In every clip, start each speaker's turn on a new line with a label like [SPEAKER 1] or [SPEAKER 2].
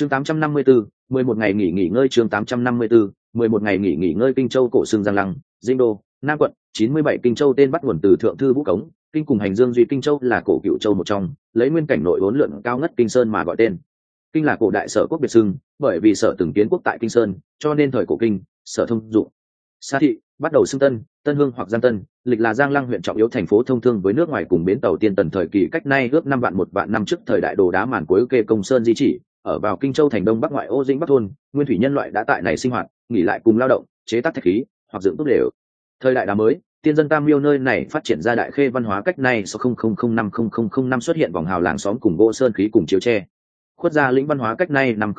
[SPEAKER 1] chương 854, 11 ngày nghỉ nghỉ ngơi chương 854, 11 ngày nghỉ nghỉ ngơi kinh châu cổ xương giang lăng dinh đô nam quận 97 kinh châu tên bắt nguồn từ thượng thư vũ cống kinh cùng hành dương duy kinh châu là cổ cựu châu một trong lấy nguyên cảnh nội vốn lượn cao ngất kinh sơn mà gọi tên. Kinh là cổ đại sở quốc biệt xưng bởi vì sở từng kiến quốc tại kinh sơn cho nên thời cổ kinh sở thông dụng. Sa thị bắt đầu xưng tân tân hương hoặc giang tân lịch là giang lăng huyện trọng yếu thành phố thông thương với nước ngoài cùng bến tàu tiên tần thời kỳ cách nay ước năm vạn một vạn năm trước thời đại đồ đá màn cuối kê công sơn di chỉ ở vào kinh châu thành đông bắc ngoại ô dĩnh bắc thôn nguyên thủy nhân loại đã tại này sinh hoạt nghỉ lại cùng lao động chế tác thạch khí hoặc dựng tốt đều thời đại đá mới tiên dân tam miêu nơi này phát triển ra đại khê văn hóa cách nay sau năm năm xuất hiện vòng hào làng xóm cùng gỗ sơn khí cùng chiếu tre khuất gia lĩnh văn hóa cách nay năm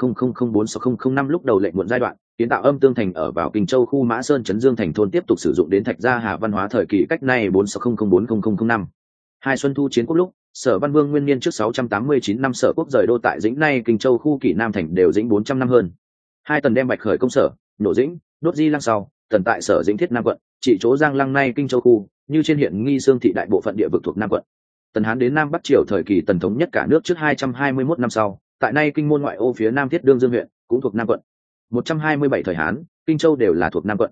[SPEAKER 1] bốn sáu năm lúc đầu lệnh muộn giai đoạn kiến tạo âm tương thành ở vào kinh châu khu mã sơn trấn dương thành thôn tiếp tục sử dụng đến thạch gia hà văn hóa thời kỳ cách nay bốn sáu năm hai xuân thu chiến quốc lúc sở văn vương nguyên niên trước sáu trăm tám mươi chín năm sở quốc rời đô tại dĩnh nay, kinh châu khu kỷ nam thành đều dĩnh bốn trăm năm hơn. Hai tần đem bạch khởi công sở, nổ dĩnh, đốt di lăng sau, tần tại sở dĩnh thiết nam quận, trị chỗ giang lăng nay, kinh châu khu, như trên hiện nghi xương thị đại bộ phận địa vực thuộc nam quận. Tần hán đến nam bắc triều thời kỳ tần thống nhất cả nước trước 221 năm sau, tại nay kinh môn ngoại ô phía nam thiết đương dương huyện, cũng thuộc nam quận. Một trăm hai mươi bảy thời hán, kinh châu đều là thuộc nam quận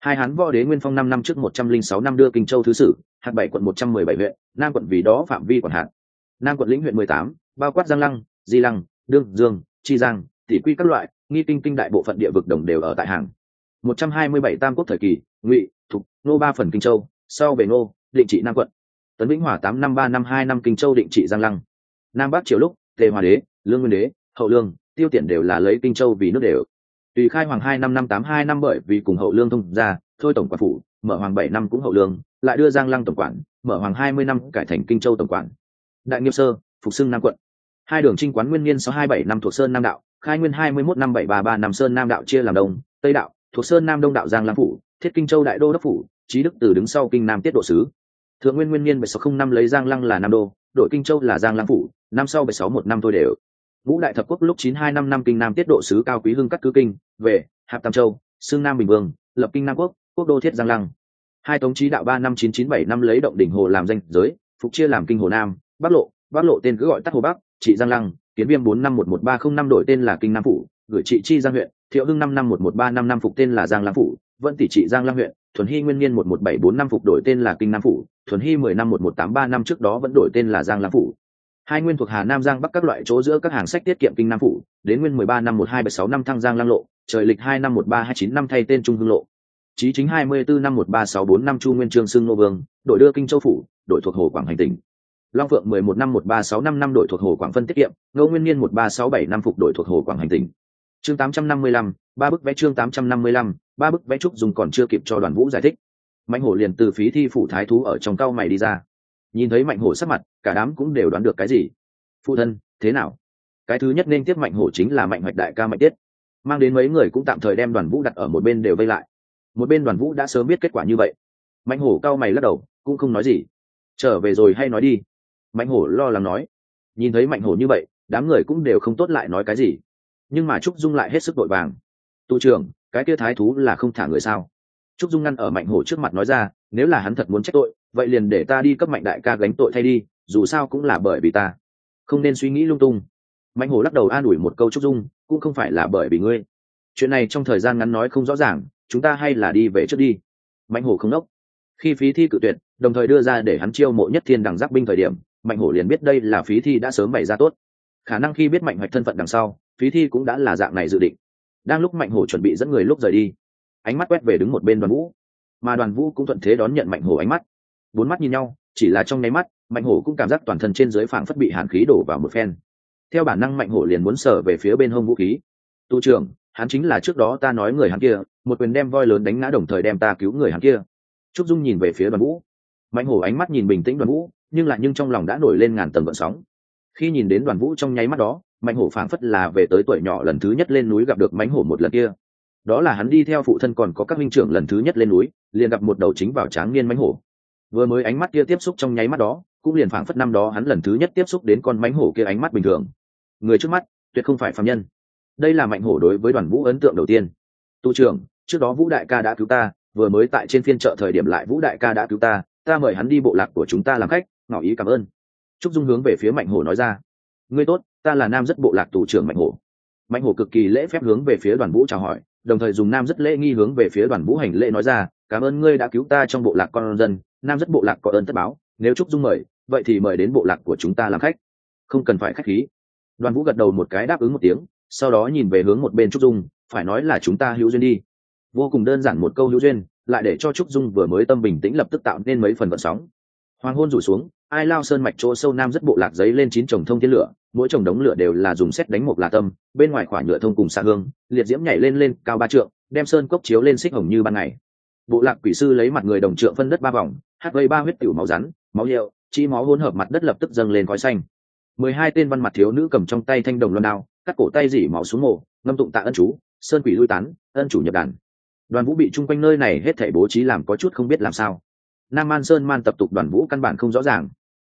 [SPEAKER 1] hai hán võ đế nguyên phong năm năm trước một trăm linh sáu năm đưa kinh châu thứ sử hạt bảy quận một trăm mười bảy huyện, nam quận vì đó phạm vi còn hạn. Nam quận lĩnh huyện mười tám, bao quát giang lăng, di lăng, đương, dương, chi giang tỷ quy các loại, nghi kinh kinh đại bộ phận địa vực đồng đều ở tại hàng. một trăm hai mươi bảy tam quốc thời kỳ, ngụy, thục nô ba phần kinh châu, sau về nô định trị nam quận. Tấn vĩnh hòa tám năm, ba năm, hai năm kinh châu định trị giang lăng. Nam bắc triều lúc, tề hòa đế, lương nguyên đế, hậu lương, tiêu tiện đều là lấy kinh châu vì nước đều tùy khai hoàng hai năm năm tám, hai năm bởi vì cùng hậu lương thông ra thôi tổng quản phủ, mở hoàng bảy năm cũng hậu lương, lại đưa giang lăng tổng quản, mở hoàng hai mươi năm cải thành kinh châu tổng quản. Đại nghiệp sơ, phục xưng nam quận. Hai đường trinh quán nguyên niên sáu hai bảy năm thuộc sơn nam đạo, khai nguyên hai mươi mốt năm bảy ba ba năm sơn nam đạo chia làm đông, tây đạo, thuộc sơn nam đông đạo giang lăng phủ, thiết kinh châu đại đô đốc phủ, trí đức từ đứng sau kinh nam tiết độ sứ. Thượng nguyên nguyên niên bảy sáu không năm lấy giang lăng là nam đô, đội kinh châu là giang lăng phủ, năm sau bảy sáu một năm thôi đều vũ đại thập quốc lúc chín hai năm năm kinh nam tiết độ sứ cao quý hưng cắt cứ kinh, về, hạp tam châu xương nam bình vương, lập kinh nam quốc quốc đô thiết giang lăng. Hai tống chí đạo ba năm chín chín bảy năm lấy động đỉnh hồ làm danh giới, phục chia làm kinh hồ nam, bắc lộ bắc lộ tên cứ gọi tắt hồ bắc, trị giang lăng, kiến viêm bốn năm một một ba không năm đổi tên là kinh nam phủ, gửi trị chi giang huyện, thiệu hưng năm năm một một ba năm năm phục tên là giang lăng phủ vẫn tỷ trị giang lăng huyện, thuần hy nguyên niên một một bảy bốn năm phục đổi tên là kinh nam phủ, thuần hy mười năm một một tám ba năm trước đó vẫn đổi tên là giang lăng phủ hai nguyên thuộc hà nam, giang bắc các loại chỗ giữa các hàng sách tiết kiệm kinh nam phủ, đến nguyên mười ba năm một hai bảy sáu năm thăng giang lăng lộ, trời lịch hai năm một ba hai chín năm thay tên trung hưng lộ. Chí chính hai mươi bốn năm một ba sáu bốn năm chu nguyên trương xưng Ngô vương, đội đưa kinh châu phủ, đội thuộc hồ quảng hành tỉnh. Long phượng mười một năm một ba sáu năm năm đội thuộc hồ quảng phân tiết kiệm, ngô nguyên niên một ba sáu bảy năm phục đội thuộc hồ quảng hành tỉnh. Chương tám trăm năm mươi lăm, ba bức vẽ chương tám trăm năm mươi lăm, ba bức vẽ trúc dùng còn chưa kịp cho đoàn vũ giải thích. Mạnh hổ liền từ phí thi phủ thái thú ở trong cao mày đi ra. Nhìn thấy mạnh hổ sắc mặt cả đám cũng đều đoán được cái gì. Phụ thân, thế nào? Cái thứ nhất nên tiếp mạnh hổ chính là mạnh hoạch đại ca mạnh tiết. Mang đến mấy người cũng tạm thời đem đoàn vũ đặt ở một bên đều vây lại. Một bên đoàn vũ đã sớm biết kết quả như vậy. Mạnh hổ cao mày lắc đầu, cũng không nói gì. Trở về rồi hay nói đi. Mạnh hổ lo lắng nói. Nhìn thấy mạnh hổ như vậy, đám người cũng đều không tốt lại nói cái gì. Nhưng mà trúc dung lại hết sức vội vàng. Tu trưởng, cái kia thái thú là không thả người sao? Trúc dung ngăn ở mạnh hổ trước mặt nói ra, nếu là hắn thật muốn trách tội, vậy liền để ta đi cấp mạnh đại ca gánh tội thay đi dù sao cũng là bởi vì ta. Không nên suy nghĩ lung tung. Mạnh hổ lắc đầu an ủi một câu trúc dung, cũng không phải là bởi vì ngươi. Chuyện này trong thời gian ngắn nói không rõ ràng, chúng ta hay là đi về trước đi. Mạnh hổ không đốc. Khi phí thi cự tuyệt, đồng thời đưa ra để hắn chiêu mộ nhất thiên đằng giáp binh thời điểm, mạnh hổ liền biết đây là phí thi đã sớm bày ra tốt. Khả năng khi biết mạnh hoạch thân phận đằng sau, phí thi cũng đã là dạng này dự định. Đang lúc mạnh hổ chuẩn bị dẫn người lúc rời đi, ánh mắt quét về đứng một bên đoàn vũ. Mà đoàn vũ cũng thuận thế đón nhận mạnh hổ ánh mắt. Bốn mắt nhìn nhau, chỉ là trong nháy mắt mạnh hổ cũng cảm giác toàn thân trên dưới phảng phất bị hàn khí đổ vào một phen. Theo bản năng mạnh hổ liền muốn sở về phía bên hông vũ khí. Tu trưởng, hắn chính là trước đó ta nói người hắn kia, một quyền đem voi lớn đánh ngã đồng thời đem ta cứu người hắn kia. Trúc dung nhìn về phía đoàn vũ. Mạnh hổ ánh mắt nhìn bình tĩnh đoàn vũ, nhưng lại nhưng trong lòng đã nổi lên ngàn tầng vận sóng. Khi nhìn đến đoàn vũ trong nháy mắt đó, mạnh hổ phảng phất là về tới tuổi nhỏ lần thứ nhất lên núi gặp được mánh hổ một lần kia. Đó là hắn đi theo phụ thân còn có các minh trưởng lần thứ nhất lên núi, liền gặp một đầu chính vào tráng niên mánh hổ. Vừa mới ánh mắt kia tiếp xúc trong nháy mắt đó cũng liền phảng phất năm đó hắn lần thứ nhất tiếp xúc đến con mánh hổ kia ánh mắt bình thường. Người trước mắt, tuyệt không phải phạm nhân. Đây là mạnh hổ đối với đoàn vũ ấn tượng đầu tiên. Tu trưởng, trước đó vũ đại ca đã cứu ta, vừa mới tại trên phiên chợ thời điểm lại vũ đại ca đã cứu ta ta mời hắn đi bộ lạc của chúng ta làm khách, ngỏ ý cảm ơn. Trúc dung hướng về phía mạnh hổ nói ra. Ngươi tốt, ta là nam rất bộ lạc tù trưởng mạnh hổ. Mạnh hổ cực kỳ lễ phép hướng về phía đoàn vũ chào hỏi, đồng thời dùng nam rất lễ nghi hướng về phía đoàn vũ hành lễ nói ra, cảm ơn ngươi đã cứu ta trong bộ lạc con dân, nam rất bộ lạc có ơn tất báo, nếu trúc dung mời vậy thì mời đến bộ lạc của chúng ta làm khách. Không cần phải khách khí. Đoàn vũ gật đầu một cái đáp ứng một tiếng, sau đó nhìn về hướng một bên trúc dung, phải nói là chúng ta hữu duyên đi. Vô cùng đơn giản một câu hữu duyên, lại để cho trúc dung vừa mới tâm bình tĩnh lập tức tạo nên mấy phần vận sóng. Hoàng hôn rủ xuống, ai lao sơn mạch chỗ sâu nam rất bộ lạc giấy lên chín trồng thông thiên lửa, mỗi trồng đống lửa đều là dùng xét đánh một là tâm, bên ngoài khỏa nhựa thông cùng xa hương, liệt diễm nhảy lên lên cao ba trượng, đem sơn cốc chiếu lên xích hồng như ban ngày. Bộ lạc quỷ sư lấy mặt người đồng trượng phân đất ba vòng, hát vây ba huyết tiểu máu rắn, máu hiệu chi máu hỗn hợp mặt đất lập tức dâng lên khói xanh. Mười hai tên văn mặt thiếu nữ cầm trong tay thanh đồng loan đao, cắt cổ tay dỉ máu xuống mồ, ngâm tụng tạ ân chú, sơn quỷ lui tán, ân chủ nhập đàn. Đoàn vũ bị chung quanh nơi này hết thảy bố trí làm có chút không biết làm sao. Nam man sơn man tập tục đoàn vũ căn bản không rõ ràng.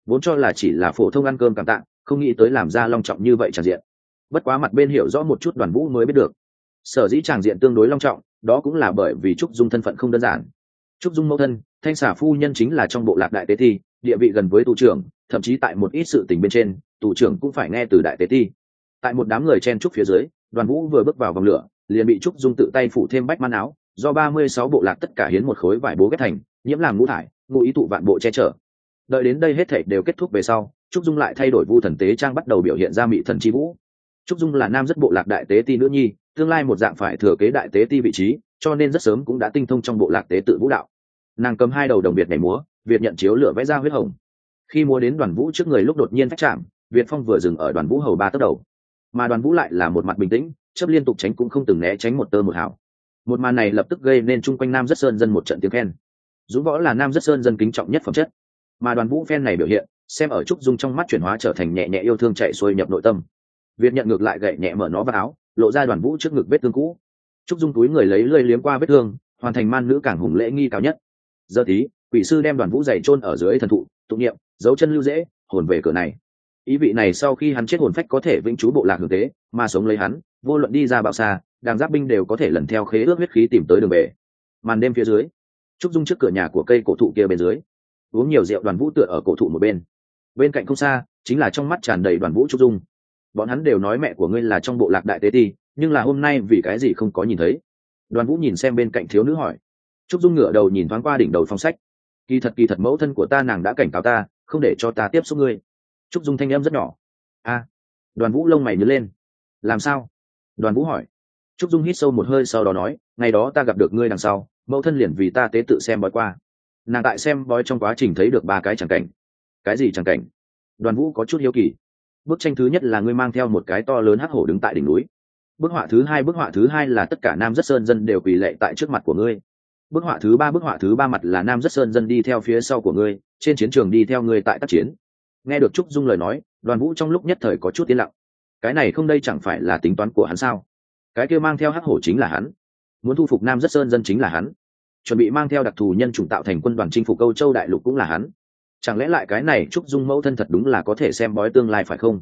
[SPEAKER 1] Vốn cho là chỉ là phổ thông ăn cơm cảm tạ, không nghĩ tới làm ra long trọng như vậy tràn diện. Bất quá mặt bên hiểu rõ một chút đoàn vũ mới biết được. Sở dĩ tràng diện tương đối long trọng, đó cũng là bởi vì trúc dung thân phận không đơn giản. Trúc dung mẫu thân, thanh xả phu nhân chính là trong bộ lạc đại tế thi địa vị gần với tù trưởng, thậm chí tại một ít sự tình bên trên, tù trưởng cũng phải nghe từ đại tế thi tại một đám người chen trúc phía dưới, đoàn vũ vừa bước vào vòng lửa, liền bị trúc dung tự tay phủ thêm bách man áo, do ba mươi sáu bộ lạc tất cả hiến một khối vải bố ghép thành, nhiễm làm ngũ thải, ngụ ý tụ vạn bộ che chở. Đợi đến đây hết thảy đều kết thúc về sau trúc dung lại thay đổi vu thần tế trang bắt đầu biểu hiện ra mị thần chi vũ. Trúc dung là nam rất bộ lạc đại tế ti nữ nhi, tương lai một dạng phải thừa kế đại tế ti vị trí, cho nên rất sớm cũng đã tinh thông trong bộ lạc tế tự vũ đạo. Nàng cầm hai đầu đồng biệt nhảy múa việt nhận chiếu lửa vẽ ra huyết hồng. Khi múa đến đoàn vũ trước người lúc đột nhiên phát chạm, việt phong vừa dừng ở đoàn vũ hầu ba tấc đầu. Mà đoàn vũ lại là một mặt bình tĩnh chấp liên tục tránh cũng không từng né tránh một tơ một hảo một màn này lập tức gây nên chung quanh nam rất sơn dân một trận tiếng khen. Dũng võ là nam rất sơn dân kính trọng nhất phẩm chất. Mà đoàn vũ phen này biểu hiện, xem ở trúc dung trong mắt chuyển hóa trở thành nhẹ nhẹ yêu thương chạy xuôi nhập nội tâm. Việt nhận ngược lại gậy nhẹ mở nó vào áo, lộ ra đoàn vũ trước ngực vết thương cũ. Trúc dung túi người lấy lơi liếm qua vết thương, hoàn thành man nữ càng hùng lễ nghi cao nhất. Giờ tí quỷ sư đem đoàn vũ dày chôn ở dưới thần thụ tụng niệm, dấu chân lưu dễ, hồn về cửa này. Ý vị này sau khi hắn chết hồn phách có thể vĩnh trú bộ lạc hưởng tế, mà sống lấy hắn, vô luận đi ra bao xa, đàng giáp binh đều có thể lần theo khế ước huyết khí tìm tới đường về. Màn đêm phía dưới, trúc dung trước cửa nhà của cây cổ thụ kia bên dưới. Uống nhiều rượu đoàn vũ tựa ở cổ thụ một bên. Bên cạnh không xa, chính là trong mắt tràn đầy đoàn vũ trúc dung. Bọn hắn đều nói mẹ của ngươi là trong bộ lạc đại tế ti, nhưng là hôm nay vì cái gì không có nhìn thấy? Đoàn vũ nhìn xem bên cạnh thiếu nữ hỏi. Trúc dung ngửa đầu nhìn thoáng qua đỉnh đầu phong sách kỳ thật kỳ thật mẫu thân của ta nàng đã cảnh cáo ta, không để cho ta tiếp xúc ngươi. Trúc dung thanh em rất nhỏ. A, đoàn vũ lông mày nhớ lên. Làm sao? Đoàn vũ hỏi. Trúc dung hít sâu một hơi sau đó nói, ngày đó ta gặp được ngươi đằng sau, mẫu thân liền vì ta tế tự xem bói qua. Nàng tại xem bói trong quá trình thấy được ba cái chẳng cảnh. Cái gì chẳng cảnh? Đoàn vũ có chút hiếu kỳ. Bức tranh thứ nhất là ngươi mang theo một cái to lớn hắc hổ đứng tại đỉnh núi. Bức họa thứ hai, bức họa thứ hai là tất cả nam rất sơn dân đều quỳ lệ tại trước mặt của ngươi bức họa thứ ba bức họa thứ ba mặt là nam rất sơn dân đi theo phía sau của ngươi trên chiến trường đi theo ngươi tại tác chiến. Nghe được trúc dung lời nói đoàn vũ trong lúc nhất thời có chút tiến lặng. Cái này không đây chẳng phải là tính toán của hắn sao? Cái kia mang theo hắc hổ chính là hắn. Muốn thu phục nam rất sơn dân chính là hắn. Chuẩn bị mang theo đặc thù nhân chủng tạo thành quân đoàn chinh phục Câu châu đại lục cũng là hắn. Chẳng lẽ lại cái này trúc dung mẫu thân thật đúng là có thể xem bói tương lai phải không?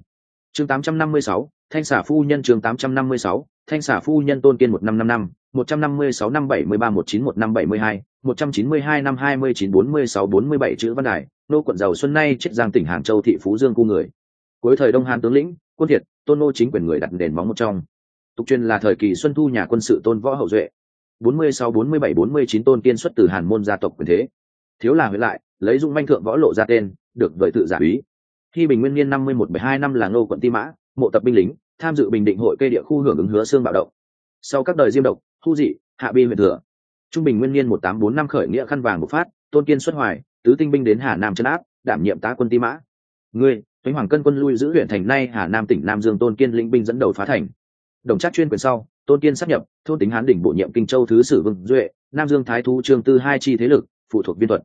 [SPEAKER 1] Chương 856, thanh xả phu nhân chương 856, thanh xả phu nhân tôn kiên một năm năm năm, một trăm năm mươi sáu năm bảy mươi ba một chín một năm bảy mươi hai, một trăm chín mươi hai năm hai mươi chín bốn mươi sáu bốn mươi bảy chữ văn đài, nô quận giàu xuân nay chết giang tỉnh hàng châu thị phú dương cu người. Cuối thời đông hán tướng lĩnh, quân thiệt, tôn nô chính quyền người đặt nền móng một trong. Tục truyền là thời kỳ xuân thu nhà quân sự tôn võ hậu duệ. Bốn mươi sáu, bốn mươi bảy, bốn mươi chín tôn kiên xuất từ hàn môn gia tộc quyền thế. Thiếu là huệ lại, lấy dung manh thượng võ lộ ra tên, được vợi tự giả úy. Khi bình nguyên niên năm mươi một bảy hai năm là ngô quận ti mã, mộ tập binh lính tham dự bình định hội cây địa khu hưởng ứng hứa xương bạo động. Sau các đời diêm độc thu dị, hạ bi huyện thừa, trung bình nguyên niên một tám bốn năm khởi nghĩa khăn vàng một phát, tôn kiên xuất hoài, tứ tinh binh đến hà nam chấn áp, đảm nhiệm tá quân ti mã. Ngươi thánh hoàng cân quân lui giữ huyện thành nay hà nam tỉnh nam dương tôn kiên lĩnh binh dẫn đầu phá thành. Đồng trác chuyên quyền sau, tôn kiên sắp nhập, thôn tính hán đỉnh bổ nhiệm kinh châu thứ sử vương duệ, nam dương thái thu trương tư hai chi thế lực, phụ thuộc biên thuật.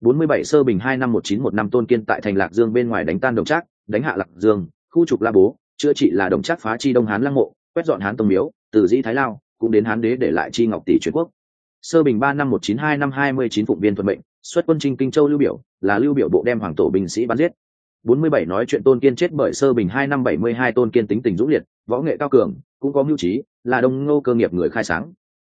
[SPEAKER 1] Bốn mươi bảy sơ bình hai năm một chín một năm tôn kiên tại thành lạc dương bên ngoài đánh tan đồng trác, đánh hạ lạc dương, khu trục la bố chữa trị là đồng trác phá chi đông hán lăng mộ, quét dọn hán tông miếu, từ dĩ thái lao, cũng đến hán đế để lại chi ngọc tỷ truyền quốc. Sơ bình ba năm một chín hai, năm hai mươi chín phụng viên thuận mệnh, xuất quân trinh kinh châu lưu biểu, là lưu biểu bộ đem hoàng tổ binh sĩ bắn giết. Bốn mươi bảy nói chuyện tôn kiên chết bởi sơ bình hai năm bảy mươi hai, tôn kiên tính tình dũng liệt, võ nghệ cao cường, cũng có mưu trí, là đông ngô cơ nghiệp người khai sáng.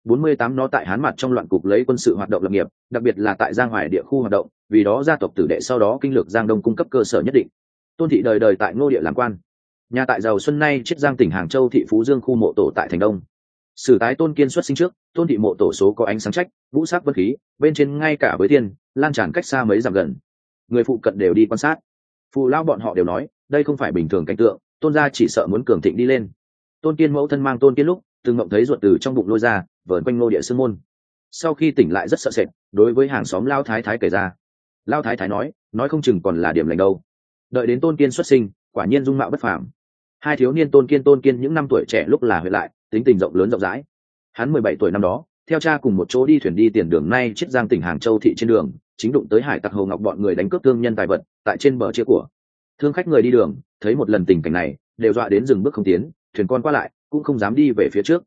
[SPEAKER 1] Bốn mươi tám nó tại hán mặt trong loạn cục lấy quân sự hoạt động lập nghiệp, đặc biệt là tại giang hoài địa khu hoạt động, vì đó gia tộc tử đệ sau đó kinh lược giang đông cung cấp cơ sở nhất định. Tôn thị đời đời tại ngô địa làm quan nhà tại giàu xuân nay, chiết giang tỉnh hàng châu, thị phú dương khu mộ tổ tại thành đông. Sử tái tôn kiên xuất sinh trước, tôn thị mộ tổ số có ánh sáng trách vũ sắc vân khí, bên trên ngay cả với tiên, lan tràn cách xa mấy dặm gần. Người phụ cận đều đi quan sát. Phụ lao bọn họ đều nói, đây không phải bình thường cảnh tượng, tôn gia chỉ sợ muốn cường thịnh đi lên. Tôn kiên mẫu thân mang tôn kiên lúc, từng mộng thấy ruột từ trong bụng lôi ra, vờn quanh ngô địa sương môn. Sau khi tỉnh lại rất sợ sệt, đối với hàng xóm lao thái thái kể ra. Lao thái thái nói nói không chừng còn là điểm lành đâu. Đợi đến tôn kiên xuất sinh quả nhiên dung mạo bất phàm. Hai thiếu niên tôn kiên tôn kiên những năm tuổi trẻ lúc là huệ lại, tính tình rộng lớn rộng rãi. Hắn mười bảy tuổi năm đó, theo cha cùng một chỗ đi thuyền đi tiền đường nay chiết giang tỉnh hàng châu thị trên đường, chính đụng tới hải tặc hồ ngọc bọn người đánh cướp thương nhân tài vật tại trên bờ chia của. Thương khách người đi đường, thấy một lần tình cảnh này, đều dọa đến dừng bước không tiến, thuyền con qua lại, cũng không dám đi về phía trước.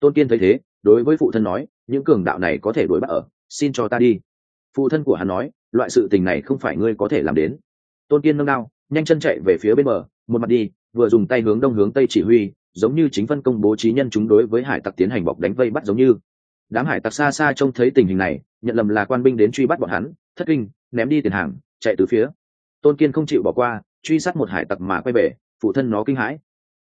[SPEAKER 1] Tôn kiên thấy thế, đối với phụ thân nói, những cường đạo này có thể đuổi bắt ở, xin cho ta đi. Phụ thân của hắn nói, loại sự tình này không phải ngươi có thể làm đến. Tôn kiên nâng đao nhanh chân chạy về phía bên bờ, một mặt đi, vừa dùng tay hướng đông hướng tây chỉ huy, giống như chính phân công bố trí nhân chúng đối với hải tặc tiến hành bọc đánh vây bắt giống như. Đám hải tặc xa xa trông thấy tình hình này, nhận lầm là quan binh đến truy bắt bọn hắn, thất kinh, ném đi tiền hàng, chạy từ phía. Tôn kiên không chịu bỏ qua, truy sát một hải tặc mà quay về, phụ thân nó kinh hãi.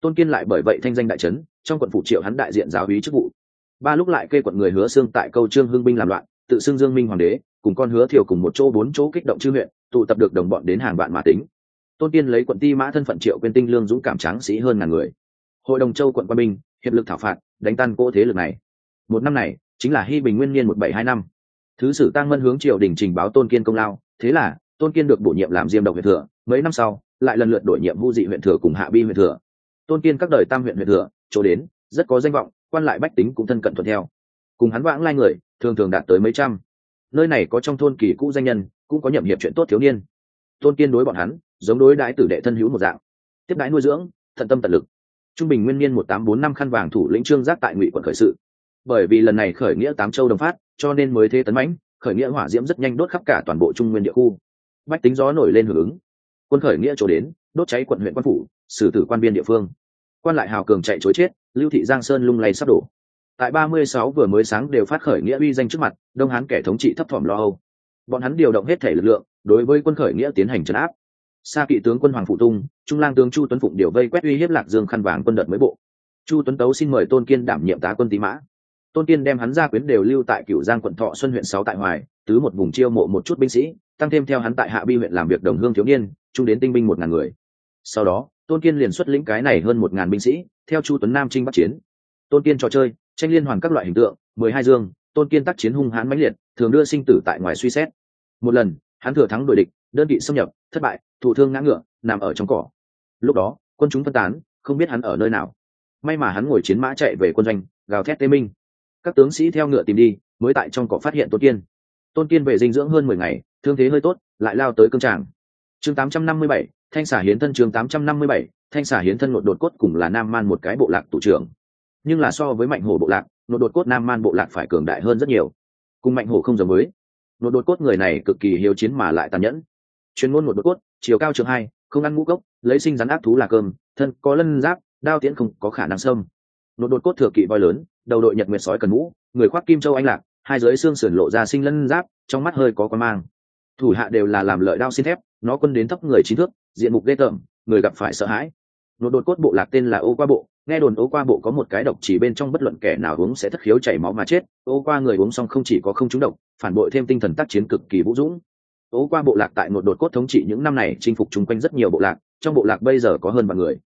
[SPEAKER 1] Tôn kiên lại bởi vậy thanh danh đại trấn trong quận phủ triệu hắn đại diện giáo hí chức vụ. Ba lúc lại kê quận người hứa xương tại câu trương hưng binh làm loạn, tự xưng dương minh hoàng đế, cùng con hứa thiều cùng một chỗ bốn chỗ kích động chư huyện, tụ tập được đồng bọn đến hàng vạn mà tính tôn tiên lấy quận ti mã thân phận triệu Quyên tinh lương dũng cảm tráng sĩ hơn ngàn người. Hội đồng châu quận quan binh hiệp lực thảo phạt, đánh tan cỗ thế lực này. Một năm này, chính là hy bình nguyên niên một bảy hai năm. Thứ sử tăng ngân hướng triều đình trình báo tôn kiên công lao, thế là tôn kiên được bổ nhiệm làm diêm độc huyện thừa, mấy năm sau, lại lần lượt đổi nhiệm vu dị huyện thừa cùng hạ bi huyện thừa. Tôn kiên các đời tam huyện huyện thừa, chỗ đến, rất có danh vọng, quan lại bách tính cũng thân cận thuận theo. Cùng hắn vãng lai người, thường thường đạt tới mấy trăm. Nơi này có trong thôn kỳ cũ danh nhân, cũng có nhậm hiệp chuyện tốt thiếu niên. Tôn kiên đối bọn hắn giống đối đãi tử đệ thân hữu một dạng. Tiếp đãi nuôi dưỡng, thận tâm tận lực. Trung bình nguyên niên một tám bốn năm khăn vàng thủ lĩnh trương giác tại ngụy quận khởi sự. Bởi vì lần này khởi nghĩa tám châu đồng phát, cho nên mới thế tấn mãnh, khởi nghĩa hỏa diễm rất nhanh đốt khắp cả toàn bộ trung nguyên địa khu. Bách tính gió nổi lên hưởng ứng. Quân khởi nghĩa chỗ đến, đốt cháy quận huyện quan phủ, xử tử quan biên địa phương. Quan lại hào cường chạy chối chết, lưu thị giang sơn lung lay sắp đổ. Tại ba mươi sáu vừa mới sáng đều phát khởi nghĩa uy danh trước mặt, đông hán kẻ thống trị thấp thỏm lo âu. Bọn hắn điều động hết thể lực lượng, đối với quân khởi nghĩa tiến hành trấn áp xa kỵ tướng quân hoàng phụ tung, trung lang tướng chu tuấn phụng điều vây quét uy hiếp lạc dương khăn vàng quân đợt mới bộ. Chu tuấn tấu xin mời tôn kiên đảm nhiệm tá quân tý mã. Tôn kiên đem hắn ra quyến đều lưu tại cửu giang quận thọ xuân huyện sáu tại hoài, tứ một vùng chiêu mộ một chút binh sĩ, tăng thêm theo hắn tại hạ bi huyện làm việc đồng hương thiếu niên, chung đến tinh binh một ngàn người. Sau đó, tôn kiên liền xuất lĩnh cái này hơn một ngàn binh sĩ, theo chu tuấn nam trinh bắc chiến. Tôn kiên trò chơi, tranh liên hoàn các loại hình tượng, mười hai dương, tôn kiên tác chiến hung hãn mãnh liệt, thường đưa sinh tử tại ngoài suy xét. Một lần, hắn thừa thắng đội địch đơn vị xâm nhập, thất bại, thụ thương ngã ngựa, nằm ở trong cỏ. Lúc đó, quân chúng phân tán, không biết hắn ở nơi nào. May mà hắn ngồi chiến mã chạy về quân doanh, gào thét tê minh. Các tướng sĩ theo ngựa tìm đi, mới tại trong cỏ phát hiện tôn kiên. Tôn kiên về dinh dưỡng hơn mười ngày, thương thế hơi tốt, lại lao tới cương tràng. Chương tám trăm năm mươi bảy, thanh xả hiến thân chương tám trăm năm mươi bảy, thanh xả hiến thân nội đột cốt cùng là nam man một cái bộ lạc tủ trưởng. Nhưng là so với mạnh hổ bộ lạc, nội đột cốt nam man bộ lạc phải cường đại hơn rất nhiều. Cùng mạnh hổ không giống mới nội đột cốt người này cực kỳ hiếu chiến mà lại tàn nhẫn chuyên môn một bậc cốt, chiều cao trường hai, không ăn ngũ cốc, lấy sinh rắn ác thú là cơm, thân có lân giáp, đao tiễn không có khả năng sâm nội đột cốt thừa kỵ voi lớn, đầu đội nhật nguyệt sói cần mũ, người khoác kim châu anh lạc, hai dưới xương sườn lộ ra sinh lân giáp, trong mắt hơi có quan mang. Thủ hạ đều là làm lợi đao xin thép, nó quân đến thấp người trí thước, diện mục ghê tởm, người gặp phải sợ hãi. Nội đột cốt bộ lạc tên là ô qua bộ, nghe đồn ô qua bộ có một cái độc chỉ bên trong bất luận kẻ nào uống sẽ thất khiếu chảy máu mà chết. Ô qua người uống xong không chỉ có không trúng độc, phản bội thêm tinh thần tác chiến cực kỳ vũ dũng ô qua bộ lạc tại một đột cốt thống trị những năm này chinh phục chung quanh rất nhiều bộ lạc, trong bộ lạc bây giờ có hơn vạn người.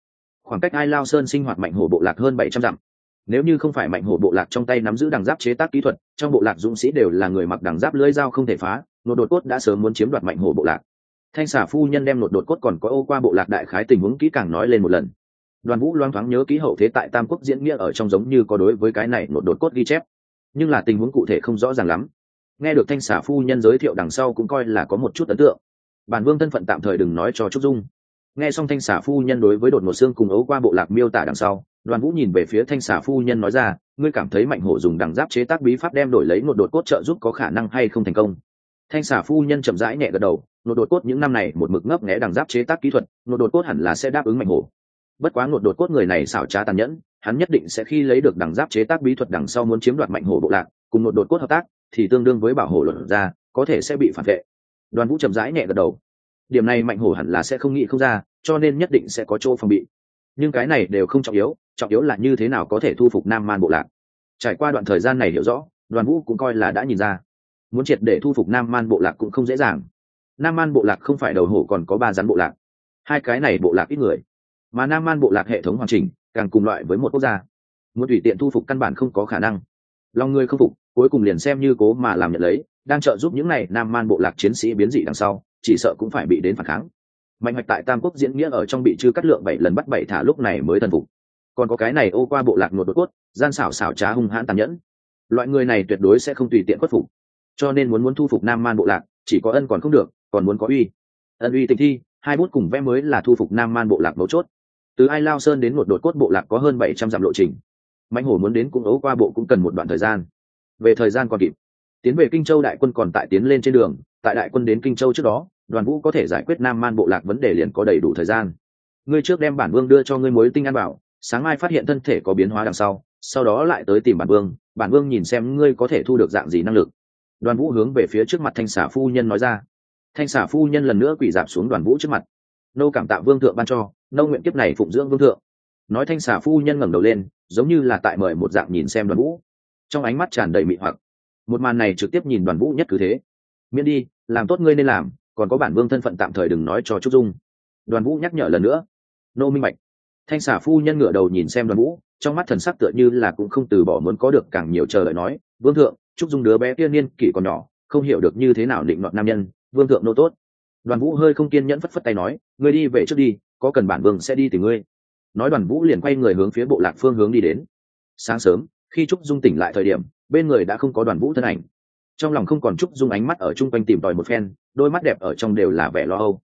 [SPEAKER 1] Khoảng cách ai lao sơn sinh hoạt mạnh hổ bộ lạc hơn bảy trăm dặm. Nếu như không phải mạnh hổ bộ lạc trong tay nắm giữ đằng giáp chế tác kỹ thuật, trong bộ lạc dũng sĩ đều là người mặc đằng giáp lưỡi dao không thể phá nột đột cốt đã sớm muốn chiếm đoạt mạnh hổ bộ lạc. Thanh xả phu nhân đem nột đột cốt còn có ô qua bộ lạc đại khái tình huống kỹ càng nói lên một lần. Đoàn vũ loang thoáng nhớ ký hậu thế tại tam quốc diễn nghĩa ở trong giống như có đối với cái này nột đột cốt ghi chép. Nhưng là tình huống cụ thể không rõ ràng lắm nghe được thanh xả phu nhân giới thiệu đằng sau cũng coi là có một chút ấn tượng. Bản vương thân phận tạm thời đừng nói cho trúc dung. Nghe xong thanh xả phu nhân đối với đột một xương cùng ấu qua bộ lạc miêu tả đằng sau, đoàn vũ nhìn về phía thanh xả phu nhân nói ra, ngươi cảm thấy mạnh hổ dùng đằng giáp chế tác bí pháp đem đổi lấy một đột cốt trợ giúp có khả năng hay không thành công? Thanh xả phu nhân chậm rãi nhẹ gật đầu nội đột cốt những năm này một mực ngấp nghẽ đằng giáp chế tác kỹ thuật nội đột cốt hẳn là sẽ đáp ứng mạnh hổ. Bất quá nội đột cốt người này xảo trá tàn nhẫn, hắn nhất định sẽ khi lấy được đằng giáp chế tác bí thuật đằng sau muốn chiếm đoạt mạnh hổ bộ lạc, cùng nội đột cốt hợp tác thì tương đương với bảo hộ luận ra, có thể sẽ bị phản vệ. Đoàn vũ chậm rãi nhẹ gật đầu. Điểm này mạnh hổ hẳn là sẽ không nghĩ không ra, cho nên nhất định sẽ có chỗ phòng bị. Nhưng cái này đều không trọng yếu trọng yếu là như thế nào có thể thu phục nam man bộ lạc. Trải qua đoạn thời gian này hiểu rõ, đoàn vũ cũng coi là đã nhìn ra. Muốn triệt để thu phục nam man bộ lạc cũng không dễ dàng. Nam man bộ lạc không phải đầu hổ còn có ba rắn bộ lạc. Hai cái này bộ lạc ít người. Mà nam man bộ lạc hệ thống hoàn chỉnh, càng cùng loại với một quốc gia. Muốn tùy tiện thu phục căn bản không có khả năng. Lòng người không phục cuối cùng liền xem như cố mà làm nhận lấy, đang trợ giúp những này nam man bộ lạc chiến sĩ biến dị đằng sau, chỉ sợ cũng phải bị đến phản kháng. Mạnh hoạch tại tam quốc diễn nghĩa ở trong bị chư cắt lượng bảy lần bắt bảy thả lúc này mới thần phục. Còn có cái này ô qua bộ lạc nột đột cốt, gian xảo xảo trá hung hãn tàn nhẫn. Loại người này tuyệt đối sẽ không tùy tiện khuất phục. Cho nên muốn muốn thu phục nam man bộ lạc, chỉ có ân còn không được, còn muốn có uy. Ân uy tình thi, hai bút cùng vẽ mới là thu phục nam man bộ lạc mấu chốt. Từ ai lao sơn đến một đột cốt bộ lạc có hơn bảy trăm dặm lộ trình. Mạnh hổ muốn đến cũng ấu qua bộ cũng cần một đoạn thời gian về thời gian còn kịp. Tiến về kinh châu đại quân còn tại tiến lên trên đường, tại đại quân đến kinh châu trước đó, đoàn vũ có thể giải quyết nam man bộ lạc vấn đề liền có đầy đủ thời gian. Ngươi trước đem bản vương đưa cho ngươi mối tinh ăn bảo, sáng mai phát hiện thân thể có biến hóa đằng sau sau đó lại tới tìm bản vương bản vương nhìn xem ngươi có thể thu được dạng gì năng lực. Đoàn vũ hướng về phía trước mặt thanh xả phu nhân nói ra. Thanh xả phu nhân lần nữa quỳ dạp xuống đoàn vũ trước mặt. Nô cảm tạ vương thượng ban cho, nô nguyện kiếp này phụng dưỡng vương thượng. Nói thanh xả phu nhân ngẩng đầu lên, giống như là tại mời một dạng nhìn xem đoàn vũ trong ánh mắt tràn đầy mị hoặc. Một màn này trực tiếp nhìn đoàn vũ nhất cứ thế. Miễn đi, làm tốt ngươi nên làm, còn có bản vương thân phận tạm thời đừng nói cho trúc dung. Đoàn vũ nhắc nhở lần nữa. Nô minh bạch. Thanh xả phu nhân ngửa đầu nhìn xem đoàn vũ, trong mắt thần sắc tựa như là cũng không từ bỏ muốn có được càng nhiều chờ đợi nói, vương thượng, trúc dung đứa bé tiên niên kỷ còn nhỏ, không hiểu được như thế nào định đoạn nam nhân, vương thượng nô tốt. Đoàn vũ hơi không kiên nhẫn phất phất tay nói, ngươi đi về trước đi, có cần bản vương sẽ đi tìm ngươi. Nói đoàn vũ liền quay người hướng phía bộ lạc phương hướng đi đến. Sáng sớm khi trúc dung tỉnh lại thời điểm, bên người đã không có đoàn vũ thân ảnh. Trong lòng không còn trúc dung ánh mắt ở chung quanh tìm tòi một phen, đôi mắt đẹp ở trong đều là vẻ lo âu.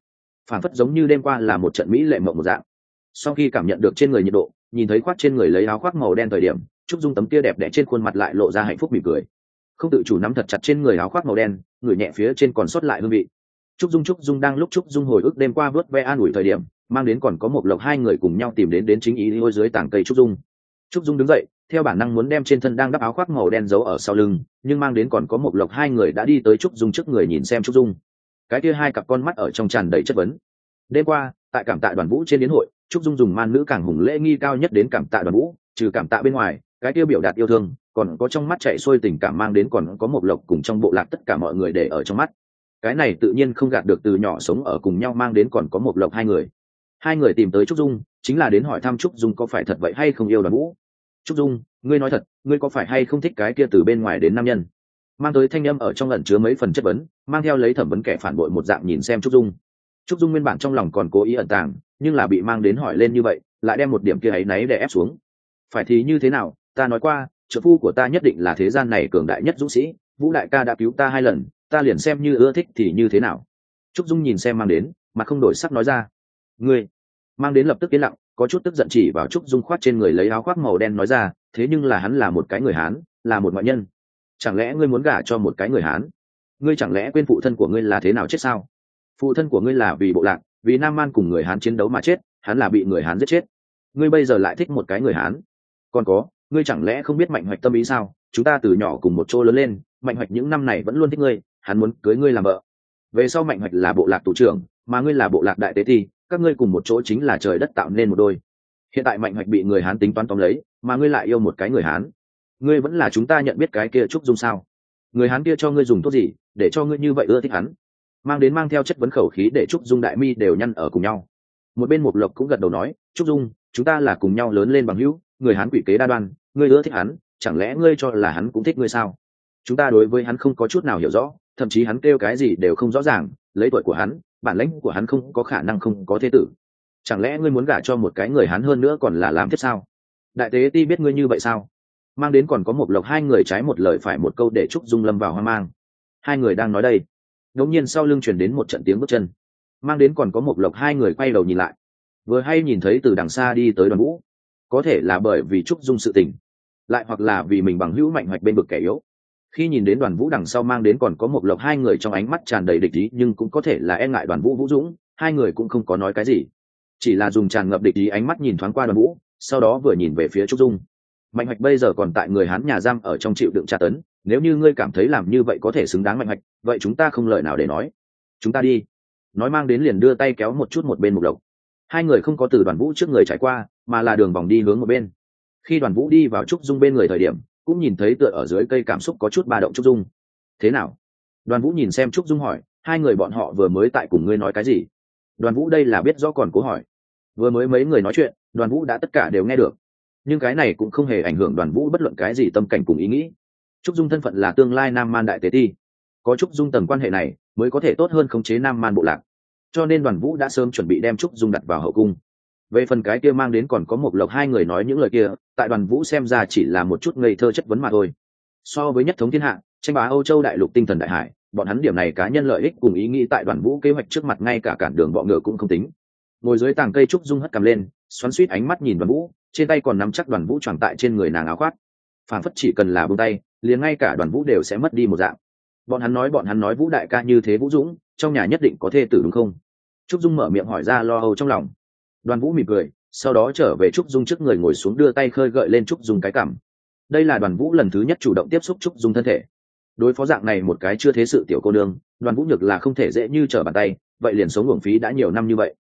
[SPEAKER 1] Phản phất giống như đêm qua là một trận mỹ lệ mộng một dạng. Sau khi cảm nhận được trên người nhiệt độ, nhìn thấy khoác trên người lấy áo khoác màu đen thời điểm, trúc dung tấm kia đẹp đẽ trên khuôn mặt lại lộ ra hạnh phúc mỉm cười. Không tự chủ nắm thật chặt trên người áo khoác màu đen, người nhẹ phía trên còn sót lại hương vị. Trúc dung trúc dung đang lúc trúc dung hồi ức đêm qua vớt ve an ủi thời điểm, mang đến còn có một lộc hai người cùng nhau tìm đến đến chính ý hôi dưới tảng cây trúc dung. Trúc dung đứng dậy theo bản năng muốn đem trên thân đang đắp áo khoác màu đen giấu ở sau lưng, nhưng mang đến còn có một lộc hai người đã đi tới trúc dung trước người nhìn xem trúc dung. Cái kia hai cặp con mắt ở trong tràn đầy chất vấn. Đêm qua, tại cảm tạ đoàn vũ trên đến hội, trúc dung dùng man nữ càng hùng lễ nghi cao nhất đến cảm tạ đoàn vũ, trừ cảm tạ bên ngoài, cái kia biểu đạt yêu thương, còn có trong mắt chạy xuôi tình cảm mang đến còn có một lộc cùng trong bộ lạc tất cả mọi người để ở trong mắt. Cái này tự nhiên không gạt được từ nhỏ sống ở cùng nhau mang đến còn có một lộc hai người. Hai người tìm tới trúc dung, chính là đến hỏi thăm trúc dung có phải thật vậy hay không yêu đoàn vũ trúc dung, ngươi nói thật, ngươi có phải hay không thích cái kia từ bên ngoài đến nam nhân? Mang tới thanh â m ở trong lần chứa mấy phần chất vấn, mang theo lấy thẩm vấn kẻ phản bội một dạng nhìn xem trúc dung. Trúc dung nguyên bản trong lòng còn cố ý ẩn tàng, nhưng là bị mang đến hỏi lên như vậy, lại đem một điểm kia ấy náy để ép xuống. Phải thì như thế nào, ta nói qua, trợ phu của ta nhất định là thế gian này cường đại nhất dũng sĩ, vũ đại ca đã cứu ta hai lần, ta liền xem như ưa thích thì như thế nào? Trúc dung nhìn xem mang đến mà không đổi sắc nói ra. Ngươi, mang đến lập tức yên lặng có chút tức giận chỉ vào trúc dung khoát trên người lấy áo khoác màu đen nói ra, thế nhưng là hắn là một cái người hán, là một ngoại nhân. Chẳng lẽ ngươi muốn gả cho một cái người hán? Ngươi chẳng lẽ quên phụ thân của ngươi là thế nào chết sao? Phụ thân của ngươi là vì bộ lạc, vì nam man cùng người hán chiến đấu mà chết, hắn là bị người hán giết chết. Ngươi bây giờ lại thích một cái người hán? Còn có, ngươi chẳng lẽ không biết mạnh hoạch tâm ý sao? Chúng ta từ nhỏ cùng một chỗ lớn lên, mạnh hoạch những năm này vẫn luôn thích ngươi, hắn muốn cưới ngươi làm vợ. Về sau mạnh hoạch là bộ lạc tù trưởng, mà ngươi là bộ lạc đại tế thi các ngươi cùng một chỗ chính là trời đất tạo nên một đôi. Hiện tại mạnh hoạch bị người hán tính toán tóm lấy, mà ngươi lại yêu một cái người hán. Ngươi vẫn là chúng ta nhận biết cái kia trúc dung sao? Người hán kia cho ngươi dùng thuốc gì, để cho ngươi như vậy ưa thích hắn? Mang đến mang theo chất vấn khẩu khí để trúc dung đại mi đều nhăn ở cùng nhau. Một bên một lộc cũng gật đầu nói, trúc dung, chúng ta là cùng nhau lớn lên bằng hữu, người hán quỷ kế đa đoan, ngươi ưa thích hắn, chẳng lẽ ngươi cho là hắn cũng thích ngươi sao? Chúng ta đối với hắn không có chút nào hiểu rõ, thậm chí hắn kêu cái gì đều không rõ ràng, lấy tuổi của hắn bản lãnh của hắn không có khả năng không có thế tử. Chẳng lẽ ngươi muốn gả cho một cái người hắn hơn nữa còn là làm tiếp sao? Đại tế ti biết ngươi như vậy sao? Mang đến còn có một lộc hai người trái một lời phải một câu để trúc dung lâm vào hoang mang. Hai người đang nói đây. Ngẫu nhiên sau lưng chuyển đến một trận tiếng bước chân. Mang đến còn có một lộc hai người quay đầu nhìn lại. Vừa hay nhìn thấy từ đằng xa đi tới đoàn vũ. Có thể là bởi vì trúc dung sự tình. Lại hoặc là vì mình bằng hữu mạnh hoạch bên bực kẻ yếu khi nhìn đến đoàn vũ đằng sau mang đến còn có một lộc, hai người trong ánh mắt tràn đầy địch ý, nhưng cũng có thể là e ngại đoàn vũ vũ dũng, hai người cũng không có nói cái gì. Chỉ là dùng tràn ngập địch ý ánh mắt nhìn thoáng qua đoàn vũ, sau đó vừa nhìn về phía trúc dung. Mạnh hoạch bây giờ còn tại người hán nhà giam ở trong chịu đựng tra tấn, nếu như ngươi cảm thấy làm như vậy có thể xứng đáng mạnh hoạch vậy chúng ta không lời nào để nói. Chúng ta đi. Nói mang đến liền đưa tay kéo một chút một bên một lộc. Hai người không có từ đoàn vũ trước người trải qua, mà là đường vòng đi hướng một bên. Khi đoàn vũ đi vào trúc dung bên người thời điểm cũng nhìn thấy tựa ở dưới cây cảm xúc có chút ba động trúc dung. Thế nào? Đoàn vũ nhìn xem trúc dung hỏi, hai người bọn họ vừa mới tại cùng ngươi nói cái gì? Đoàn vũ đây là biết rõ còn cố hỏi. Vừa mới mấy người nói chuyện, đoàn vũ đã tất cả đều nghe được. Nhưng cái này cũng không hề ảnh hưởng đoàn vũ bất luận cái gì tâm cảnh cùng ý nghĩ. Trúc dung thân phận là tương lai nam man đại tế ti. Có trúc dung tầng quan hệ này, mới có thể tốt hơn khống chế nam man bộ lạc. Cho nên đoàn vũ đã sớm chuẩn bị đem trúc dung đặt vào hậu cung về phần cái kia mang đến còn có một lộc hai người nói những lời kia, tại đoàn vũ xem ra chỉ là một chút ngây thơ chất vấn mà thôi. So với nhất thống thiên hạ, tranh bá âu châu đại lục tinh thần đại hải, bọn hắn điểm này cá nhân lợi ích cùng ý nghĩ tại đoàn vũ kế hoạch trước mặt ngay cả cản đường bọ ngựa cũng không tính. Ngồi dưới tàng cây trúc dung hất cầm lên, xoắn suýt ánh mắt nhìn đoàn vũ, trên tay còn nắm chắc đoàn vũ tròn tại trên người nàng áo khoác. Phản phất chỉ cần là bông tay, liền ngay cả đoàn vũ đều sẽ mất đi một dạng. Bọn hắn nói bọn hắn nói vũ đại ca như thế vũ dũng, trong nhà nhất định có thê tử đúng không? Trúc dung mở miệng hỏi ra lo âu trong lòng đoàn vũ mỉm cười, sau đó trở về trúc dung trước người ngồi xuống đưa tay khơi gợi lên trúc dung cái cảm. Đây là đoàn vũ lần thứ nhất chủ động tiếp xúc trúc dung thân thể. Đối phó dạng này một cái chưa thế sự tiểu cô nương đoàn vũ nhược là không thể dễ như trở bàn tay, vậy liền sống uổng phí đã nhiều năm như vậy.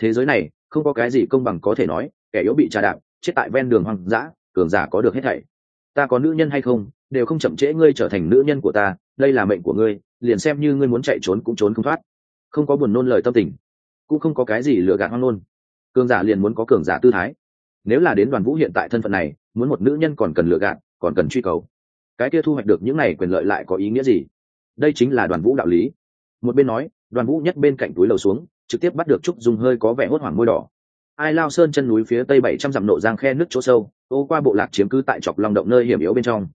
[SPEAKER 1] Thế giới này, không có cái gì công bằng có thể nói, kẻ yếu bị trà đạp, chết tại ven đường hoang dã, cường giả có được hết thảy. Ta có nữ nhân hay không, đều không chậm trễ ngươi trở thành nữ nhân của ta, đây là mệnh của ngươi, liền xem như ngươi muốn chạy trốn cũng trốn không thoát. Không có buồn nôn lời tâm tình, cũng không có cái gì lừa gạt hoang nôn cường giả liền muốn có cường giả tư thái. Nếu là đến đoàn vũ hiện tại thân phận này, muốn một nữ nhân còn cần lựa gạt, còn cần truy cầu. Cái kia thu hoạch được những này quyền lợi lại có ý nghĩa gì? Đây chính là đoàn vũ đạo lý. Một bên nói, đoàn vũ nhất bên cạnh túi lầu xuống, trực tiếp bắt được trúc dung hơi có vẻ hốt hoảng môi đỏ. Ai lao sơn chân núi phía tây bảy trăm dặm nộ giang khe nước chỗ sâu, ô qua bộ lạc chiếm cứ tại chọc lòng động nơi hiểm yếu bên trong.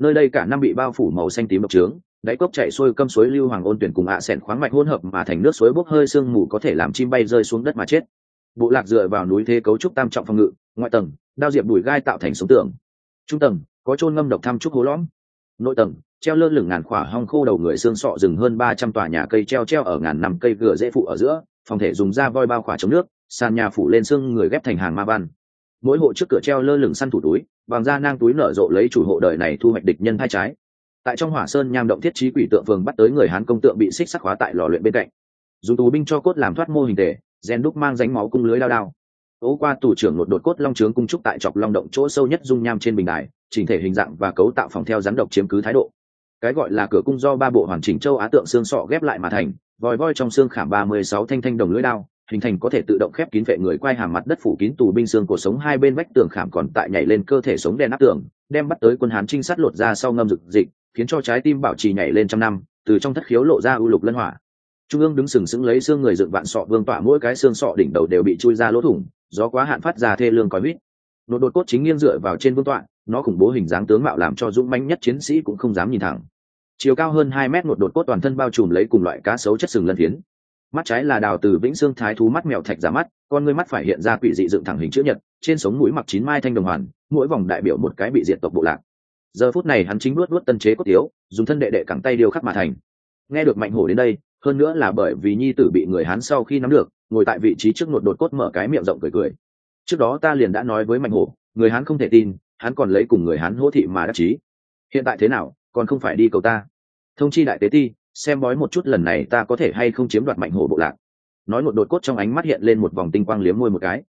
[SPEAKER 1] Nơi đây cả năm bị bao phủ màu xanh tím độc trướng, đáy cốc chạy xuôi câm suối lưu hoàng ôn tuyển cùng ạ à khoáng mạch hỗn hợp mà thành nước suối bốc hơi sương mù có thể làm chim bay rơi xuống đất mà chết bộ lạc dựa vào núi thế cấu trúc tam trọng phòng ngự, ngoại tầng, đao diệp đùi gai tạo thành sống tường. Trung tầng, có trôn ngâm độc thăm trúc hố lõm. Nội tầng, treo lơ lửng ngàn khỏa hong khô đầu người xương sọ rừng hơn ba trăm tòa nhà cây treo treo ở ngàn năm cây gửa dễ phụ ở giữa, phòng thể dùng da voi bao khỏa chống nước, sàn nhà phủ lên xương người ghép thành hàng ma văn. Mỗi hộ trước cửa treo lơ lửng săn thủ túi bằng da nang túi nở rộ lấy chủ hộ đời này thu hoạch địch nhân thai trái. Tại trong hỏa sơn nham động thiết trí quỷ tượng phường bắt tới người hán công tượng bị xích sắc hóa tại lò luyện bên cạnh. Dùng tù binh cho cốt làm thoát mô hình tề gen đúc mang ránh máu cung lưới đao đao. Ố qua tù trưởng một đột cốt long trướng cung trúc tại chọc long động chỗ sâu nhất dung nham trên bình đài, chỉnh thể hình dạng và cấu tạo phòng theo rắn độc chiếm cứ thái độ. Cái gọi là cửa cung do ba bộ hoàn chỉnh châu á tượng xương sọ ghép lại mà thành, vòi voi trong xương khảm ba mươi sáu thanh thanh đồng lưỡi đao, hình thành có thể tự động khép kín vệ người quay hàm mặt đất phủ kín tù binh xương cổ sống hai bên vách tường khảm còn tại nhảy lên cơ thể sống đen áp tường, đem bắt tới quân hán trinh sát lột ra sau ngâm rực dịch khiến cho trái tim bảo trì nhảy lên trăm năm, từ trong thất khiếu lộ ra ưu lục lân hỏa trung ương đứng sừng sững lấy xương người dựng vạn sọ vương tỏa mỗi cái xương sọ đỉnh đầu đều bị chui ra lỗ thủng, gió quá hạn phát ra thê lương còi huýt. Nột đột cốt chính nghiêng dựa vào trên vương tọa, nó khủng bố hình dáng tướng mạo làm cho dũng mãnh nhất chiến sĩ cũng không dám nhìn thẳng. Chiều cao hơn hai mét một đột cốt toàn thân bao trùm lấy cùng loại cá sấu chất sừng lân phiến. Mắt trái là đào từ vĩnh xương thái thú mắt mèo thạch giả mắt, con ngươi mắt phải hiện ra quỷ dị dựng thẳng hình chữ nhật, trên sống mũi mặc chín mai thanh đồng hoàn, mỗi vòng đại biểu một cái bị diện tộc bộ lạc. Giờ phút này hắn chính luốt luốt tân chế cốt tiếu, dùng thân đệ đệ cẳng tay điều khắc mà thành. Nghe được mạnh hổ đến đây hơn nữa là bởi vì nhi tử bị người hán sau khi nắm được, ngồi tại vị trí trước nột đột cốt mở cái miệng rộng cười cười. Trước đó ta liền đã nói với mạnh hổ, người hán không thể tin, hắn còn lấy cùng người hán hỗ thị mà đắc chí. Hiện tại thế nào, còn không phải đi cầu ta. Thông chi đại tế ti, xem bói một chút lần này ta có thể hay không chiếm đoạt mạnh hổ bộ lạc. Nói một đột cốt trong ánh mắt hiện lên một vòng tinh quang liếm môi một cái.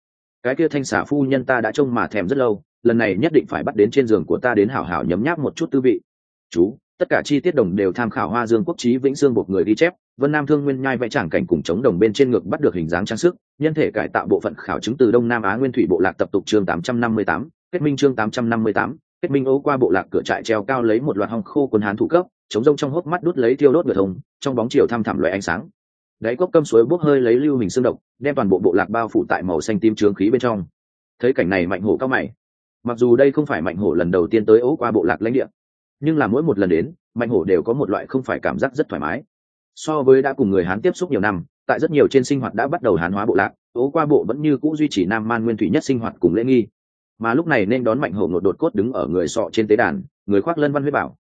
[SPEAKER 1] Cái kia thanh xả phu nhân ta đã trông mà thèm rất lâu, lần này nhất định phải bắt đến trên giường của ta đến hảo hảo nhấm nháp một chút tư vị. Chú, tất cả chi tiết đồng đều tham khảo hoa dương quốc trí vĩnh dương buộc người đi chép vân nam thương nguyên nhai vẽ tràng cảnh cùng chống đồng bên trên ngực bắt được hình dáng trang sức nhân thể cải tạo bộ phận khảo chứng từ đông nam á nguyên thủy bộ lạc tập tục chương 858, kết minh chương 858, kết minh ấu qua bộ lạc cửa trại treo cao lấy một loạt hong khô quân hán thủ cấp chống rông trong hốc mắt đút lấy thiêu đốt ngựa thông trong bóng chiều thăm thẳm loại ánh sáng. Đáy cốc cơm suối bốc hơi lấy lưu hình xương độc đem toàn bộ bộ lạc bao phủ tại màu xanh tím trướng khí bên trong. Thấy cảnh này mạnh hổ cao mày. Mặc dù đây không phải mạnh hổ lần đầu tiên tới ấu qua bộ lạc lãnh địa nhưng là mỗi một lần đến mạnh hổ đều có một loại không phải cảm giác rất thoải mái so với đã cùng người hán tiếp xúc nhiều năm, tại rất nhiều trên sinh hoạt đã bắt đầu hán hóa bộ lạc ố qua bộ vẫn như c ũ duy trì nam man nguyên thủy nhất sinh hoạt cùng lễ nghi. Mà lúc này nên đón mạnh hổ ngột đột cốt đứng ở người sọ trên tế đàn, người khoác lân văn huyết bảo.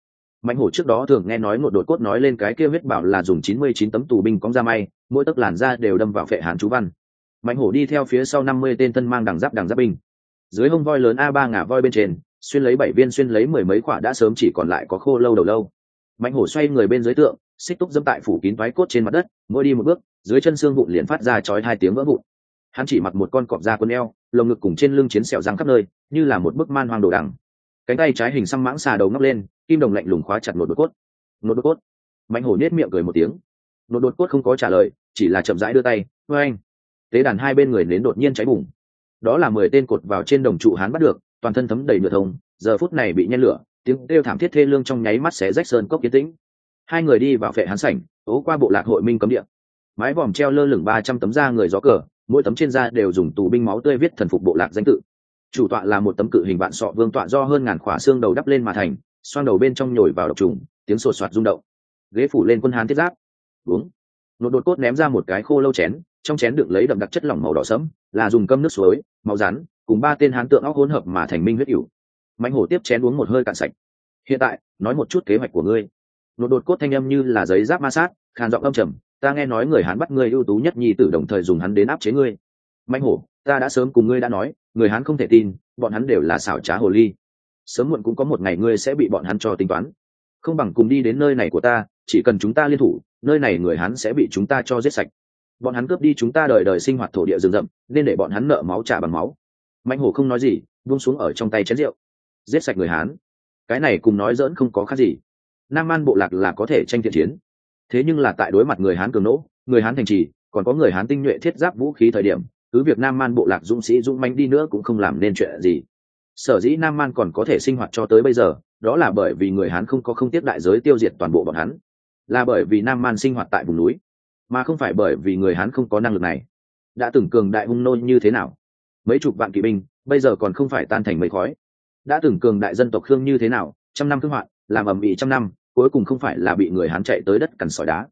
[SPEAKER 1] Mạnh hổ trước đó thường nghe nói ngột đột cốt nói lên cái kia huyết bảo là dùng chín mươi chín tấm tù binh cóng da may, mỗi tấc làn da đều đâm vào phệ hán chú văn. Mạnh hổ đi theo phía sau năm mươi tên tân mang đằng giáp đằng giáp binh. Dưới hông voi lớn a ba ngả voi bên trên, xuyên lấy bảy viên xuyên lấy mười mấy quả đã sớm chỉ còn lại có khô lâu đầu lâu mạnh hổ xoay người bên dưới tượng, xích túc dâm tại phủ kín thoái cốt trên mặt đất, mỗi đi một bước, dưới chân xương vụn liền phát ra chói hai tiếng vỡ vụn. Hắn chỉ mặc một con cọp da quân eo, lồng ngực cùng trên lưng chiến sẹo răng khắp nơi, như là một bức man hoang đồ đằng. Cánh tay trái hình xăm mãng xà đầu ngóc lên, kim đồng lạnh lùng khóa chặt một đột cốt. Một đột cốt. Mạnh hổ nết miệng cười một tiếng. Một đột cốt không có trả lời, chỉ là chậm rãi đưa tay vê anh tế đàn hai bên người nến đột nhiên cháy bùng. Đó là mười tên cột vào trên đồng trụ hắn bắt được, toàn thân thấm đầy nửa thông, giờ phút này bị nhen lửa tiếng kêu thảm thiết thê lương trong nháy mắt xé rách sơn cốc kiến tĩnh. Hai người đi vào vệ hán sảnh, ố qua bộ lạc hội minh cấm địa. Mái vòm treo lơ lửng ba trăm tấm da người gió cờ, mỗi tấm trên da đều dùng tù binh máu tươi viết thần phục bộ lạc danh tự. Chủ tọa là một tấm cự hình vạn sọ vương tọa do hơn ngàn khỏa xương đầu đắp lên mà thành, xoang đầu bên trong nhồi vào độc trùng, tiếng sột soạt rung động. Ghế phủ lên quân hán thiết giáp. Uống. Nột đột cốt ném ra một cái khô lâu chén, trong chén đựng lấy đậm đặc chất lỏng màu đỏ sẫm, là dùng cơm nước suối, màu rắn cùng ba tên hán tượng óc hỗn hợp mà thành minh huyết ỉu mạnh hổ tiếp chén uống một hơi cạn sạch. Hiện tại, nói một chút kế hoạch của ngươi. Nột đột cốt thanh âm như là giấy giáp ma sát, khàn giọng âm trầm, ta nghe nói người hán bắt ngươi ưu tú nhất nhi tử đồng thời dùng hắn đến áp chế ngươi. Mạnh hổ, ta đã sớm cùng ngươi đã nói, người hán không thể tin, bọn hắn đều là xảo trá hồ ly. Sớm muộn cũng có một ngày ngươi sẽ bị bọn hắn cho tính toán. Không bằng cùng đi đến nơi này của ta, chỉ cần chúng ta liên thủ, nơi này người hán sẽ bị chúng ta cho giết sạch. Bọn hắn cướp đi chúng ta đời đời sinh hoạt thổ địa rừng rậm, nên để bọn hắn nợ máu trả bằng máu. Mạnh hổ không nói gì, buông xuống ở trong tay chén rượu giết sạch người hán. Cái này cùng nói dỡn không có khác gì. Nam man bộ lạc là có thể tranh thiện chiến. Thế nhưng là tại đối mặt người hán cường nỗ, người hán thành trì, còn có người hán tinh nhuệ thiết giáp vũ khí thời điểm, cứ việc nam man bộ lạc dũng sĩ dũng manh đi nữa cũng không làm nên chuyện gì. Sở dĩ nam man còn có thể sinh hoạt cho tới bây giờ, đó là bởi vì người hán không có không tiếp đại giới tiêu diệt toàn bộ bọn hắn. Là bởi vì nam man sinh hoạt tại vùng núi, mà không phải bởi vì người hán không có năng lực này. Đã từng cường đại hung nô như thế nào? Mấy chục vạn kỵ binh, bây giờ còn không phải tan thành mấy khói đã từng cường đại dân tộc khương như thế nào, trăm năm thương hoạn, làm ầm ĩ trăm năm, cuối cùng không phải là bị người hán chạy tới đất cằn sỏi đá.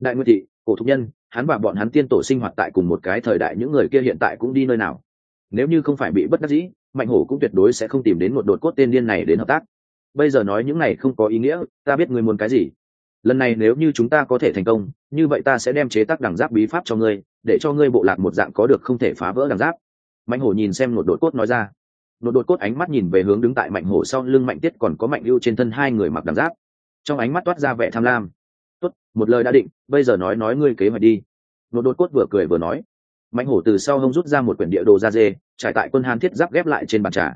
[SPEAKER 1] Đại nguyên thị, cổ thục nhân, hắn và bọn hắn tiên tổ sinh hoạt tại cùng một cái thời đại, những người kia hiện tại cũng đi nơi nào? Nếu như không phải bị bất đắc dĩ, mạnh hổ cũng tuyệt đối sẽ không tìm đến một đột cốt tên điên này đến hợp tác. Bây giờ nói những này không có ý nghĩa, ta biết ngươi muốn cái gì. Lần này nếu như chúng ta có thể thành công, như vậy ta sẽ đem chế tác đằng giáp bí pháp cho ngươi, để cho ngươi bộ lạc một dạng có được không thể phá vỡ đằng giáp. Mạnh hổ nhìn xem một đột cốt nói ra đột đột cốt ánh mắt nhìn về hướng đứng tại mạnh hổ sau lưng mạnh tiết còn có mạnh lưu trên thân hai người mặc đằng giáp. Trong ánh mắt toát ra vẻ tham lam. Tốt, một lời đã định, bây giờ nói nói ngươi kế hoạch đi. Đột đột cốt vừa cười vừa nói. Mạnh hổ từ sau hông rút ra một quyển địa đồ da dê, trải tại quân hàn thiết giáp ghép lại trên bàn trà.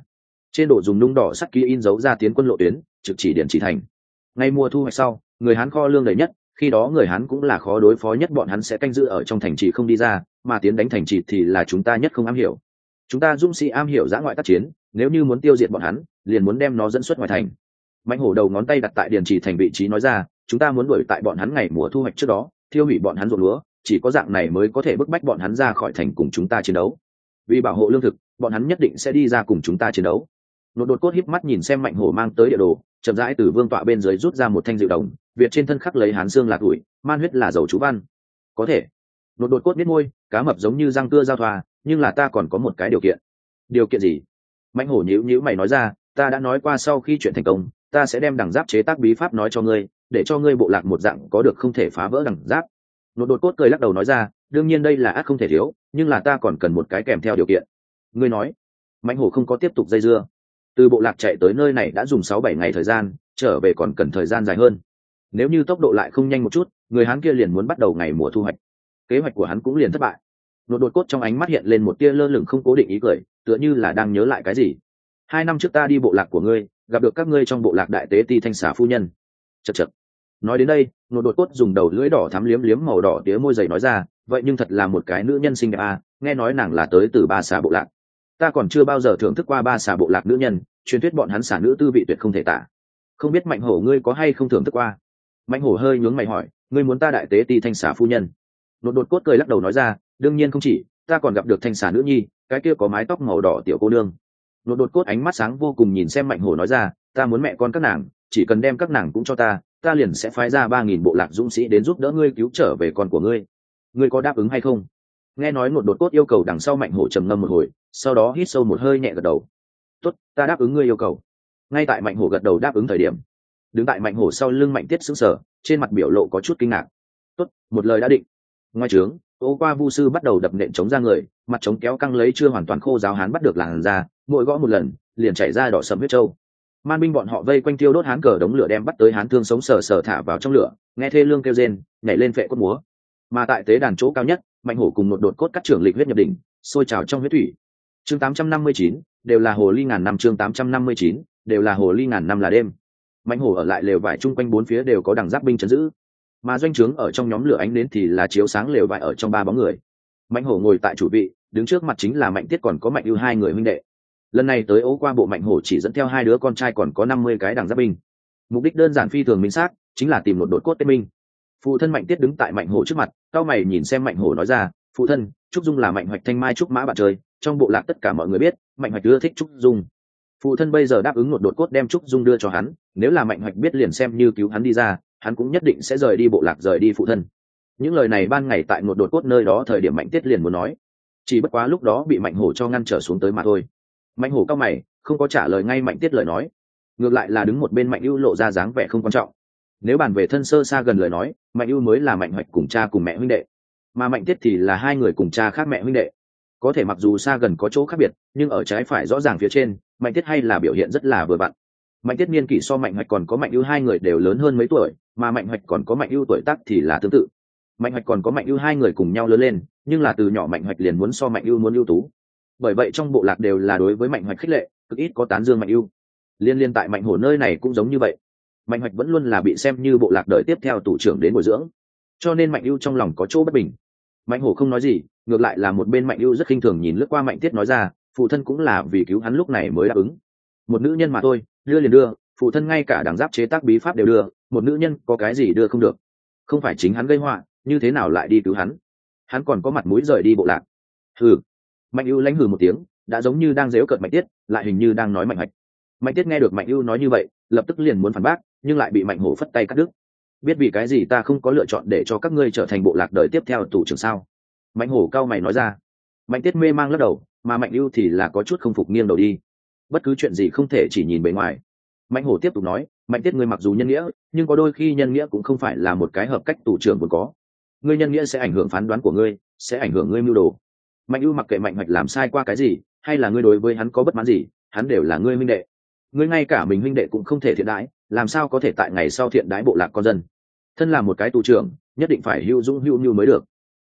[SPEAKER 1] Trên đồ dùng nung đỏ sắt ký in dấu ra tiến quân lộ tuyến, trực chỉ điện chỉ thành. Ngay mùa thu hoạch sau, người hán kho lương đầy nhất, khi đó người hán cũng là khó đối phó nhất, bọn hắn sẽ canh giữ ở trong thành trì không đi ra, mà tiến đánh thành trì thì là chúng ta nhất không am hiểu chúng ta dũng sĩ am hiểu giã ngoại tác chiến, nếu như muốn tiêu diệt bọn hắn, liền muốn đem nó dẫn xuất ngoài thành. Mạnh hổ đầu ngón tay đặt tại điền trì thành vị trí nói ra, chúng ta muốn đuổi tại bọn hắn ngày mùa thu hoạch trước đó, thiêu hủy bọn hắn ruộng lúa, chỉ có dạng này mới có thể bức bách bọn hắn ra khỏi thành cùng chúng ta chiến đấu. Vì bảo hộ lương thực, bọn hắn nhất định sẽ đi ra cùng chúng ta chiến đấu. Nội đột cốt híp mắt nhìn xem mạnh hổ mang tới địa đồ, chậm rãi từ vương tọa bên dưới rút ra một thanh dịu đồng, việt trên thân khắc lấy hán xương lạc ủi, man huyết là dầu chú văn. Có thể. Nội đột cốt biết môi, cá mập giống như răng cưa giao thoa nhưng là ta còn có một cái điều kiện. Điều kiện gì? Mạnh hổ nhíu nhíu mày nói ra, ta đã nói qua sau khi chuyện thành công, ta sẽ đem đằng giáp chế tác bí pháp nói cho ngươi, để cho ngươi bộ lạc một dạng có được không thể phá vỡ đằng giáp. Nột đột cốt cười lắc đầu nói ra, đương nhiên đây là ác không thể thiếu, nhưng là ta còn cần một cái kèm theo điều kiện. Ngươi nói. Mạnh hổ không có tiếp tục dây dưa. Từ bộ lạc chạy tới nơi này đã dùng sáu bảy ngày thời gian, trở về còn cần thời gian dài hơn. Nếu như tốc độ lại không nhanh một chút, người hắn kia liền muốn bắt đầu ngày mùa thu hoạch. Kế hoạch của hắn cũng liền thất bại nội đột cốt trong ánh mắt hiện lên một tia lơ lửng không cố định ý cười, tựa như là đang nhớ lại cái gì. Hai năm trước ta đi bộ lạc của ngươi, gặp được các ngươi trong bộ lạc đại tế ti thanh xà phu nhân. Chật chật nói đến đây nội đột cốt dùng đầu lưỡi đỏ thắm liếm liếm màu đỏ tía môi dày nói ra, vậy nhưng thật là một cái nữ nhân xinh đẹp à nghe nói nàng là tới từ ba xà bộ lạc. Ta còn chưa bao giờ thưởng thức qua ba xà bộ lạc nữ nhân, truyền thuyết bọn hắn xả nữ tư vị tuyệt không thể tả. Không biết mạnh hổ ngươi có hay không thưởng thức qua? Mạnh hổ hơi nhướng mày hỏi, ngươi muốn ta đại tế ti thanh xà phu nhân? Nột đột cốt cười lắc đầu nói ra, đương nhiên không chỉ, ta còn gặp được thanh xà nữ nhi, cái kia có mái tóc màu đỏ tiểu cô nương. Nột đột cốt ánh mắt sáng vô cùng nhìn xem mạnh hổ nói ra, ta muốn mẹ con các nàng, chỉ cần đem các nàng cũng cho ta ta liền sẽ phái ra ba nghìn bộ lạc dũng sĩ đến giúp đỡ ngươi cứu trở về con của ngươi. Ngươi có đáp ứng hay không? Nghe nói một đột cốt yêu cầu đằng sau mạnh hổ trầm ngâm một hồi, sau đó hít sâu một hơi nhẹ gật đầu. Tốt, ta đáp ứng ngươi yêu cầu. Ngay tại mạnh hổ gật đầu đáp ứng thời điểm, đứng tại mạnh hổ sau lưng mạnh tiết xứng sở trên mặt biểu lộ có chút kinh ngạc. Tốt, một lời đã định ngoài trướng ô qua vu sư bắt đầu đập nện chống ra người mặt chống kéo căng lấy chưa hoàn toàn khô giáo hán bắt được làn ra mỗi gõ một lần liền chảy ra đỏ sầm huyết trâu. Man binh bọn họ vây quanh tiêu đốt hán cờ đống lửa đem bắt tới hán thương sống sờ sờ thả vào trong lửa nghe thê lương kêu rên nhảy lên phệ cốt múa. Mà tại tế đàn chỗ cao nhất mạnh hổ cùng một đột cốt các trưởng lịch huyết nhập đỉnh sôi trào trong huyết thủy. Chương 859, đều là hồ ly ngàn năm chương 859, đều là hồ ly ngàn năm là đêm. Mạnh hổ ở lại lều vải chung quanh bốn phía đều có đằng giáp binh chấn giữ mà doanh trướng ở trong nhóm lửa ánh đến thì là chiếu sáng lều vải ở trong ba bóng người. Mạnh hổ ngồi tại chủ vị, đứng trước mặt chính là mạnh tiết còn có mạnh ưu hai người huynh đệ. Lần này tới ố qua bộ mạnh hổ chỉ dẫn theo hai đứa con trai còn có năm mươi cái đảng giáp binh. Mục đích đơn giản phi thường minh xác, chính là tìm một đội cốt tên minh phụ thân mạnh tiết đứng tại mạnh hổ trước mặt cao mày nhìn xem mạnh hổ nói ra, phụ thân, trúc dung là mạnh hoạch thanh mai trúc mã bạn chơi trong bộ lạc tất cả mọi người biết, mạnh hoạch ưa thích trúc dung. Phụ thân bây giờ đáp ứng một đột cốt đem trúc dung đưa cho hắn, nếu là mạnh hoạch biết liền xem như cứu hắn đi ra hắn cũng nhất định sẽ rời đi bộ lạc, rời đi phụ thân. Những lời này ban ngày tại một đột cốt nơi đó thời điểm mạnh tiết liền muốn nói. Chỉ bất quá lúc đó bị mạnh hổ cho ngăn trở xuống tới mà thôi. Mạnh hổ cao mày, không có trả lời ngay mạnh tiết lời nói. Ngược lại là đứng một bên mạnh ưu lộ ra dáng vẻ không quan trọng. Nếu bàn về thân sơ xa gần lời nói, mạnh ưu mới là mạnh hoạch cùng cha cùng mẹ huynh đệ. Mà mạnh tiết thì là hai người cùng cha khác mẹ huynh đệ. Có thể mặc dù xa gần có chỗ khác biệt, nhưng ở trái phải rõ ràng phía trên, mạnh tiết hay là biểu hiện rất là vừa vặn mạnh tiết niên kỷ so mạnh hoạch còn có mạnh ưu hai người đều lớn hơn mấy tuổi, mà mạnh hoạch còn có mạnh ưu tuổi tác thì là tương tự. Mạnh hoạch còn có mạnh ưu hai người cùng nhau lớn lên, nhưng là từ nhỏ mạnh hoạch liền muốn so mạnh ưu muốn ưu tú. Bởi vậy trong bộ lạc đều là đối với mạnh hoạch khích lệ, cực ít có tán dương mạnh ưu. Liên liên tại mạnh hổ nơi này cũng giống như vậy. Mạnh hoạch vẫn luôn là bị xem như bộ lạc đời tiếp theo tủ trưởng đến bồi dưỡng. Cho nên mạnh ưu trong lòng có chỗ bất bình. Mạnh hổ không nói gì, ngược lại là một bên mạnh ưu rất khinh thường nhìn lướt qua mạnh tiết nói ra, phụ thân cũng là vì cứu hắn lúc này mới đáp ứng. Một nữ nhân mà thôi đưa liền đưa, phụ thân ngay cả đảng giáp chế tác bí pháp đều đưa, một nữ nhân có cái gì đưa không được. Không phải chính hắn gây họa, như thế nào lại đi cứu hắn? Hắn còn có mặt mũi rời đi bộ lạc. Hừ. Mạnh ưu lãnh hừ một tiếng, đã giống như đang dếu cợt mạnh tiết, lại hình như đang nói mạnh hạch mạnh tiết nghe được mạnh ưu nói như vậy, lập tức liền muốn phản bác, nhưng lại bị mạnh hổ phất tay cắt đứt. Biết vì cái gì ta không có lựa chọn để cho các ngươi trở thành bộ lạc đời tiếp theo tủ trưởng sao? Mạnh hổ cao mày nói ra. Mạnh tiết mê mang lắc đầu, mà mạnh ưu thì là có chút không phục nghiêng đầu đi bất cứ chuyện gì không thể chỉ nhìn bề ngoài. Mạnh hổ tiếp tục nói, mạnh tiết ngươi mặc dù nhân nghĩa, nhưng có đôi khi nhân nghĩa cũng không phải là một cái hợp cách tủ trưởng vốn có. Ngươi nhân nghĩa sẽ ảnh hưởng phán đoán của ngươi, sẽ ảnh hưởng ngươi mưu đồ. Mạnh ưu mặc kệ mạnh hoạch làm sai qua cái gì, hay là ngươi đối với hắn có bất mãn gì, hắn đều là ngươi minh đệ. Ngươi ngay cả mình minh đệ cũng không thể thiện đãi, làm sao có thể tại ngày sau thiện đái bộ lạc con dân? Thân là một cái tù trưởng, nhất định phải hữu dũng hữu như mới được.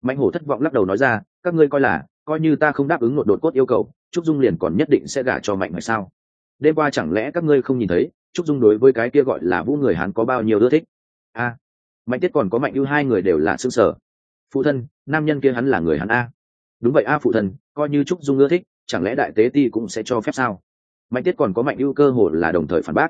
[SPEAKER 1] Mạnh hổ thất vọng lắc đầu nói ra, các ngươi coi là coi như ta không đáp ứng nội đột cốt yêu cầu, trúc dung liền còn nhất định sẽ gả cho mạnh hay sao? Đêm qua chẳng lẽ các ngươi không nhìn thấy, trúc dung đối với cái kia gọi là vũ người hắn có bao nhiêu ưa thích? A. Mạnh tiết còn có mạnh ưu hai người đều là xương sở. Phụ thân, nam nhân kia hắn là người hắn a. Đúng vậy a phụ thân, coi như trúc dung ưa thích, chẳng lẽ đại tế ti cũng sẽ cho phép sao? Mạnh tiết còn có mạnh ưu cơ hồ là đồng thời phản bác.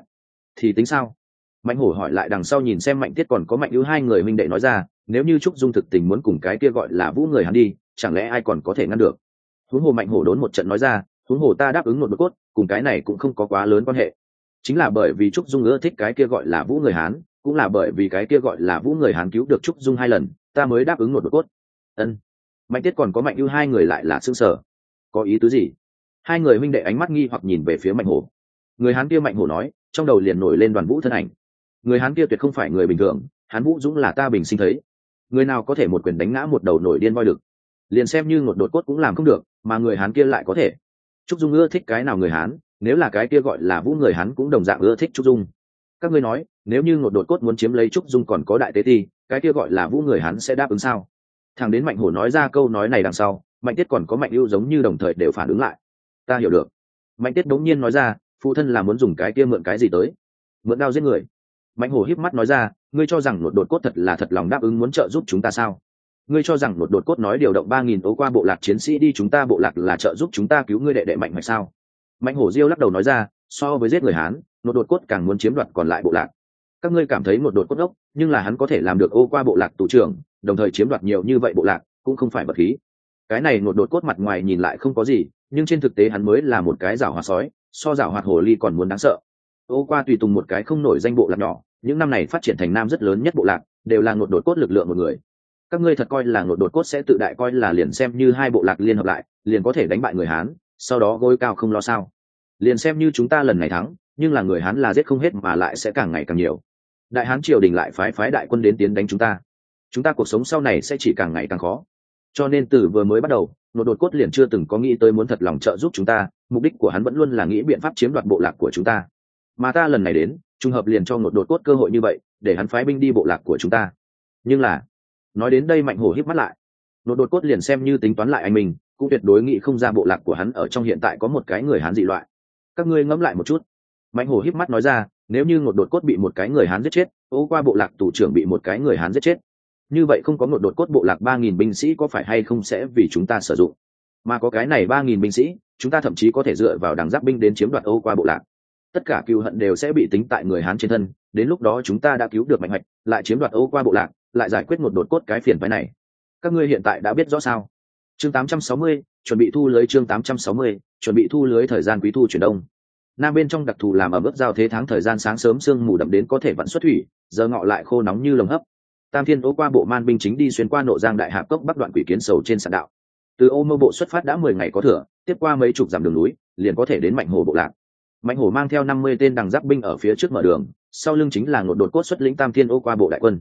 [SPEAKER 1] Thì tính sao? Mạnh hổ hỏi lại đằng sau nhìn xem mạnh tiết còn có mạnh ưu hai người minh đệ nói ra, nếu như trúc dung thực tình muốn cùng cái kia gọi là vũ người hắn đi chẳng lẽ ai còn có thể ngăn được? Huống hồ mạnh hổ đốn một trận nói ra, huống hồ ta đáp ứng một bức cốt, cùng cái này cũng không có quá lớn quan hệ. Chính là bởi vì trúc dung ưa thích cái kia gọi là vũ người hán, cũng là bởi vì cái kia gọi là vũ người hán cứu được trúc dung hai lần, ta mới đáp ứng một bức cốt. Ân. Mạnh tiết còn có mạnh ưu hai người lại là xương sở. Có ý tứ gì? Hai người minh đệ ánh mắt nghi hoặc nhìn về phía mạnh hổ. Người hán kia mạnh hổ nói, trong đầu liền nổi lên đoàn vũ thân ảnh. Người hán kia tuyệt không phải người bình thường, hán vũ dũng là ta bình sinh thấy. Người nào có thể một quyền đánh ngã một đầu nổi điên voi được liền xem như ngột đột cốt cũng làm không được, mà người hán kia lại có thể. Trúc dung ưa thích cái nào người hán, nếu là cái kia gọi là vũ người hán cũng đồng dạng ưa thích trúc dung. Các ngươi nói, nếu như ngột đột cốt muốn chiếm lấy trúc dung còn có đại tế ti, cái kia gọi là vũ người hán sẽ đáp ứng sao? Thằng đến mạnh hổ nói ra câu nói này đằng sau, mạnh tiết còn có mạnh ưu giống như đồng thời đều phản ứng lại. Ta hiểu được. Mạnh tiết đống nhiên nói ra, phụ thân là muốn dùng cái kia mượn cái gì tới? Mượn đao giết người. Mạnh hổ híp mắt nói ra, ngươi cho rằng ngột đột cốt thật là thật lòng đáp ứng muốn trợ giúp chúng ta sao? Ngươi cho rằng một đột cốt nói điều động ba nghìn ố qua bộ lạc chiến sĩ đi chúng ta bộ lạc là trợ giúp chúng ta cứu ngươi đệ đệ mạnh hoạch sao? Mạnh hổ diêu lắc đầu nói ra, so với giết người hán, một đột cốt càng muốn chiếm đoạt còn lại bộ lạc. Các ngươi cảm thấy một đột cốt ốc nhưng là hắn có thể làm được ô qua bộ lạc tù trưởng, đồng thời chiếm đoạt nhiều như vậy bộ lạc, cũng không phải bật khí. Cái này một đột cốt mặt ngoài nhìn lại không có gì, nhưng trên thực tế hắn mới là một cái rào hoạt sói, so rào hoạt hồ ly còn muốn đáng sợ. Ô qua tùy tùng một cái không nổi danh bộ lạc nhỏ, những năm này phát triển thành nam rất lớn nhất bộ lạc, đều là ngột đột cốt lực lượng một người các ngươi thật coi là ngột đột cốt sẽ tự đại coi là liền xem như hai bộ lạc liên hợp lại, liền có thể đánh bại người hán, sau đó gối cao không lo sao. Liền xem như chúng ta lần này thắng, nhưng là người hán là giết không hết mà lại sẽ càng ngày càng nhiều. Đại hán triều đình lại phái phái đại quân đến tiến đánh chúng ta. Chúng ta cuộc sống sau này sẽ chỉ càng ngày càng khó. Cho nên từ vừa mới bắt đầu nội đột cốt liền chưa từng có nghĩ tới muốn thật lòng trợ giúp chúng ta, mục đích của hắn vẫn luôn là nghĩ biện pháp chiếm đoạt bộ lạc của chúng ta. Mà ta lần này đến, trùng hợp liền cho nội đột cốt cơ hội như vậy, để hắn phái binh đi bộ lạc của chúng ta. Nhưng là nói đến đây mạnh hổ híp mắt lại. Nột đột cốt liền xem như tính toán lại anh mình, cũng tuyệt đối nghĩ không ra bộ lạc của hắn ở trong hiện tại có một cái người hán dị loại. Các ngươi ngẫm lại một chút. Mạnh hổ híp mắt nói ra, nếu như ngột đột cốt bị một cái người hán giết chết, ô qua bộ lạc tù trưởng bị một cái người hán giết chết. Như vậy không có ngột đột cốt bộ lạc ba nghìn binh sĩ có phải hay không sẽ vì chúng ta sử dụng? Mà có cái này ba nghìn binh sĩ, chúng ta thậm chí có thể dựa vào đằng giáp binh đến chiếm đoạt ô qua bộ lạc. Tất cả cựu hận đều sẽ bị tính tại người hán trên thân, đến lúc đó chúng ta đã cứu được mạnh hoạch, lại chiếm đoạt ô qua bộ lạc lại giải quyết một đột cốt cái phiền phái này. Các ngươi hiện tại đã biết rõ sao? Chương 860, chuẩn bị thu lưới chương 860, chuẩn bị thu lưới thời gian quý thu chuyển đông. Nam bên trong đặc thù làm ở bước giao thế tháng thời gian sáng sớm sương mù đậm đến có thể vẫn xuất thủy giờ ngọ lại khô nóng như lồng hấp. Tam thiên ố qua bộ man binh chính đi xuyên qua nộ giang đại hạp cốc bắc đoạn quỷ kiến sầu trên sạn đạo. Từ ô mơ bộ xuất phát đã mười ngày có thừa tiếp qua mấy chục dặm đường núi liền có thể đến mạnh hồ bộ lạc. Mạnh hồ mang theo năm mươi tên đằng giáp binh ở phía trước mở đường sau lưng chính là ngột đột cốt xuất lĩnh tam thiên ô qua bộ đại quân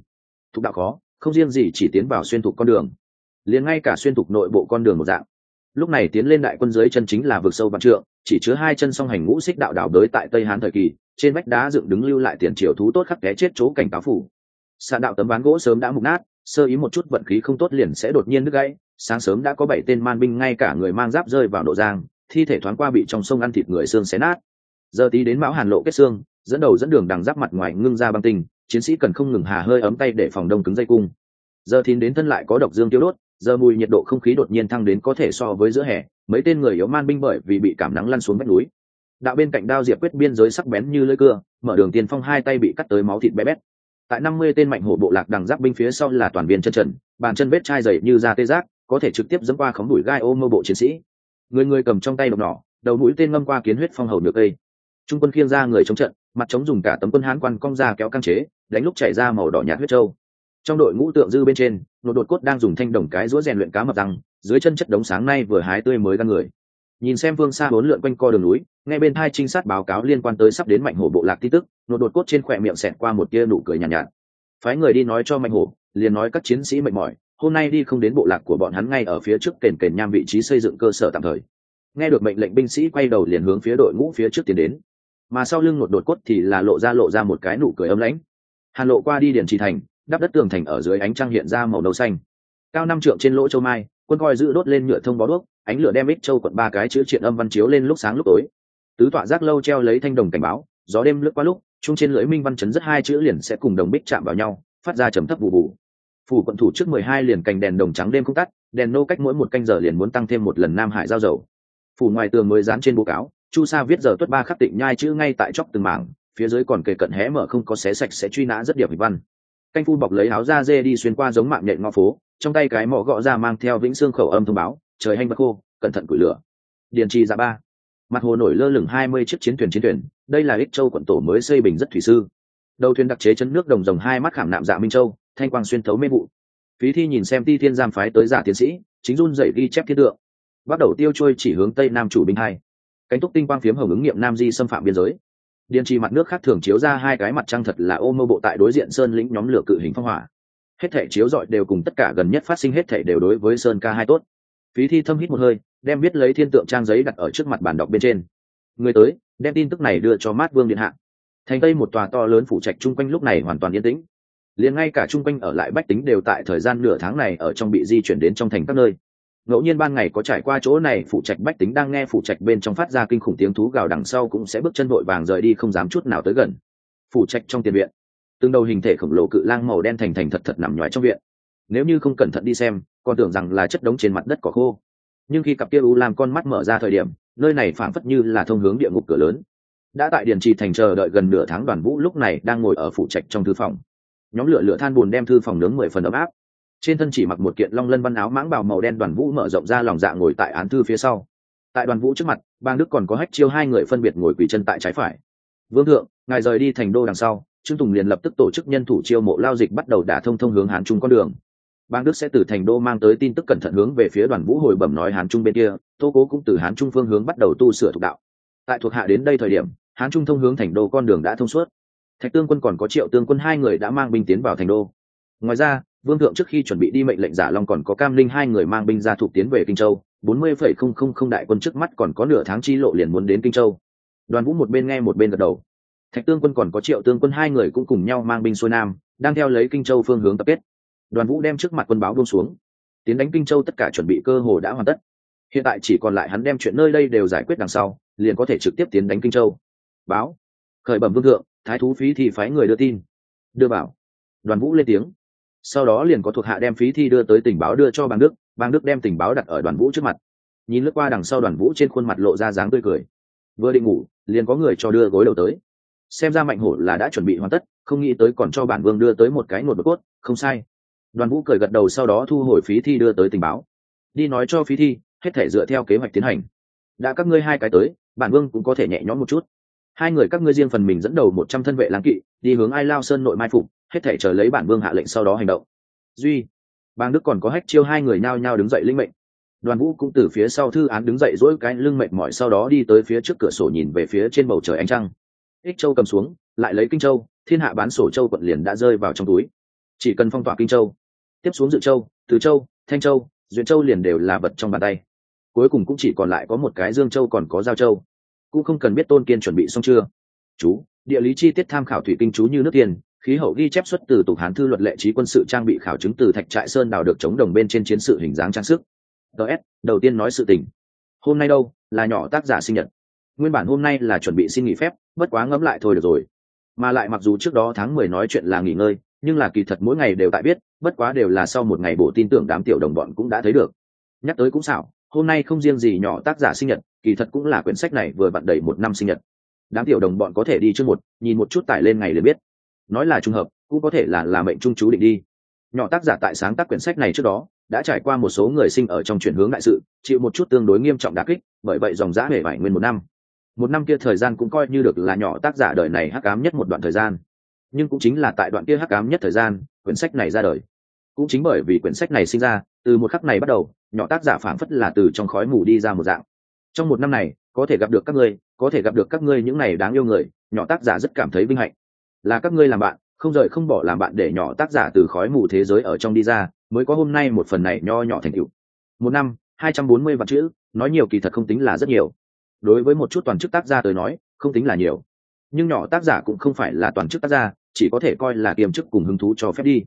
[SPEAKER 1] thục đạo khó, không riêng gì chỉ tiến vào xuyên thục con đường, liền ngay cả xuyên thục nội bộ con đường một dạng. Lúc này tiến lên đại quân dưới chân chính là vực sâu vạn trượng, chỉ chứa hai chân song hành ngũ xích đạo đảo đới tại tây hán thời kỳ, trên vách đá dựng đứng lưu lại tiền triều thú tốt khắc té chết chỗ cảnh cáo phủ. Xạ đạo tấm ván gỗ sớm đã mục nát, sơ ý một chút vận khí không tốt liền sẽ đột nhiên đứt gãy, sáng sớm đã có bảy tên man binh ngay cả người mang giáp rơi vào độ giang, thi thể thoáng qua bị trong sông ăn thịt người xương xé nát. Giờ tí đến mão hàn lộ kết xương, dẫn đầu dẫn đường đằng giáp mặt ngoài ngưng ra băng tinh chiến sĩ cần không ngừng hà hơi ấm tay để phòng đông cứng dây cung. Giờ thìn đến thân lại có độc dương tiêu đốt, giờ mùi nhiệt độ không khí đột nhiên thăng đến có thể so với giữa hè, mấy tên người yếu man binh bởi vì bị cảm nắng lăn xuống vách núi. Đạo bên cạnh đao diệp quyết biên giới sắc bén như lưỡi cưa, mở đường tiên phong hai tay bị cắt tới máu thịt bé bét. Tại năm mươi tên mạnh hổ bộ lạc đằng giáp binh phía sau là toàn viên chân trần, bàn chân vết chai dày như da tê giác, có thể trực tiếp dẫm qua khóng đùi gai ô mơ bộ chiến sĩ. Người người cầm trong tay độc nỏ, đầu mũi tên ngâm qua kiến huyết phong hầu được cây trung quân khiêng ra người chống trận mặt chống dùng cả tấm quân hán quan cong ra kéo căng chế đánh lúc chảy ra màu đỏ nhạt huyết trâu. Trong đội ngũ tượng dư bên trên nội đột cốt đang dùng thanh đồng cái rũa rèn luyện cá mập răng dưới chân chất đống sáng nay vừa hái tươi mới gan người. Nhìn xem phương xa bốn lượn quanh co đường núi ngay bên hai trinh sát báo cáo liên quan tới sắp đến mạnh hổ bộ lạc tin tức nội đột cốt trên khỏe miệng xẹt qua một tia nụ cười nhàn nhạt, nhạt. Phái người đi nói cho mạnh hổ liền nói các chiến sĩ mệt mỏi hôm nay đi không đến bộ lạc của bọn hắn ngay ở phía trước kền kền nham vị trí xây dựng cơ sở tạm thời. Nghe được mệnh lệnh binh sĩ quay đầu liền hướng phía đội ngũ phía trước tiến đến mà sau lưng một đột cốt thì là lộ ra lộ ra một cái nụ cười ấm lãnh. Hàn lộ qua đi điện trì thành, đắp đất tường thành ở dưới ánh trăng hiện ra màu nâu xanh. Cao năm trượng trên lỗ châu mai, quân coi giữ đốt lên nhựa thông bó đuốc, ánh lửa đem ích châu quận ba cái chữ triện âm văn chiếu lên lúc sáng lúc tối. Tứ tọa giác lâu treo lấy thanh đồng cảnh báo, gió đêm lướt qua lúc, chung trên lưỡi minh văn chấn rất hai chữ liền sẽ cùng đồng bích chạm vào nhau, phát ra trầm thấp vụ vụ. Phủ quận thủ trước mười hai liền cành đèn đồng trắng đêm không tắt, đèn nô cách mỗi một canh giờ liền muốn tăng thêm một lần nam hải giao dầu. Phủ ngoài tường mới dán trên bố cáo chu sa viết giờ tuất ba khắc tịnh nhai chữ ngay tại chóc từng mảng, phía dưới còn kề cận hé mở không có xé sạch sẽ truy nã rất điểm hình văn. Canh phu bọc lấy áo da dê đi xuyên qua giống mạng nhện ngõ phố, trong tay cái mỏ gõ ra mang theo vĩnh xương khẩu âm thông báo, trời hanh bất khô, cẩn thận củi lửa. Điền trì ra ba. Mặt hồ nổi lơ lửng hai mươi chiếc chiến thuyền chiến thuyền, đây là ích châu quận tổ mới xây bình rất thủy sư. Đầu thuyền đặc chế chân nước đồng rồng hai mắt khảm nạm dạ minh châu, thanh quang xuyên thấu mê vụ. Phí thi nhìn xem ti thiên giam phái tới giả tiến sĩ, chính run dậy ghi chép thiên tượng. Bắt đầu tiêu trôi chỉ hướng tây nam chủ binh hai cánh túc tinh quang phiếm hồng ứng nghiệm nam di xâm phạm biên giới. Điền trì mặt nước khác thường chiếu ra hai cái mặt trăng thật là ô mơ bộ tại đối diện sơn lĩnh nhóm lửa cự hình phong hỏa. Hết thể chiếu dọi đều cùng tất cả gần nhất phát sinh hết thể đều đối với sơn ca hai tốt. Phí thi thâm hít một hơi, đem viết lấy thiên tượng trang giấy đặt ở trước mặt bàn đọc bên trên. Người tới, đem tin tức này đưa cho mát vương điện hạ. Thành tây một tòa to lớn phủ trạch chung quanh lúc này hoàn toàn yên tĩnh. Liền ngay cả chung quanh ở lại bách tính đều tại thời gian nửa tháng này ở trong bị di chuyển đến trong thành các nơi ngẫu nhiên ban ngày có trải qua chỗ này phụ trạch bách tính đang nghe phụ trạch bên trong phát ra kinh khủng tiếng thú gào đằng sau cũng sẽ bước chân vội vàng rời đi, không dám chút nào tới gần. Phụ trạch trong tiền viện, từng đầu hình thể khổng lồ cự lang màu đen thành thành thật thật nằm nhoài trong viện. Nếu như không cẩn thận đi xem, còn tưởng rằng là chất đống trên mặt đất cỏ khô. Nhưng khi cặp kia u làm con mắt mở ra thời điểm, nơi này phảng phất như là thông hướng địa ngục cửa lớn. Đã tại điền trì thành chờ đợi gần nửa tháng đoàn vũ lúc này đang ngồi ở phụ trạch trong thư phòng. Nhóm lửa lửa than buồn đem thư phòng nướng mười phần ấm áp trên thân chỉ mặc một kiện long lân văn áo mãng bào màu đen đoàn vũ mở rộng ra lòng dạ ngồi tại án thư phía sau. Tại đoàn vũ trước mặt, bang đức còn có hách chiêu hai người phân biệt ngồi quỳ chân tại trái phải. Vương thượng, ngài rời đi thành đô đằng sau, trương tùng liền lập tức tổ chức nhân thủ chiêu mộ lao dịch bắt đầu đả thông thông hướng hán trung con đường. Bang đức sẽ từ thành đô mang tới tin tức cẩn thận hướng về phía đoàn vũ hồi bẩm nói hán trung bên kia tô cố cũng từ hán trung phương hướng bắt đầu tu sửa thuộc đạo. Tại thuộc hạ đến đây thời điểm, hán trung thông hướng thành đô con đường đã thông suốt. Thạch tương quân còn có triệu tương quân hai người đã mang binh tiến vào thành đô. Ngoài ra vương thượng trước khi chuẩn bị đi mệnh lệnh giả long còn có cam linh hai người mang binh ra thuộc tiến về kinh châu, bốn mươi phẩy không không không đại quân trước mắt còn có nửa tháng chi lộ liền muốn đến kinh châu. Đoàn vũ một bên nghe một bên gật đầu. Thạch tương quân còn có triệu tương quân hai người cũng cùng nhau mang binh xuôi nam, đang theo lấy kinh châu phương hướng tập kết. Đoàn vũ đem trước mặt quân báo buông xuống. Tiến đánh kinh châu tất cả chuẩn bị cơ hồ đã hoàn tất. Hiện tại chỉ còn lại hắn đem chuyện nơi đây đều giải quyết đằng sau, liền có thể trực tiếp tiến đánh kinh châu. Báo. Khởi bẩm vương thượng, thái thú phí thì phái người đưa tin. Đưa bảo. Đoàn vũ lên tiếng sau đó liền có thuộc hạ đem phí thi đưa tới tình báo đưa cho bang đức bang đức đem tình báo đặt ở đoàn vũ trước mặt. Nhìn lướt qua đằng sau đoàn vũ trên khuôn mặt lộ ra dáng tươi cười. Vừa định ngủ, liền có người cho đưa gối đầu tới. Xem ra mạnh hổ là đã chuẩn bị hoàn tất, không nghĩ tới còn cho bản vương đưa tới một cái nột bột cốt, không sai. Đoàn vũ cười gật đầu sau đó thu hồi phí thi đưa tới tình báo. Đi nói cho phí thi, hết thể dựa theo kế hoạch tiến hành. Đã các ngươi hai cái tới, bản vương cũng có thể nhẹ nhõm một chút. Hai người các ngươi riêng phần mình dẫn đầu một trăm thân vệ lãng kỵ, đi hướng ai lao sơn nội mai phục hết thể chờ lấy bản vương hạ lệnh sau đó hành động. Duy, bang đức còn có hách chiêu hai người nhao nhao đứng dậy linh mệnh. Đoàn vũ cũng từ phía sau thư án đứng dậy dỗi cái lưng mệt mỏi sau đó đi tới phía trước cửa sổ nhìn về phía trên bầu trời ánh trăng. Ích châu cầm xuống, lại lấy kinh châu, thiên hạ bán sổ châu quận liền đã rơi vào trong túi. Chỉ cần phong tỏa kinh châu, tiếp xuống dự châu, từ châu, thanh châu, duyện châu liền đều là vật trong bàn tay. Cuối cùng cũng chỉ còn lại có một cái dương châu còn có giao châu. Cũng không cần biết tôn kiên chuẩn bị xong chưa. Chú, địa lý chi tiết tham khảo thủy kinh chú như nước tiền khí hậu ghi chép xuất từ tục hán thư luật lệ trí quân sự trang bị khảo chứng từ thạch trại sơn đào được chống đồng bên trên chiến sự hình dáng trang sức. Ts đầu tiên nói sự tình. Hôm nay đâu, là nhỏ tác giả sinh nhật. Nguyên bản hôm nay là chuẩn bị xin nghỉ phép, bất quá ngẫm lại thôi được rồi. Mà lại mặc dù trước đó tháng mười nói chuyện là nghỉ ngơi, nhưng là kỳ thật mỗi ngày đều tại biết, bất quá đều là sau một ngày bổ tin tưởng đám tiểu đồng bọn cũng đã thấy được. Nhắc tới cũng xảo, hôm nay không riêng gì nhỏ tác giả sinh nhật, kỳ thật cũng là quyển sách này vừa vặn đầy một năm sinh nhật. Đám tiểu đồng bọn có thể đi trước một, nhìn một chút tải lên ngày để biết nói là trùng hợp, cũng có thể là là mệnh trung chú định đi. Nhỏ tác giả tại sáng tác quyển sách này trước đó, đã trải qua một số người sinh ở trong chuyển hướng đại sự, chịu một chút tương đối nghiêm trọng đà kích, bởi vậy dòng giã hề vải nguyên một năm. Một năm kia thời gian cũng coi như được là nhỏ tác giả đời này hắc ám nhất một đoạn thời gian. Nhưng cũng chính là tại đoạn kia hắc ám nhất thời gian, quyển sách này ra đời. Cũng chính bởi vì quyển sách này sinh ra, từ một khắc này bắt đầu, nhỏ tác giả phảng phất là từ trong khói mù đi ra một dạng. Trong một năm này, có thể gặp được các ngươi, có thể gặp được các ngươi những này đáng yêu người, nhỏ tác giả rất cảm thấy vinh hạnh là các ngươi làm bạn, không rời không bỏ làm bạn để nhỏ tác giả từ khói mù thế giới ở trong đi ra, mới có hôm nay một phần này nho nhỏ thành tựu. Một năm, hai trăm bốn mươi vạn chữ, nói nhiều kỳ thật không tính là rất nhiều. Đối với một chút toàn chức tác gia tới nói, không tính là nhiều. Nhưng nhỏ tác giả cũng không phải là toàn chức tác gia, chỉ có thể coi là kiềm chức cùng hứng thú cho phép đi.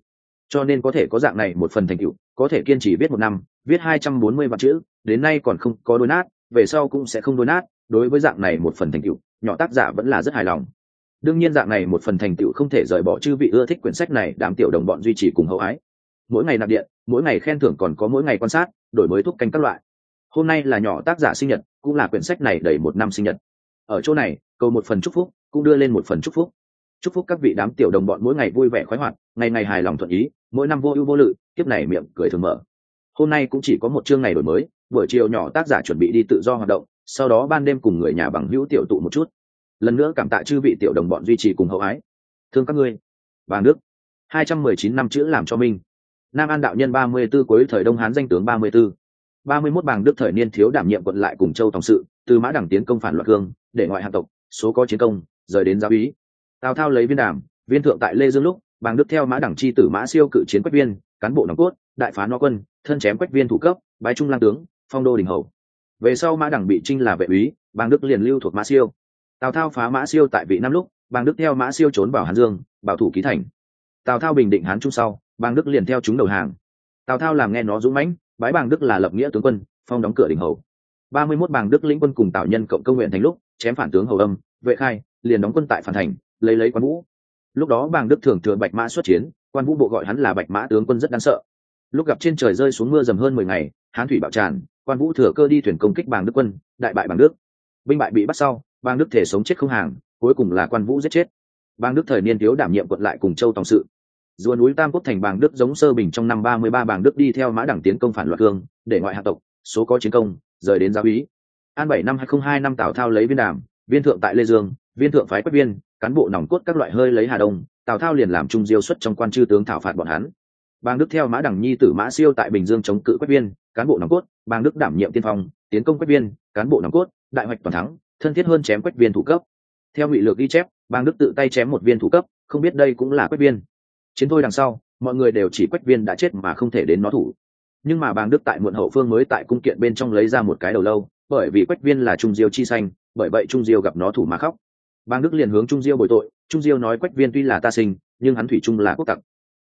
[SPEAKER 1] Cho nên có thể có dạng này một phần thành tựu, có thể kiên trì viết một năm, viết hai trăm bốn mươi vạn chữ, đến nay còn không có đôi nát, về sau cũng sẽ không đôi nát. Đối với dạng này một phần thành tựu, nhỏ tác giả vẫn là rất hài lòng đương nhiên dạng này một phần thành tựu không thể rời bỏ chư vị ưa thích quyển sách này, đám tiểu đồng bọn duy trì cùng hậu ái. Mỗi ngày nạp điện, mỗi ngày khen thưởng còn có mỗi ngày quan sát, đổi mới thuốc canh các loại. Hôm nay là nhỏ tác giả sinh nhật, cũng là quyển sách này đầy một năm sinh nhật. Ở chỗ này, cầu một phần chúc phúc, cũng đưa lên một phần chúc phúc. Chúc phúc các vị đám tiểu đồng bọn mỗi ngày vui vẻ khoái hoạt, ngày ngày hài lòng thuận ý, mỗi năm vô ưu vô lự, kiếp này miệng cười thường mở. Hôm nay cũng chỉ có một chương này đổi mới, buổi chiều nhỏ tác giả chuẩn bị đi tự do hoạt động, sau đó ban đêm cùng người nhà bằng hữu tiểu tụ một chút lần nữa cảm tạ chư vị tiểu đồng bọn duy trì cùng hậu ái. Thương các ngươi. Bà nước. Hai trăm mười chín năm chữ làm cho minh nam an đạo nhân ba mươi 34 cuối thời đông hán danh tướng ba mươi 34. ba mươi mốt bàng đức thời niên thiếu đảm nhiệm quận lại cùng châu tổng sự, từ mã đẳng tiến công phản loạn hương để ngoại hạng tộc, số có chiến công, rời đến giáo ý. Tào thao lấy viên đàm, viên thượng tại lê dương lúc, bàng đức theo mã đẳng chi tử mã siêu cự chiến quách viên, cán bộ nòng cốt, đại phá no quân, thân chém quách viên thủ cấp, bái trung lang tướng, phong đô đình hầu. Về sau mã đẳng bị trinh là vệ úy, bàng đức liền lưu thuộc mã siêu tào thao phá mã siêu tại vị năm lúc, bàng đức theo mã siêu trốn vào hàn dương, bảo thủ ký thành. Tào thao bình định hán trung sau, bàng đức liền theo chúng đầu hàng. Tào thao làm nghe nó dũng mãnh, bái bàng đức là lập nghĩa tướng quân, phong đóng cửa đình hầu. Ba mươi mốt bàng đức lĩnh quân cùng tào nhân cộng công nguyện thành lúc, chém phản tướng hầu âm, vệ khai, liền đóng quân tại phản thành, lấy lấy quan vũ. Lúc đó bàng đức thường thừa bạch mã xuất chiến, quan vũ bộ gọi hắn là bạch mã tướng quân rất đáng sợ. Lúc gặp trên trời rơi xuống mưa dầm hơn mười ngày, hán thủy bạo tràn, quan vũ thừa cơ đi thuyền công kích bàng đức quân, đại bại bàng đức. Binh bại bị bắt sau Bang đức thể sống chết không hàng, cuối cùng là quan vũ giết chết. Bang đức thời niên thiếu đảm nhiệm quận lại cùng châu tòng sự. Dùa núi tam quốc thành Bang đức giống sơ bình trong năm ba mươi ba Bang đức đi theo mã đẳng tiến công phản loạn cương, để ngoại hạ tộc, số có chiến công, rời đến giáo úy. An bảy năm hai không hai năm tào thao lấy viên đàm, viên thượng tại lê dương, viên thượng phái quách viên, cán bộ nòng cốt các loại hơi lấy hà đông, tào thao liền làm trung diêu xuất trong quan chư tướng thảo phạt bọn hắn. Bang đức theo mã đẳng nhi tử mã siêu tại bình dương chống cự quách viên, cán bộ nòng cốt, bang đức đảm nhiệm tiên phong, tiến công quách viên, cán bộ nòng cốt, đại hoạch toàn thắng thân thiết hơn chém quách viên thủ cấp. Theo ngụy lược ghi chép, bang đức tự tay chém một viên thủ cấp, không biết đây cũng là quách viên. Chiến thôi đằng sau, mọi người đều chỉ quách viên đã chết mà không thể đến nó thủ. Nhưng mà bang đức tại muộn hậu phương mới tại cung kiện bên trong lấy ra một cái đầu lâu, bởi vì quách viên là trung diêu chi xanh bởi vậy trung diêu gặp nó thủ mà khóc. Bang đức liền hướng trung diêu bồi tội, trung diêu nói quách viên tuy là ta sinh, nhưng hắn thủy trung là quốc tặc.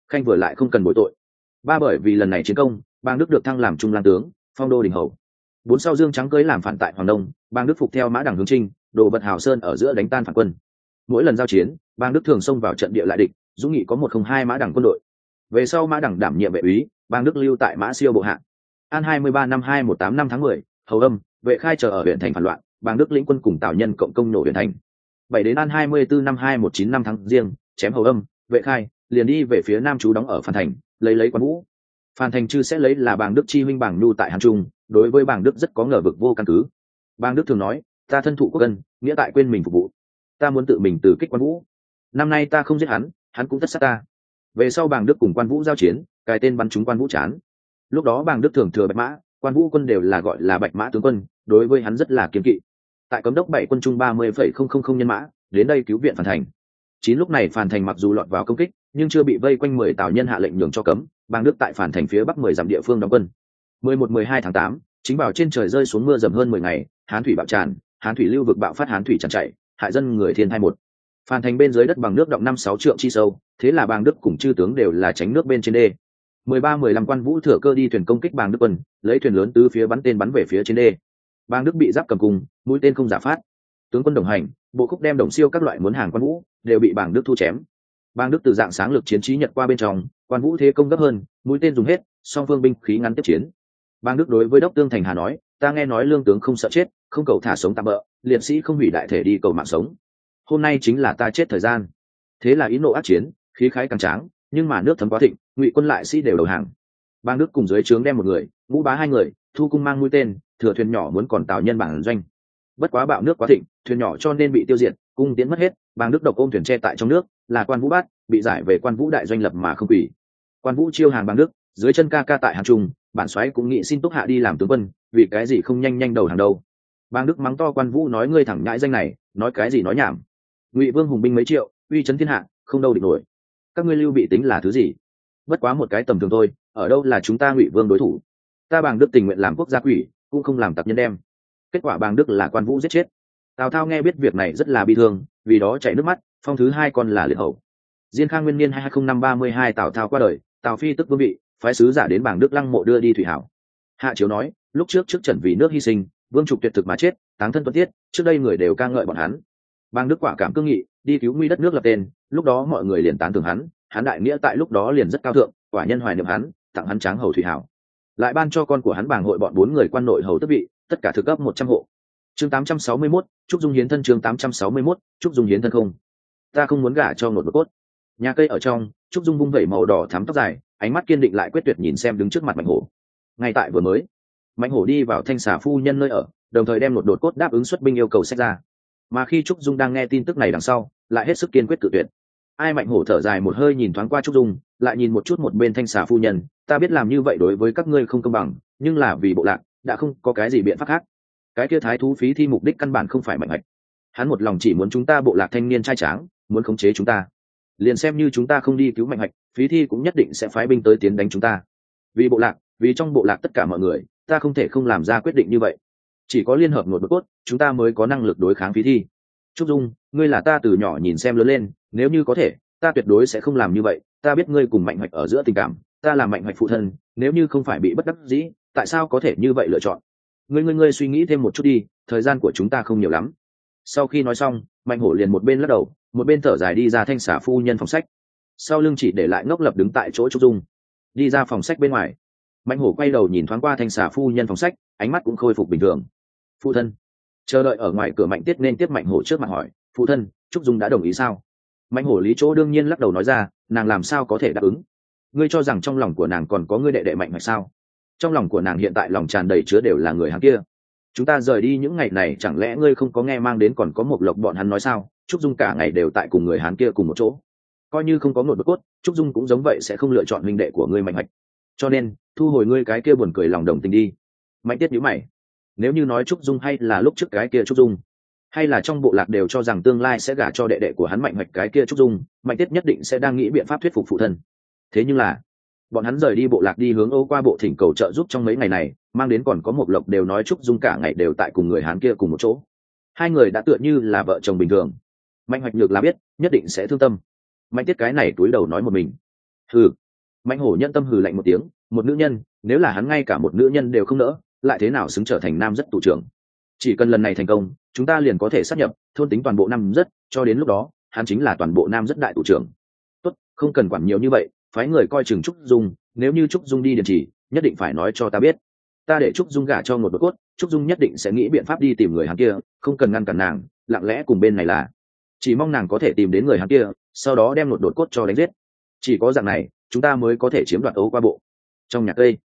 [SPEAKER 1] Khanh vừa lại không cần bồi tội. Ba bởi vì lần này chiến công, bang đức được thăng làm trung lan tướng, phong đô đình hầu. Bốn sau dương trắng cưới làm phản tại hoàng đông bang đức phục theo mã đằng hướng trinh, đồ vật hào sơn ở giữa đánh tan phản quân. Mỗi lần giao chiến, bang đức thường xông vào trận địa lại địch, dũng nghị có một không hai mã đằng quân đội. Về sau mã đằng đảm nhiệm vệ úy, bang đức lưu tại mã siêu bộ hạng an hai mươi ba năm hai một tám năm tháng mười, hầu âm, vệ khai chờ ở huyện thành phản loạn, bang đức lĩnh quân cùng tào nhân cộng công nổ huyện thành. Bảy đến an hai mươi bốn năm hai một chín năm tháng riêng, chém hầu âm, vệ khai, liền đi về phía nam chú đóng ở phan thành, lấy lấy quan vũ. Phan thành chư sẽ lấy là bàng đức chi huynh bàng nhu tại hàn trung, đối với bàng đức rất có ngờ vực vô căn cứ bàng đức thường nói, ta thân thụ quốc dân nghĩa tại quên mình phục vụ. Ta muốn tự mình từ kích quan vũ. Năm nay ta không giết hắn hắn cũng tất sát ta. Về sau bàng đức cùng quan vũ giao chiến cài tên bắn chúng quan vũ chán. Lúc đó bàng đức thường thừa bạch mã, quan vũ quân đều là gọi là bạch mã tướng quân, đối với hắn rất là kiếm kỵ. Tại cấm đốc bảy quân trung ba mươi phẩy không không không nhân mã, đến đây cứu viện phản thành. Chín lúc này phản thành mặc dù lọt vào công kích, nhưng chưa bị vây quanh mười tào nhân hạ lệnh nhường cho cấm, bang đức tại phản thành phía bắc mười dặm địa phương đóng quân. mười một, mười hai tháng tám, chính bảo trên trời rơi xuống mưa dầm hơn mười ngày hán thủy bạo tràn, hán thủy lưu vực bạo phát, hán thủy tràn chảy, hại dân người thiên thai một. Phản thành bên dưới đất bằng nước động năm sáu trượng chi sâu, thế là bang đức cùng chư tướng đều là tránh nước bên trên đê. Mười ba, mười lăm quan vũ thừa cơ đi thuyền công kích bang đức quân, lấy thuyền lớn từ phía bắn tên bắn về phía trên đê. Bang đức bị giáp cầm cung mũi tên không giả phát. Tướng quân đồng hành, bộ khúc đem đồng siêu các loại muốn hàng quan vũ, đều bị bang đức thu chém. Bang đức từ dạng sáng lực chiến trí nhật qua bên trong, quan vũ thế công gấp hơn, mũi tên dùng hết, song phương binh khí ngắn tiếp chiến bang đức đối với đốc tương thành hà nói, ta nghe nói lương tướng không sợ chết, không cầu thả sống tạm bỡ liệt sĩ không hủy đại thể đi cầu mạng sống. Hôm nay chính là ta chết thời gian. Thế là ý nộ ác chiến, khí khái càng tráng, nhưng mà nước thấm quá thịnh, ngụy quân lại sĩ đều đầu hàng. Bang đức cùng dưới trướng đem một người, ngũ bá hai người, thu cung mang mũi tên, thừa thuyền nhỏ muốn còn tạo nhân bản doanh. Bất quá bạo nước quá thịnh, thuyền nhỏ cho nên bị tiêu diệt, cung tiến mất hết, bang đức độc ôm thuyền tre tại trong nước, là quan vũ bát, bị giải về quan vũ đại doanh lập mà không quỷ quan vũ chiêu hàng bang đức, dưới chân ca ca tại hàng trung bản soái cũng nghĩ xin túc hạ đi làm tướng quân, vì cái gì không nhanh nhanh đầu hàng đâu. Bang đức mắng to quan vũ nói ngươi thẳng nhãi danh này, nói cái gì nói nhảm. Ngụy vương hùng binh mấy triệu, uy chấn thiên hạ, không đâu địch nổi. Các ngươi lưu bị tính là thứ gì? Bất quá một cái tầm thường thôi, ở đâu là chúng ta ngụy vương đối thủ? Ta bàng đức tình nguyện làm quốc gia quỷ, cũng không làm tập nhân đem. Kết quả bàng đức là quan vũ giết chết. Tào thao nghe biết việc này rất là bi thương, vì đó chảy nước mắt, phong thứ hai còn là liệt hậu diên khang nguyên niên hai nghìn năm ba mươi hai tào thao qua đời, tào phi tức vương vị phái sứ giả đến bảng đức lăng mộ đưa đi thủy hảo. Hạ chiếu nói lúc trước trước trần vì nước hy sinh vương trục tuyệt thực mà chết táng thân tuất tiết trước đây người đều ca ngợi bọn hắn. Bang đức quả cảm cương nghị đi cứu nguy đất nước lập tên lúc đó mọi người liền tán thưởng hắn hắn đại nghĩa tại lúc đó liền rất cao thượng quả nhân hoài niệm hắn tặng hắn tráng hầu thủy hảo. Lại ban cho con của hắn bảng hội bọn bốn người quan nội hầu tức vị tất cả thực cấp một trăm hộ. Chương tám trăm sáu mươi 861, trúc dung hiến thân chương tám trăm sáu mươi 861, trúc dung hiến thân không. Ta không muốn gả cho một một cốt. Nhà cây ở trong trúc dung vung vẩy màu đỏ thắm tóc dài ánh mắt kiên định lại quyết tuyệt nhìn xem đứng trước mặt mạnh hổ. Ngay tại vừa mới mạnh hổ đi vào thanh xà phu nhân nơi ở, đồng thời đem một đột cốt đáp ứng xuất binh yêu cầu sách ra. Mà khi trúc dung đang nghe tin tức này đằng sau, lại hết sức kiên quyết tự tuyệt. Ai mạnh hổ thở dài một hơi nhìn thoáng qua trúc dung, lại nhìn một chút một bên thanh xà phu nhân, ta biết làm như vậy đối với các ngươi không công bằng, nhưng là vì bộ lạc, đã không có cái gì biện pháp khác. Cái kia thái thú phí thi mục đích căn bản không phải mạnh hạch. Hắn một lòng chỉ muốn chúng ta bộ lạc thanh niên trai tráng, muốn khống chế chúng ta. Liền xem như chúng ta không đi cứu mạnh hạch phí thi cũng nhất định sẽ phái binh tới tiến đánh chúng ta. Vì bộ lạc, vì trong bộ lạc tất cả mọi người, ta không thể không làm ra quyết định như vậy. Chỉ có liên hợp một bất cốt, chúng ta mới có năng lực đối kháng phí thi. Trúc dung, ngươi là ta từ nhỏ nhìn xem lớn lên, nếu như có thể, ta tuyệt đối sẽ không làm như vậy. Ta biết ngươi cùng mạnh hoạch ở giữa tình cảm, ta là mạnh hoạch phụ thân, nếu như không phải bị bất đắc dĩ, tại sao có thể như vậy lựa chọn? Ngươi ngươi ngươi suy nghĩ thêm một chút đi, thời gian của chúng ta không nhiều lắm. Sau khi nói xong, mạnh hổ liền một bên lắc đầu, một bên thở dài đi ra thanh xả phu nhân phòng sách sau lưng chỉ để lại ngốc lập đứng tại chỗ trúc dung. Đi ra phòng sách bên ngoài. Mạnh hổ quay đầu nhìn thoáng qua thanh xà phu nhân phòng sách, ánh mắt cũng khôi phục bình thường. Phụ thân. Chờ đợi ở ngoài cửa mạnh tiết nên tiếp mạnh hổ trước mặt hỏi phụ thân, trúc dung đã đồng ý sao? Mạnh hổ lý chỗ đương nhiên lắc đầu nói ra, nàng làm sao có thể đáp ứng? Ngươi cho rằng trong lòng của nàng còn có ngươi đệ đệ mạnh hay sao? Trong lòng của nàng hiện tại lòng tràn đầy chứa đều là người hắn kia. Chúng ta rời đi những ngày này, chẳng lẽ ngươi không có nghe mang đến còn có một lộc bọn hắn nói sao? Trúc dung cả ngày đều tại cùng người hắn kia cùng một chỗ coi như không có một bất cốt, trúc dung cũng giống vậy sẽ không lựa chọn huynh đệ của ngươi mạnh mạch. Cho nên, thu hồi ngươi cái kia buồn cười lòng đồng tình đi. Mạnh tiết nhữ mày. Nếu như nói trúc dung hay là lúc trước cái kia trúc dung, hay là trong bộ lạc đều cho rằng tương lai sẽ gả cho đệ đệ của hắn mạnh hoạch cái kia trúc dung, mạnh tiết nhất định sẽ đang nghĩ biện pháp thuyết phục phụ thân. Thế nhưng là, bọn hắn rời đi bộ lạc đi hướng ô qua bộ thỉnh cầu trợ giúp trong mấy ngày này, mang đến còn có một lộc đều nói trúc dung cả ngày đều tại cùng người hán kia cùng một chỗ. Hai người đã tựa như là vợ chồng bình thường. Mạnh hoạch nhược là biết, nhất định sẽ thương tâm mạnh tiết cái này túi đầu nói một mình. Hừ. Mạnh hổ nhân tâm hừ lạnh một tiếng, một nữ nhân, nếu là hắn ngay cả một nữ nhân đều không nỡ, lại thế nào xứng trở thành nam rất tụ trưởng? Chỉ cần lần này thành công, chúng ta liền có thể sát nhập, thôn tính toàn bộ nam rất, cho đến lúc đó, hắn chính là toàn bộ nam rất đại tụ trưởng. Tốt, không cần quản nhiều như vậy, phái người coi chừng trúc dung, nếu như trúc dung đi điện chỉ, nhất định phải nói cho ta biết. Ta để trúc dung gả cho một bậc cốt, trúc dung nhất định sẽ nghĩ biện pháp đi tìm người hắn kia, không cần ngăn cản nàng, lặng lẽ cùng bên này là chỉ mong nàng có thể tìm đến người hắn kia, sau đó đem một đột cốt cho đánh giết. Chỉ có dạng này, chúng ta mới có thể chiếm đoạt ấu qua bộ. Trong nhà cây,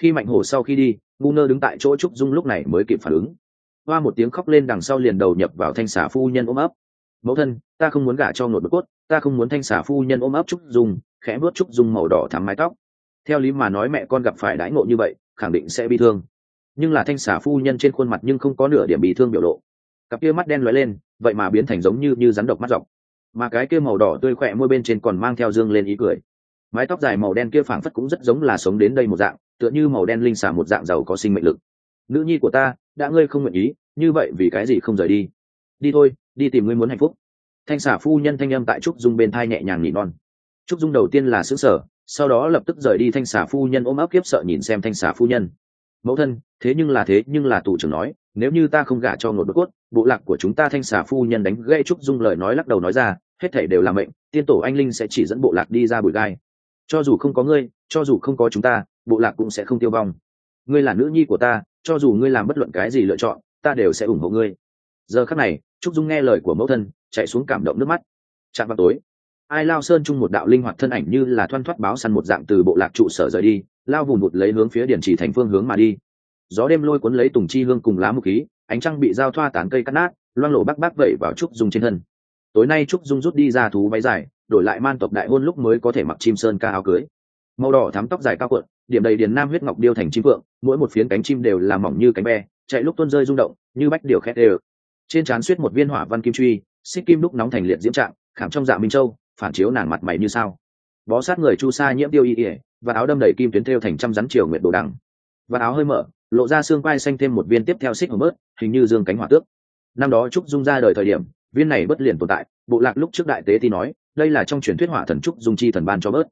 [SPEAKER 1] khi mạnh hổ sau khi đi, ngu nơ đứng tại chỗ trúc dung lúc này mới kịp phản ứng. Hoa một tiếng khóc lên đằng sau liền đầu nhập vào thanh xà phu nhân ôm ấp. Mẫu thân, ta không muốn gả cho ngột bực cốt, ta không muốn thanh xà phu nhân ôm ấp trúc dung, khẽ bước trúc dung màu đỏ thắm mái tóc. Theo lý mà nói mẹ con gặp phải đãi ngộ như vậy, khẳng định sẽ bị thương. Nhưng là thanh xà phu nhân trên khuôn mặt nhưng không có nửa điểm bị thương biểu lộ. Cặp kia mắt đen lóe lên vậy mà biến thành giống như như rắn độc mắt dọc. Mà cái kia màu đỏ tươi khỏe môi bên trên còn mang theo dương lên ý cười. Mái tóc dài màu đen kia phảng phất cũng rất giống là sống đến đây một dạng, tựa như màu đen linh xả một dạng giàu có sinh mệnh lực. Nữ nhi của ta, đã ngươi không nguyện ý, như vậy vì cái gì không rời đi? Đi thôi, đi tìm ngươi muốn hạnh phúc. Thanh xả phu nhân thanh âm tại trúc dung bên thai nhẹ nhàng nhị non. Trúc dung đầu tiên là xứ sở sau đó lập tức rời đi thanh xả phu nhân ôm ấp kiếp sợ nhìn xem thanh xả phu nhân mẫu thân, thế nhưng là thế, nhưng là tù trưởng nói, nếu như ta không gả cho ngột đột cốt, bộ lạc của chúng ta thanh xà phu nhân đánh gây trúc dung lời nói lắc đầu nói ra, hết thảy đều là mệnh, tiên tổ anh linh sẽ chỉ dẫn bộ lạc đi ra bụi gai. Cho dù không có ngươi, cho dù không có chúng ta, bộ lạc cũng sẽ không tiêu vong. Ngươi là nữ nhi của ta, cho dù ngươi làm bất luận cái gì lựa chọn, ta đều sẽ ủng hộ ngươi. Giờ khắc này, trúc dung nghe lời của mẫu thân, chạy xuống cảm động nước mắt. Chạm vào tối ai lao sơn chung một đạo linh hoạt thân ảnh như là thoăn thoắt báo săn một dạng từ bộ lạc trụ sở rời đi, lao vùng một lấy hướng phía điển chỉ thành phương hướng mà đi. Gió đêm lôi cuốn lấy tùng chi hương cùng lá mục khí, ánh trăng bị giao thoa tán cây cắt nát, loang lộ bắc bắc vẩy vào trúc dung trên thân. Tối nay trúc dung rút đi ra thú váy dài, đổi lại man tộc đại hôn lúc mới có thể mặc chim sơn ca áo cưới. Màu đỏ thắm tóc dài cao cuộn, điểm đầy điền nam huyết ngọc điêu thành chim phượng, mỗi một phiến cánh chim đều là mỏng như cánh be, chạy lúc tuôn rơi rung động, như bách điều khét đều. Trên trán suýt một viên hỏa văn kim truy, xích kim lúc nóng thành liệt diễm trạng, khảm trong dạ minh châu phản chiếu nàng mặt mày như sao? Bó sát người chu sa nhiễm tiêu y ỉa và áo đâm đầy kim tuyến thêu thành trăm rắn chiều nguyệt đồ đằng. Và áo hơi mở, lộ ra xương quai xanh thêm một viên tiếp theo xích hồng bớt, hình như dương cánh hỏa tước. Năm đó trúc dung ra đời thời điểm, viên này bất liền tồn tại, bộ lạc lúc trước đại tế thì nói, đây là trong truyền thuyết hỏa thần trúc dung chi thần ban cho bớt.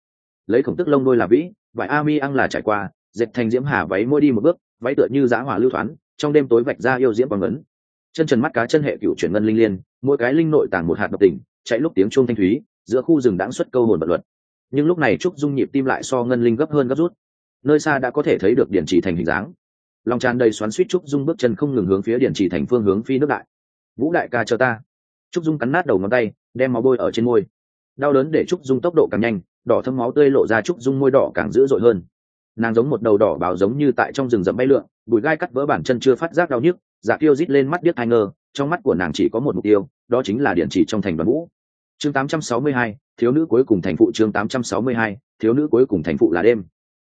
[SPEAKER 1] Lấy khổng tức lông đôi là vĩ, vải a mi ăn là trải qua, dệt thành diễm hà váy môi đi một bước, váy tựa như giá hỏa lưu thoáng trong đêm tối vạch ra yêu diễm quang ngấn. Chân trần mắt cá chân hệ cựu chuyển ngân linh liên, mỗi cái linh nội tàng một hạt độc tình, chạy lúc tiếng chuông thanh thúy giữa khu rừng đãng xuất câu hồn vật luật. Nhưng lúc này trúc dung nhịp tim lại so ngân linh gấp hơn gấp rút. Nơi xa đã có thể thấy được điện trì thành hình dáng. Lòng tràn đầy xoắn suýt trúc dung bước chân không ngừng hướng phía điện trì thành phương hướng phi nước đại. Vũ đại ca cho ta. Trúc dung cắn nát đầu ngón tay, đem máu bôi ở trên môi. Đau đớn để trúc dung tốc độ càng nhanh, đỏ thâm máu tươi lộ ra trúc dung môi đỏ càng dữ dội hơn. Nàng giống một đầu đỏ bào giống như tại trong rừng rậm bay lượn, bụi gai cắt vỡ bản chân chưa phát giác đau nhức dạ giả tiêu rít lên mắt điếc hai ngơ trong mắt của nàng chỉ có một mục tiêu, đó chính là điện chỉ trong thành đoàn vũ chương 862, thiếu nữ cuối cùng thành phụ chương 862, thiếu nữ cuối cùng thành phụ là đêm.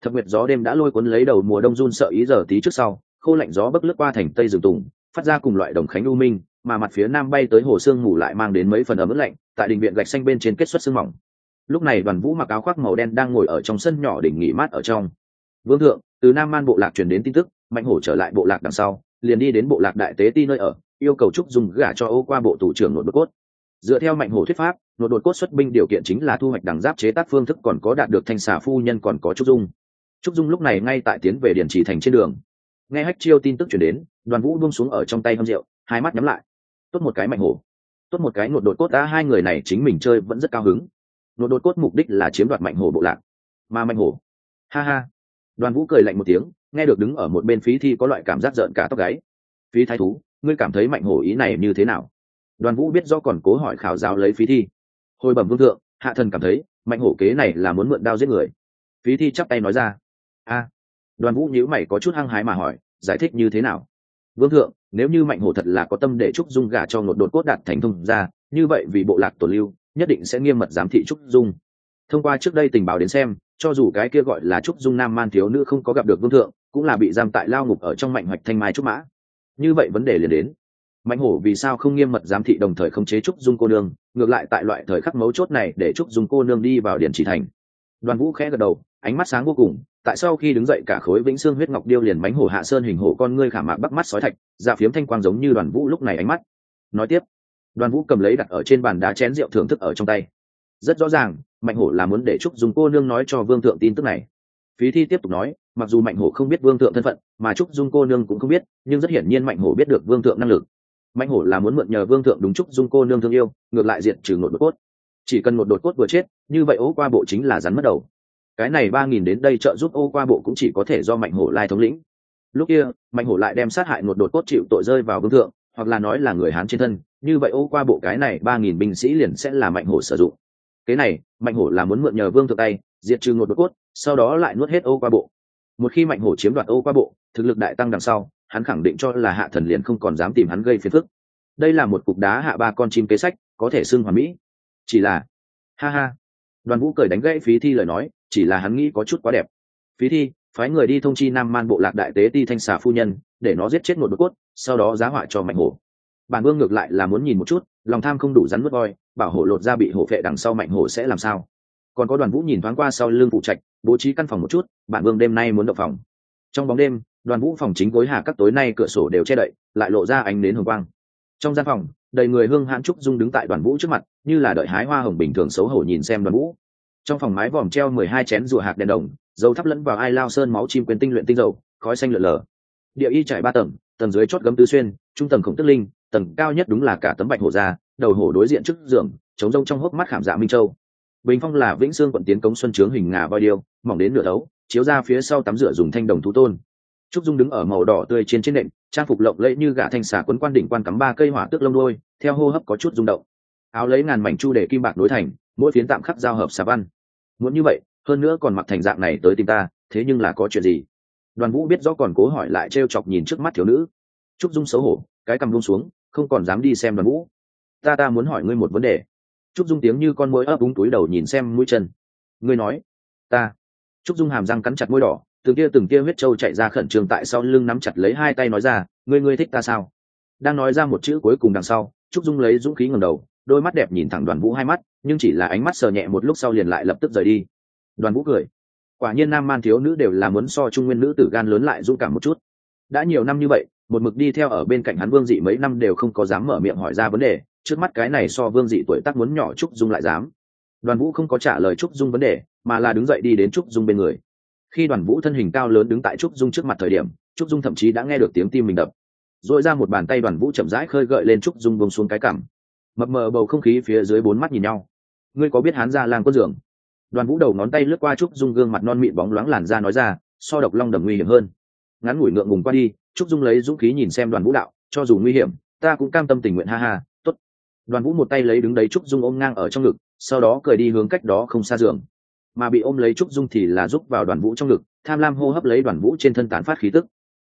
[SPEAKER 1] Thập nguyệt gió đêm đã lôi cuốn lấy đầu mùa đông run sợ ý giờ tí trước sau khô lạnh gió bấc lướt qua thành tây rừng tùng phát ra cùng loại đồng khánh u minh mà mặt phía nam bay tới hồ sương ngủ lại mang đến mấy phần ấm ướt lạnh tại đình viện gạch xanh bên trên kết xuất sương mỏng. Lúc này đoàn vũ mặc áo khoác màu đen đang ngồi ở trong sân nhỏ đỉnh nghỉ mát ở trong. Vương thượng từ nam man bộ lạc truyền đến tin tức mạnh hổ trở lại bộ lạc đằng sau liền đi đến bộ lạc đại tế ti nơi ở yêu cầu trúc dùng gả cho ô qua bộ thủ trưởng nội đột cốt dựa theo mạnh hổ thuyết pháp, nội đột cốt xuất binh điều kiện chính là thu hoạch đằng giáp chế tác phương thức còn có đạt được thanh xà phu nhân còn có trúc dung. Trúc dung lúc này ngay tại tiến về điển chỉ thành trên đường. Nghe hách chiêu tin tức chuyển đến, đoàn vũ buông xuống ở trong tay hâm rượu, hai mắt nhắm lại. Tốt một cái mạnh hổ. Tốt một cái nội đột cốt đã hai người này chính mình chơi vẫn rất cao hứng. Nội đột cốt mục đích là chiếm đoạt mạnh hổ bộ lạc. Mà mạnh hổ. Ha ha. Đoàn vũ cười lạnh một tiếng, nghe được đứng ở một bên phí thi có loại cảm giác rợn cả tóc gáy. Phí thái thú, ngươi cảm thấy mạnh hổ ý này như thế nào? Đoàn vũ biết do còn cố hỏi khảo giáo lấy phí thi. Hồi bẩm vương thượng, hạ thần cảm thấy mạnh hổ kế này là muốn mượn đao giết người. Phí thi chắp tay nói ra. A. Đoàn vũ nhữ mày có chút hăng hái mà hỏi, giải thích như thế nào? Vương thượng, nếu như mạnh hổ thật là có tâm để trúc dung gả cho một đột cốt đạt thành thông ra như vậy vì bộ lạc tổ lưu, nhất định sẽ nghiêm mật giám thị trúc dung. Thông qua trước đây tình báo đến xem, cho dù cái kia gọi là trúc dung nam man thiếu nữ không có gặp được vương thượng, cũng là bị giam tại lao ngục ở trong mạnh hoạch thanh mai trúc mã. Như vậy vấn đề liền đến mạnh hổ vì sao không nghiêm mật giám thị đồng thời khống chế trúc dung cô nương, ngược lại tại loại thời khắc mấu chốt này để trúc dung cô nương đi vào điện chỉ thành. Đoàn vũ khẽ gật đầu, ánh mắt sáng vô cùng, tại sau khi đứng dậy cả khối vĩnh xương huyết ngọc điêu liền bánh hổ hạ sơn hình hổ con ngươi khả mạc bắt mắt sói thạch dạ phiếm thanh quang giống như đoàn vũ lúc này ánh mắt. Nói tiếp, đoàn vũ cầm lấy đặt ở trên bàn đá chén rượu thưởng thức ở trong tay. Rất rõ ràng, mạnh hổ là muốn để trúc dùng cô nương nói cho vương thượng tin tức này. Phí thi tiếp tục nói, mặc dù mạnh hổ không biết vương thượng thân phận, mà trúc dung cô nương cũng không biết, nhưng rất hiển nhiên mạnh hổ biết được vương thượng năng lực mạnh hổ là muốn mượn nhờ vương thượng đúng chúc dung cô nương thương yêu, ngược lại diện trừ Ngột đột cốt. Chỉ cần một đột cốt vừa chết, như vậy ô qua bộ chính là rắn mất đầu. Cái này ba nghìn đến đây trợ giúp ô qua bộ cũng chỉ có thể do mạnh hổ lai thống lĩnh. Lúc kia mạnh hổ lại đem sát hại một đột cốt chịu tội rơi vào vương thượng, hoặc là nói là người hán trên thân. Như vậy ô qua bộ cái này ba nghìn binh sĩ liền sẽ là mạnh hổ sử dụng. Cái này mạnh hổ là muốn mượn nhờ vương thượng tay, diệt trừ Ngột đột cốt, sau đó lại nuốt hết ô qua bộ. Một khi mạnh hổ chiếm đoạt ô qua bộ, thực lực đại tăng đằng sau hắn khẳng định cho là hạ thần liền không còn dám tìm hắn gây phiền phức. Đây là một cục đá hạ ba con chim kế sách, có thể xưng hoàn mỹ. Chỉ là, ha ha. Đoàn vũ cười đánh gãy phí thi lời nói, chỉ là hắn nghĩ có chút quá đẹp. Phí thi, phái người đi thông chi nam man bộ lạc đại tế ti thanh xà phu nhân, để nó giết chết một đột cốt, sau đó giá họa cho mạnh hổ. Bản vương ngược lại là muốn nhìn một chút, lòng tham không đủ rắn mất voi, bảo hổ lột ra bị hổ phệ đằng sau mạnh hổ sẽ làm sao. Còn có đoàn vũ nhìn thoáng qua sau lưng phụ trạch, bố trí căn phòng một chút, bản vương đêm nay muốn động phòng. Trong bóng đêm đoàn vũ phòng chính gối hà các tối nay cửa sổ đều che đậy, lại lộ ra ánh nến hồng quang. Trong gian phòng, đầy người hương hãn trúc dung đứng tại đoàn vũ trước mặt, như là đợi hái hoa hồng bình thường xấu hổ nhìn xem đoàn vũ. Trong phòng mái vòm treo mười hai chén rùa hạt đèn đồng dầu thắp lẫn vào ai lao sơn máu chim quyền tinh luyện tinh dầu, khói xanh lượn lờ. Địa y trải ba tầng tầng dưới chót gấm tứ xuyên, trung tầng khổng tức linh, tầng cao nhất đúng là cả tấm bạch hổ ra, đầu hổ đối diện trước giường chống rông trong hốc mắt khảm dạ minh châu. Bình phong là vĩnh sương quận tiến cống xuân trướng hình ngà voi điêu, mỏng đến nửa thấu chiếu ra phía sau tắm rửa dùng thanh đồng thú tôn trúc dung đứng ở màu đỏ tươi trên trên nệm trang phục lộng lẫy như gã thanh xà quấn quan đỉnh quan cắm ba cây hỏa tước lông đôi theo hô hấp có chút rung động. Áo lấy ngàn mảnh chu để kim bạc đối thành, mỗi phiến tạm khắc giao hợp xà văn. Muốn như vậy, hơn nữa còn mặc thành dạng này tới tìm ta, thế nhưng là có chuyện gì? Đoàn vũ biết rõ còn cố hỏi lại t chọc nhìn trước mắt thiếu nữ. Trúc dung xấu hổ, cái cầm buông xuống, không còn dám đi xem đoàn vũ. Ta ta muốn hỏi ngươi một vấn đề. Trúc dung tiếng như con mối ấp úng túi đầu nhìn xem mũi chân. Ngươi nói. Ta. Trúc dung hàm răng cắn chặt môi đỏ từng kia từng kia huyết trâu chạy ra khẩn trương tại sau lưng nắm chặt lấy hai tay nói ra, ngươi ngươi thích ta sao? Đang nói ra một chữ cuối cùng đằng sau, trúc dung lấy dũng khí ngầm đầu, đôi mắt đẹp nhìn thẳng đoàn vũ hai mắt, nhưng chỉ là ánh mắt sờ nhẹ một lúc sau liền lại lập tức rời đi. Đoàn vũ cười. Quả nhiên nam man thiếu nữ đều là muốn so trung nguyên nữ tử gan lớn lại dũng cảm một chút. Đã nhiều năm như vậy, một mực đi theo ở bên cạnh hắn vương dị mấy năm đều không có dám mở miệng hỏi ra vấn đề, trước mắt cái này so vương dị tuổi tác muốn nhỏ trúc dung lại dám. Đoàn vũ không có trả lời trúc dung vấn đề, mà là đứng dậy đi đến trúc dung bên người khi đoàn vũ thân hình cao lớn đứng tại trúc dung trước mặt thời điểm, trúc dung thậm chí đã nghe được tiếng tim mình đập. R ồ i ra một bàn tay đoàn vũ chậm rãi khơi gợi lên trúc dung bông xuống cái cảm mập mờ bầu không khí phía dưới bốn mắt nhìn nhau. Ngươi có biết hán ra làng quân dường? đoàn vũ đầu ngón tay lướt qua trúc dung gương mặt non mịn bóng loáng làn ra nói ra, so độc long đầm nguy hiểm hơn. Ngắn ngủi ngượng ngùng qua đi, trúc dung lấy dũng khí nhìn xem đoàn vũ đạo, cho dù nguy hiểm, ta cũng cam tâm tình nguyện, ha ha t ố t đoàn vũ một tay lấy đứng đấy trúc dung ôm ngang ở trong ngực, sau đó cười đi hướng cách đó không xa giường mà bị ôm lấy trúc dung thì là giúp vào đoàn vũ trong ngực, tham lam hô hấp lấy đoàn vũ trên thân tán phát khí tức.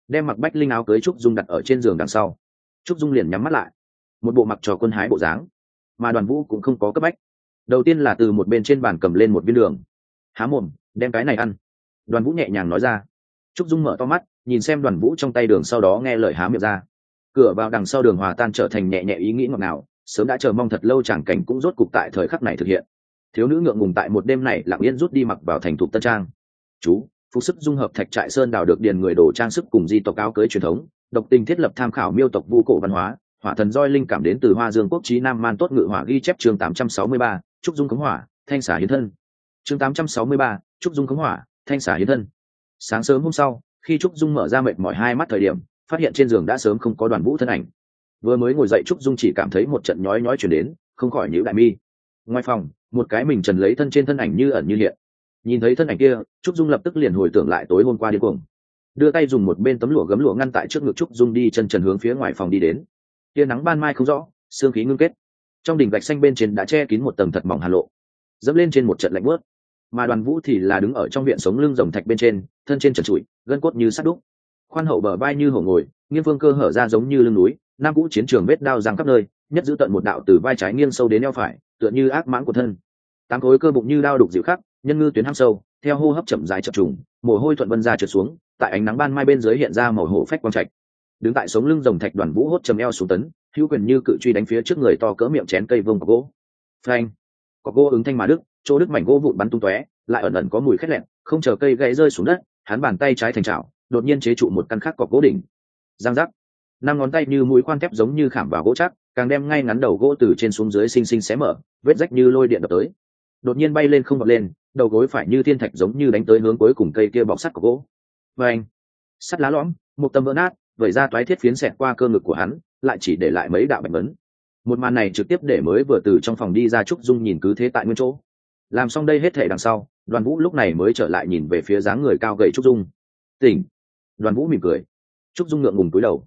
[SPEAKER 1] Đem mặc bách linh áo cưới trúc dung đặt ở trên giường đằng sau. Trúc dung liền nhắm mắt lại. Một bộ mặc trò quân hái bộ dáng, mà đoàn vũ cũng không có cấp bách. Đầu tiên là từ một bên trên bàn cầm lên một viên đường. Há mồm, đem cái này ăn. Đoàn vũ nhẹ nhàng nói ra. Trúc dung mở to mắt, nhìn xem đoàn vũ trong tay đường sau đó nghe lời há miệng ra. Cửa vào đằng sau đường hòa tan trở thành nhẹ nhẹ ý nghĩ ngọt ngào, sớm đã chờ mong thật lâu chẳng cảnh cũng rốt cục tại thời khắc này thực hiện thiếu nữ ngượng ngùng tại một đêm này lặng yên rút đi mặc vào thành thục tân trang. Chú phục sức dung hợp thạch trại sơn đào được điền người đồ trang sức cùng di tộc áo cưới truyền thống độc tình thiết lập tham khảo miêu tộc vu cổ văn hóa hỏa thần roi linh cảm đến từ hoa dương quốc trí nam man tốt ngự hỏa ghi chép chương 863, trúc dung cống hỏa thanh xả hiến thân. Chương 863, trúc dung cống hỏa thanh xả hiến thân. Sáng sớm hôm sau khi trúc dung mở ra mệt mỏi hai mắt thời điểm phát hiện trên giường đã sớm không có đoàn vũ thân ảnh. Vừa mới ngồi dậy trúc dung chỉ cảm thấy một trận nhói nhói chuyển đến không khỏi nhíu đại mi ngoài phòng, một cái mình trần lấy thân trên thân ảnh như ẩn như hiện. Nhìn thấy thân ảnh kia, trúc dung lập tức liền hồi tưởng lại tối hôm qua điên cuồng. Đưa tay dùng một bên tấm lụa gấm lụa ngăn tại trước ngực trúc dung đi chân trần hướng phía ngoài phòng đi đến. Tia nắng ban mai không rõ, xương khí ngưng kết. Trong đỉnh gạch xanh bên trên đã che kín một tầng thật mỏng hà lộ. Dẫm lên trên một trận lạnh bớt mà đoàn vũ thì là đứng ở trong viện sống lưng rồng thạch bên trên, thân trên trần trụi, gân cốt như sắt đúc. Khoan hậu bờ vai như hổ ngồi, nghiêng phương cơ hở ra giống như lưng núi, nam vũ chiến trường vết đao răng khắp nơi, nhất giữ tận một đạo từ vai trái nghiêng sâu đến eo phải tựa như ác mãng của thân. Tám khối cơ bụng như đao đục dịu khắc nhân ngư tuyến ham sâu, theo hô hấp chậm dài chập trùng, mồ hôi thuận vân ra trượt xuống, tại ánh nắng ban mai bên dưới hiện ra màu hổ phách quang trạch. Đứng tại sống lưng rồng thạch đoàn vũ hốt chầm eo xuống tấn, hữu quyền như cự truy đánh phía trước người to cỡ miệng chén cây vông có gỗ. Phanh. Có gỗ ứng thanh mà đức chỗ đức mảnh gỗ vụn bắn tung tóe, lại ẩn ẩn có mùi khét lẹn, không chờ cây gãy rơi xuống đất, hắn bàn tay trái thành trào đột nhiên chế trụ một căn khác cọc gỗ đỉnh. Giang giác năm ngón tay như mũi khoan thép giống như khảm vào gỗ chắc, càng đem ngay ngắn đầu gỗ từ trên xuống dưới xinh xinh xé mở, vết rách như lôi điện đập tới. Đột nhiên bay lên không bật lên, đầu gối phải như thiên thạch giống như đánh tới hướng cuối cùng cây kia bọc sắt của gỗ. Và anh, sắt lá lõm, một tấm vỡ nát, vẩy ra toái thiết phiến xẹt qua cơ ngực của hắn, lại chỉ để lại mấy đạo bạch mấn một màn này trực tiếp để mới vừa từ trong phòng đi ra trúc dung nhìn cứ thế tại nguyên chỗ. Làm xong đây hết thể đằng sau, đoàn vũ lúc này mới trở lại nhìn về phía dáng người cao gầy trúc dung. Tỉnh. Đoàn vũ mỉm cười. Trúc dung ngượng ngùng túi đầu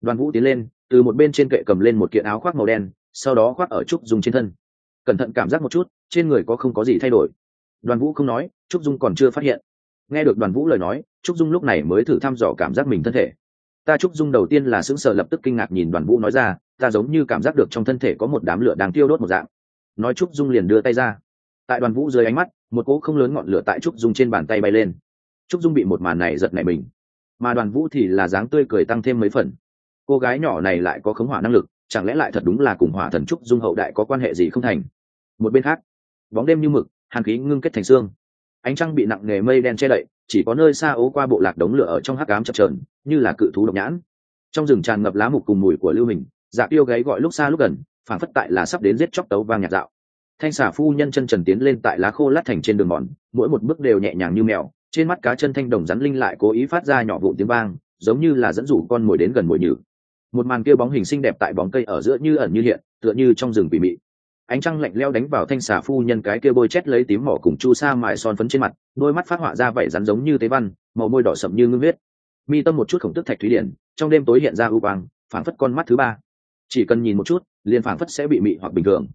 [SPEAKER 1] đoàn vũ tiến lên, từ một bên trên kệ cầm lên một kiện áo khoác màu đen, sau đó khoác ở trúc dung trên thân. Cẩn thận cảm giác một chút, trên người có không có gì thay đổi. Đoàn vũ không nói, trúc dung còn chưa phát hiện. Nghe được đoàn vũ lời nói, trúc dung lúc này mới thử thăm dò cảm giác mình thân thể. Ta trúc dung đầu tiên là sững sờ lập tức kinh ngạc nhìn đoàn vũ nói ra, ta giống như cảm giác được trong thân thể có một đám lửa đang tiêu đốt một dạng. Nói trúc dung liền đưa tay ra. Tại đoàn vũ dưới ánh mắt, một cỗ không lớn ngọn lửa tại trúc dung trên bàn tay bay lên. Trúc dung bị một màn này giật nảy mình. Mà đoàn vũ thì là dáng tươi cười tăng thêm mấy phần cô gái nhỏ này lại có khống hỏa năng lực, chẳng lẽ lại thật đúng là cùng hỏa thần trúc dung hậu đại có quan hệ gì không thành? Một bên khác, bóng đêm như mực, hàn khí ngưng kết thành xương. Ánh trăng bị nặng nề mây đen che đậy, chỉ có nơi xa ố qua bộ lạc đống lửa ở trong hắc ám chập trờn như là cự thú độc nhãn. Trong rừng tràn ngập lá mục cùng mùi của lưu hình dạ tiêu gáy gọi lúc xa lúc gần phản phất tại là sắp đến giết chóc tấu vang nhạt dạo. Thanh xà phu nhân chân trần tiến lên tại lá khô lát thành trên đường mòn, mỗi một bước đều nhẹ nhàng như mèo, trên mắt cá chân thanh đồng rắn linh lại cố ý phát ra nhỏ vụ tiếng vang, giống như là dẫn dụ con mồi đến gần mồi nhử một màn kia bóng hình xinh đẹp tại bóng cây ở giữa như ẩn như hiện, tựa như trong rừng bị mị. Ánh trăng lạnh leo đánh vào thanh xà phu nhân cái kia bôi chét lấy tím mỏ cùng chu sa mài son phấn trên mặt, đôi mắt phát họa ra vảy rắn giống như tế văn, màu môi đỏ sậm như ngưng huyết. Mi tâm một chút khổng tức thạch thúy điển trong đêm tối hiện ra ưu quang, phảng phất con mắt thứ ba. Chỉ cần nhìn một chút, liền phảng phất sẽ bị mị hoặc bình thường.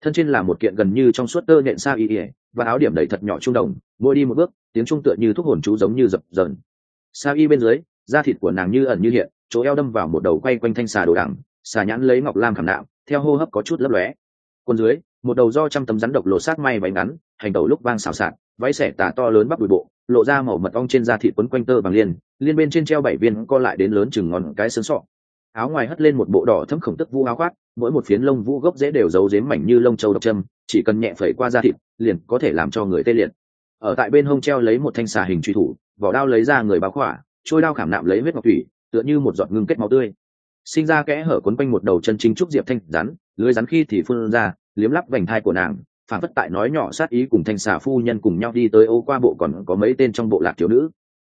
[SPEAKER 1] Thân trên là một kiện gần như trong suốt tơ nhện sa y ỉa và áo điểm đầy thật nhỏ trung đồng mỗi đi một bước, tiếng trung tựa như thuốc hồn chú giống như dập dờn. Sa y bên dưới, da thịt của nàng như ẩn như hiện chỗ eo đâm vào một đầu quay quanh thanh xà đồ đằng, xà nhãn lấy ngọc lam khảm nạm, theo hô hấp có chút lấp lóe. Quần dưới, một đầu do trăm tấm rắn độc lộ sát may váy ngắn, hành đầu lúc vang xào xạc, váy xẻ tà to lớn bắp đùi bộ, lộ ra màu mật ong trên da thịt quấn quanh tơ bằng liên liên bên trên treo bảy viên co lại đến lớn chừng ngón cái xương sọ. Áo ngoài hất lên một bộ đỏ thấm khổng tức vu áo khoác, mỗi một phiến lông vũ gốc dễ đều giấu dếm mảnh như lông châu độc châm, chỉ cần nhẹ phẩy qua da thịt, liền có thể làm cho người tê liệt. Ở tại bên hông treo lấy một thanh xà hình truy thủ, vỏ đao lấy ra người báo khỏa, trôi đao khảm nạm lấy huyết ngọc thủy tựa như một giọt ngưng kết máu tươi. Sinh ra kẽ hở quấn quanh một đầu chân chính trúc diệp thanh rắn, lưới rắn khi thì phun ra, liếm lắp vành thai của nàng phản phất tại nói nhỏ sát ý cùng thanh xà phu nhân cùng nhau đi tới ô qua bộ còn có mấy tên trong bộ lạc thiếu nữ.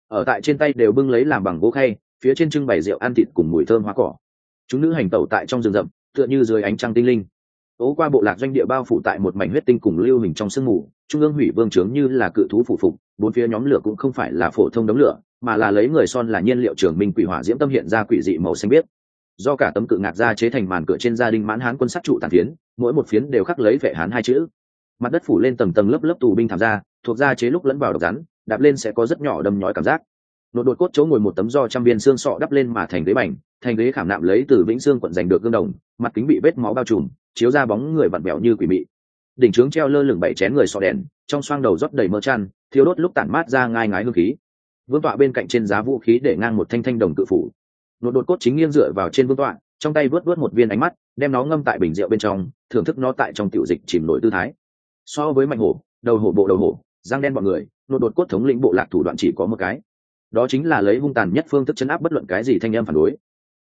[SPEAKER 1] Ở tại trên tay đều bưng lấy làm bằng gỗ khay, phía trên trưng bày rượu ăn thịt cùng mùi thơm hoa cỏ. Chúng nữ hành tẩu tại trong rừng rậm, tựa như dưới ánh trăng tinh linh. Ố qua bộ lạc doanh địa bao phủ tại một mảnh huyết tinh cùng lưu hình trong sương mù, trung ương hủy vương trướng như là cự thú phủ phục, bốn phía nhóm lửa cũng không phải là phổ thông đống lửa mà là lấy người son là nhiên liệu trường minh quỷ hỏa diễm tâm hiện ra quỷ dị màu xanh biếc. Do cả tấm cự ngạc ra chế thành màn cửa trên gia đình mãn hán quân sát trụ tàn phiến, mỗi một phiến đều khắc lấy vệ hán hai chữ. Mặt đất phủ lên tầng tầng lớp lớp tù binh thảm ra, thuộc da chế lúc lẫn vào độc rắn, đạp lên sẽ có rất nhỏ đâm nhói cảm giác. Nội đột cốt chỗ ngồi một tấm do trăm viên xương sọ đắp lên mà thành ghế bành, thành ghế khảm nạm lấy từ vĩnh xương quận giành được gương đồng, mặt kính bị vết máu bao trùm, chiếu ra bóng người vặn vẹo như quỷ mị. Đỉnh trướng treo lơ lửng bảy chén người sọ đèn, trong xoang đầu rót đầy mơ chăn thiếu đốt lúc tản mát ra ngai ngái hương khí vương tọa bên cạnh trên giá vũ khí để ngang một thanh thanh đồng cự phủ. Nội đột cốt chính nghiêng dựa vào trên vương tọa, trong tay vớt vớt một viên ánh mắt, đem nó ngâm tại bình rượu bên trong, thưởng thức nó tại trong tiểu dịch chìm nổi tư thái. So với mạnh hổ, đầu hổ bộ đầu hổ giang đen bọn người nội đột cốt thống lĩnh bộ lạc thủ đoạn chỉ có một cái. Đó chính là lấy hung tàn nhất phương thức chấn áp bất luận cái gì thanh em phản đối.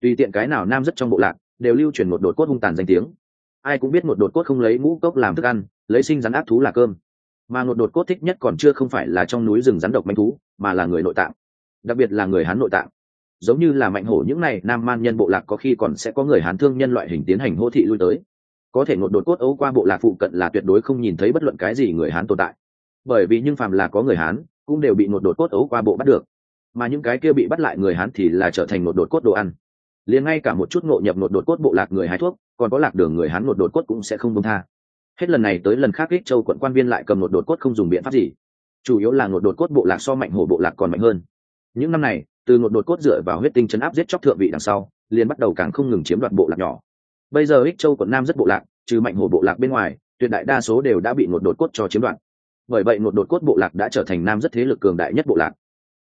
[SPEAKER 1] Tùy tiện cái nào nam rất trong bộ lạc, đều lưu truyền một đột cốt hung tàn danh tiếng. Ai cũng biết một đột cốt không lấy ngũ cốc làm thức ăn, lấy sinh rắn ác thú là cơm. Mà một đột cốt thích nhất còn chưa không phải là trong núi rừng rắn độc manh thú mà là người nội tạng. Đặc biệt là người hán nội tạng. Giống như là mạnh hổ những này, nam man nhân bộ lạc có khi còn sẽ có người hán thương nhân loại hình tiến hành hô thị lui tới. Có thể ngột đột cốt ấu qua bộ lạc phụ cận là tuyệt đối không nhìn thấy bất luận cái gì người hán tồn tại. Bởi vì nhưng phàm là có người hán, cũng đều bị ngột đột cốt ấu qua bộ bắt được. Mà những cái kia bị bắt lại người hán thì là trở thành ngột đột cốt đồ ăn. Liền ngay cả một chút ngộ nhập ngột đột cốt bộ lạc người hái thuốc, còn có lạc đường người hán ngột đột cốt cũng sẽ không công tha. Hết lần này tới lần khác ích châu quận quan viên lại cầm ngột đột cốt không dùng biện pháp gì chủ yếu là ngột đột cốt bộ lạc so mạnh hổ bộ lạc còn mạnh hơn. Những năm này, từ ngột đột cốt dựa vào huyết tinh chấn áp giết chóc thượng vị đằng sau, liền bắt đầu càng không ngừng chiếm đoạt bộ lạc nhỏ. Bây giờ ích châu quận nam rất bộ lạc, trừ mạnh hổ bộ lạc bên ngoài, tuyệt đại đa số đều đã bị ngột đột cốt cho chiếm đoạt. Bởi vậy ngột đột cốt bộ lạc đã trở thành nam rất thế lực cường đại nhất bộ lạc.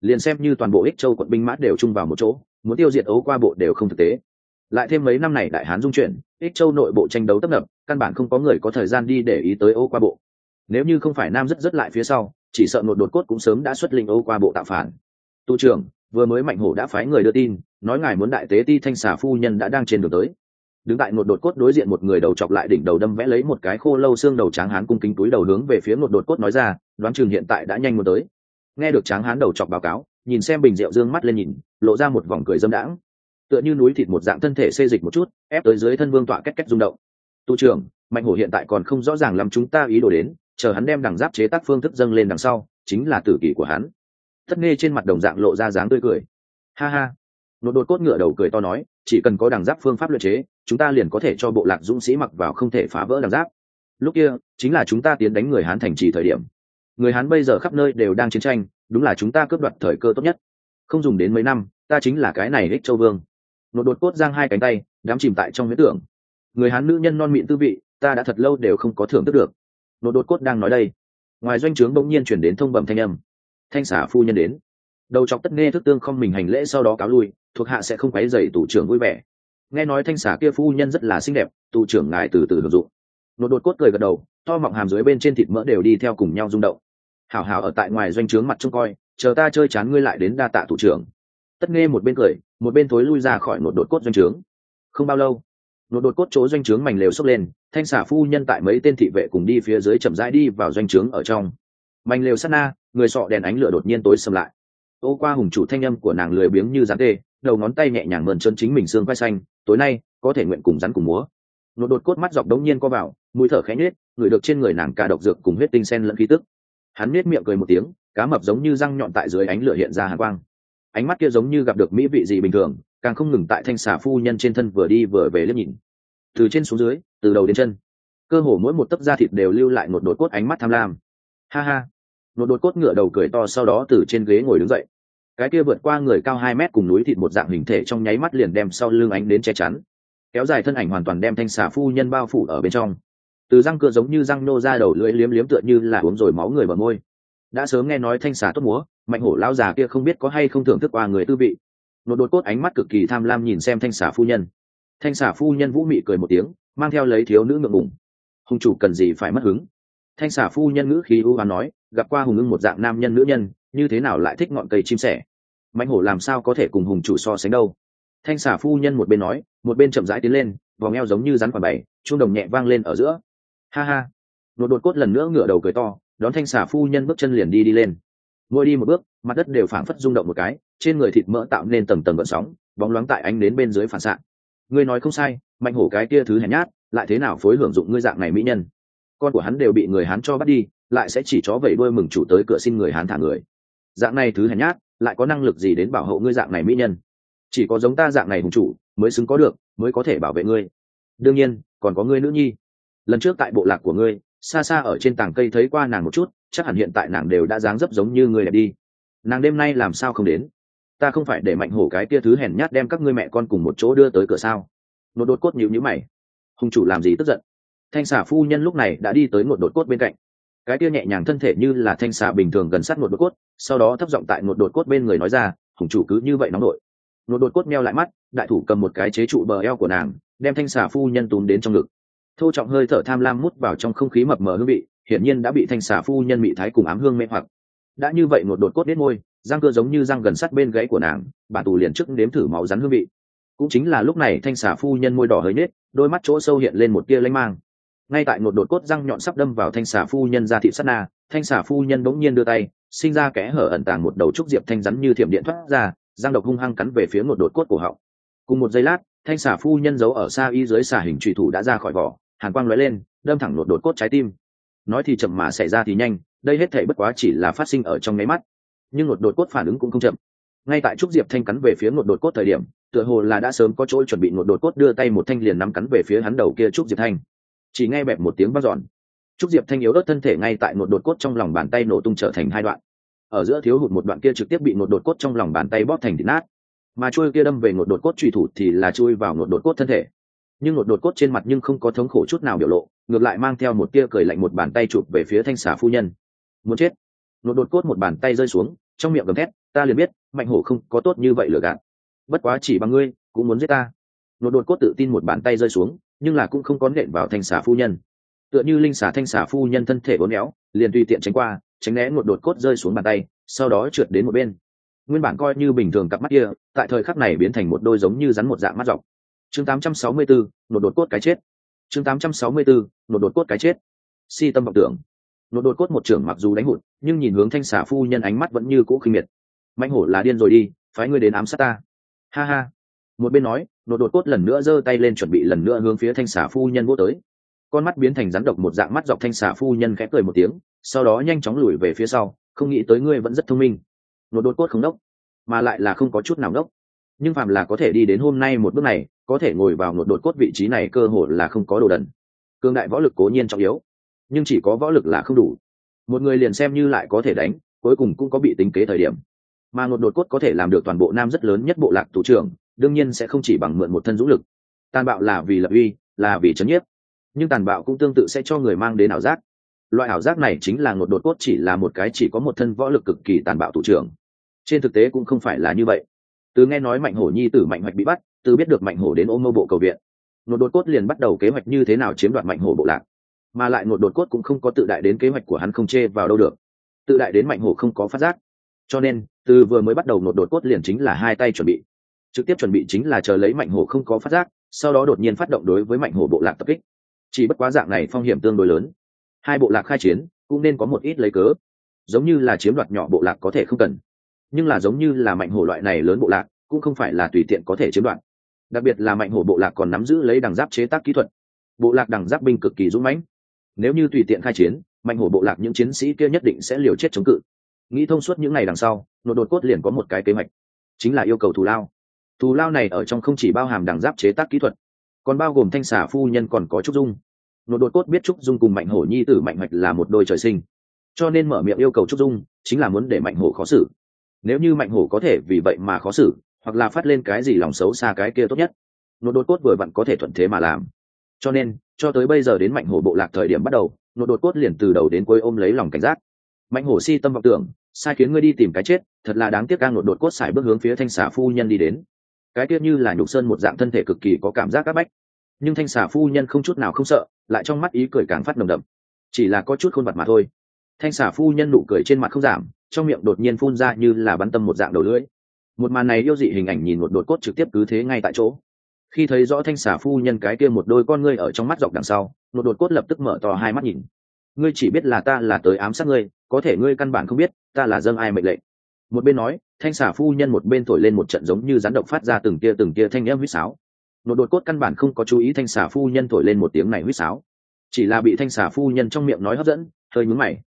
[SPEAKER 1] Liền xem như toàn bộ ích châu quận binh mã đều chung vào một chỗ, muốn tiêu diệt ấu qua bộ đều không thực tế. Lại thêm mấy năm này đại hán dung chuyển, ích châu nội bộ tranh đấu tấp nập, căn bản không có người có thời gian đi để ý tới ấu qua bộ. Nếu như không phải nam rất rất lại phía sau chỉ sợ nột đột cốt cũng sớm đã xuất linh ô qua bộ tạo phản. Tu trưởng, vừa mới mạnh hổ đã phái người đưa tin, nói ngài muốn đại tế ti thanh xà phu nhân đã đang trên đường tới. Đứng tại nột đột cốt đối diện một người đầu chọc lại đỉnh đầu đâm vẽ lấy một cái khô lâu xương đầu tráng hán cung kính túi đầu hướng về phía nột đột cốt nói ra, đoán chừng hiện tại đã nhanh muốn tới. Nghe được tráng hán đầu chọc báo cáo, nhìn xem bình rượu dương mắt lên nhìn, lộ ra một vòng cười dâm đãng. Tựa như núi thịt một dạng thân thể xê dịch một chút, ép tới dưới thân vương tọa cách cách rung động. Tu trưởng, mạnh hổ hiện tại còn không rõ ràng lắm chúng ta ý đồ đến chờ hắn đem đằng giáp chế tác phương thức dâng lên đằng sau, chính là tử kỷ của hắn. Thất nghe trên mặt đồng dạng lộ ra dáng tươi cười. Ha ha. Nội đột cốt ngựa đầu cười to nói, chỉ cần có đằng giáp phương pháp luyện chế, chúng ta liền có thể cho bộ lạc dũng sĩ mặc vào không thể phá vỡ đằng giáp. Lúc kia, chính là chúng ta tiến đánh người hán thành trì thời điểm. Người hán bây giờ khắp nơi đều đang chiến tranh, đúng là chúng ta cướp đoạt thời cơ tốt nhất. Không dùng đến mấy năm, ta chính là cái này ích châu vương. Nội đột cốt giang hai cánh tay đám chìm tại trong huyết tưởng. Người hán nữ nhân non miệng tư vị, ta đã thật lâu đều không có thưởng thức được nội đột cốt đang nói đây. Ngoài doanh trướng bỗng nhiên chuyển đến thông bẩm thanh âm. Thanh xả phu nhân đến. Đầu chọc tất nghe thức tương không mình hành lễ sau đó cáo lui, thuộc hạ sẽ không quấy dày tủ trưởng vui vẻ. Nghe nói thanh xả kia phu nhân rất là xinh đẹp tủ trưởng ngài từ từ hưởng dụng. Nội đột cốt cười gật đầu, to mọng hàm dưới bên trên thịt mỡ đều đi theo cùng nhau rung động. Hảo hảo ở tại ngoài doanh trướng mặt trông coi, chờ ta chơi chán ngươi lại đến đa tạ thủ trưởng. Tất nghe một bên cười, một bên thối lui ra khỏi một đột cốt doanh trướng. Không bao lâu nội đột cốt chỗ doanh trướng mảnh lều xốc lên, thanh xả phu nhân tại mấy tên thị vệ cùng đi phía dưới chậm rãi đi vào doanh trướng ở trong. Mảnh lều sát na, người sọ đèn ánh lửa đột nhiên tối xâm lại. Ô qua hùng chủ thanh âm của nàng lười biếng như rắn tê, đầu ngón tay nhẹ nhàng mơn chân chính mình xương quay xanh, tối nay, có thể nguyện cùng rắn cùng múa. Nội đột cốt mắt dọc đống nhiên co vào, mũi thở khẽ nhếch, người được trên người nàng cả độc dược cùng huyết tinh sen lẫn khí tức. Hắn nết miệng cười một tiếng, cá mập giống như răng nhọn tại dưới ánh lửa hiện ra hàn quang. Ánh mắt kia giống như gặp được mỹ vị gì bình thường càng không ngừng tại thanh xà phu nhân trên thân vừa đi vừa về liếc nhìn. Từ trên xuống dưới, từ đầu đến chân, cơ hồ mỗi một tấc da thịt đều lưu lại một đột cốt ánh mắt tham lam. Ha ha. Một đột cốt ngựa đầu cười to sau đó từ trên ghế ngồi đứng dậy. Cái kia vượt qua người cao hai mét cùng núi thịt một dạng hình thể trong nháy mắt liền đem sau lưng ánh đến che chắn. Kéo dài thân ảnh hoàn toàn đem thanh xà phu nhân bao phủ ở bên trong. Từ răng cưa giống như răng nô ra đầu lưỡi liếm liếm tựa như là uống rồi máu người bờ môi. Đã sớm nghe nói thanh xà tốt múa, mạnh hổ lao già kia không biết có hay không thưởng thức qua người tư vị một đột cốt ánh mắt cực kỳ tham lam nhìn xem thanh xà phu nhân. Thanh xà phu nhân vũ mị cười một tiếng, mang theo lấy thiếu nữ ngượng ngùng. Hùng chủ cần gì phải mất hứng? Thanh xà phu nhân ngữ khí ưu hoán nói, gặp qua hùng ưng một dạng nam nhân nữ nhân, như thế nào lại thích ngọn cây chim sẻ? Mạnh hổ làm sao có thể cùng hùng chủ so sánh đâu? Thanh xà phu nhân một bên nói, một bên chậm rãi tiến lên vòng eo giống như rắn quả bày chuông đồng nhẹ vang lên ở giữa. Ha ha. Nột đột cốt lần nữa ngửa đầu cười to, đón thanh xà phu nhân bước chân liền đi đi lên mỗi đi một bước, mặt đất đều phảng phất rung động một cái, trên người thịt mỡ tạo nên tầng tầng gợn sóng, bóng loáng tại ánh đến bên dưới phản xạ. Ngươi nói không sai, mạnh hổ cái kia thứ hèn nhát, lại thế nào phối hưởng dụng ngươi dạng này mỹ nhân? Con của hắn đều bị người hắn cho bắt đi, lại sẽ chỉ chó vẩy đuôi mừng chủ tới cửa xin người hắn thả người. Dạng này thứ hèn nhát, lại có năng lực gì đến bảo hộ ngươi dạng này mỹ nhân? Chỉ có giống ta dạng này hùng chủ, mới xứng có được, mới có thể bảo vệ ngươi. Đương nhiên, còn có ngươi nữ nhi. Lần trước tại bộ lạc của ngươi xa xa ở trên tảng cây thấy qua nàng một chút, chắc hẳn hiện tại nàng đều đã dáng dấp giống như người đẹp đi. Nàng đêm nay làm sao không đến? Ta không phải để mạnh hổ cái kia thứ hèn nhát đem các ngươi mẹ con cùng một chỗ đưa tới cửa sao? Một đột cốt nhịu nhữ mày. Hùng chủ làm gì tức giận? Thanh xà phu nhân lúc này đã đi tới một đột cốt bên cạnh. Cái kia nhẹ nhàng thân thể như là thanh xà bình thường gần sát một đột cốt, sau đó thấp giọng tại một đột cốt bên người nói ra, hùng chủ cứ như vậy nóng nội. Một đột cốt meo lại mắt, đại thủ cầm một cái chế trụ bờ eo của nàng, đem thanh xà phu nhân túm đến trong ngực thô trọng hơi thở tham lam mút vào trong không khí mập mờ hương vị, hiển nhiên đã bị thanh xà phu nhân bị thái cùng ám hương mê hoặc. Đã như vậy một đột cốt đết môi, răng cơ giống như răng gần sát bên gãy của nàng, bà tù liền trước nếm thử máu rắn hương vị. Cũng chính là lúc này thanh xà phu nhân môi đỏ hơi nết, đôi mắt chỗ sâu hiện lên một tia lanh mang. Ngay tại một đột cốt răng nhọn sắp đâm vào thanh xà phu nhân ra thị sắt na, thanh xà phu nhân bỗng nhiên đưa tay, sinh ra kẽ hở ẩn tàng một đầu trúc diệp thanh rắn như thiểm điện thoát ra, răng độc hung hăng cắn về phía một đột cốt cổ họng. Cùng một giây lát thanh xà phu nhân giấu ở xa y dưới xà hình trùy thủ đã ra khỏi vỏ, hàn quang lóe lên, đâm thẳng lột đột cốt trái tim. Nói thì chậm mà xảy ra thì nhanh, đây hết thể bất quá chỉ là phát sinh ở trong nháy mắt. Nhưng lột đột cốt phản ứng cũng không chậm. Ngay tại trúc diệp thanh cắn về phía lột đột cốt thời điểm, tựa hồ là đã sớm có chỗ chuẩn bị lột đột cốt đưa tay một thanh liền nắm cắn về phía hắn đầu kia trúc diệp thanh. Chỉ nghe bẹp một tiếng vang dọn. Trúc diệp thanh yếu đốt thân thể ngay tại lột đột cốt trong lòng bàn tay nổ tung trở thành hai đoạn. Ở giữa thiếu hụt một đoạn kia trực tiếp bị lột đột cốt trong lòng bàn tay bóp thành thịt nát mà trôi kia đâm về ngột đột cốt truy thủ thì là chui vào ngột đột cốt thân thể. Nhưng ngột đột cốt trên mặt nhưng không có thống khổ chút nào biểu lộ, ngược lại mang theo một tia cười lạnh một bàn tay chụp về phía thanh xà phu nhân. Muốn chết. Ngột đột cốt một bàn tay rơi xuống, trong miệng gầm thét, ta liền biết, mạnh hổ không có tốt như vậy lừa gạt. Bất quá chỉ bằng ngươi, cũng muốn giết ta. Ngột đột cốt tự tin một bàn tay rơi xuống, nhưng là cũng không có nện vào thanh xà phu nhân. Tựa như linh xà thanh xà phu nhân thân thể bốn éo, liền tùy tiện tránh qua, tránh né ngột đột cốt rơi xuống bàn tay, sau đó trượt đến một bên nguyên bản coi như bình thường cặp mắt kia tại thời khắc này biến thành một đôi giống như rắn một dạng mắt dọc. Chương 864, nột đột cốt cái chết. Chương 864, nột đột cốt cái chết. Si tâm vọng tưởng. Nột đột cốt một trưởng mặc dù đánh hụt nhưng nhìn hướng thanh xà phu nhân ánh mắt vẫn như cũ khinh miệt. Mạnh hổ là điên rồi đi phái ngươi đến ám sát ta. Ha ha. Một bên nói nột đột cốt lần nữa giơ tay lên chuẩn bị lần nữa hướng phía thanh xà phu nhân vô tới. Con mắt biến thành rắn độc một dạng mắt dọc thanh xà phu nhân khẽ cười một tiếng sau đó nhanh chóng lùi về phía sau không nghĩ tới ngươi vẫn rất thông minh nột đột cốt không đốc, mà lại là không có chút nào đốc. Nhưng phàm là có thể đi đến hôm nay một bước này, có thể ngồi vào nột đột cốt vị trí này cơ hội là không có đồ đần. Cương đại võ lực cố nhiên trọng yếu, nhưng chỉ có võ lực là không đủ. Một người liền xem như lại có thể đánh, cuối cùng cũng có bị tính kế thời điểm. Mà một đột cốt có thể làm được toàn bộ nam rất lớn nhất bộ lạc thủ trưởng, đương nhiên sẽ không chỉ bằng mượn một thân dũng lực. Tàn bạo là vì lập uy, là vì chấn nhiếp. Nhưng tàn bạo cũng tương tự sẽ cho người mang đến ảo giác. Loại ảo giác này chính là ngột đột cốt chỉ là một cái chỉ có một thân võ lực cực kỳ tàn bạo thủ trưởng trên thực tế cũng không phải là như vậy. Từ nghe nói mạnh hổ nhi tử mạnh hoạch bị bắt, từ biết được mạnh hổ đến ôm mơ bộ cầu viện một đột cốt liền bắt đầu kế hoạch như thế nào chiếm đoạt mạnh hổ bộ lạc. Mà lại một đột cốt cũng không có tự đại đến kế hoạch của hắn không chê vào đâu được. Tự đại đến mạnh hổ không có phát giác. Cho nên, từ vừa mới bắt đầu một đột cốt liền chính là hai tay chuẩn bị. Trực tiếp chuẩn bị chính là chờ lấy mạnh hổ không có phát giác, sau đó đột nhiên phát động đối với mạnh hổ bộ lạc tập kích. Chỉ bất quá dạng này phong hiểm tương đối lớn. Hai bộ lạc khai chiến, cũng nên có một ít lấy cớ. Giống như là chiếm đoạt nhỏ bộ lạc có thể không cần nhưng là giống như là mạnh hổ loại này lớn bộ lạc, cũng không phải là tùy tiện có thể chiếm đoạt. Đặc biệt là mạnh hổ bộ lạc còn nắm giữ lấy đằng giáp chế tác kỹ thuật. Bộ lạc đằng giáp binh cực kỳ dũng mãnh. Nếu như tùy tiện khai chiến, mạnh hổ bộ lạc những chiến sĩ kia nhất định sẽ liều chết chống cự. Nghĩ thông suốt những ngày đằng sau, nội đột cốt liền có một cái kế hoạch, chính là yêu cầu thù lao. Thù lao này ở trong không chỉ bao hàm đằng giáp chế tác kỹ thuật, còn bao gồm thanh xả phu nhân còn có trúc dung. Nội đột cốt biết trúc dung cùng mạnh hổ nhi tử mạnh hoạch là một đôi trời sinh. Cho nên mở miệng yêu cầu trúc dung, chính là muốn để mạnh hổ khó xử nếu như mạnh hổ có thể vì vậy mà khó xử, hoặc là phát lên cái gì lòng xấu xa cái kia tốt nhất nội đột cốt vừa vặn có thể thuận thế mà làm. Cho nên, cho tới bây giờ đến mạnh hổ bộ lạc thời điểm bắt đầu nội đột cốt liền từ đầu đến cuối ôm lấy lòng cảnh giác. Mạnh hổ si tâm vọng tưởng, sai khiến ngươi đi tìm cái chết, thật là đáng tiếc ca nội đột cốt xài bước hướng phía thanh xà phu nhân đi đến. Cái kia như là nhục sơn một dạng thân thể cực kỳ có cảm giác áp bách. Nhưng thanh xà phu nhân không chút nào không sợ, lại trong mắt ý cười càng phát nồng đậm. Chỉ là có chút khôn vật mà thôi thanh xà phu nhân nụ cười trên mặt không giảm, trong miệng đột nhiên phun ra như là bắn tâm một dạng đầu lưỡi. Một màn này yêu dị hình ảnh nhìn một đột cốt trực tiếp cứ thế ngay tại chỗ. Khi thấy rõ thanh xà phu nhân cái kia một đôi con ngươi ở trong mắt dọc đằng sau, một đột cốt lập tức mở to hai mắt nhìn. Ngươi chỉ biết là ta là tới ám sát ngươi, có thể ngươi căn bản không biết, ta là dâng ai mệnh lệnh. Một bên nói, thanh xà phu nhân một bên thổi lên một trận giống như rắn độc phát ra từng tia từng tia thanh âm huýt sáo. Một đột cốt căn bản không có chú ý thanh xà phu nhân thổi lên một tiếng này huýt sáo. Chỉ là bị thanh xà phu nhân trong miệng nói hấp dẫn, hơi nhúm mày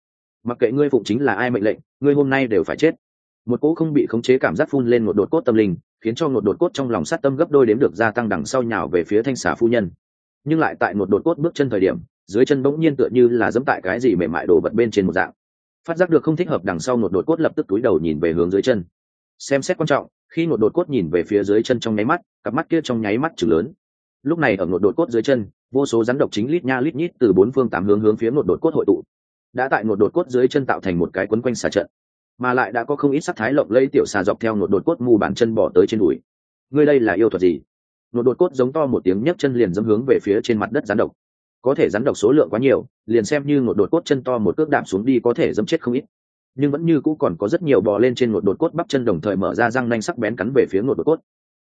[SPEAKER 1] mặc kệ ngươi phụng chính là ai mệnh lệnh, ngươi hôm nay đều phải chết. Một cỗ không bị khống chế cảm giác phun lên một đột cốt tâm linh, khiến cho một đột cốt trong lòng sát tâm gấp đôi đếm được gia tăng đằng sau nhào về phía thanh xà phu nhân. Nhưng lại tại một đột cốt bước chân thời điểm, dưới chân bỗng nhiên tựa như là dẫm tại cái gì mềm mại đổ vật bên trên một dạng. Phát giác được không thích hợp đằng sau một đột cốt lập tức túi đầu nhìn về hướng dưới chân. Xem xét quan trọng, khi một đột cốt nhìn về phía dưới chân trong nháy mắt, cặp mắt kia trong nháy mắt chừng lớn. Lúc này ở một đột cốt dưới chân, vô số rắn độc chính lít nha lít nhít từ bốn phương tám hướng hướng phía một đột cốt hội tụ đã tại ngột đột cốt dưới chân tạo thành một cái quấn quanh xà trận, mà lại đã có không ít sắc thái lộng lẫy tiểu xà dọc theo ngột đột cốt mù bàn chân bỏ tới trên đùi. Ngươi đây là yêu thuật gì? Ngột đột cốt giống to một tiếng nhấc chân liền dẫm hướng về phía trên mặt đất rắn độc. Có thể rắn độc số lượng quá nhiều, liền xem như ngột đột cốt chân to một cước đạp xuống đi có thể dẫm chết không ít. Nhưng vẫn như cũ còn có rất nhiều bò lên trên ngột đột cốt bắp chân đồng thời mở ra răng nanh sắc bén cắn về phía ngột đột cốt.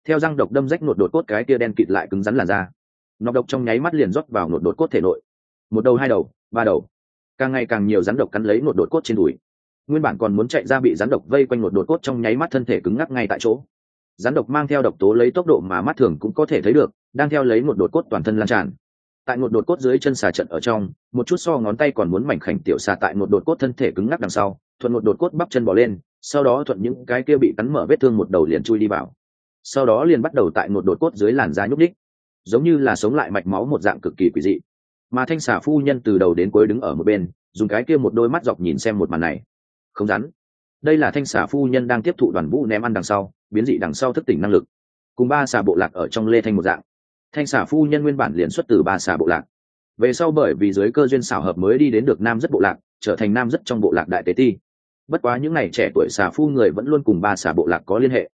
[SPEAKER 1] Theo răng độc đâm rách ngột đột cốt cái kia đen kịt lại cứng rắn làn da. Nọc độc trong nháy mắt liền rót vào ngột đột cốt thể nội. Một đầu, hai đầu, ba đầu càng ngày càng nhiều rắn độc cắn lấy một đột cốt trên đùi. Nguyên bản còn muốn chạy ra bị rắn độc vây quanh một đột cốt trong nháy mắt thân thể cứng ngắc ngay tại chỗ. Rắn độc mang theo độc tố lấy tốc độ mà mắt thường cũng có thể thấy được, đang theo lấy một đột cốt toàn thân lan tràn. Tại một đột cốt dưới chân xà trận ở trong, một chút so ngón tay còn muốn mảnh khảnh tiểu xà tại một đột cốt thân thể cứng ngắc đằng sau, thuận một đột cốt bắp chân bỏ lên, sau đó thuận những cái kia bị cắn mở vết thương một đầu liền chui đi vào. Sau đó liền bắt đầu tại một đột cốt dưới làn da nhúc đích giống như là sống lại mạch máu một dạng cực kỳ quỷ dị mà thanh xà phu nhân từ đầu đến cuối đứng ở một bên, dùng cái kia một đôi mắt dọc nhìn xem một màn này. Không rắn. Đây là thanh xà phu nhân đang tiếp thụ đoàn vũ ném ăn đằng sau, biến dị đằng sau thức tỉnh năng lực. Cùng ba xà bộ lạc ở trong lê thanh một dạng. Thanh xà phu nhân nguyên bản liền xuất từ ba xà bộ lạc. Về sau bởi vì dưới cơ duyên xảo hợp mới đi đến được nam rất bộ lạc, trở thành nam rất trong bộ lạc đại tế ti. Bất quá những ngày trẻ tuổi xà phu người vẫn luôn cùng ba xà bộ lạc có liên hệ.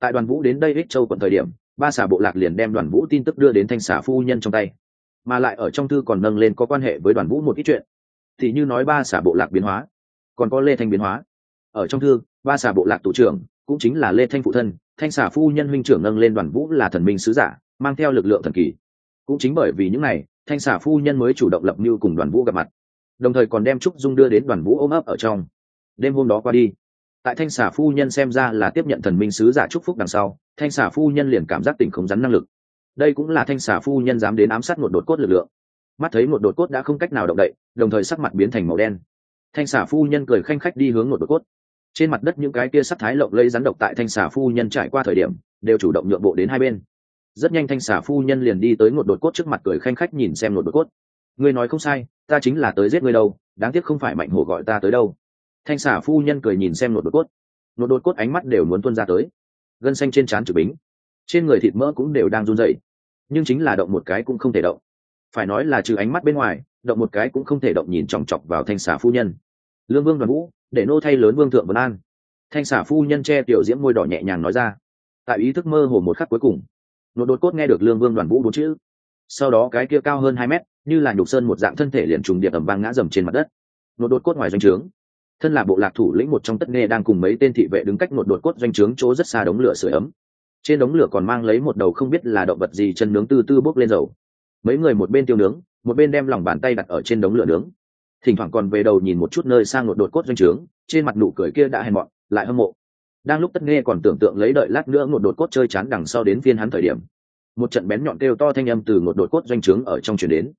[SPEAKER 1] Tại đoàn vũ đến đây ích châu quận thời điểm, ba xà bộ lạc liền đem đoàn vũ tin tức đưa đến thanh xà phu nhân trong tay mà lại ở trong thư còn nâng lên có quan hệ với đoàn vũ một ít chuyện. Thì như nói ba xả bộ lạc biến hóa, còn có lê thanh biến hóa. Ở trong thư, ba xả bộ lạc thủ trưởng cũng chính là lê thanh phụ thân, thanh xả phu nhân huynh trưởng nâng lên đoàn vũ là thần minh sứ giả, mang theo lực lượng thần kỳ. Cũng chính bởi vì những này, thanh xả phu nhân mới chủ động lập mưu cùng đoàn vũ gặp mặt. Đồng thời còn đem trúc dung đưa đến đoàn vũ ôm ấp ở trong. Đêm hôm đó qua đi, tại thanh xả phu nhân xem ra là tiếp nhận thần minh sứ giả trúc phúc đằng sau, thanh xả phu nhân liền cảm giác tỉnh không rắn năng lực đây cũng là thanh xà phu nhân dám đến ám sát một đột cốt lực lượng. Mắt thấy một đột cốt đã không cách nào động đậy, đồng thời sắc mặt biến thành màu đen. Thanh xà phu nhân cười khanh khách đi hướng một đột cốt. Trên mặt đất những cái kia sắc thái lộng lây rắn độc tại thanh xà phu nhân trải qua thời điểm, đều chủ động nhượng bộ đến hai bên. Rất nhanh thanh xà phu nhân liền đi tới một đột cốt trước mặt cười khanh khách nhìn xem một đột cốt. Ngươi nói không sai, ta chính là tới giết ngươi đâu, đáng tiếc không phải mạnh hổ gọi ta tới đâu. Thanh xà phu nhân cười nhìn xem một đột cốt. Một đột cốt ánh mắt đều muốn tuân ra tới. Gân xanh trên trán chữ bính trên người thịt mỡ cũng đều đang run rẩy, nhưng chính là động một cái cũng không thể động. Phải nói là trừ ánh mắt bên ngoài động một cái cũng không thể động nhìn chòng chọc vào thanh xà phu nhân. Lương vương đoàn vũ để nô thay lớn vương thượng vân an. Thanh xà phu nhân che tiểu diễm môi đỏ nhẹ nhàng nói ra. Tại ý thức mơ hồ một khắc cuối cùng nột đột cốt nghe được lương vương đoàn vũ bốn chữ. Sau đó cái kia cao hơn hai mét như là nhục sơn một dạng thân thể liền trùng điệp ẩm vang ngã dầm trên mặt đất. Nột đột cốt ngoài doanh trướng. Thân là bộ lạc thủ lĩnh một trong tất nghe đang cùng mấy tên thị vệ đứng cách một đột cốt doanh trướng chỗ rất xa đống lửa sưởi ấm trên đống lửa còn mang lấy một đầu không biết là động vật gì chân nướng tư tư bốc lên dầu. Mấy người một bên tiêu nướng, một bên đem lòng bàn tay đặt ở trên đống lửa nướng. Thỉnh thoảng còn về đầu nhìn một chút nơi sang ngột đột cốt doanh trướng, trên mặt nụ cười kia đã hèn mọn, lại hâm mộ. Đang lúc tất nghe còn tưởng tượng lấy đợi lát nữa ngột đột cốt chơi chán đằng sau đến phiên hắn thời điểm, một trận bén nhọn kêu to thanh âm từ ngột đột cốt doanh trướng ở trong chuyển đến.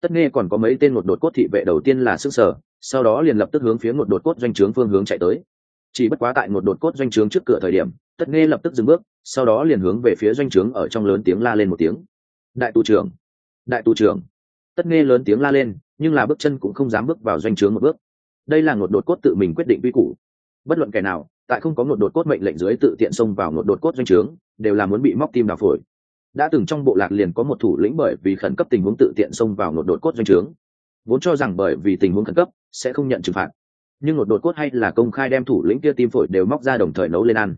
[SPEAKER 1] Tất nghe còn có mấy tên ngột đột cốt thị vệ đầu tiên là sức sở sau đó liền lập tức hướng phía ngột đột cốt doanh trướng phương hướng chạy tới chỉ bất quá tại một đột cốt doanh trướng trước cửa thời điểm, tất nghe lập tức dừng bước, sau đó liền hướng về phía doanh trướng ở trong lớn tiếng la lên một tiếng. Đại tù trưởng! Đại tù trưởng! Tất nghe lớn tiếng la lên, nhưng là bước chân cũng không dám bước vào doanh trướng một bước. Đây là một đột cốt tự mình quyết định quy củ. Bất luận kẻ nào, tại không có một đột cốt mệnh lệnh dưới tự tiện xông vào một đột cốt doanh trướng, đều là muốn bị móc tim đào phổi. Đã từng trong bộ lạc liền có một thủ lĩnh bởi vì khẩn cấp tình huống tự tiện xông vào một đột cốt doanh trướng. Vốn cho rằng bởi vì tình huống khẩn cấp, sẽ không nhận trừng phạt nhưng một đột cốt hay là công khai đem thủ lĩnh kia tim phổi đều móc ra đồng thời nấu lên ăn.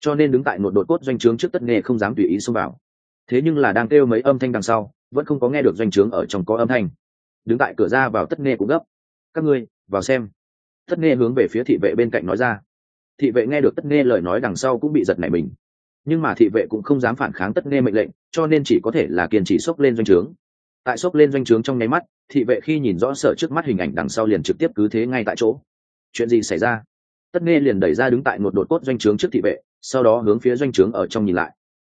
[SPEAKER 1] Cho nên đứng tại một đột cốt doanh trướng trước tất nghề không dám tùy ý xông vào. Thế nhưng là đang kêu mấy âm thanh đằng sau, vẫn không có nghe được doanh trướng ở trong có âm thanh. Đứng tại cửa ra vào tất nghe cũng gấp. Các ngươi, vào xem. Tất nghe hướng về phía thị vệ bên cạnh nói ra. Thị vệ nghe được tất nghe lời nói đằng sau cũng bị giật nảy mình. Nhưng mà thị vệ cũng không dám phản kháng tất nghe mệnh lệnh, cho nên chỉ có thể là kiên trì xốc lên doanh trướng. Tại xốc lên doanh trướng trong nháy mắt, thị vệ khi nhìn rõ sợ trước mắt hình ảnh đằng sau liền trực tiếp cứ thế ngay tại chỗ chuyện gì xảy ra? Tất nghe liền đẩy ra đứng tại một đột cốt doanh trướng trước thị vệ, sau đó hướng phía doanh trướng ở trong nhìn lại.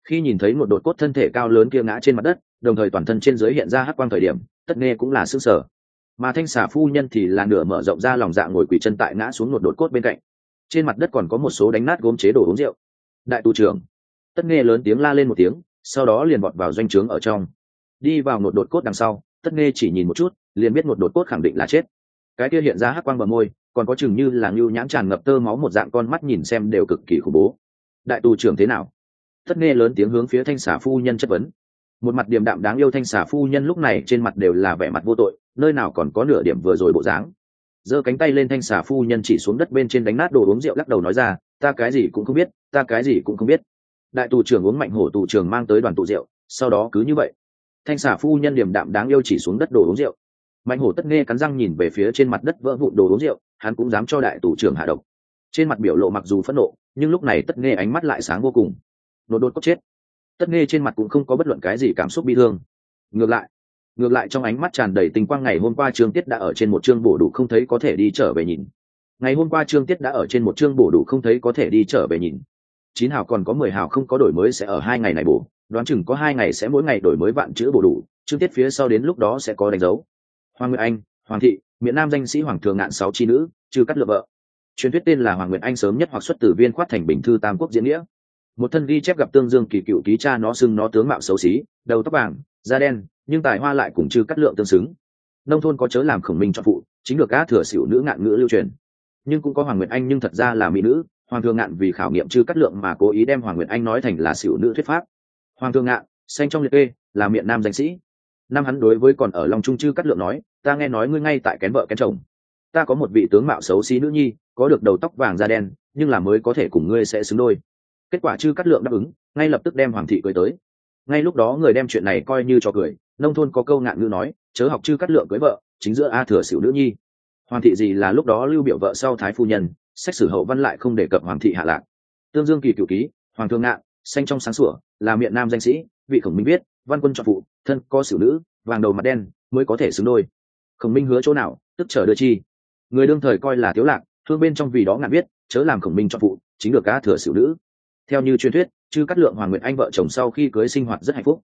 [SPEAKER 1] Khi nhìn thấy một đột cốt thân thể cao lớn kia ngã trên mặt đất, đồng thời toàn thân trên dưới hiện ra hắc quang thời điểm, tất nghe cũng là xương sở mà thanh xà phu nhân thì là nửa mở rộng ra lòng dạ ngồi quỳ chân tại ngã xuống một đột cốt bên cạnh. Trên mặt đất còn có một số đánh nát gốm chế đồ uống rượu. Đại tù trưởng, tất nghe lớn tiếng la lên một tiếng, sau đó liền vọt vào doanh trướng ở trong. Đi vào một đột cốt đằng sau, tất nghe chỉ nhìn một chút, liền biết một đột cốt khẳng định là chết cái kia hiện ra hắc quang bờ môi, còn có chừng như là ngưu nhãn tràn ngập tơ máu một dạng con mắt nhìn xem đều cực kỳ khủng bố. Đại tù trưởng thế nào? Thất nghe lớn tiếng hướng phía thanh xà phu nhân chất vấn. Một mặt điềm đạm đáng yêu thanh xà phu nhân lúc này trên mặt đều là vẻ mặt vô tội, nơi nào còn có nửa điểm vừa rồi bộ dáng. Giơ cánh tay lên thanh xà phu nhân chỉ xuống đất bên trên đánh nát đồ uống rượu lắc đầu nói ra, ta cái gì cũng không biết, ta cái gì cũng không biết. Đại tù trưởng uống mạnh hổ tù trưởng mang tới đoàn tụ rượu, sau đó cứ như vậy. Thanh xà phu nhân điềm đạm đáng yêu chỉ xuống đất đồ uống rượu mạnh hổ tất nghe cắn răng nhìn về phía trên mặt đất vỡ vụn đồ uống rượu, hắn cũng dám cho đại tù trưởng hạ độc. Trên mặt biểu lộ mặc dù phẫn nộ, nhưng lúc này tất nghe ánh mắt lại sáng vô cùng. Nổ đột có chết. Tất nghe trên mặt cũng không có bất luận cái gì cảm xúc bi thương. Ngược lại ngược lại trong ánh mắt tràn đầy tình quang ngày hôm qua trương tiết đã ở trên một chương bổ đủ không thấy có thể đi trở về nhìn. Ngày hôm qua trương tiết đã ở trên một chương bổ đủ không thấy có thể đi trở về nhìn. Chín hào còn có mười hào không có đổi mới sẽ ở hai ngày này bổ, đoán chừng có hai ngày sẽ mỗi ngày đổi mới vạn chữ bổ đủ. Trương tiết phía sau đến lúc đó sẽ có đánh dấu hoàng nguyệt anh, hoàng thị miễn nam danh sĩ hoàng thường ngạn sáu chi nữ, trừ cắt lựa vợ. Truyền thuyết tên là hoàng nguyệt anh sớm nhất hoặc xuất từ viên khoát thành bình thư tam quốc diễn nghĩa. Một thân ghi chép gặp tương dương kỳ cựu ký cha nó xưng nó tướng mạo xấu xí, đầu tóc vàng, da đen, nhưng tài hoa lại cùng chư cắt lượng tương xứng. Nông thôn có chớ làm khổng minh cho phụ, chính được á thừa xỉu nữ ngạn ngữ lưu truyền. Nhưng cũng có hoàng nguyệt anh nhưng thật ra là mỹ nữ. Hoàng thường ngạn vì khảo nghiệm chư cắt lượng mà cố ý đem hoàng nguyệt anh nói thành là xỉu nữ thuyết pháp. Hoàng thường ngạn, xanh trong liệt kê, là miệng nam danh sĩ. Năm hắn đối với còn ở Long trung chư cắt lượng nói ta nghe nói ngươi ngay tại kén vợ kén chồng. Ta có một vị tướng mạo xấu xí nữ nhi, có được đầu tóc vàng da đen, nhưng là mới có thể cùng ngươi sẽ xứng đôi. Kết quả chư cắt lượng đáp ứng, ngay lập tức đem hoàng thị cưới tới. Ngay lúc đó người đem chuyện này coi như cho cười, nông thôn có câu ngạn ngữ nói, chớ học chư cắt lượng cưới vợ, chính giữa a thừa xỉu nữ nhi. Hoàng thị gì là lúc đó lưu biểu vợ sau thái phu nhân sách sử hậu văn lại không đề cập hoàng thị hạ lạc. Tương dương kỳ cửu ký, hoàng thương ngạn, xanh trong sáng sủa, là miệng nam danh sĩ, vị khổng minh viết, văn quân cho phụ, thân có xỉu nữ, vàng đầu mặt đen, mới có thể xứng đôi khổng minh hứa chỗ nào, tức chờ đưa chi. Người đương thời coi là thiếu lạc, thương bên trong vì đó ngạn biết, chớ làm khổng minh cho phụ, chính được cá thừa xử nữ. Theo như truyền thuyết, chư cát lượng, hoàng nguyệt anh vợ chồng sau khi cưới sinh hoạt rất hạnh phúc.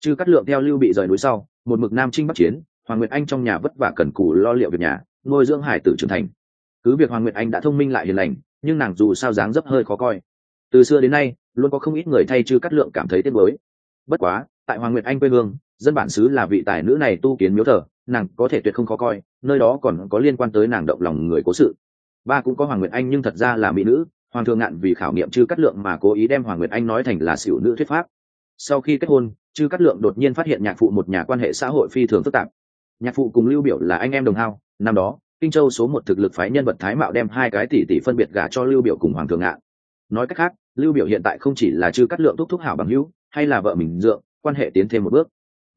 [SPEAKER 1] Chư cát lượng theo lưu bị rời núi sau, một mực nam trinh bắc chiến, hoàng nguyệt anh trong nhà vất vả cần cù lo liệu việc nhà, nuôi dưỡng hải tử trưởng thành. Cứ việc hoàng nguyệt anh đã thông minh lại hiền lành, nhưng nàng dù sao dáng dấp hơi khó coi. Từ xưa đến nay, luôn có không ít người thay chư cát lượng cảm thấy tiếc mới bất quá, tại hoàng nguyệt anh quê hương, dân bản xứ là vị tài nữ này tu kiến miếu thờ nàng có thể tuyệt không khó coi, nơi đó còn có liên quan tới nàng động lòng người cố sự. Ba cũng có hoàng nguyệt anh nhưng thật ra là mỹ nữ, hoàng thượng ngạn vì khảo nghiệm chư Cát lượng mà cố ý đem hoàng nguyệt anh nói thành là xỉu nữ thuyết pháp. Sau khi kết hôn, chư Cát lượng đột nhiên phát hiện nhạc phụ một nhà quan hệ xã hội phi thường phức tạp. Nhạc phụ cùng lưu biểu là anh em đồng hao, năm đó, kinh châu số một thực lực phái nhân vật thái mạo đem hai cái tỷ tỷ phân biệt gả cho lưu biểu cùng hoàng thượng ngạn. Nói cách khác, lưu biểu hiện tại không chỉ là chư Cát lượng thúc thúc hảo bằng hữu, hay là vợ mình dượng quan hệ tiến thêm một bước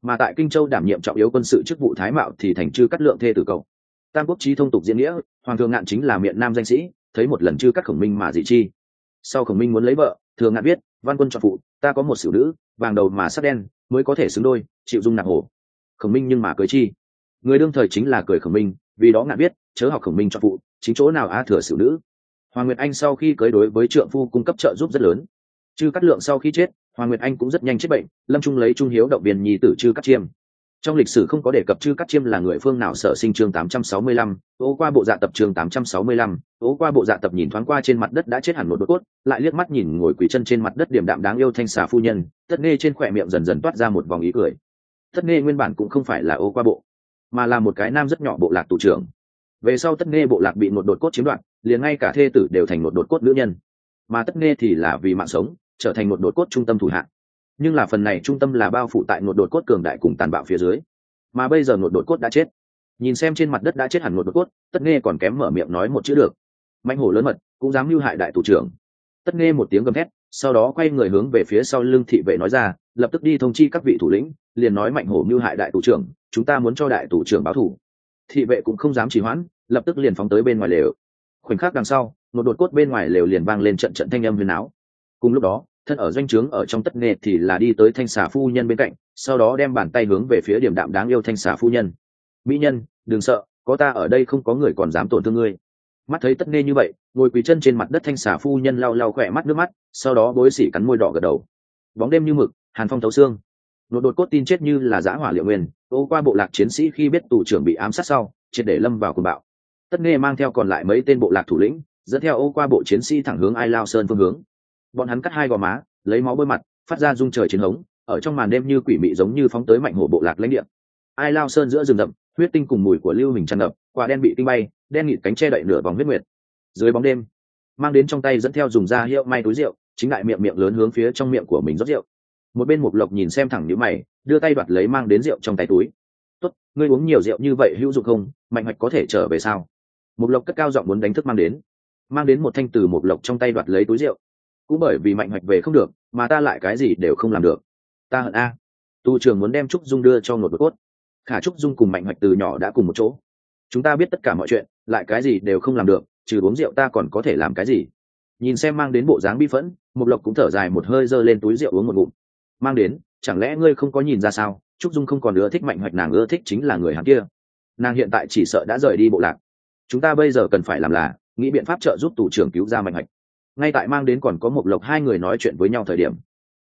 [SPEAKER 1] mà tại kinh châu đảm nhiệm trọng yếu quân sự chức vụ thái mạo thì thành chư cắt lượng thê tử cầu tam quốc trí thông tục diễn nghĩa, hoàng thượng ngạn chính là miệng nam danh sĩ, thấy một lần chư cắt khổng minh mà dị chi. Sau khổng minh muốn lấy vợ thường ngạn biết, văn quân chọn phụ, ta có một xử nữ, vàng đầu mà sắc đen, mới có thể xứng đôi, chịu dung nạp hổ khổng minh nhưng mà cưới chi. Người đương thời chính là cười khổng minh, vì đó ngạn biết, chớ học khổng minh chọn phụ, chính chỗ nào a thừa xử nữ. Hoàng nguyệt anh sau khi cưới đối với trượng phu cung cấp trợ giúp rất lớn. Chư cắt lượng sau khi chết hoàng nguyệt anh cũng rất nhanh chết bệnh lâm trung lấy trung hiếu động viên nhi tử chư cắt chiêm. Trong lịch sử không có đề cập chư cắt chiêm là người phương nào sở sinh chương 865, ố qua bộ dạ tập chương 865, ố qua bộ dạ tập nhìn thoáng qua trên mặt đất đã chết hẳn một đốt cốt lại liếc mắt nhìn ngồi quỳ chân trên mặt đất điểm đạm đáng yêu thanh xà phu nhân tất nghe trên khỏe miệng dần dần toát ra một vòng ý cười. Tất nghe nguyên bản cũng không phải là ô qua bộ mà là một cái nam rất nhỏ bộ lạc tù trưởng. Về sau tất nghe bộ lạc bị một đột cốt chiếm đoạt liền ngay cả thê tử đều thành một đột cốt nữ nhân. Mà tất nghe thì là vì mạng sống trở thành một đột cốt trung tâm thủ hạng. Nhưng là phần này trung tâm là bao phủ tại một đột cốt cường đại cùng tàn bạo phía dưới. Mà bây giờ một đột cốt đã chết. Nhìn xem trên mặt đất đã chết hẳn một đột cốt, tất nghe còn kém mở miệng nói một chữ được. Mạnh hổ lớn mật, cũng dám mưu hại đại thủ trưởng. Tất nghe một tiếng gầm thét, sau đó quay người hướng về phía sau lưng thị vệ nói ra, lập tức đi thông chi các vị thủ lĩnh, liền nói mạnh hổ mưu hại đại thủ trưởng, chúng ta muốn cho đại thủ trưởng báo thủ. Thị vệ cũng không dám trì hoãn, lập tức liền phóng tới bên ngoài lều. Khoảnh khắc đằng sau, một đột cốt bên ngoài lều liền vang lên trận trận thanh âm huyền áo cùng lúc đó, thân ở doanh trướng ở trong tất nghệ thì là đi tới thanh xà phu nhân bên cạnh, sau đó đem bàn tay hướng về phía điểm đạm đáng yêu thanh xà phu nhân. Mỹ nhân, đừng sợ, có ta ở đây không có người còn dám tổn thương ngươi. Mắt thấy tất nghe như vậy, ngồi quỳ chân trên mặt đất thanh xà phu nhân lau lau khỏe mắt nước mắt, sau đó bối xỉ cắn môi đỏ gật đầu. Bóng đêm như mực, hàn phong thấu xương. Nột đột cốt tin chết như là giã hỏa liệu nguyên, ô qua bộ lạc chiến sĩ khi biết tù trưởng bị ám sát sau, triệt để lâm vào cuồng bạo. Tất nghe mang theo còn lại mấy tên bộ lạc thủ lĩnh, dẫn theo ô qua bộ chiến sĩ thẳng hướng ai lao sơn phương hướng bọn hắn cắt hai gò má, lấy máu bơi mặt, phát ra rung trời chiến hống, ở trong màn đêm như quỷ mị giống như phóng tới mạnh hổ bộ lạc lãnh địa. Ai lao sơn giữa rừng rậm, huyết tinh cùng mùi của lưu hình tràn ngập, quả đen bị tinh bay, đen nghịt cánh che đậy nửa vòng huyết nguyệt. Dưới bóng đêm, mang đến trong tay dẫn theo dùng da hiệu may túi rượu, chính đại miệng miệng lớn hướng phía trong miệng của mình rót rượu. Một bên mục lộc nhìn xem thẳng nhíu mày, đưa tay đoạt lấy mang đến rượu trong tay túi. Tốt, ngươi uống nhiều rượu như vậy hữu dụng không? Mạnh hoạch có thể trở về sao? Mục lộc cất cao giọng muốn đánh thức mang đến. Mang đến một thanh từ mục lộc trong tay đoạt lấy túi rượu cũng bởi vì mạnh hoạch về không được, mà ta lại cái gì đều không làm được. Ta hận a. Tu trường muốn đem trúc dung đưa cho ngột bột cốt. Khả trúc dung cùng mạnh hoạch từ nhỏ đã cùng một chỗ. Chúng ta biết tất cả mọi chuyện, lại cái gì đều không làm được, trừ uống rượu ta còn có thể làm cái gì? Nhìn xem mang đến bộ dáng bi phẫn một lộc cũng thở dài một hơi giơ lên túi rượu uống một ngụm. Mang đến, chẳng lẽ ngươi không có nhìn ra sao, trúc dung không còn ưa thích mạnh hoạch, nàng ưa thích chính là người hắn kia. Nàng hiện tại chỉ sợ đã rời đi bộ lạc. Chúng ta bây giờ cần phải làm là, nghĩ biện pháp trợ giúp tù trưởng cứu ra mạnh hoạch ngay tại mang đến còn có một lộc hai người nói chuyện với nhau thời điểm,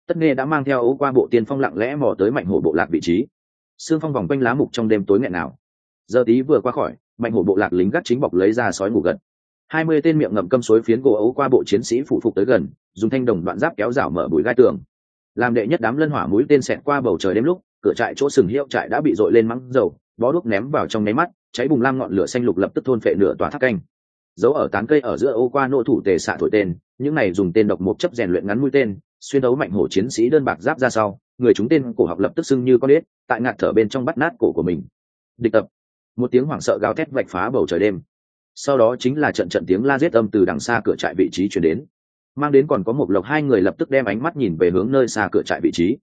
[SPEAKER 1] tất nghe đã mang theo ấu qua bộ tiên phong lặng lẽ mò tới mạnh hổ bộ lạc vị trí. Xương phong vòng quanh lá mục trong đêm tối nghẹn nào giờ tí vừa qua khỏi mạnh hổ bộ lạc lính gắt chính bọc lấy ra sói ngủ gật. Hai mươi tên miệng ngậm câm suối phiến gỗ ấu qua bộ chiến sĩ phụ phục tới gần, dùng thanh đồng đoạn giáp kéo rảo mở bụi gai tường. Làm đệ nhất đám lân hỏa mũi tên xẹt qua bầu trời đêm lúc, cửa trại chỗ sừng hiệu trại đã bị dội lên mắng dầu, bó đúc ném vào trong nháy mắt, cháy bùng lam ngọn lửa xanh lục lập tức thôn phệ nửa tòa tháp canh giấu ở tán cây ở giữa ô qua nô thủ tề xạ thổi tên, những này dùng tên độc một chấp rèn luyện ngắn mũi tên, xuyên đấu mạnh hổ chiến sĩ đơn bạc giáp ra sau, người chúng tên cổ học lập tức sưng như con ếch, tại ngạt thở bên trong bắt nát cổ của mình. Địch tập. Một tiếng hoảng sợ gào thét vạch phá bầu trời đêm. Sau đó chính là trận trận tiếng la giết âm từ đằng xa cửa trại vị trí chuyển đến. Mang đến còn có một lộc hai người lập tức đem ánh mắt nhìn về hướng nơi xa cửa trại vị trí.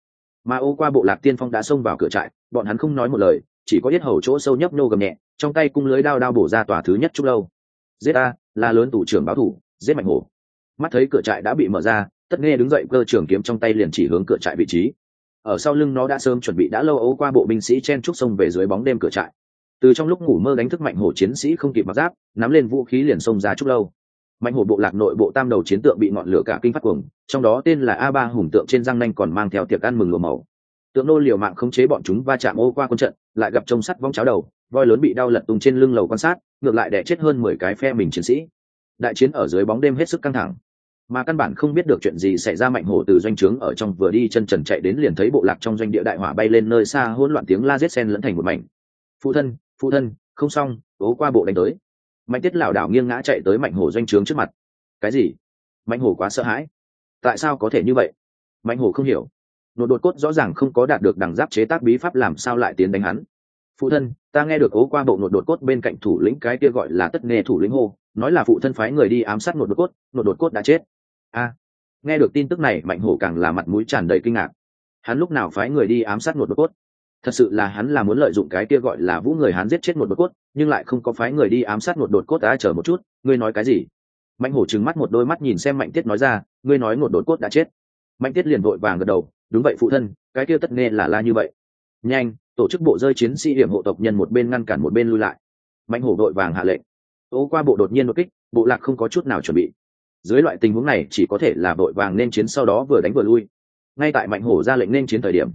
[SPEAKER 1] Mà ô qua bộ lạc tiên phong đã xông vào cửa trại, bọn hắn không nói một lời, chỉ có yết hầu chỗ sâu nhấp nô gầm nhẹ, trong tay cung lưới đao đao bổ ra tòa thứ nhất chút lâu giết ta, là lớn tù trưởng báo thủ giết mạnh hổ. Mắt thấy cửa trại đã bị mở ra tất nghe đứng dậy cơ trường kiếm trong tay liền chỉ hướng cửa trại vị trí. Ở sau lưng nó đã sớm chuẩn bị đã lâu ấu qua bộ binh sĩ chen trúc sông về dưới bóng đêm cửa trại. Từ trong lúc ngủ mơ đánh thức mạnh hổ chiến sĩ không kịp mặc giáp nắm lên vũ khí liền xông ra trúc lâu. Mạnh hổ bộ lạc nội bộ tam đầu chiến tượng bị ngọn lửa cả kinh phát cuồng trong đó tên là a ba hùng tượng trên răng nanh còn mang theo tiệc ăn mừng lùa màu. Tượng nô liều mạng khống chế bọn chúng va chạm ô qua quân trận lại gặp trông sắt vong cháo đầu voi lớn bị đau lật tung trên lưng lầu quan sát ngược lại đẻ chết hơn mười cái phe mình chiến sĩ. Đại chiến ở dưới bóng đêm hết sức căng thẳng. Mà căn bản không biết được chuyện gì xảy ra mạnh hổ từ doanh trướng ở trong vừa đi chân trần chạy đến liền thấy bộ lạc trong doanh địa đại hỏa bay lên nơi xa hỗn loạn tiếng la giết sen lẫn thành một mảnh. Phụ thân phụ thân, không xong ố qua bộ đánh tới. Mạnh tiết lảo đảo nghiêng ngã chạy tới mạnh hổ doanh trướng trước mặt. Cái gì? Mạnh hổ quá sợ hãi. Tại sao có thể như vậy? Mạnh hổ không hiểu. Nột đột cốt rõ ràng không có đạt được đẳng giáp chế tác bí pháp làm sao lại tiến đánh hắn phụ thân, ta nghe được ố qua bộ nội đột cốt bên cạnh thủ lĩnh cái kia gọi là tất nghề thủ lĩnh hô, nói là phụ thân phái người đi ám sát nội đột cốt nội đột cốt đã chết. A, nghe được tin tức này, mạnh hổ càng là mặt mũi tràn đầy kinh ngạc. Hắn lúc nào phái người đi ám sát nội đột cốt? Thật sự là hắn là muốn lợi dụng cái kia gọi là vũ người hắn giết chết một đột cốt, nhưng lại không có phái người đi ám sát một đột cốt đã chờ một chút, ngươi nói cái gì? Mạnh hổ trừng mắt một đôi mắt nhìn xem mạnh tiết nói ra, ngươi nói một đột cốt đã chết. Mạnh tiết liền vội vàng gật đầu, đúng vậy, phụ thân, cái kia tất nghe là la như vậy. Nhanh tổ chức bộ rơi chiến sĩ hiểm hộ tộc nhân một bên ngăn cản một bên lui lại. Mạnh hổ đội vàng hạ lệnh. Ô qua bộ đột nhiên đột kích, bộ lạc không có chút nào chuẩn bị. Dưới loại tình huống này, chỉ có thể là đội vàng nên chiến sau đó vừa đánh vừa lui. Ngay tại mạnh hổ ra lệnh nên chiến thời điểm,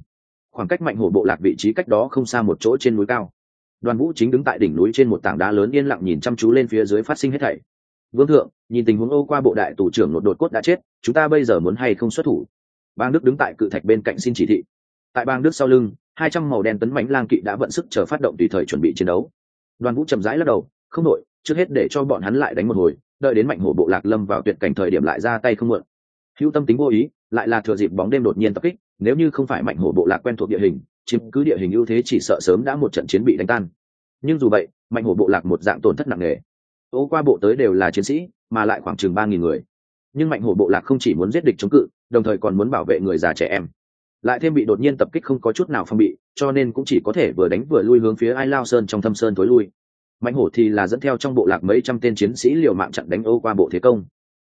[SPEAKER 1] khoảng cách mạnh hổ bộ lạc vị trí cách đó không xa một chỗ trên núi cao. Đoàn vũ chính đứng tại đỉnh núi trên một tảng đá lớn yên lặng nhìn chăm chú lên phía dưới phát sinh hết thảy. Vương thượng, nhìn tình huống ô qua bộ đại tù trưởng một đột cốt đã chết, chúng ta bây giờ muốn hay không xuất thủ? Bang đức đứng tại cự thạch bên cạnh xin chỉ thị. Tại bang đức sau lưng hai trăm màu đen tấn mãnh lang kỵ đã vận sức chờ phát động tùy thời chuẩn bị chiến đấu. Đoàn vũ chậm rãi lắc đầu, không đội, trước hết để cho bọn hắn lại đánh một hồi, đợi đến mạnh hổ bộ lạc lâm vào tuyệt cảnh thời điểm lại ra tay không mượn. Hữu tâm tính vô ý, lại là thừa dịp bóng đêm đột nhiên tập kích, nếu như không phải mạnh hổ bộ lạc quen thuộc địa hình, chiếm cứ địa hình ưu thế chỉ sợ sớm đã một trận chiến bị đánh tan. Nhưng dù vậy, mạnh hổ bộ lạc một dạng tổn thất nặng nề. Ô qua bộ tới đều là chiến sĩ, mà lại khoảng chừng ba nghìn người. Nhưng mạnh hổ bộ lạc không chỉ muốn giết địch chống cự, đồng thời còn muốn bảo vệ người già trẻ em lại thêm bị đột nhiên tập kích không có chút nào phòng bị, cho nên cũng chỉ có thể vừa đánh vừa lui hướng phía ai lao sơn trong thâm sơn tối lui. Mạnh hổ thì là dẫn theo trong bộ lạc mấy trăm tên chiến sĩ liều mạng chặn đánh ô qua bộ thế công.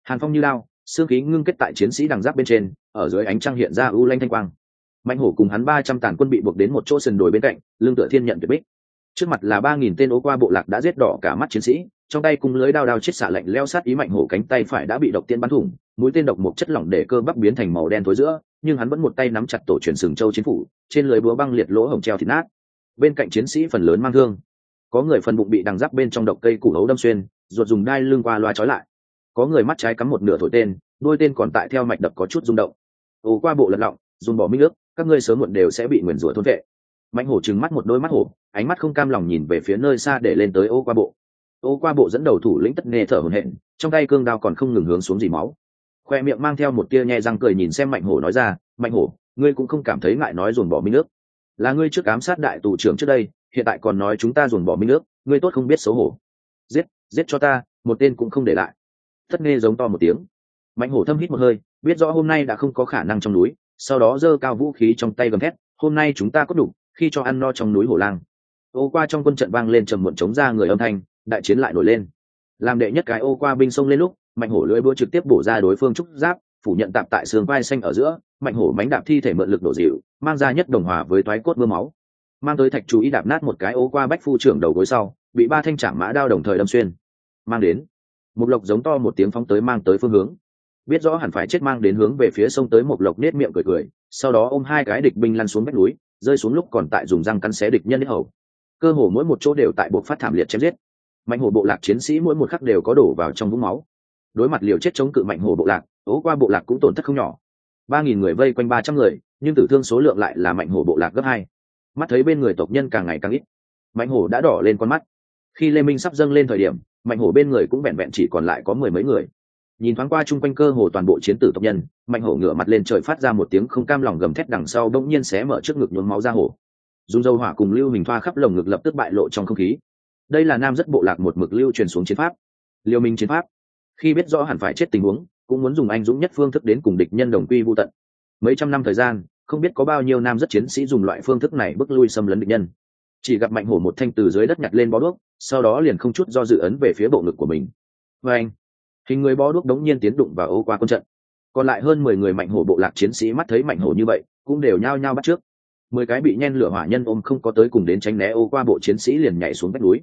[SPEAKER 1] Hàn phong như lao, xương khí ngưng kết tại chiến sĩ đằng giáp bên trên, ở dưới ánh trăng hiện ra u lanh thanh quang. Mạnh hổ cùng hắn ba trăm tàn quân bị buộc đến một chỗ sườn đồi bên cạnh lương tựa thiên nhận tuyệt bích. Trước mặt là ba nghìn tên ô qua bộ lạc đã giết đỏ cả mắt chiến sĩ, trong tay cung lưới đao đao chết xạ lạnh leo sát ý mạnh hổ cánh tay phải đã bị độc tiên bắn thủng, mũi tên độc một chất lỏng để cơ bắp biến thành màu đen tối giữa nhưng hắn vẫn một tay nắm chặt tổ truyền sừng châu chiến phủ, trên lưới búa băng liệt lỗ hồng treo thịt nát. Bên cạnh chiến sĩ phần lớn mang thương. Có người phần bụng bị đằng giáp bên trong độc cây củ hấu đâm xuyên, ruột dùng đai lưng qua loa trói lại. Có người mắt trái cắm một nửa thổi tên, đôi tên còn tại theo mạch đập có chút rung động. Ồ, qua bộ lật lọng, dùng bỏ minh ước, các ngươi sớm muộn đều sẽ bị nguyền rủa thôn vệ. Mạnh hổ trừng mắt một đôi mắt hổ, ánh mắt không cam lòng nhìn về phía nơi xa để lên tới ô qua bộ. Ô qua bộ dẫn đầu thủ lĩnh tất nghe thở hổn hển, trong tay cương đao còn không ngừng hướng xuống dì máu khoe miệng mang theo một tia nhẹ răng cười nhìn xem mạnh hổ nói ra, mạnh hổ, ngươi cũng không cảm thấy ngại nói dồn bỏ minh nước là ngươi trước ám sát đại tù trưởng trước đây, hiện tại còn nói chúng ta dồn bỏ minh nước ngươi tốt không biết xấu hổ. Giết giết cho ta, một tên cũng không để lại. Thất nghe giống to một tiếng. Mạnh hổ thâm hít một hơi, biết rõ hôm nay đã không có khả năng trong núi, sau đó giơ cao vũ khí trong tay gầm thét, hôm nay chúng ta có đủ, khi cho ăn no trong núi hổ lang. Ô qua trong quân trận vang lên trầm muộn chống ra người âm thanh, đại chiến lại nổi lên. Làm đệ nhất cái ô qua binh sông lên lúc mạnh hổ lưỡi búa trực tiếp bổ ra đối phương trúc giáp, phủ nhận tạp tại sườn vai xanh ở giữa, mạnh hổ mánh đạp thi thể mượn lực đổ dịu, mang ra nhất đồng hòa với toái cốt mưa máu. Mang tới thạch chú ý đạp nát một cái ố qua bách phu trưởng đầu gối sau, bị ba thanh trảm mã đao đồng thời đâm xuyên. Mang đến. Một lộc giống to một tiếng phóng tới mang tới phương hướng. Biết rõ hẳn phải chết mang đến hướng về phía sông tới một lộc nết miệng cười cười, sau đó ôm hai cái địch binh lăn xuống vách núi, rơi xuống lúc còn tại dùng răng căn xé địch nhân hầu. Cơ hồ mỗi một chỗ đều tại buộc phát thảm liệt chém giết. Mạnh hổ bộ lạc chiến sĩ mỗi một khắc đều có đổ vào trong vũng máu đối mặt liều chết chống cự mạnh hổ bộ lạc, ố qua bộ lạc cũng tổn thất không nhỏ. Ba nghìn người vây quanh ba trăm người, nhưng tử thương số lượng lại là mạnh hổ bộ lạc gấp hai. Mắt thấy bên người tộc nhân càng ngày càng ít, mạnh hổ đã đỏ lên con mắt. Khi lê minh sắp dâng lên thời điểm, mạnh hổ bên người cũng vẹn vẹn chỉ còn lại có mười mấy người. Nhìn thoáng qua chung quanh cơ hồ toàn bộ chiến tử tộc nhân, mạnh hổ ngửa mặt lên trời phát ra một tiếng không cam lòng gầm thét đằng sau bỗng nhiên xé mở trước ngực nhuốm máu ra hổ dùng dầu hỏa cùng lưu hình thoa khắp lồng ngực lập tức bại lộ trong không khí. Đây là nam rất bộ lạc một mực lưu truyền xuống chiến pháp. Liêu minh chiến pháp khi biết rõ hẳn phải chết tình huống, cũng muốn dùng anh dũng nhất phương thức đến cùng địch nhân đồng quy vô tận. Mấy trăm năm thời gian, không biết có bao nhiêu nam rất chiến sĩ dùng loại phương thức này bước lui xâm lấn địch nhân. Chỉ gặp mạnh hổ một thanh từ dưới đất nhặt lên bó đuốc, sau đó liền không chút do dự ấn về phía bộ ngực của mình. Và anh, hình người bó đuốc đống nhiên tiến đụng và ô qua quân trận. Còn lại hơn mười người mạnh hổ bộ lạc chiến sĩ mắt thấy mạnh hổ như vậy, cũng đều nhao nhao bắt trước. Mười cái bị nhen lửa hỏa nhân ôm không có tới cùng đến tránh né ô qua bộ chiến sĩ liền nhảy xuống vách núi.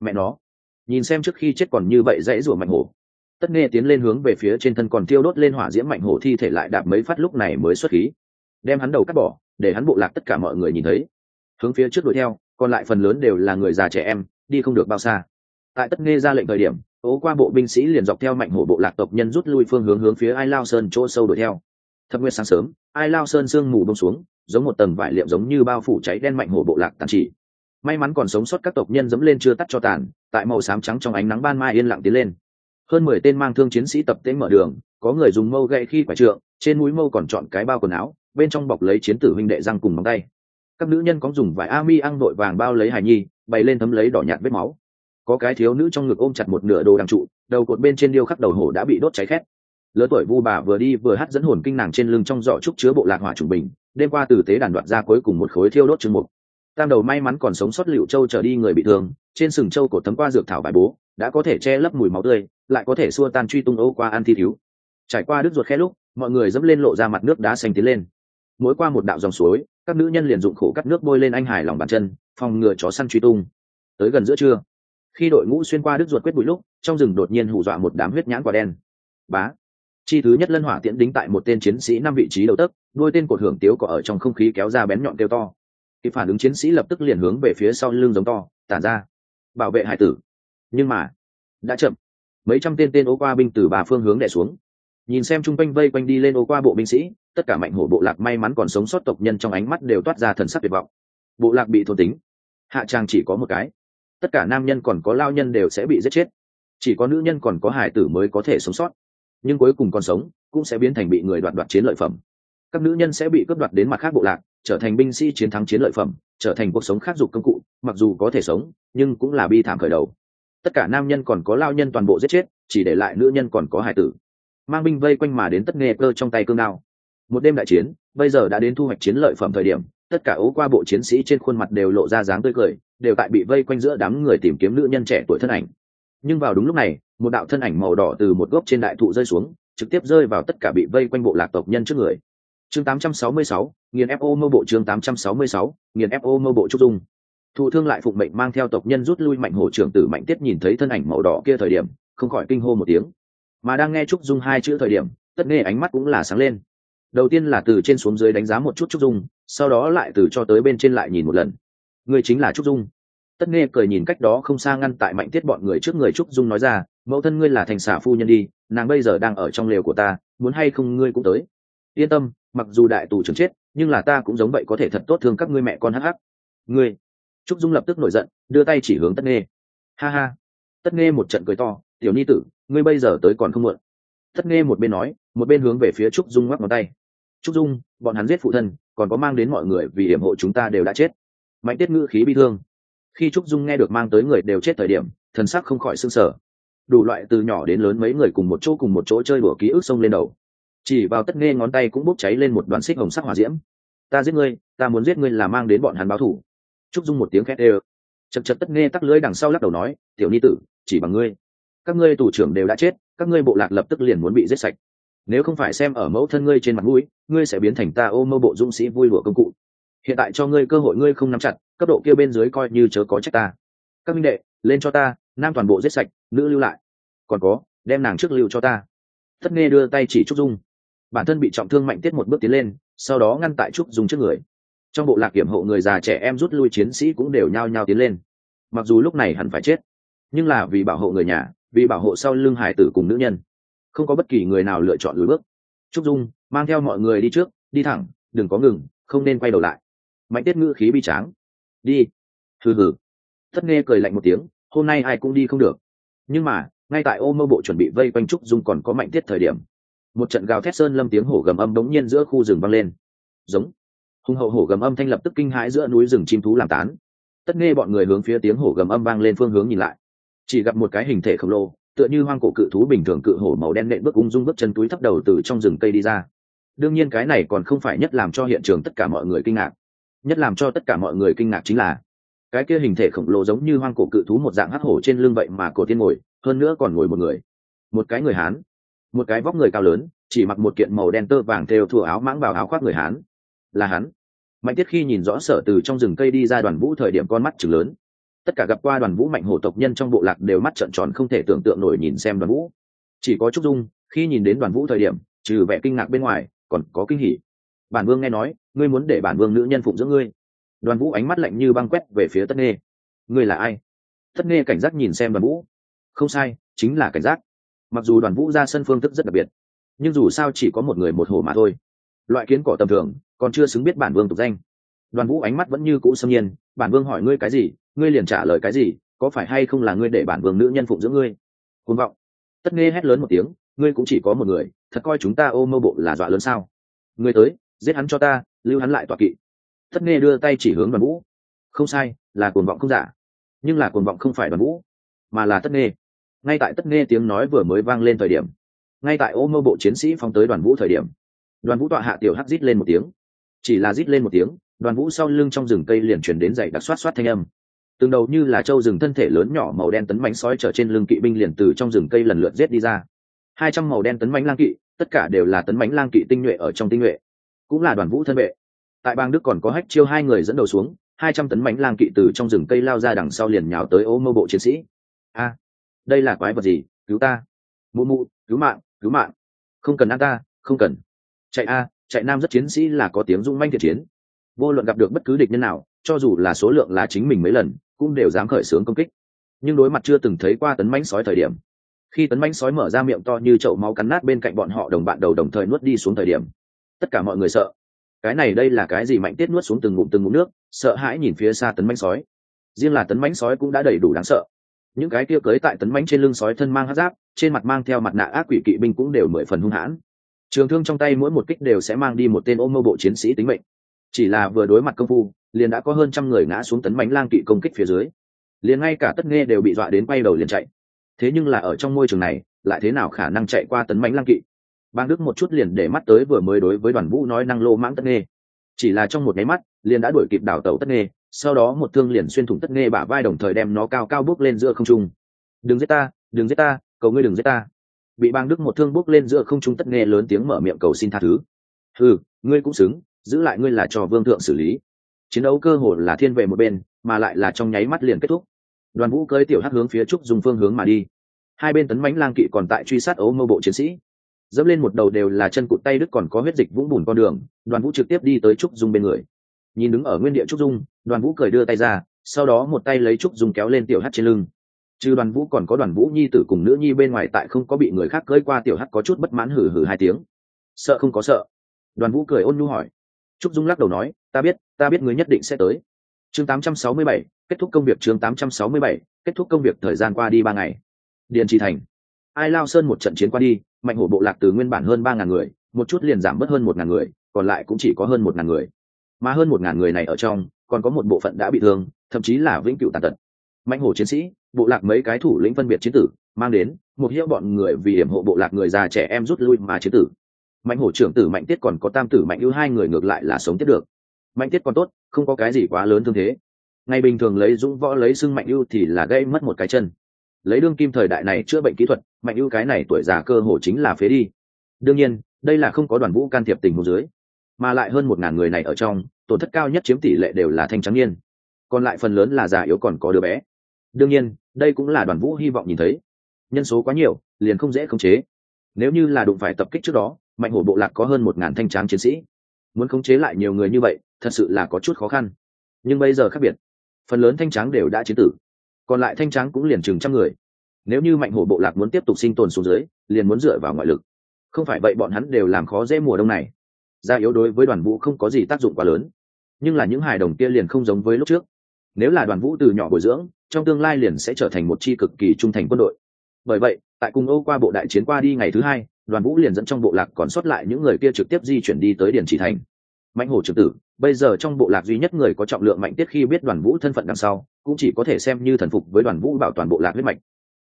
[SPEAKER 1] Mẹ nó, nhìn xem trước khi chết còn như vậy dãy rủa mạnh hổ tất nghe tiến lên hướng về phía trên thân còn tiêu đốt lên hỏa diễm mạnh hổ thi thể lại đạp mấy phát lúc này mới xuất khí. Đem hắn đầu cắt bỏ, để hắn bộ lạc tất cả mọi người nhìn thấy. Hướng phía trước đuổi theo, còn lại phần lớn đều là người già trẻ em, đi không được bao xa. Tại tất nghe ra lệnh thời điểm ố qua bộ binh sĩ liền dọc theo mạnh hổ bộ lạc tộc nhân rút lui phương hướng hướng phía ai lao sơn chỗ sâu đuổi theo. Thập nguyên sáng sớm, ai lao sơn sương mù bông xuống, giống một tầng vải liệm giống như bao phủ cháy đen mạnh hổ bộ lạc tàn chỉ. May mắn còn sống sót các tộc nhân dẫm lên chưa tắt cho tàn, tại màu xám trắng trong ánh nắng ban mai yên lặng tiến lên hơn mười tên mang thương chiến sĩ tập tễnh mở đường, có người dùng mâu gậy khi quải trượng, trên mũi mâu còn chọn cái bao quần áo, bên trong bọc lấy chiến tử huynh đệ răng cùng móng tay. Các nữ nhân có dùng vải a mi ăn vội vàng bao lấy hài nhi, bày lên thấm lấy đỏ nhạt vết máu. Có cái thiếu nữ trong ngực ôm chặt một nửa đồ đằng trụ, đầu cột bên trên điêu khắc đầu hổ đã bị đốt cháy khét. Lứa tuổi vu bà vừa đi vừa hát dẫn hồn kinh nàng trên lưng trong giỏ trúc chứa bộ lạc hỏa trùng bình, đêm qua tử tế đàn đoạt ra cuối cùng một khối thiêu đốt chương mục. Tam đầu may mắn còn sống sót liệu châu trở đi người bị thương, trên sừng châu cổ tấm qua dược thảo bài bố, đã có thể che lấp mùi máu tươi lại có thể xua tan truy tung ấu qua ăn thi thiếu. Trải qua đứt ruột khe lúc, mọi người dẫm lên lộ ra mặt nước đá xanh tiến lên. Mỗi qua một đạo dòng suối, các nữ nhân liền dụng khổ cắt nước bôi lên anh hải lòng bàn chân, phòng ngừa chó săn truy tung. Tới gần giữa trưa, khi đội ngũ xuyên qua đứt ruột quyết bụi lúc, trong rừng đột nhiên hù dọa một đám huyết nhãn quả đen. Bá, chi thứ nhất lân hỏa tiễn đính tại một tên chiến sĩ năm vị trí đầu tấc đuôi tên cột hưởng tiếu cỏ ở trong không khí kéo ra bén nhọn kêu to. Kịp phản ứng chiến sĩ lập tức liền hướng về phía sau lưng giống to, tản ra. Bảo vệ hải tử. Nhưng mà, đã chậm mấy trăm tên tên ô qua binh từ ba phương hướng đẻ xuống. Nhìn xem chung quanh vây quanh đi lên ô qua bộ binh sĩ, tất cả mạnh hổ bộ lạc may mắn còn sống sót tộc nhân trong ánh mắt đều toát ra thần sắc tuyệt vọng. Bộ lạc bị thôn tính. Hạ trang chỉ có một cái. Tất cả nam nhân còn có lao nhân đều sẽ bị giết chết. Chỉ có nữ nhân còn có hải tử mới có thể sống sót. Nhưng cuối cùng còn sống, cũng sẽ biến thành bị người đoạt đoạt chiến lợi phẩm. Các nữ nhân sẽ bị cướp đoạt đến mặt khác bộ lạc, trở thành binh sĩ chiến thắng chiến lợi phẩm, trở thành cuộc sống khác dục công cụ, mặc dù có thể sống, nhưng cũng là bi thảm khởi đầu tất cả nam nhân còn có lao nhân toàn bộ giết chết chỉ để lại nữ nhân còn có hải tử. Mang binh vây quanh mà đến tất nghe cơ trong tay cương đao. Một đêm đại chiến bây giờ đã đến thu hoạch chiến lợi phẩm thời điểm tất cả ố qua bộ chiến sĩ trên khuôn mặt đều lộ ra dáng tươi cười đều tại bị vây quanh giữa đám người tìm kiếm nữ nhân trẻ tuổi thân ảnh. Nhưng vào đúng lúc này một đạo thân ảnh màu đỏ từ một gốc trên đại thụ rơi xuống trực tiếp rơi vào tất cả bị vây quanh bộ lạc tộc nhân trước người. Chương 866, nghiền fo mơ bộ chương 866, nghiền fo mơ bộ trúc dung thụ thương lại phục mệnh mang theo tộc nhân rút lui mạnh hổ trưởng tử mạnh tiết nhìn thấy thân ảnh màu đỏ kia thời điểm, không khỏi kinh hô một tiếng. Mà đang nghe trúc dung hai chữ thời điểm, tất nghe ánh mắt cũng là sáng lên. Đầu tiên là từ trên xuống dưới đánh giá một chút trúc dung, sau đó lại từ cho tới bên trên lại nhìn một lần. Người chính là trúc dung. Tất nghe cười nhìn cách đó không xa ngăn tại mạnh tiết bọn người trước người trúc dung nói ra, mẫu thân ngươi là thành xả phu nhân đi, nàng bây giờ đang ở trong lều của ta, muốn hay không ngươi cũng tới. Yên tâm, mặc dù đại tù trưởng chết, nhưng là ta cũng giống vậy có thể thật tốt thương các ngươi mẹ con hắc hắc. Ngươi trúc dung lập tức nổi giận, đưa tay chỉ hướng tất nghe ha ha. Tất nghe một trận cười to, tiểu ni tử, ngươi bây giờ tới còn không muộn. Tất nghe một bên nói, một bên hướng về phía trúc dung ngoắc ngón tay. Trúc dung, bọn hắn giết phụ thân, còn có mang đến mọi người vì hiểm hộ chúng ta đều đã chết. Mạnh tiết ngữ khí bi thương. Khi trúc dung nghe được mang tới người đều chết thời điểm, thần sắc không khỏi s ư n g sở đủ loại từ nhỏ đến lớn mấy người cùng một chỗ cùng một chỗ chơi đùa ký ức sông lên đầu. Chỉ vào tất nghe ngón tay cũng bốc cháy lên một đoàn xích hồng sắc hỏa diễm. Ta giết ngươi, ta muốn giết ngươi là mang đến bọn hắn báo thủ trúc dung một tiếng khét ê chật chật tất nghe tắc lưỡi đằng sau lắc đầu nói, tiểu ni tử, chỉ bằng ngươi. Các ngươi tù trưởng đều đã chết, các ngươi bộ lạc lập tức liền muốn bị giết sạch. Nếu không phải xem ở mẫu thân ngươi trên mặt mũi, ngươi sẽ biến thành ta ô mơ bộ dũng sĩ vui lụa công cụ. Hiện tại cho ngươi cơ hội ngươi không nắm chặt, cấp độ kia bên dưới coi như chớ có trách ta. Các minh đệ, lên cho ta, nam toàn bộ giết sạch, nữ lưu lại. Còn có, đem nàng trước lưu cho ta. Tất nghe đưa tay chỉ trúc dung. Bản thân bị trọng thương mạnh tiết một bước tiến lên, sau đó ngăn tại trúc dung trước người trong bộ lạc kiểm hộ người già trẻ em rút lui chiến sĩ cũng đều nhao nhao tiến lên. Mặc dù lúc này hẳn phải chết, nhưng là vì bảo hộ người nhà, vì bảo hộ sau lưng hải tử cùng nữ nhân, không có bất kỳ người nào lựa chọn lùi bước. Trúc dung, mang theo mọi người đi trước, đi thẳng, đừng có ngừng, không nên quay đầu lại. Mạnh tiết ngữ khí bi tráng. Đi. Hừ hừ. Thất nghe cười lạnh một tiếng, hôm nay ai cũng đi không được. Nhưng mà, ngay tại ô mơ bộ chuẩn bị vây quanh trúc dung còn có mạnh tiết thời điểm, một trận gào thét sơn lâm tiếng hổ gầm âm đống nhiên giữa khu rừng vang lên. Giống hùng hậu hổ gầm âm thanh lập tức kinh hãi giữa núi rừng chim thú làm tán. Tất nghe bọn người hướng phía tiếng hổ gầm âm vang lên phương hướng nhìn lại. Chỉ gặp một cái hình thể khổng lồ, tựa như hoang cổ cự thú bình thường cự hổ màu đen nện bước ung dung bước chân túi thấp đầu từ trong rừng cây đi ra. Đương nhiên cái này còn không phải nhất làm cho hiện trường tất cả mọi người kinh ngạc. Nhất làm cho tất cả mọi người kinh ngạc chính là, cái kia hình thể khổng lồ giống như hoang cổ cự thú một dạng hắc hổ trên lưng vậy mà cổ tiên ngồi, hơn nữa còn ngồi một người. Một cái người hán, một cái vóc người cao lớn, chỉ mặc một kiện màu đen tơ vàng theo thua áo mãng vào áo khoác người hán là hắn. Mạnh tiết khi nhìn rõ sở từ trong rừng cây đi ra đoàn vũ thời điểm con mắt chừng lớn. Tất cả gặp qua đoàn vũ mạnh hổ tộc nhân trong bộ lạc đều mắt trợn tròn không thể tưởng tượng nổi nhìn xem đoàn vũ. Chỉ có trúc dung, khi nhìn đến đoàn vũ thời điểm, trừ vẻ kinh ngạc bên ngoài, còn có kinh hỉ. Bản vương nghe nói, ngươi muốn để bản vương nữ nhân phụng dưỡng ngươi. Đoàn vũ ánh mắt lạnh như băng quét về phía tất nghê. Ngươi là ai? Tất nghê cảnh giác nhìn xem đoàn vũ. Không sai, chính là cảnh giác. Mặc dù đoàn vũ ra sân phương thức rất đặc biệt, nhưng dù sao chỉ có một người một hồ mà thôi. Loại kiến cỏ tầm thường còn chưa xứng biết bản vương tục danh. Đoàn vũ ánh mắt vẫn như cũ xâm nhiên, bản vương hỏi ngươi cái gì, ngươi liền trả lời cái gì, có phải hay không là ngươi để bản vương nữ nhân phụng dưỡng ngươi? Côn vọng. Tất nghe hét lớn một tiếng, ngươi cũng chỉ có một người, thật coi chúng ta ô mơ bộ là dọa lớn sao? Ngươi tới, giết hắn cho ta, lưu hắn lại tọa kỵ. Tất nghe đưa tay chỉ hướng đoàn vũ. Không sai, là cuồng vọng không giả. Nhưng là cuồng vọng không phải đoàn vũ, mà là tất nghe. Ngay tại tất nghe tiếng nói vừa mới vang lên thời điểm, ngay tại ô mơ bộ chiến sĩ phóng tới đoàn vũ thời điểm, đoàn vũ tọa hạ tiểu hắc rít lên một tiếng chỉ là rít lên một tiếng, đoàn vũ sau lưng trong rừng cây liền chuyển đến dậy đặc xoát xoát thanh âm. Từng đầu như là trâu rừng thân thể lớn nhỏ màu đen tấn bánh sói trở trên lưng kỵ binh liền từ trong rừng cây lần lượt giết đi ra. Hai trăm màu đen tấn bánh lang kỵ, tất cả đều là tấn bánh lang kỵ tinh nhuệ ở trong tinh nhuệ. Cũng là đoàn vũ thân vệ. Tại bang đức còn có hách chiêu hai người dẫn đầu xuống, hai trăm tấn bánh lang kỵ từ trong rừng cây lao ra đằng sau liền nhào tới ô mô bộ chiến sĩ. A, đây là quái vật gì? Cứu ta. Mụ mụ, cứu mạng cứu mạng. Không cần ăn ta, không cần. Chạy a chạy nam rất chiến sĩ là có tiếng dung manh thiện chiến. Vô luận gặp được bất cứ địch nhân nào, cho dù là số lượng là chính mình mấy lần, cũng đều dám khởi xướng công kích. Nhưng đối mặt chưa từng thấy qua tấn mánh sói thời điểm, khi tấn mánh sói mở ra miệng to như chậu máu cắn nát bên cạnh bọn họ đồng bạn đầu đồng thời nuốt đi xuống thời điểm, tất cả mọi người sợ. Cái này đây là cái gì mạnh tiết nuốt xuống từng ngụm từng ngụm nước, sợ hãi nhìn phía xa tấn mánh sói. Riêng là tấn mánh sói cũng đã đầy đủ đáng sợ. Những cái kia cưới tại tấn mánh trên lưng sói thân mang hát giáp, trên mặt mang theo mặt nạ ác quỷ kỵ binh cũng đều mười phần hung hãn trường thương trong tay mỗi một kích đều sẽ mang đi một tên ôm mơ bộ chiến sĩ tính mệnh. Chỉ là vừa đối mặt công phu, liền đã có hơn trăm người ngã xuống tấn bánh lang kỵ công kích phía dưới. Liền ngay cả tất nghe đều bị dọa đến quay đầu liền chạy. Thế nhưng là ở trong môi trường này, lại thế nào khả năng chạy qua tấn bánh lang kỵ? Bang đức một chút liền để mắt tới vừa mới đối với đoàn vũ nói năng lô mãng tất nghe. Chỉ là trong một nháy mắt, liền đã đuổi kịp đảo tàu tất nghe, sau đó một thương liền xuyên thủng tất nghe bả vai đồng thời đem nó cao cao bước lên giữa không trung. Đừng giết ta, đừng giết ta, cầu ngươi đừng giết ta bị bang đức một thương bước lên giữa không trung tất nghe lớn tiếng mở miệng cầu xin tha thứ. Ừ ngươi cũng xứng, giữ lại ngươi là cho vương thượng xử lý. Chiến đấu cơ hồ là thiên về một bên, mà lại là trong nháy mắt liền kết thúc. Đoàn vũ cưới tiểu hắc hướng phía trúc dùng phương hướng mà đi. Hai bên tấn mánh lang kỵ còn tại truy sát ấu mơ bộ chiến sĩ. Dẫm lên một đầu đều là chân cụt tay Đức còn có huyết dịch vũng bùn con đường, đoàn vũ trực tiếp đi tới trúc dung bên người. Nhìn đứng ở nguyên địa trúc dung đoàn vũ cười đưa tay ra, sau đó một tay lấy trúc dung kéo lên tiểu hắt trên lưng trừ đoàn vũ còn có đoàn vũ nhi tử cùng nữ nhi bên ngoài tại không có bị người khác cưỡi qua tiểu hắc có chút bất mãn hử hử hai tiếng. Sợ không có sợ. Đoàn vũ cười ôn nhu hỏi. Trúc dung lắc đầu nói ta biết ta biết người nhất định sẽ tới. Chương 867, kết thúc công việc chương 867, kết thúc công việc thời gian qua đi ba ngày. Điền trì thành. Ai lao sơn một trận chiến qua đi mạnh hổ bộ lạc từ nguyên bản hơn ba ngàn người một chút liền giảm bớt hơn một ngàn người còn lại cũng chỉ có hơn một ngàn người. Mà hơn một ngàn người này ở trong còn có một bộ phận đã bị thương thậm chí là vĩnh cửu tàn tật. Mạnh hổ chiến sĩ bộ lạc mấy cái thủ lĩnh phân biệt chiến tử, mang đến, một hiệu bọn người vì hiểm hộ bộ lạc người già trẻ em rút lui mà chiến tử. Mạnh hổ trưởng tử mạnh tiết còn có tam tử mạnh ưu hai người ngược lại là sống tiếp được. Mạnh tiết còn tốt, không có cái gì quá lớn thương thế. Ngày bình thường lấy dũng võ lấy xưng mạnh ưu thì là gây mất một cái chân. Lấy đương kim thời đại này chữa bệnh kỹ thuật, mạnh ưu cái này tuổi già cơ hồ chính là phế đi. Đương nhiên, đây là không có đoàn vũ can thiệp tình hồ dưới, mà lại hơn một ngàn người này ở trong, tổn thất cao nhất chiếm tỷ lệ đều là thanh trắng niên. Còn lại phần lớn là già yếu còn có đứa bé đương nhiên, đây cũng là đoàn vũ hy vọng nhìn thấy. Nhân số quá nhiều, liền không dễ khống chế. Nếu như là đụng phải tập kích trước đó, mạnh hổ bộ lạc có hơn một ngàn thanh tráng chiến sĩ. Muốn khống chế lại nhiều người như vậy, thật sự là có chút khó khăn. Nhưng bây giờ khác biệt. Phần lớn thanh tráng đều đã chiến tử. Còn lại thanh tráng cũng liền chừng trăm người. Nếu như mạnh hổ bộ lạc muốn tiếp tục sinh tồn xuống dưới, liền muốn dựa vào ngoại lực. Không phải vậy bọn hắn đều làm khó dễ mùa đông này. Gia yếu đối với đoàn vũ không có gì tác dụng quá lớn. Nhưng là những hài đồng kia liền không giống với lúc trước. Nếu là đoàn vũ từ nhỏ bồi dưỡng trong tương lai liền sẽ trở thành một chi cực kỳ trung thành quân đội. Bởi vậy, tại cùng âu qua bộ đại chiến qua đi ngày thứ hai, đoàn vũ liền dẫn trong bộ lạc còn sót lại những người kia trực tiếp di chuyển đi tới điền chỉ thành. Mạnh hổ trưởng tử, bây giờ trong bộ lạc duy nhất người có trọng lượng mạnh tiết khi biết đoàn vũ thân phận đằng sau, cũng chỉ có thể xem như thần phục với đoàn vũ bảo toàn bộ lạc huyết mạch.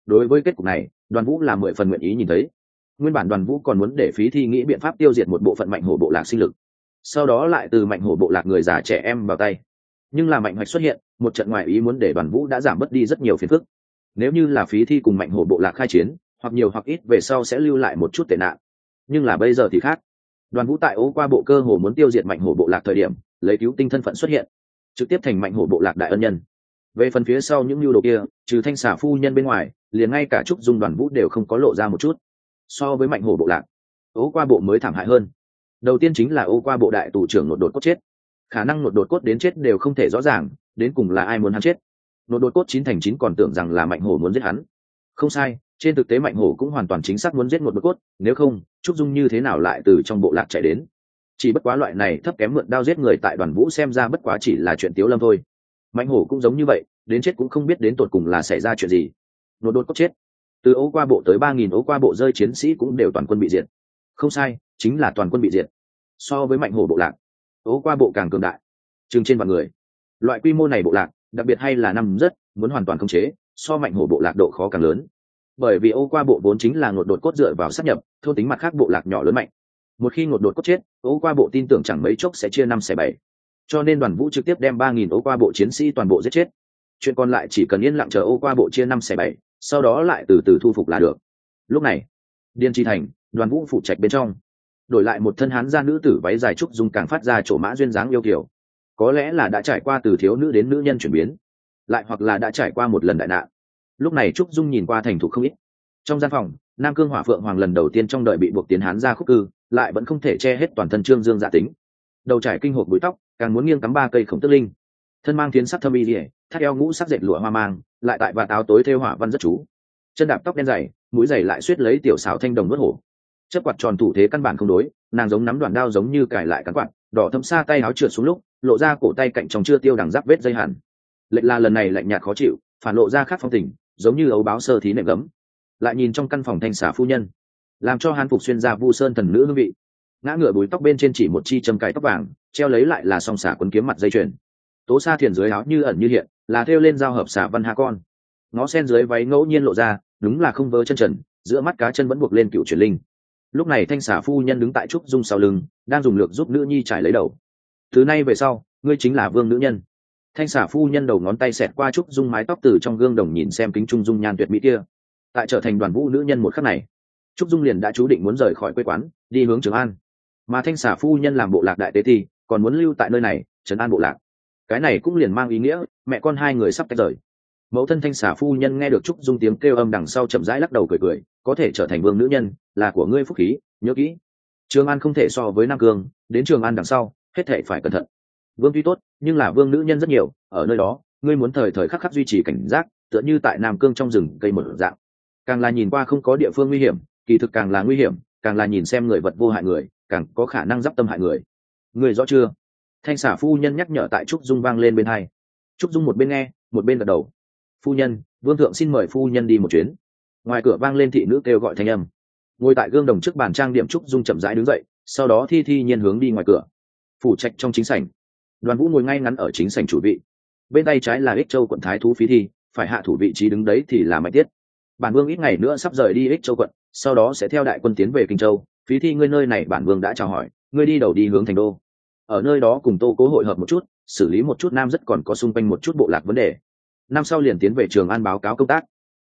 [SPEAKER 1] Đối với kết cục này, đoàn vũ là mười phần nguyện ý nhìn thấy. Nguyên bản đoàn vũ còn muốn để phí thi nghĩ biện pháp tiêu diệt một bộ phận mạnh hổ bộ lạc sinh lực. Sau đó lại từ mạnh hổ bộ lạc người già trẻ em vào tay. Nhưng là mạnh hoạch xuất hiện một trận ngoại ý muốn để đoàn vũ đã giảm bớt đi rất nhiều phiền phức. Nếu như là phí thi cùng mạnh hổ bộ lạc khai chiến, hoặc nhiều hoặc ít về sau sẽ lưu lại một chút tệ nạn. Nhưng là bây giờ thì khác. Đoàn vũ tại ố qua bộ cơ hồ muốn tiêu diệt mạnh hổ bộ lạc thời điểm, lấy cứu tinh thân phận xuất hiện, trực tiếp thành mạnh hổ bộ lạc đại ân nhân. Về phần phía sau những lưu đồ kia, trừ thanh xà phu nhân bên ngoài, liền ngay cả trúc dung đoàn vũ đều không có lộ ra một chút. So với mạnh hổ bộ lạc ố qua bộ mới thảm hại hơn. Đầu tiên chính là ô qua bộ đại tù trưởng nột đột cốt chết. Khả năng nột đột cốt đến chết đều không thể rõ ràng đến cùng là ai muốn hắn chết? Nội đột cốt chín thành chín còn tưởng rằng là mạnh hổ muốn giết hắn. Không sai, trên thực tế mạnh hổ cũng hoàn toàn chính xác muốn giết một đột cốt, nếu không, trúc dung như thế nào lại từ trong bộ lạc chạy đến? Chỉ bất quá loại này thấp kém mượn đao giết người tại đoàn vũ xem ra bất quá chỉ là chuyện tiếu lâm thôi. Mạnh hổ cũng giống như vậy, đến chết cũng không biết đến tột cùng là xảy ra chuyện gì. Nội đột cốt chết. Từ ấu qua bộ tới ba nghìn ấu qua bộ rơi chiến sĩ cũng đều toàn quân bị diệt. Không sai, chính là toàn quân bị diệt. So với mạnh hổ bộ lạc ấu qua bộ càng cường đại. Chừng trên vạn người loại quy mô này bộ lạc, đặc biệt hay là năm rất, muốn hoàn toàn khống chế, so mạnh hổ bộ lạc độ khó càng lớn. Bởi vì ô qua bộ vốn chính là ngột đột cốt dựa vào sát nhập, thôn tính mặt khác bộ lạc nhỏ lớn mạnh. Một khi ngột đột cốt chết, ô qua bộ tin tưởng chẳng mấy chốc sẽ chia năm xẻ bảy. Cho nên đoàn vũ trực tiếp đem ba nghìn ô qua bộ chiến sĩ toàn bộ giết chết. Chuyện còn lại chỉ cần yên lặng chờ ô qua bộ chia năm xẻ bảy, sau đó lại từ từ thu phục là được. Lúc này điên tri thành, đoàn vũ phụ trạch bên trong. Đổi lại một thân hán gia nữ tử váy dài trúc dung càng phát ra chỗ mã duyên dáng yêu kiểu có lẽ là đã trải qua từ thiếu nữ đến nữ nhân chuyển biến, lại hoặc là đã trải qua một lần đại nạn. Lúc này trúc dung nhìn qua thành thục không ít. Trong gian phòng, nam cương hỏa phượng hoàng lần đầu tiên trong đời bị buộc tiến hán ra khúc cư, lại vẫn không thể che hết toàn thân trương dương dạ tính. Đầu trải kinh hộp bụi tóc, càng muốn nghiêng cắm ba cây khổng tức linh. Thân mang tiến sắc thâm y dỉa thắt eo ngũ sắc dệt lụa hoa mang, lại tại và táo tối theo hỏa văn rất chú. Chân đạp tóc đen dày, mũi dày lại suýt lấy tiểu xảo thanh đồng nuốt hổ. Chấp quạt tròn thủ thế căn bản không đối, nàng giống nắm đoạn đao giống như cài lại cắn quạt đỏ thâm xa tay áo trượt xuống lúc, lộ ra cổ tay cạnh trong chưa tiêu đằng giáp vết dây hẳn. Lệnh là lần này lạnh nhạt khó chịu, phản lộ ra khác phong tình, giống như ấu báo sơ thí nệm gấm. Lại nhìn trong căn phòng thanh xả phu nhân, làm cho hán phục xuyên ra vu sơn thần nữ hương vị. Ngã ngựa búi tóc bên trên chỉ một chi châm cài tóc vàng, treo lấy lại là song xả quấn kiếm mặt dây chuyền. Tố xa thiền dưới áo như ẩn như hiện, là thêu lên giao hợp xả văn hạ con. Ngó sen dưới váy ngẫu nhiên lộ ra, đúng là không vớ chân trần, giữa mắt cá chân vẫn buộc lên cựu truyền linh lúc này thanh xả phu nhân đứng tại trúc dung sau lưng, đang dùng lược giúp nữ nhi trải lấy đầu. Thứ nay về sau, ngươi chính là vương nữ nhân. Thanh xả phu nhân đầu ngón tay xẹt qua trúc dung mái tóc từ trong gương đồng nhìn xem kính trung dung nhan tuyệt mỹ kia. Tại trở thành đoàn vũ nữ nhân một khắc này, trúc dung liền đã chú định muốn rời khỏi quê quán, đi hướng trường an. Mà thanh xả phu nhân làm bộ lạc đại tế thì còn muốn lưu tại nơi này, trấn an bộ lạc. Cái này cũng liền mang ý nghĩa, mẹ con hai người sắp tách rời mẫu thân thanh xả phu nhân nghe được trúc dung tiếng kêu âm đằng sau chậm rãi lắc đầu cười cười, có thể trở thành vương nữ nhân, là của ngươi phúc khí, nhớ kỹ. Trường an không thể so với nam cương, đến trường an đằng sau, hết thể phải cẩn thận. Vương tuy tốt, nhưng là vương nữ nhân rất nhiều, ở nơi đó, ngươi muốn thời thời khắc khắc duy trì cảnh giác, tựa như tại nam cương trong rừng cây một dạng. Càng là nhìn qua không có địa phương nguy hiểm, kỳ thực càng là nguy hiểm, càng là nhìn xem người vật vô hại người, càng có khả năng d i p tâm hại người. Người rõ chưa? Thanh xả phu nhân nhắc nhở tại trúc dung vang lên bên hai. Trúc dung một bên nghe, một bên gật đầu phu nhân, vương thượng xin mời phu nhân đi một chuyến. Ngoài cửa vang lên thị nữ kêu gọi thanh âm. Ngồi tại gương đồng trước bàn trang điểm trúc dung chậm rãi đứng dậy, sau đó thi thi nhiên hướng đi ngoài cửa. Phủ trạch trong chính sảnh. Đoàn vũ ngồi ngay ngắn ở chính sảnh chủ vị. Bên tay trái là ích châu quận thái thú phí thi, phải hạ thủ vị trí đứng đấy thì là mạnh tiết. Bản vương ít ngày nữa sắp rời đi ích châu quận, sau đó sẽ theo đại quân tiến về kinh châu. Phí thi ngươi nơi này, bản vương đã chào hỏi, ngươi đi đầu đi hướng thành đô. Ở nơi đó cùng tô cố hội hợp một chút, xử lý một chút nam rất còn có xung quanh một chút bộ lạc vấn đề năm sau liền tiến về trường an báo cáo công tác.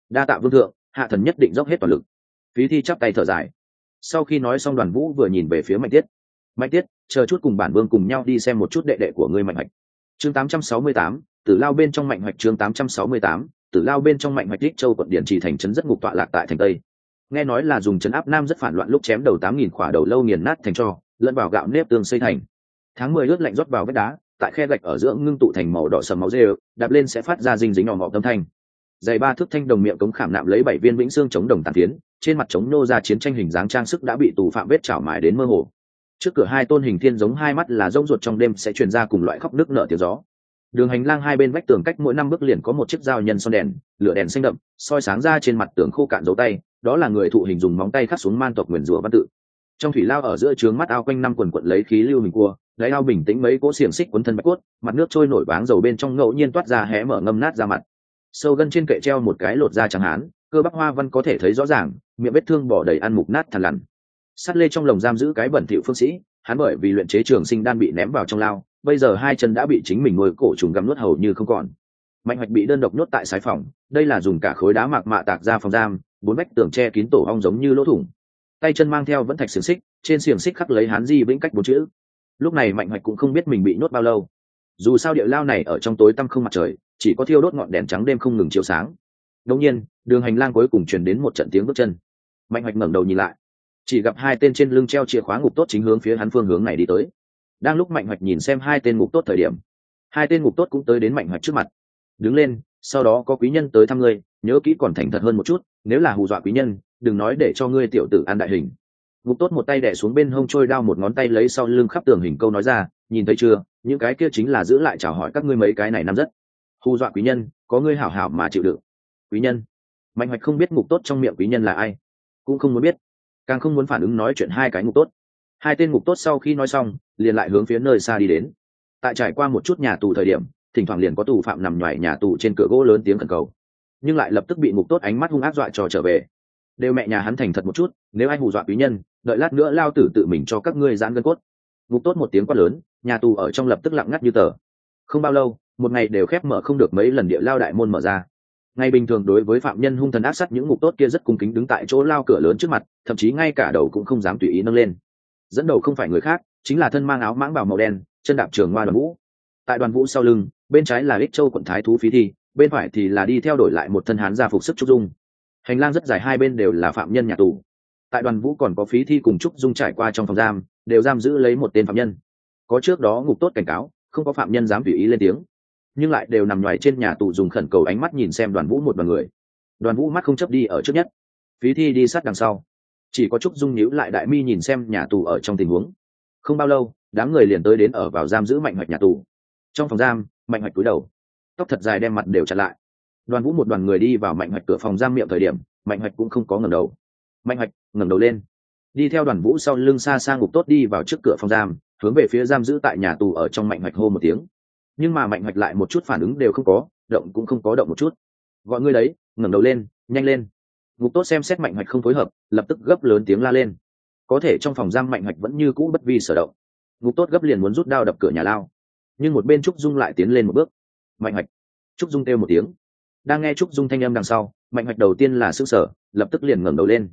[SPEAKER 1] Đa tạ vương thượng hạ thần nhất định dốc hết toàn lực. Phí thi chắp tay thở dài. Sau khi nói xong đoàn vũ vừa nhìn về phía mạnh tiết. Mạnh tiết chờ chút cùng bản vương cùng nhau đi xem một chút đệ đệ của ngươi mạnh hoạch. Chương 868, tử lao bên trong mạnh hoạch chương 868, tử lao bên trong mạnh hoạch đích châu quận điện trì thành trấn rất ngục tọa lạc tại thành tây. Nghe nói là dùng chấn áp nam rất phản loạn lúc chém đầu tám nghìn khỏa đầu lâu nghiền nát thành cho lẫn vào gạo nếp tương xây thành. Tháng mười ướt lạnh rót vào vết đá tại khe gạch ở giữa ngưng tụ thành màu đỏ sầm máu dê đạp lên sẽ phát ra dinh dính nhỏ ngọ âm thanh. Dày ba thước thanh đồng miệng cống khảm nạm lấy bảy viên vĩnh xương chống đồng tàn tiến, trên mặt chống nô ra chiến tranh hình dáng trang sức đã bị tù phạm vết chảo mài đến mơ hồ. Trước cửa hai tôn hình thiên giống hai mắt là rông ruột trong đêm sẽ truyền ra cùng loại khóc nước nở tiếng gió. Đường hành lang hai bên vách tường cách mỗi năm bước liền có một chiếc dao nhân son đèn, lửa đèn xanh đậm, soi sáng ra trên mặt tường khô cạn dấu tay, đó là người thụ hình dùng móng tay khắc xuống man tộc nguyền rủa văn tự. Trong thủy lao ở giữa trướng mắt ao quanh năm quần quận lấy khí lưu hình cua lấy ao bình tĩnh mấy cỗ xiềng xích quấn thân bạch cốt, mặt nước trôi nổi báng dầu bên trong ngẫu nhiên toát ra hé mở ngâm nát ra mặt. Sâu gân trên kệ treo một cái lột da trắng hán, cơ bắp hoa văn có thể thấy rõ ràng, miệng vết thương bỏ đầy ăn mục nát thằn lằn. Sắt lê trong lồng giam giữ cái bẩn thỉu phương sĩ, hắn bởi vì luyện chế trường sinh đan bị ném vào trong lao, bây giờ hai chân đã bị chính mình nuôi cổ trùng gặm nuốt hầu như không còn. Mạnh hoạch bị đơn độc nuốt tại sái phòng, đây là dùng cả khối đá mạc mạ tạc ra phòng giam, bốn vách tường che kín tổ hong giống như lỗ thủng. Tay chân mang theo vẫn thạch xiềng xích, trên xiềng xích khắc lấy hán di vĩnh cách bốn chữ lúc này mạnh hoạch cũng không biết mình bị nhốt bao lâu. Dù sao địa lao này ở trong tối tăm không mặt trời, chỉ có thiêu đốt ngọn đèn trắng đêm không ngừng chiếu sáng. Đông nhiên, đường hành lang cuối cùng chuyển đến một trận tiếng bước chân. Mạnh hoạch ngẩng đầu nhìn lại. Chỉ gặp hai tên trên lưng treo chìa khóa ngục tốt chính hướng phía hắn phương hướng này đi tới. Đang lúc mạnh hoạch nhìn xem hai tên ngục tốt thời điểm, hai tên ngục tốt cũng tới đến mạnh hoạch trước mặt. Đứng lên, sau đó có quý nhân tới thăm ngươi, nhớ kỹ còn thành thật hơn một chút, nếu là hù dọa quý nhân, đừng nói để cho ngươi tiểu tử an đại hình ngục tốt một tay đẻ xuống bên hông trôi đao một ngón tay lấy sau lưng khắp tường hình câu nói ra, nhìn thấy chưa? Những cái kia chính là giữ lại chào hỏi các ngươi mấy cái này nắm rất. Hù dọa quý nhân, có ngươi hảo hảo mà chịu đựng. Quý nhân? Mạnh hoạch không biết ngục tốt trong miệng quý nhân là ai, cũng không muốn biết, càng không muốn phản ứng nói chuyện hai cái ngục tốt. Hai tên ngục tốt sau khi nói xong, liền lại hướng phía nơi xa đi đến. Tại trải qua một chút nhà tù thời điểm, thỉnh thoảng liền có tù phạm nằm ngoài nhà tù trên cửa gỗ lớn tiếng khẩn cầu, nhưng lại lập tức bị ngục tốt ánh mắt hung ác dọa trò trở về đều mẹ nhà hắn thành thật một chút, nếu ai hù dọa quý nhân, đợi lát nữa lao tử tự mình cho các ngươi giãn gân cốt. Ngục tốt một tiếng quát lớn, nhà tù ở trong lập tức lặng ngắt như tờ. Không bao lâu, một ngày đều khép mở không được mấy lần địa lao đại môn mở ra. Ngày bình thường đối với phạm nhân hung thần ác sát những ngục tốt kia rất cung kính đứng tại chỗ lao cửa lớn trước mặt, thậm chí ngay cả đầu cũng không dám tùy ý nâng lên. Dẫn đầu không phải người khác, chính là thân mang áo mãng bào màu đen, chân đạp trường hoa đoàn vũ. Tại đoàn vũ sau lưng, bên trái là ích châu quận thái thú phí thi, bên phải thì là đi theo đổi lại một thân hán gia phục sức trúc dung hành lang rất dài, hai bên đều là phạm nhân nhà tù. Tại đoàn vũ còn có phí thi cùng trúc dung trải qua trong phòng giam, đều giam giữ lấy một tên phạm nhân. Có trước đó ngục tốt cảnh cáo, không có phạm nhân dám tùy ý lên tiếng. Nhưng lại đều nằm ngoài trên nhà tù dùng khẩn cầu ánh mắt nhìn xem đoàn vũ một đoàn người. Đoàn vũ mắt không chấp đi ở trước nhất. Phí thi đi sát đằng sau. Chỉ có trúc dung nhíu lại đại mi nhìn xem nhà tù ở trong tình huống. Không bao lâu, đám người liền tới đến ở vào giam giữ mạnh hoạch nhà tù. Trong phòng giam, mạnh hoạch cúi đầu. Tóc thật dài đem mặt đều chặt lại đoàn vũ một đoàn người đi vào mạnh hoạch cửa phòng giam miệng thời điểm, mạnh hoạch cũng không có ngẩng đầu. Mạnh hoạch, ngẩng đầu lên. Đi theo đoàn vũ sau lưng xa xa ngục tốt đi vào trước cửa phòng giam, hướng về phía giam giữ tại nhà tù ở trong mạnh hoạch hô một tiếng. Nhưng mà mạnh hoạch lại một chút phản ứng đều không có, động cũng không có động một chút. Gọi ngươi đấy, ngẩng đầu lên, nhanh lên. Ngục tốt xem xét mạnh hoạch không phối hợp, lập tức gấp lớn tiếng la lên. Có thể trong phòng giam mạnh hoạch vẫn như cũ bất vi sở động. Ngục tốt gấp liền muốn rút đao đập cửa nhà lao. Nhưng một bên trúc dung lại tiến lên một bước. Mạnh hoạch. Trúc dung kêu một tiếng đang nghe trúc dung thanh âm đằng sau, mạnh hoạch đầu tiên là s ư sở lập tức liền ngẩng đầu lên.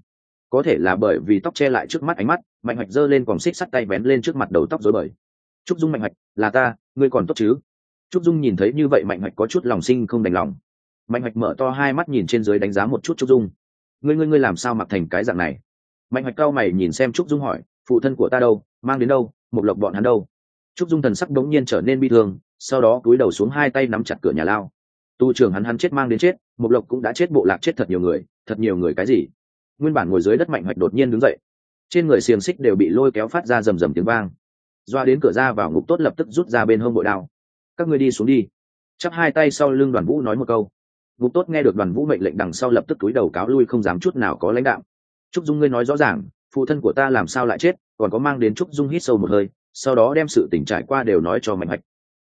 [SPEAKER 1] Có thể là bởi vì tóc che lại trước mắt ánh mắt, mạnh hoạch giơ lên còn xích sắt tay vén lên trước mặt đầu tóc dối bời. Trúc dung mạnh hoạch, là ta, ngươi còn tốt chứ? Trúc dung nhìn thấy như vậy mạnh hoạch có chút lòng sinh không đành lòng. Mạnh hoạch mở to hai mắt nhìn trên dưới đánh giá một chút trúc dung. Ngươi ngươi ngươi làm sao mặc thành cái dạng này? Mạnh hoạch cao mày nhìn xem trúc dung hỏi, phụ thân của ta đâu, mang đến đâu, một lộc bọn hắn đâu? Trúc dung thần sắc đống nhiên trở nên bi thương, sau đó cúi đầu xuống hai tay nắm chặt cửa nhà lao tu trưởng hắn hắn chết mang đến chết mục lộc cũng đã chết bộ lạc chết thật nhiều người, thật nhiều người cái gì? Nguyên bản ngồi dưới đất mạnh hoạch đột nhiên đứng dậy. Trên người xiềng xích đều bị lôi kéo phát ra rầm rầm tiếng vang. Doa đến cửa ra vào ngục tốt lập tức rút ra bên hông bội đao. Các ngươi đi xuống đi. Chắp hai tay sau lưng đoàn vũ nói một câu. Ngục tốt nghe được đoàn vũ mệnh lệnh đằng sau lập tức túi đầu cáo lui không dám chút nào có lãnh đạo trúc dung ngươi nói rõ ràng, phụ thân của ta làm sao lại chết, còn có mang đến trúc dung hít sâu một hơi, sau đó đem sự tỉnh trải qua đều nói cho mạnh hoạch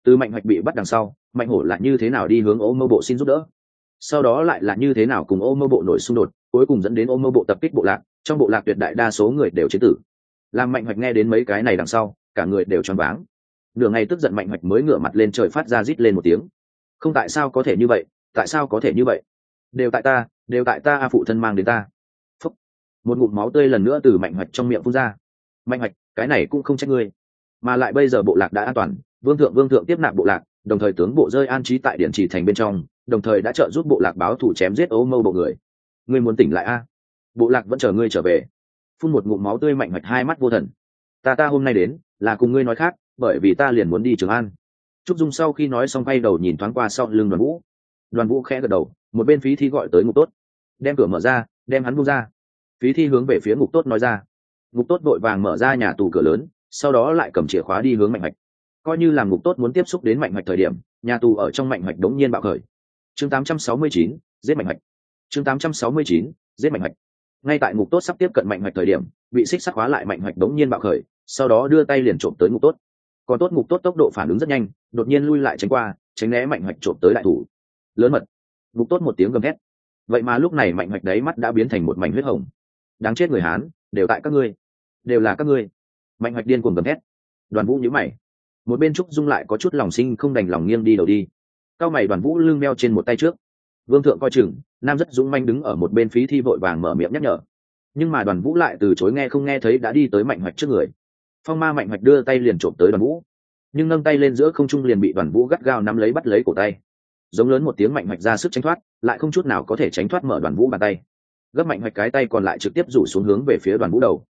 [SPEAKER 1] từ mạnh hoạch bị bắt đằng sau, mạnh hổ là như thế nào đi hướng ô mơ bộ xin giúp đỡ? Sau đó lại là như thế nào cùng ô mơ bộ nổi xung đột, cuối cùng dẫn đến ô mơ bộ tập kích bộ lạc, trong bộ lạc tuyệt đại đa số người đều chế tử. Làm mạnh hoạch nghe đến mấy cái này đằng sau, cả người đều choáng váng. Nửa ngày tức giận mạnh hoạch mới ngửa mặt lên trời phát ra rít lên một tiếng. Không tại sao có thể như vậy? Tại sao có thể như vậy? Đều tại ta, đều tại ta, a phụ thân mang đến ta. Phúc. một ngụm máu tươi lần nữa từ mạnh hoạch trong miệng phun ra. Mạnh hoạch, cái này cũng không trách ngươi, mà lại bây giờ bộ lạc đã an toàn vương thượng vương thượng tiếp nạp bộ lạc, đồng thời tướng bộ rơi an trí tại điện trì thành bên trong, đồng thời đã trợ giúp bộ lạc báo thủ chém giết ấu mâu bộ người. Ngươi muốn tỉnh lại a? Bộ lạc vẫn chờ ngươi trở về. Phun một ngụm máu tươi mạnh mạch hai mắt vô thần. Ta ta hôm nay đến, là cùng ngươi nói khác, bởi vì ta liền muốn đi trường an. Trúc dung sau khi nói xong quay đầu nhìn thoáng qua sau lưng đoàn vũ. Đoàn vũ khẽ gật đầu, một bên phí thi gọi tới ngục tốt. Đem cửa mở ra, đem hắn buông ra. Phí thi hướng về phía ngục tốt nói ra. Ngục tốt vội vàng mở ra nhà tù cửa lớn, sau đó lại cầm chìa khóa đi hướng mạnh mạch coi như làm ngục tốt muốn tiếp xúc đến mạnh hoạch thời điểm nhà tù ở trong mạnh hoạch đống nhiên bạo khởi. Chương 869, giết mạnh hoạch. Chương 869, giết mạnh hoạch. Ngay tại ngục tốt sắp tiếp cận mạnh hoạch thời điểm bị xích sắc hóa lại mạnh hoạch đống nhiên bạo khởi sau đó đưa tay liền trộm tới ngục tốt. Còn tốt ngục tốt tốc độ phản ứng rất nhanh đột nhiên lui lại tránh qua tránh né mạnh hoạch trộm tới đại thủ. Lớn mật. Ngục tốt một tiếng gầm hét vậy mà lúc này mạnh hoạch đấy mắt đã biến thành một mảnh huyết hồng. Đáng chết người hán đều tại các ngươi. Đều là các ngươi. Mạnh hoạch điên cuồng gầm hét đoàn vũ nhíu mày một bên trúc dung lại có chút lòng sinh không đành lòng nghiêng đi đầu đi. Cao mày đoàn vũ lưng meo trên một tay trước. Vương thượng coi chừng, nam rất dũng manh đứng ở một bên phí thi vội vàng mở miệng nhắc nhở. Nhưng mà đoàn vũ lại từ chối nghe không nghe thấy đã đi tới mạnh hoạch trước người. Phong ma mạnh hoạch đưa tay liền trộm tới đoàn vũ. Nhưng nâng tay lên giữa không trung liền bị đoàn vũ gắt gao nắm lấy bắt lấy cổ tay. Giống lớn một tiếng mạnh hoạch ra sức tránh thoát, lại không chút nào có thể tránh thoát mở đoàn vũ bàn tay. Gấp mạnh hoạch cái tay còn lại trực tiếp rủ xuống hướng về phía đoàn vũ đầu.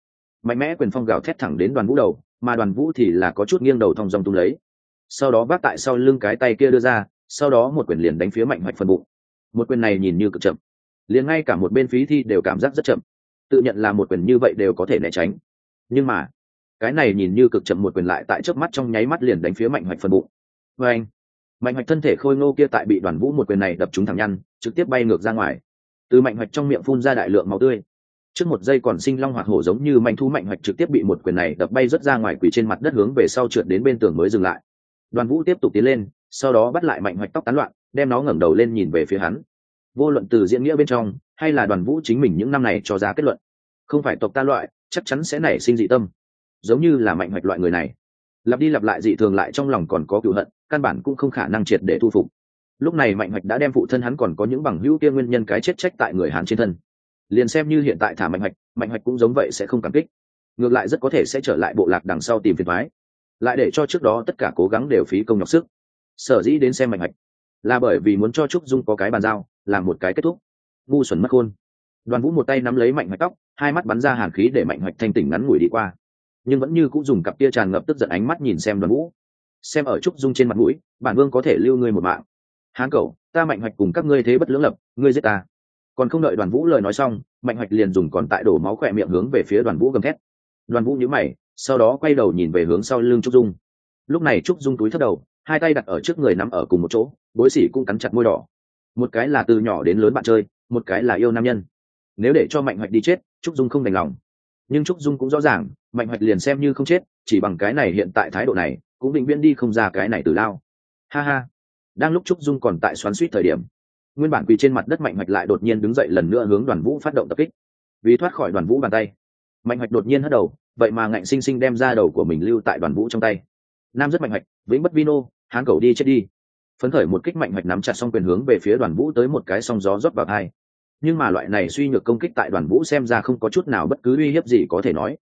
[SPEAKER 1] Mạnh mẽ quyền phong gào thét thẳng đến đoàn vũ đầu mà đoàn vũ thì là có chút nghiêng đầu thong dòng tung lấy. Sau đó vác tại sau lưng cái tay kia đưa ra, sau đó một quyền liền đánh phía mạnh hoạch phần bụng. Một quyền này nhìn như cực chậm. Liền ngay cả một bên phí thi đều cảm giác rất chậm. Tự nhận là một quyền như vậy đều có thể né tránh. Nhưng mà, cái này nhìn như cực chậm một quyền lại tại trước mắt trong nháy mắt liền đánh phía mạnh hoạch phần bụng. Và anh, mạnh hoạch thân thể khôi ngô kia tại bị đoàn vũ một quyền này đập trúng thẳng nhăn, trực tiếp bay ngược ra ngoài. Từ mạnh hoạch trong miệng phun ra đại lượng máu tươi trước một giây còn sinh long hoạt hổ giống như mạnh thu mạnh hoạch trực tiếp bị một quyền này đập bay rớt ra ngoài quỷ trên mặt đất hướng về sau trượt đến bên tường mới dừng lại. Đoàn vũ tiếp tục tiến lên, sau đó bắt lại mạnh hoạch tóc tán loạn, đem nó ngẩng đầu lên nhìn về phía hắn. Vô luận từ diễn nghĩa bên trong, hay là đoàn vũ chính mình những năm này cho ra kết luận, không phải tộc ta loại, chắc chắn sẽ nảy sinh dị tâm. Giống như là mạnh hoạch loại người này. Lặp đi lặp lại dị thường lại trong lòng còn có cựu hận, căn bản cũng không khả năng triệt để thu phục. Lúc này mạnh hoạch đã đem phụ thân hắn còn có những bằng hữu kia nguyên nhân cái chết trách tại người hắn trên thân liền xem như hiện tại thả mạnh hoạch mạnh hoạch cũng giống vậy sẽ không cảm kích. Ngược lại rất có thể sẽ trở lại bộ lạc đằng sau tìm phiền thoái lại để cho trước đó tất cả cố gắng đều phí công nhọc sức. Sở dĩ đến xem mạnh hoạch là bởi vì muốn cho trúc dung có cái bàn giao làm một cái kết thúc. Ngu xuẩn mất khôn. Đoàn vũ một tay nắm lấy mạnh hoạch tóc, hai mắt bắn ra hàn khí để mạnh hoạch thanh tỉnh ngắn ngủi đi qua. Nhưng vẫn như cũng dùng cặp tia tràn ngập tức giận ánh mắt nhìn xem đoàn vũ. Xem ở trúc dung trên mặt mũi, bản vương có thể lưu ngươi một mạng. Hán cầu ta mạnh hoạch cùng các ngươi thế bất lưỡng lập, ngươi giết ta còn không đợi đoàn vũ lời nói xong, mạnh hoạch liền dùng còn tại đổ máu khỏe miệng hướng về phía đoàn vũ gầm thét. Đoàn vũ nhữ mày, sau đó quay đầu nhìn về hướng sau lưng trúc dung. Lúc này trúc dung túi thất đầu, hai tay đặt ở trước người nắm ở cùng một chỗ, bối sỉ cũng cắn chặt môi đỏ. Một cái là từ nhỏ đến lớn bạn chơi, một cái là yêu nam nhân. Nếu để cho mạnh hoạch đi chết, trúc dung không đành lòng. Nhưng trúc dung cũng rõ ràng, mạnh hoạch liền xem như không chết, chỉ bằng cái này hiện tại thái độ này, cũng định viễn đi không ra cái này từ lao. Ha ha. Đang lúc trúc dung còn tại xoắn suýt thời điểm nguyên bản quỳ trên mặt đất mạnh hoạch lại đột nhiên đứng dậy lần nữa hướng đoàn vũ phát động tập kích. Vì thoát khỏi đoàn vũ bàn tay, mạnh hoạch đột nhiên hất đầu, vậy mà ngạnh sinh sinh đem ra đầu của mình lưu tại đoàn vũ trong tay. Nam rất mạnh hoạch, vĩnh bất vino, hán cầu đi chết đi. Phấn khởi một kích mạnh hoạch nắm chặt xong quyền hướng về phía đoàn vũ tới một cái song gió rót vào hai nhưng mà loại này suy nhược công kích tại đoàn vũ xem ra không có chút nào bất cứ uy hiếp gì có thể nói.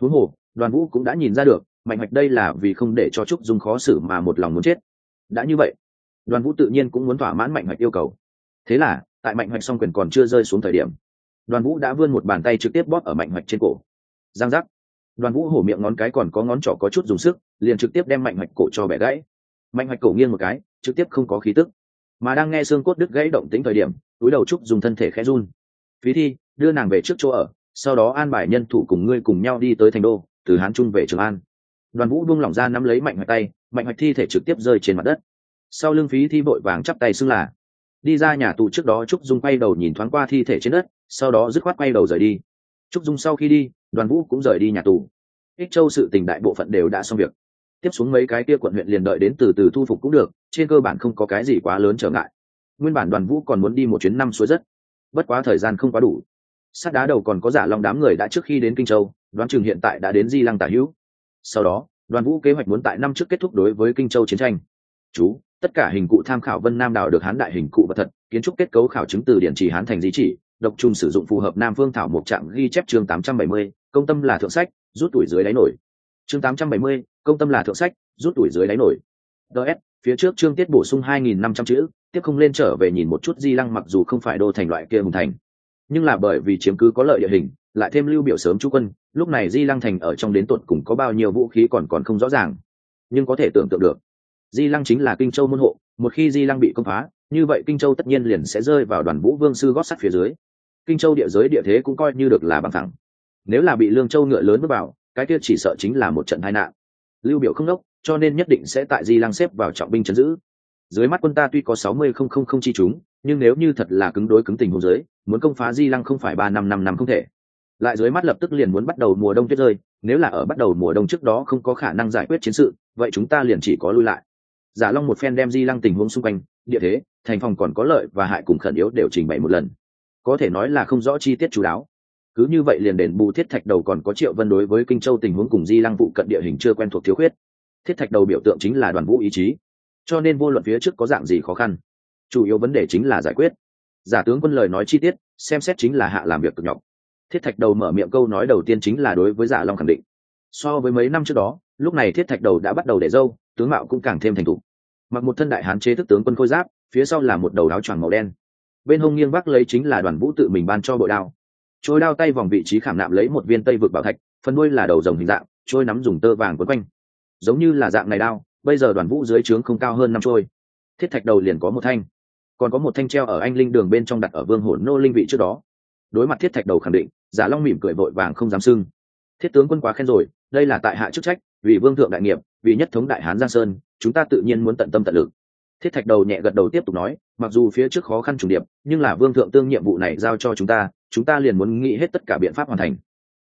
[SPEAKER 1] Huống hồ, đoàn vũ cũng đã nhìn ra được, mạnh hoạch đây là vì không để cho trúc dung khó xử mà một lòng muốn chết. Đã như vậy, đoàn vũ tự nhiên cũng muốn thỏa mãn mạnh hoạch yêu cầu thế là, tại mạnh hoạch song quyền còn chưa rơi xuống thời điểm, đoàn vũ đã vươn một bàn tay trực tiếp bóp ở mạnh hoạch trên cổ. Giang giác. Đoàn vũ hổ miệng ngón cái còn có ngón trỏ có chút dùng sức, liền trực tiếp đem mạnh hoạch cổ cho bẻ gãy. Mạnh hoạch cổ nghiêng một cái, trực tiếp không có khí tức. Mà đang nghe xương cốt đứt gãy động tính thời điểm, túi đầu trúc dùng thân thể khẽ run. Phí thi, đưa nàng về trước chỗ ở, sau đó an bài nhân thủ cùng ngươi cùng nhau đi tới thành đô, từ hán trung về trường an. Đoàn vũ buông lỏng ra nắm lấy mạnh hoạch tay, mạnh hoạch thi thể trực tiếp rơi trên mặt đất. Sau lưng phí thi vội vàng chắp tay xưng là đi ra nhà tù trước đó trúc dung quay đầu nhìn thoáng qua thi thể trên đất, sau đó dứt khoát quay đầu rời đi. Trúc dung sau khi đi, đoàn vũ cũng rời đi nhà tù. Ích châu sự tình đại bộ phận đều đã xong việc. Tiếp xuống mấy cái kia quận huyện liền đợi đến từ từ thu phục cũng được, trên cơ bản không có cái gì quá lớn trở ngại. Nguyên bản đoàn vũ còn muốn đi một chuyến năm suối rất, bất quá thời gian không quá đủ. Sát đá đầu còn có giả long đám người đã trước khi đến kinh châu, đoán chừng hiện tại đã đến di lăng tả hữu. Sau đó, đoàn vũ kế hoạch muốn tại năm trước kết thúc đối với kinh châu chiến tranh. Chú tất cả hình cụ tham khảo vân nam đảo được hán đại hình cụ vật thật kiến trúc kết cấu khảo chứng từ điện chỉ hán thành di chỉ độc trùng sử dụng phù hợp nam phương thảo một trạng ghi chép chương 870, công tâm là thượng sách rút tuổi dưới đáy nổi. Chương 870, công tâm là thượng sách rút tuổi dưới đáy nổi. Ds phía trước chương tiết bổ sung 2.500 chữ tiếp không lên trở về nhìn một chút di lăng mặc dù không phải đô thành loại kia hùng thành. Nhưng là bởi vì chiếm cứ có lợi địa hình lại thêm lưu biểu sớm chú quân lúc này di lăng thành ở trong đến tuột cùng có bao nhiêu vũ khí còn còn không rõ ràng. Nhưng có thể tưởng tượng được di lăng chính là kinh châu môn hộ, một khi di lăng bị công phá, như vậy kinh châu tất nhiên liền sẽ rơi vào đoàn vũ vương sư gót sắt phía dưới. Kinh châu địa giới địa thế cũng coi như được là bằng thẳng nếu là bị lương châu ngựa lớn bước vào, cái kia chỉ sợ chính là một trận tai nạn. Lưu biểu không đốc, cho nên nhất định sẽ tại di lăng xếp vào trọng binh chấn giữ. Dưới mắt quân ta tuy có sáu mươi không không không chi chúng, nhưng nếu như thật là cứng đối cứng tình hồ dưới, muốn công phá di lăng không phải ba năm năm năm không thể. Lại dưới mắt lập tức liền muốn bắt đầu mùa đông tuyết rơi, nếu là ở bắt đầu mùa đông trước đó không có khả năng giải quyết chiến sự, vậy chúng ta liền chỉ có lui lại giả long một phen đem di lăng tình huống xung quanh, địa thế, thành phòng còn có lợi và hại cùng khẩn yếu đều trình bày một lần. Có thể nói là không rõ chi tiết chú đáo. Cứ như vậy liền đền bù thiết thạch đầu còn có triệu vân đối với kinh châu tình huống cùng di lăng phụ cận địa hình chưa quen thuộc thiếu khuyết. Thiết thạch đầu biểu tượng chính là đoàn vũ ý chí. Cho nên vô luận phía trước có dạng gì khó khăn, chủ yếu vấn đề chính là giải quyết. Giả tướng quân lời nói chi tiết, xem xét chính là hạ làm việc cực nhọc. Thiết thạch đầu mở miệng câu nói đầu tiên chính là đối với giả long khẳng định. So với mấy năm trước đó lúc này thiết thạch đầu đã bắt đầu để dâu, tướng mạo cũng càng thêm thành thục. Mặc một thân đại hán chế thức tướng quân khôi giáp, phía sau là một đầu áo choàng màu đen. Bên hông nghiêng bắc lấy chính là đoàn vũ tự mình ban cho bội đao. Trôi đao tay vòng vị trí khảm nạm lấy một viên tây vực bảo thạch, phần đuôi là đầu rồng hình dạng, trôi nắm dùng tơ vàng quấn quanh. Giống như là dạng này đao, bây giờ đoàn vũ dưới trướng không cao hơn năm trôi. Thiết thạch đầu liền có một thanh. Còn có một thanh treo ở anh linh đường bên trong đặt ở vương hồn nô linh vị trước đó. Đối mặt thiết thạch đầu khẳng định, giả long mỉm cười vội vàng không dám sưng thiết tướng quân quá khen rồi, đây là tại hạ chức trách vì vương thượng đại nghiệp, vì nhất thống đại hán giang sơn, chúng ta tự nhiên muốn tận tâm tận lực. Thiết thạch đầu nhẹ gật đầu tiếp tục nói, mặc dù phía trước khó khăn trùng điệp, nhưng là vương thượng tương nhiệm vụ này giao cho chúng ta chúng ta liền muốn nghĩ hết tất cả biện pháp hoàn thành.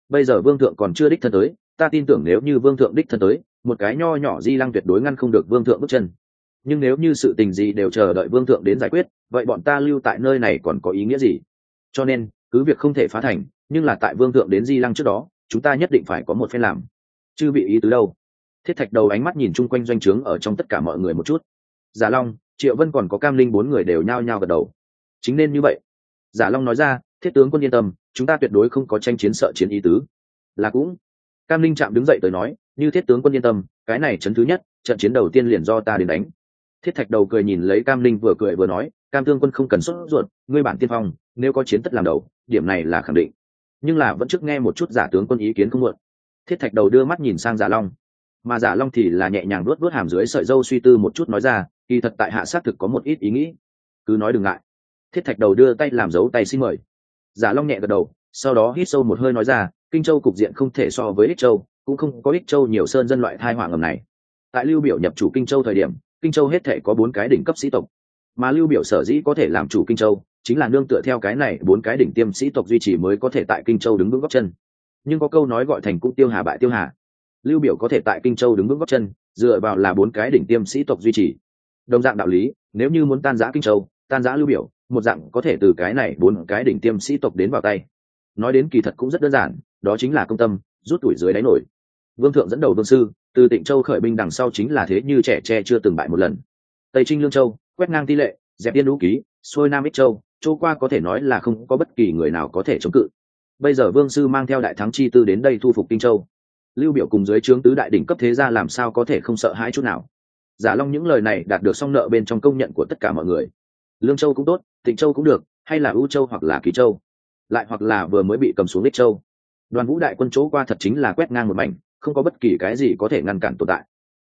[SPEAKER 1] Bây giờ vương thượng còn chưa đích thân tới, ta tin tưởng nếu như vương thượng đích thân tới, một cái nho nhỏ di lăng tuyệt đối ngăn không được vương thượng bước chân. Nhưng nếu như sự tình gì đều chờ đợi vương thượng đến giải quyết, vậy bọn ta lưu tại nơi này còn có ý nghĩa gì? Cho nên, cứ việc không thể phá thành, nhưng là tại vương thượng đến di lăng trước đó, chúng ta nhất định phải có một phen làm chư bị ý tứ đâu? Thiết thạch đầu ánh mắt nhìn chung quanh doanh trướng ở trong tất cả mọi người một chút. Giả long, triệu vân còn có cam linh bốn người đều nhao nhao gật đầu. Chính nên như vậy. Giả long nói ra, thiết tướng quân yên tâm, chúng ta tuyệt đối không có tranh chiến sợ chiến ý tứ. Là cũng. Cam linh chạm đứng dậy tới nói, như thiết tướng quân yên tâm, cái này chấn thứ nhất, trận chiến đầu tiên liền do ta đến đánh. Thiết thạch đầu cười nhìn lấy cam linh vừa cười vừa nói, cam tương quân không cần sốt ruột, ngươi bản tiên phong, nếu có chiến tất làm đầu, điểm này là khẳng định. Nhưng là vẫn trước nghe một chút giả tướng quân ý kiến không muộn thiết thạch đầu đưa mắt nhìn sang giả long. Mà giả long thì là nhẹ nhàng luốt luốt hàm dưới sợi dâu suy tư một chút nói ra, kỳ thật tại hạ xác thực có một ít ý nghĩ. Cứ nói đừng ngại. Thiết thạch đầu đưa tay làm dấu tay xin mời. Giả long nhẹ gật đầu, sau đó hít sâu một hơi nói ra, kinh châu cục diện không thể so với ích châu, cũng không có ích châu nhiều sơn dân loại thai hoàng ngầm này. Tại lưu biểu nhập chủ kinh châu thời điểm, kinh châu hết thể có bốn cái đỉnh cấp sĩ tộc. Mà lưu biểu sở dĩ có thể làm chủ kinh châu, chính là nương tựa theo cái này bốn cái đỉnh tiêm sĩ tộc duy trì mới có thể tại kinh châu đứng vững góc chân nhưng có câu nói gọi thành cũng tiêu hà bại tiêu hà. Lưu biểu có thể tại kinh châu đứng vững góc chân, dựa vào là bốn cái đỉnh tiêm sĩ tộc duy trì. Đồng dạng đạo lý, nếu như muốn tan giã kinh châu, tan giã lưu biểu, một dạng có thể từ cái này bốn cái đỉnh tiêm sĩ tộc đến vào tay. Nói đến kỳ thật cũng rất đơn giản, đó chính là công tâm, rút tuổi dưới đáy nổi. Vương thượng dẫn đầu vương sư, từ tịnh châu khởi binh đằng sau chính là thế như trẻ tre chưa từng bại một lần. Tây trinh lương châu, quét ngang tỷ lệ, dẹp yên lũ ký, xuôi nam ích châu châu qua có thể nói là không có bất kỳ người nào có thể chống cự bây giờ vương sư mang theo đại thắng chi tư đến đây thu phục kinh châu. Lưu biểu cùng dưới trướng tứ đại đỉnh cấp thế gia làm sao có thể không sợ hãi chút nào? Giả long những lời này đạt được xong nợ bên trong công nhận của tất cả mọi người. Lương châu cũng tốt, tịnh châu cũng được, hay là ưu châu hoặc là kỳ châu. Lại hoặc là vừa mới bị cầm xuống đích châu. Đoàn vũ đại quân chỗ qua thật chính là quét ngang một mảnh, không có bất kỳ cái gì có thể ngăn cản tồn tại.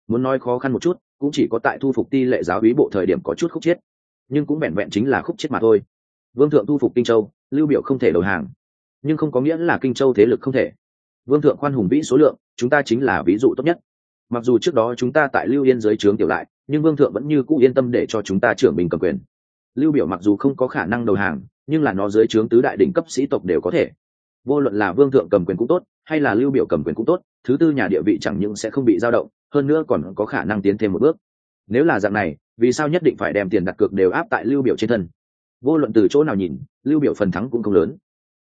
[SPEAKER 1] Muốn nói khó khăn một chút, cũng chỉ có tại thu phục ti lệ giáo úy bộ thời điểm có chút khúc chết. Nhưng cũng vẹn vẹn chính là khúc chết mà thôi. Vương thượng thu phục kinh châu, lưu biểu không thể đầu hàng nhưng không có nghĩa là kinh châu thế lực không thể. Vương thượng khoan hùng vĩ số lượng, chúng ta chính là ví dụ tốt nhất. Mặc dù trước đó chúng ta tại lưu yên dưới trướng tiểu lại, nhưng vương thượng vẫn như cũ yên tâm để cho chúng ta trưởng bình cầm quyền. Lưu biểu mặc dù không có khả năng đầu hàng, nhưng là nó dưới trướng tứ đại đỉnh cấp sĩ tộc đều có thể. Vô luận là vương thượng cầm quyền cũng tốt, hay là lưu biểu cầm quyền cũng tốt, thứ tư nhà địa vị chẳng những sẽ không bị dao động, hơn nữa còn có khả năng tiến thêm một bước. Nếu là dạng này, vì sao nhất định phải đem tiền đặt cược đều áp tại lưu biểu trên thân? Vô luận từ chỗ nào nhìn, lưu biểu phần thắng cũng không lớn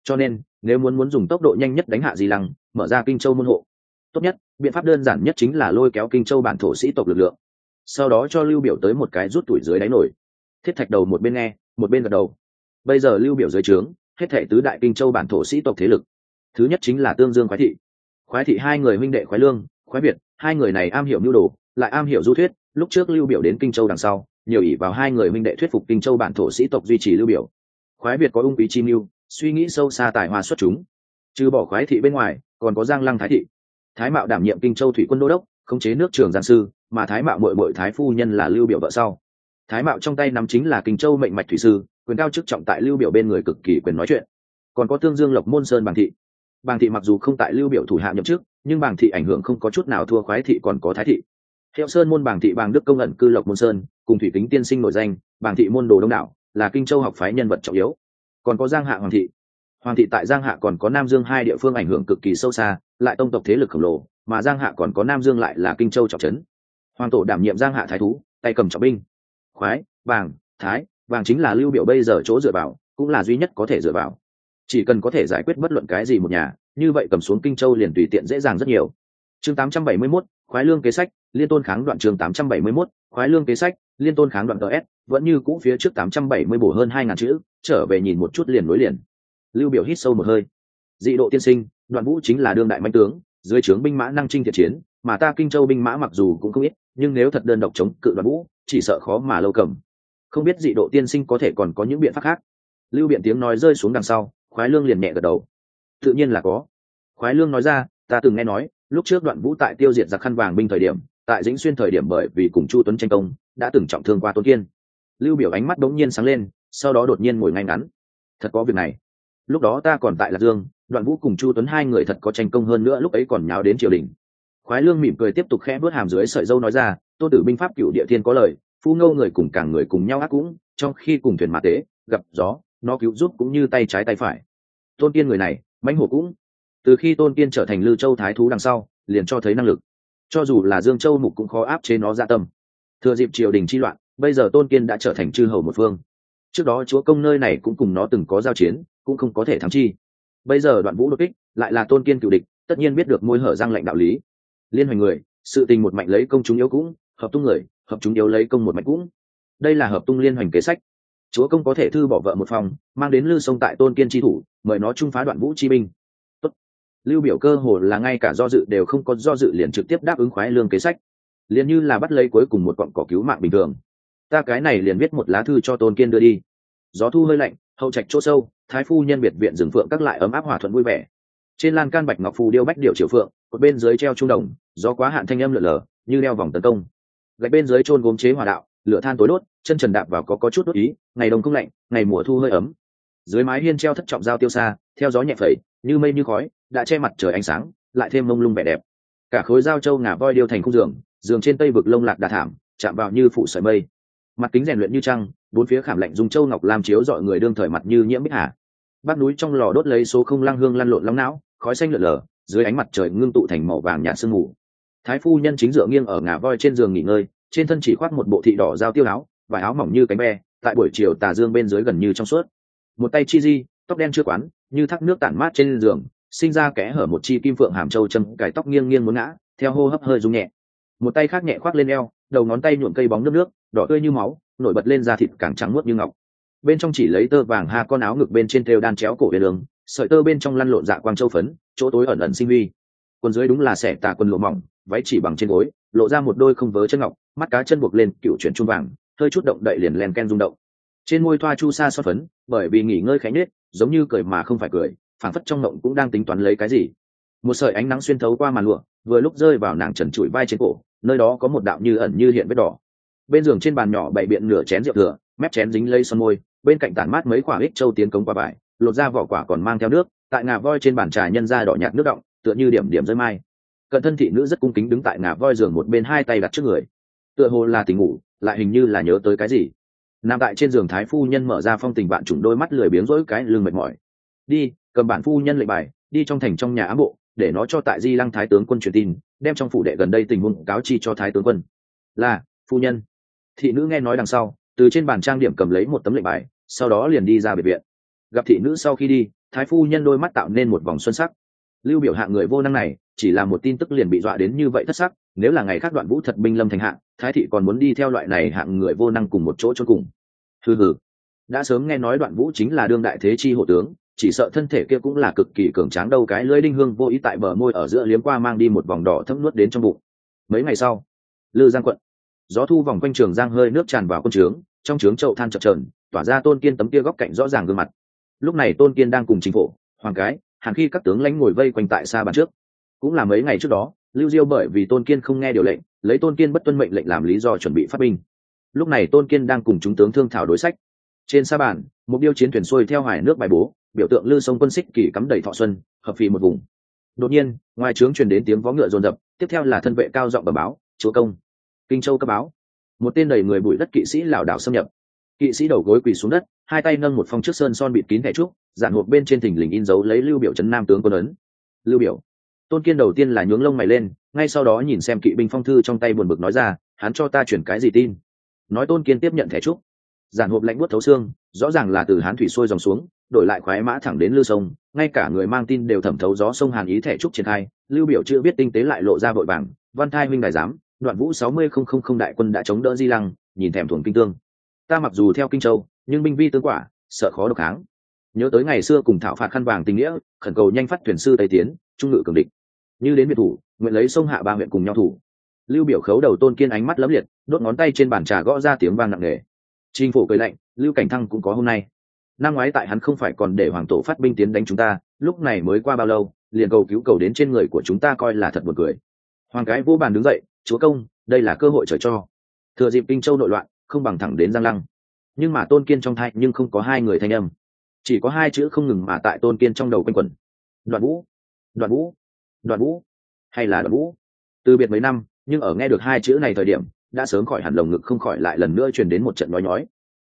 [SPEAKER 1] cho nên, nếu muốn muốn dùng tốc độ nhanh nhất đánh hạ di lăng, mở ra kinh châu môn hộ, tốt nhất, biện pháp đơn giản nhất chính là lôi kéo kinh châu bản thổ sĩ tộc lực lượng. Sau đó cho lưu biểu tới một cái rút tuổi dưới đáy nổi. Thiết thạch đầu một bên nghe, một bên gật đầu. Bây giờ lưu biểu dưới trướng, hết thệ tứ đại kinh châu bản thổ sĩ tộc thế lực. Thứ nhất chính là tương dương khoái thị. Khoái thị hai người huynh đệ khoái lương, khoái việt, hai người này am hiểu nhu đồ, lại am hiểu du thuyết, lúc trước lưu biểu đến kinh châu đằng sau, nhiều ỷ vào hai người huynh đệ thuyết phục kinh châu bản thổ sĩ tộc duy trì lưu biểu. Khoái việt có ung quý chi mưu suy nghĩ sâu xa tài hoa xuất chúng. Trừ bỏ khoái thị bên ngoài, còn có giang lăng thái thị. Thái mạo đảm nhiệm kinh châu thủy quân đô đốc, khống chế nước trường giang sư, mà thái mạo mội mội thái phu nhân là lưu biểu vợ sau. Thái mạo trong tay nắm chính là kinh châu mệnh mạch thủy sư, quyền cao chức trọng tại lưu biểu bên người cực kỳ quyền nói chuyện. Còn có tương dương lộc môn sơn bàng thị. Bàng thị mặc dù không tại lưu biểu thủ hạ nhậm chức, nhưng bàng thị ảnh hưởng không có chút nào thua khoái thị còn có thái thị. Hiệu sơn môn bàng thị bàng đức công ẩn cư lộc môn sơn, cùng thủy kính tiên sinh nổi danh, bàng thị môn đồ đông đảo, là kinh châu học phái nhân vật trọng yếu còn có giang hạ hoàng thị. Hoàng thị tại giang hạ còn có nam dương hai địa phương ảnh hưởng cực kỳ sâu xa, lại tông tộc thế lực khổng lồ, mà giang hạ còn có nam dương lại là kinh châu trọng trấn. Hoàng tổ đảm nhiệm giang hạ thái thú, tay cầm trọng binh. Khoái vàng thái vàng chính là lưu biểu bây giờ chỗ dựa vào, cũng là duy nhất có thể dựa vào. Chỉ cần có thể giải quyết bất luận cái gì một nhà, như vậy cầm xuống kinh châu liền tùy tiện dễ dàng rất nhiều chương 871, khoái lương kế sách liên tôn kháng đoạn chương 871, khoái lương kế sách liên tôn kháng đoạn gs, vẫn như cũ phía trước 870 bổ hơn hai ngàn chữ trở về nhìn một chút liền nối liền. Lưu biểu hít sâu một hơi. Dị độ tiên sinh đoạn vũ chính là đương đại mãnh tướng dưới trướng binh mã năng trinh thiệt chiến mà ta kinh châu binh mã mặc dù cũng không ít nhưng nếu thật đơn độc chống cự đoạn vũ chỉ sợ khó mà lâu cầm. Không biết dị độ tiên sinh có thể còn có những biện pháp khác? Lưu biện tiếng nói rơi xuống đằng sau khoái lương liền nhẹ gật đầu. Tự nhiên là có. Khoái lương nói ra ta từng nghe nói lúc trước đoạn vũ tại tiêu diệt giặc khăn vàng binh thời điểm, tại dĩnh xuyên thời điểm bởi vì cùng chu tuấn tranh công, đã từng trọng thương qua tôn kiên. Lưu biểu ánh mắt đống nhiên sáng lên, sau đó đột nhiên ngồi ngay ngắn. Thật có việc này. Lúc đó ta còn tại lạc dương, đoạn vũ cùng chu tuấn hai người thật có tranh công hơn nữa lúc ấy còn nháo đến triều đình. Khoái lương mỉm cười tiếp tục khẽ bước hàm dưới sợi dâu nói ra, tô tử binh pháp cựu địa thiên có lời, phu ngâu người cùng cả người cùng nhau ác cũng, trong khi cùng thuyền mã tế, gặp gió, nó cứu giúp cũng như tay trái tay phải. Tôn tiên người này, mãnh hổ cũng từ khi tôn kiên trở thành lư châu thái thú đằng sau, liền cho thấy năng lực. Cho dù là dương châu mục cũng khó áp chế nó ra tâm. Thừa dịp triều đình chi loạn, bây giờ tôn kiên đã trở thành chư hầu một phương. Trước đó chúa công nơi này cũng cùng nó từng có giao chiến, cũng không có thể thắng chi. Bây giờ đoạn vũ đột kích, lại là tôn kiên cựu địch, tất nhiên biết được môi hở răng lệnh đạo lý. Liên hoành người, sự tình một mạnh lấy công chúng yếu cũng, hợp tung người, hợp chúng yếu lấy công một mạnh cũng. Đây là hợp tung liên hoành kế sách. Chúa công có thể thư bỏ vợ một phòng, mang đến lư sông tại tôn kiên tri thủ, mời nó trung phá đoạn vũ chi binh lưu biểu cơ hồ là ngay cả do dự đều không có do dự liền trực tiếp đáp ứng khoái lương kế sách. Liền như là bắt lấy cuối cùng một cọng cỏ cứu mạng bình thường. Ta cái này liền viết một lá thư cho tôn kiên đưa đi. Gió thu hơi lạnh, hậu trạch chỗ sâu, thái phu nhân biệt viện rừng phượng các lại ấm áp hòa thuận vui vẻ. Trên lan can bạch ngọc phù điêu bách điệu triều phượng, một bên dưới treo trung đồng do quá hạn thanh âm lượn lờ, như đeo vòng tấn công. Gạch bên dưới trôn gốm chế hòa đạo, lửa than tối đốt, chân trần đạp vào có có chút đốt ý, ngày đông không lạnh, ngày mùa thu hơi ấm. Dưới mái hiên treo thất trọng dao tiêu xa, theo gió nhẹ phẩy như mây như khói, đã che mặt trời ánh sáng, lại thêm mông lung vẻ đẹp. Cả khối dao châu ngà voi điêu thành khung giường giường trên tây vực lông lạc đà thảm, chạm vào như phụ sợi mây. Mặt kính rèn luyện như trăng, bốn phía khảm lạnh dùng châu ngọc làm chiếu dọi người đương thời mặt như nhiễm bích hà. Bát núi trong lò đốt lấy số không lang hương lăn lộn long não, khói xanh lượn lờ, dưới ánh mặt trời ngưng tụ thành màu vàng nhạt sương mù. Thái phu nhân chính dựa nghiêng ở ngả voi trên giường nghỉ ngơi, trên thân chỉ khoác một bộ thị đỏ dao tiêu áo, vải áo mỏng như cánh be, tại buổi chiều tà dương bên dưới gần như trong suốt. Một tay chi di tóc đen chưa quán, như thác nước tản mát trên giường, sinh ra kẽ hở một chi kim phượng hàm châu châm cải tóc nghiêng nghiêng muốn ngã, theo hô hấp hơi rung nhẹ. Một tay khác nhẹ khoác lên eo, đầu ngón tay nhuộm cây bóng nước nước, đỏ tươi như máu, nổi bật lên da thịt càng trắng muốt như ngọc. Bên trong chỉ lấy tơ vàng ha con áo ngực bên trên thêu đan chéo cổ về đường, sợi tơ bên trong lăn lộn dạ quang châu phấn, chỗ tối ẩn ẩn sinh huy. Quần dưới đúng là xẻ tà quần lụa mỏng, váy chỉ bằng trên gối, lộ ra một đôi không vớ chân ngọc, mắt cá chân buộc lên, cựu chuyển trung vàng, hơi chút động đậy liền len ken rung động. Trên môi thoa chu sa so phấn, bởi vì nghỉ ngơi khánh nết giống như cười mà không phải cười, phảng phất trong mộng cũng đang tính toán lấy cái gì. Một sợi ánh nắng xuyên thấu qua màn lụa, vừa lúc rơi vào nàng trần trụi vai trên cổ, nơi đó có một đạo như ẩn như hiện vết đỏ. Bên giường trên bàn nhỏ bày biện nửa chén rượu thừa, mép chén dính lây son môi, bên cạnh tản mát mấy quả ích châu tiến cống qua vải, lột ra vỏ quả còn mang theo nước, tại ngà voi trên bàn trà nhân ra đỏ nhạt nước động tựa như điểm điểm rơi mai. Cận thân thị nữ rất cung kính đứng tại ngà voi giường một bên hai tay đặt trước người. Tựa hồ là tình ngủ, lại hình như là nhớ tới cái gì nằm tại trên giường thái phu nhân mở ra phong tình bạn chủng đôi mắt lười biếng rỗi cái lưng mệt mỏi. Đi, cầm bản phu nhân lệnh bài, đi trong thành trong nhà ám bộ, để nó cho tại di lăng thái tướng quân truyền tin, đem trong phủ đệ gần đây tình huống cáo chi cho thái tướng quân. Là, phu nhân. Thị nữ nghe nói đằng sau, từ trên bàn trang điểm cầm lấy một tấm lệnh bài, sau đó liền đi ra biệt viện. Gặp thị nữ sau khi đi, thái phu nhân đôi mắt tạo nên một vòng xuân sắc. Lưu biểu hạng người vô năng này chỉ là một tin tức liền bị dọa đến như vậy thất sắc, nếu là ngày khác đoạn vũ thật binh lâm thành hạng, thái thị còn muốn đi theo loại này hạng người vô năng cùng một chỗ cho cùng. Hừ hừ. Đã sớm nghe nói đoạn vũ chính là đương đại thế chi hộ tướng, chỉ sợ thân thể kia cũng là cực kỳ cường tráng đâu, cái lưỡi đinh hương vô ý tại bờ môi ở giữa liếm qua mang đi một vòng đỏ thấm nuốt đến trong bụng. Mấy ngày sau, lư giang quận, gió thu vòng quanh trường giang hơi nước tràn vào quân trướng, trong trướng chậu than chập trờn tỏa ra tôn kiên tấm kia góc cạnh rõ ràng gương mặt. Lúc này tôn kiên đang cùng chính phủ, hoàng cái, hàng khi các tướng lãnh ngồi vây quanh tại xa bàn trước cũng là mấy ngày trước đó, lưu diêu bởi vì tôn kiên không nghe điều lệnh, lấy tôn kiên bất tuân mệnh lệnh làm lý do chuẩn bị phát binh. Lúc này tôn kiên đang cùng chúng tướng thương thảo đối sách. Trên sa bàn, một điêu chiến thuyền xuôi theo hải nước bài bố, biểu tượng lư sông quân xích kỳ cắm đầy thọ xuân, hợp phì một vùng. Đột nhiên, ngoài trướng truyền đến tiếng vó ngựa rồn rập tiếp theo là thân vệ cao giọng bờ báo, chúa công, kinh châu cấp báo. Một tên đầy người bụi đất kỵ sĩ lảo đảo xâm nhập. Kỵ sĩ đầu gối quỳ xuống đất, hai tay nâng một phong trước sơn son bịt kín thẻ trúc, giản hộp bên trên thình lình in dấu lấy lưu biểu trấn nam tướng quân ấn. Lưu biểu tôn kiên đầu tiên là nhướng lông mày lên, ngay sau đó nhìn xem kỵ binh phong thư trong tay buồn bực nói ra, hắn cho ta chuyển cái gì tin? Nói tôn kiên tiếp nhận thẻ trúc. Giản hộp lạnh buốt thấu xương, rõ ràng là từ hán thủy xuôi dòng xuống, đổi lại khoái mã thẳng đến lưu sông, ngay cả người mang tin đều thẩm thấu gió sông hàn ý thẻ trúc triển khai, lưu biểu chưa biết tinh tế lại lộ ra vội vàng văn thai minh đại giám, đoạn vũ sáu mươi không không không đại quân đã chống đỡ di lăng, nhìn thèm thuồng kinh tương. Ta mặc dù theo kinh châu, nhưng binh vi tướng quả, sợ khó độc kháng. Nhớ tới ngày xưa cùng thảo phạt khăn vàng tình nghĩa, khẩn cầu nhanh phát thuyền sư tây tiến, trung ngự cường địch như đến biệt thủ, nguyện lấy sông hạ ba huyện cùng nhau thủ. Lưu biểu khấu đầu tôn kiên ánh mắt lấm liệt, đốt ngón tay trên bàn trà gõ ra tiếng vang nặng nề. Trinh phủ cười lạnh, lưu cảnh thăng cũng có hôm nay. Năm ngoái tại hắn không phải còn để hoàng tổ phát binh tiến đánh chúng ta, lúc này mới qua bao lâu, liền cầu cứu cầu đến trên người của chúng ta coi là thật buồn cười. Hoàng cái vô bàn đứng dậy, chúa công, đây là cơ hội trời cho. Thừa dịp kinh châu nội loạn, không bằng thẳng đến giang lăng. Nhưng mà tôn kiên trong thai nhưng không có hai người thanh âm. Chỉ có hai chữ không ngừng mà tại tôn kiên trong đầu quanh quẩn. Đoạn vũ đoạn vũ đoạn vũ. Hay là đoạn vũ? Từ biệt mấy năm nhưng ở nghe được hai chữ này thời điểm đã sớm khỏi hẳn lồng ngực không khỏi lại lần nữa truyền đến một trận nói nhói.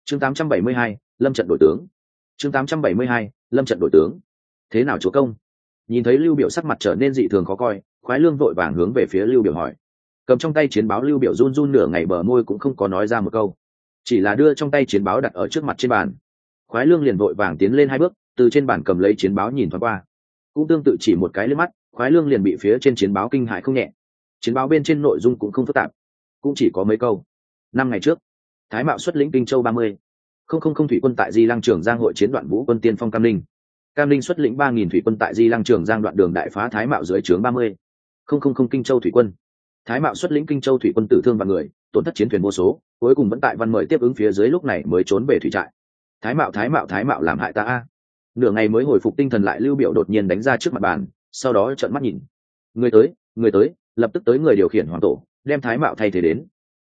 [SPEAKER 1] Chương 872, lâm trận đổi tướng. Chương 872, lâm trận đổi tướng. Thế nào chúa công? Nhìn thấy lưu biểu sắc mặt trở nên dị thường khó coi khoái lương vội vàng hướng về phía lưu biểu hỏi. Cầm trong tay chiến báo lưu biểu run run nửa ngày bờ môi cũng không có nói ra một câu. Chỉ là đưa trong tay chiến báo đặt ở trước mặt trên bàn. Khoái lương liền vội vàng tiến lên hai bước từ trên bàn cầm lấy chiến báo nhìn thoáng qua. Cũng tương tự chỉ một cái lên mắt khoái lương liền bị phía trên chiến báo kinh hại không nhẹ. Chiến báo bên trên nội dung cũng không phức tạp, cũng chỉ có mấy câu. Năm ngày trước, thái mạo xuất lĩnh kinh châu ba mươi. Không không không thủy quân tại di lăng trường giang hội chiến đoạn vũ quân tiên phong cam linh cam linh xuất lĩnh ba nghìn thủy quân tại di lăng trường giang đoạn đường đại phá thái mạo dưới trướng ba mươi. Không không không kinh châu thủy quân. Thái mạo xuất lĩnh kinh châu thủy quân tử thương và người, tổn thất chiến thuyền vô số, cuối cùng vẫn tại văn mời tiếp ứng phía dưới lúc này mới trốn về thủy trại. Thái mạo thái mạo thái mạo làm hại ta a. Nửa ngày mới hồi phục tinh thần lại lưu biểu đột nhiên đánh ra trước mặt bàn sau đó trợn mắt nhìn. Người tới người tới, lập tức tới người điều khiển hoàng tổ, đem thái mạo thay thế đến.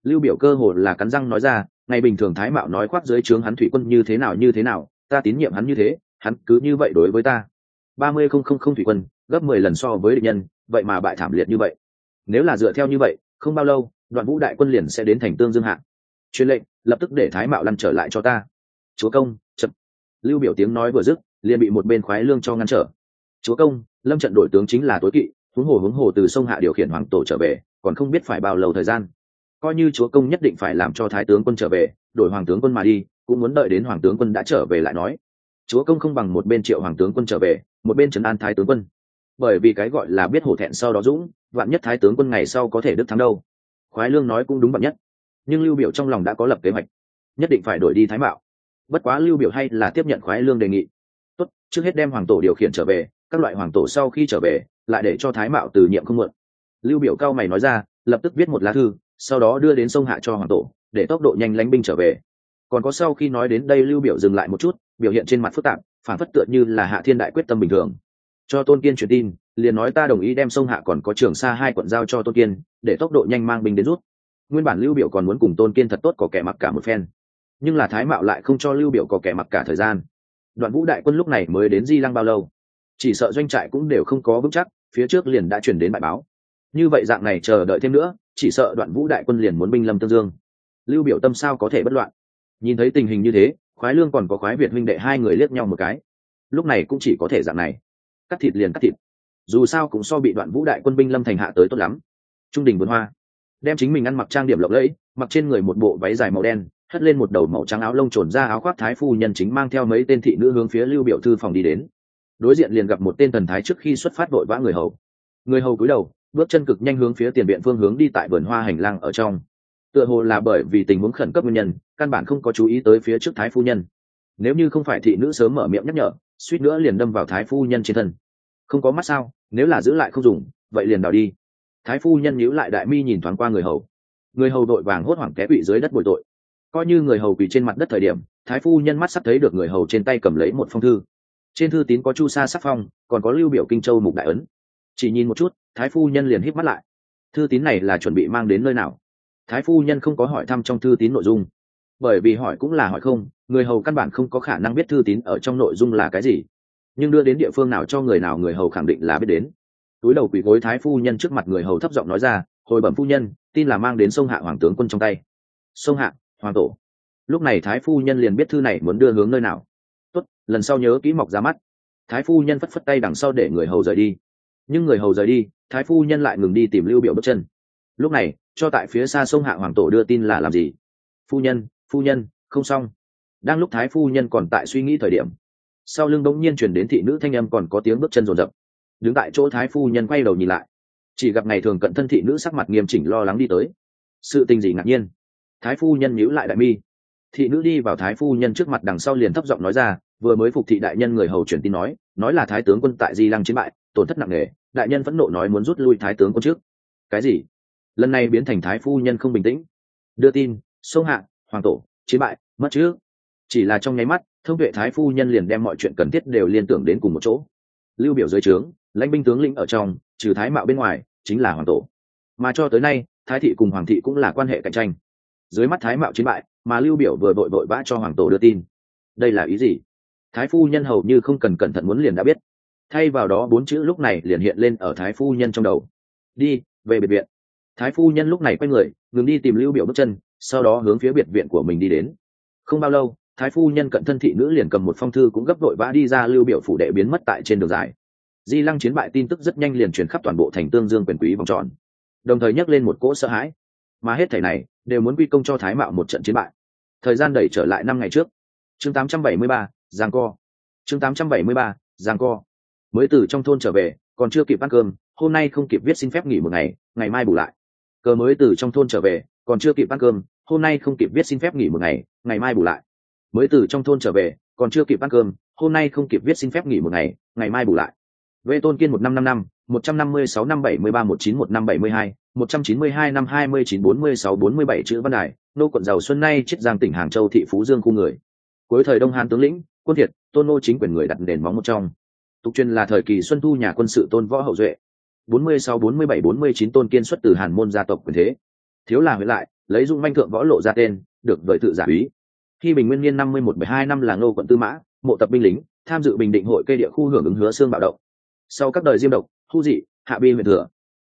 [SPEAKER 1] Lưu biểu cơ hồ là cắn răng nói ra, ngày bình thường thái mạo nói khoác dưới trướng hắn thủy quân như thế nào như thế nào, ta tín nhiệm hắn như thế, hắn cứ như vậy đối với ta. Ba mươi không không không thủy quân, gấp mười lần so với địch nhân, vậy mà bại thảm liệt như vậy. Nếu là dựa theo như vậy, không bao lâu, đoạn vũ đại quân liền sẽ đến thành tương dương hạng. Truyền lệnh, lập tức để thái mạo lăn trở lại cho ta. Chúa công, chậm. Lưu biểu tiếng nói vừa dứt, liền bị một bên khoái lương cho ngăn trở. Chúa công lâm trận đổi tướng chính là tối kỵ, huống hồ huống hồ từ sông hạ điều khiển hoàng tổ trở về, còn không biết phải bao lâu thời gian. Coi như chúa công nhất định phải làm cho thái tướng quân trở về, đổi hoàng tướng quân mà đi, cũng muốn đợi đến hoàng tướng quân đã trở về lại nói. Chúa công không bằng một bên triệu hoàng tướng quân trở về, một bên trấn an thái tướng quân. Bởi vì cái gọi là biết hổ thẹn sau đó dũng, vạn nhất thái tướng quân ngày sau có thể đức thắng đâu. Khoái lương nói cũng đúng vạn nhất. Nhưng lưu biểu trong lòng đã có lập kế hoạch, nhất định phải đổi đi thái mạo. Bất quá lưu biểu hay là tiếp nhận khoái lương đề nghị. Tốt, trước hết đem hoàng tổ điều khiển trở về các loại hoàng tổ sau khi trở về, lại để cho thái mạo từ nhiệm không mượn lưu biểu cao mày nói ra, lập tức viết một lá thư, sau đó đưa đến sông hạ cho hoàng tổ, để tốc độ nhanh lánh binh trở về. Còn có sau khi nói đến đây lưu biểu dừng lại một chút, biểu hiện trên mặt phức tạp, phản phất tựa như là hạ thiên đại quyết tâm bình thường. Cho tôn kiên truyền tin, liền nói ta đồng ý đem sông hạ còn có trường xa hai quận giao cho tôn kiên, để tốc độ nhanh mang binh đến rút. Nguyên bản lưu biểu còn muốn cùng tôn kiên thật tốt có kẻ mặc cả một phen. Nhưng là thái mạo lại không cho lưu biểu có kẻ mặc cả thời gian. Đoạn vũ đại quân lúc này mới đến di lăng bao lâu? Chỉ sợ doanh trại cũng đều không có vững chắc, phía trước liền đã chuyển đến bài báo. Như vậy dạng này chờ đợi thêm nữa, chỉ sợ đoạn vũ đại quân liền muốn binh lâm tương dương. Lưu biểu tâm sao có thể bất loạn? Nhìn thấy tình hình như thế, khoái lương còn có khoái việt huynh đệ hai người liếc nhau một cái. Lúc này cũng chỉ có thể dạng này. Cắt thịt liền cắt thịt. Dù sao cũng so bị đoạn vũ đại quân binh lâm thành hạ tới tốt lắm. Trung đình vườn hoa. Đem chính mình ăn mặc trang điểm lộng lẫy, mặc trên người một bộ váy dài màu đen, hất lên một đầu màu trắng áo lông trồn ra áo khoác thái phu nhân chính mang theo mấy tên thị nữ hướng phía lưu biểu thư phòng đi đến đối diện liền gặp một tên thần thái trước khi xuất phát vội vã người hầu. Người hầu cúi đầu, bước chân cực nhanh hướng phía tiền viện phương hướng đi tại vườn hoa hành lang ở trong. Tựa hồ là bởi vì tình huống khẩn cấp nguyên nhân, căn bản không có chú ý tới phía trước thái phu nhân. Nếu như không phải thị nữ sớm mở miệng nhắc nhở, suýt nữa liền đâm vào thái phu nhân trên thân. Không có mắt sao, nếu là giữ lại không dùng, vậy liền đào đi. Thái phu nhân nhíu lại đại mi nhìn thoáng qua người hầu. Người hầu đội vàng hốt hoảng té quỵ dưới đất bồi tội. Coi như người hầu quỳ trên mặt đất thời điểm, thái phu nhân mắt sắp thấy được người hầu trên tay cầm lấy một phong thư trên thư tín có chu sa sắc phong, còn có lưu biểu kinh châu mục đại ấn. Chỉ nhìn một chút, thái phu nhân liền híp mắt lại. Thư tín này là chuẩn bị mang đến nơi nào? Thái phu nhân không có hỏi thăm trong thư tín nội dung. Bởi vì hỏi cũng là hỏi không, người hầu căn bản không có khả năng biết thư tín ở trong nội dung là cái gì. Nhưng đưa đến địa phương nào cho người nào người hầu khẳng định là biết đến. Túi đầu quỳ gối thái phu nhân trước mặt người hầu thấp giọng nói ra, hồi bẩm phu nhân, tin là mang đến sông hạ hoàng tướng quân trong tay. Sông hạ, hoàng tổ. Lúc này thái phu nhân liền biết thư này muốn đưa hướng nơi nào lần sau nhớ kỹ mọc ra mắt. Thái phu nhân phất phất tay đằng sau để người hầu rời đi. Nhưng người hầu rời đi, thái phu nhân lại ngừng đi tìm lưu biểu bước chân. Lúc này, cho tại phía xa sông hạ hoàng tổ đưa tin là làm gì? Phu nhân phu nhân, không xong. Đang lúc thái phu nhân còn tại suy nghĩ thời điểm, sau lưng đống nhiên chuyển đến thị nữ thanh âm còn có tiếng bước chân rồn rập. Đứng tại chỗ thái phu nhân quay đầu nhìn lại. Chỉ gặp ngày thường cận thân thị nữ sắc mặt nghiêm chỉnh lo lắng đi tới. Sự tình gì ngạc nhiên? Thái phu nhân nhíu lại đại mi. Thị nữ đi vào thái phu nhân trước mặt đằng sau liền thấp giọng nói ra vừa mới phục thị đại nhân người hầu truyền tin nói nói là thái tướng quân tại di lăng chiến bại, tổn thất nặng nề, đại nhân phẫn nộ nói muốn rút lui thái tướng quân trước. Cái gì? Lần này biến thành thái phu nhân không bình tĩnh. Đưa tin, sông hạ, hoàng tổ, chiến bại, mất chứ? chỉ là trong nháy mắt, thông vệ thái phu nhân liền đem mọi chuyện cần thiết đều liên tưởng đến cùng một chỗ. Lưu biểu dưới trướng, lãnh binh tướng lĩnh ở trong, trừ thái mạo bên ngoài, chính là hoàng tổ. Mà cho tới nay, thái thị cùng hoàng thị cũng là quan hệ cạnh tranh. Dưới mắt thái mạo chiến bại, mà lưu biểu vừa vội vội vã cho hoàng tổ đưa tin. Đây là ý gì? Thái phu nhân hầu như không cần cẩn thận muốn liền đã biết. Thay vào đó bốn chữ lúc này liền hiện lên ở thái phu nhân trong đầu. Đi về biệt viện. Thái phu nhân lúc này quay người ngừng đi tìm lưu biểu bước chân sau đó hướng phía biệt viện của mình đi đến. Không bao lâu thái phu nhân cận thân thị nữ liền cầm một phong thư cũng gấp đội vã đi ra lưu biểu phủ đệ biến mất tại trên đường dài. Di lăng chiến bại tin tức rất nhanh liền truyền khắp toàn bộ thành tương dương quyền quý vòng tròn. Đồng thời nhắc lên một cỗ sợ hãi. Mà hết thảy này đều muốn quy công cho thái mạo một trận chiến bại. Thời gian đẩy trở lại năm ngày trước. Chương 873, giang co. Chương 873, giang co. Mới từ trong thôn trở về còn chưa kịp ăn cơm hôm nay không kịp viết xin phép nghỉ một ngày ngày mai bù lại. Cờ mới từ trong thôn trở về còn chưa kịp ăn cơm hôm nay không kịp viết xin phép nghỉ một ngày ngày mai bù lại. Mới từ trong thôn trở về còn chưa kịp ăn cơm hôm nay không kịp viết xin phép nghỉ một ngày ngày mai bù lại. Vệ tôn kiên một năm năm năm một trăm năm mươi sáu năm bảy mươi ba một chín một năm bảy mươi hai một trăm chín mươi hai năm hai mươi chín bốn mươi sáu bốn mươi bảy chữ văn đài nô quận giàu xuân nay chiết giang tỉnh hàng châu thị phú dương khu người. Cuối thời đông hán tướng lĩnh quân thiệt, tôn nô chính quyền người đặt nền móng một trong. Tục truyền là thời kỳ xuân thu nhà quân sự tôn võ hậu duệ. bốn mươi sáu, bốn mươi bảy, bốn mươi chín tôn kiên xuất từ hàn môn gia tộc quyền thế. Thiếu là huệ lại, lấy dung manh thượng võ lộ ra tên, được đợi tự giả úy. Khi bình nguyên niên năm mươi một, bảy hai năm là ngô quận tư mã, mộ tập binh lính, tham dự bình định hội cây địa khu hưởng ứng hứa xương bạo động. Sau các đời diêm độc, thu dị, hạ bi huyện thừa.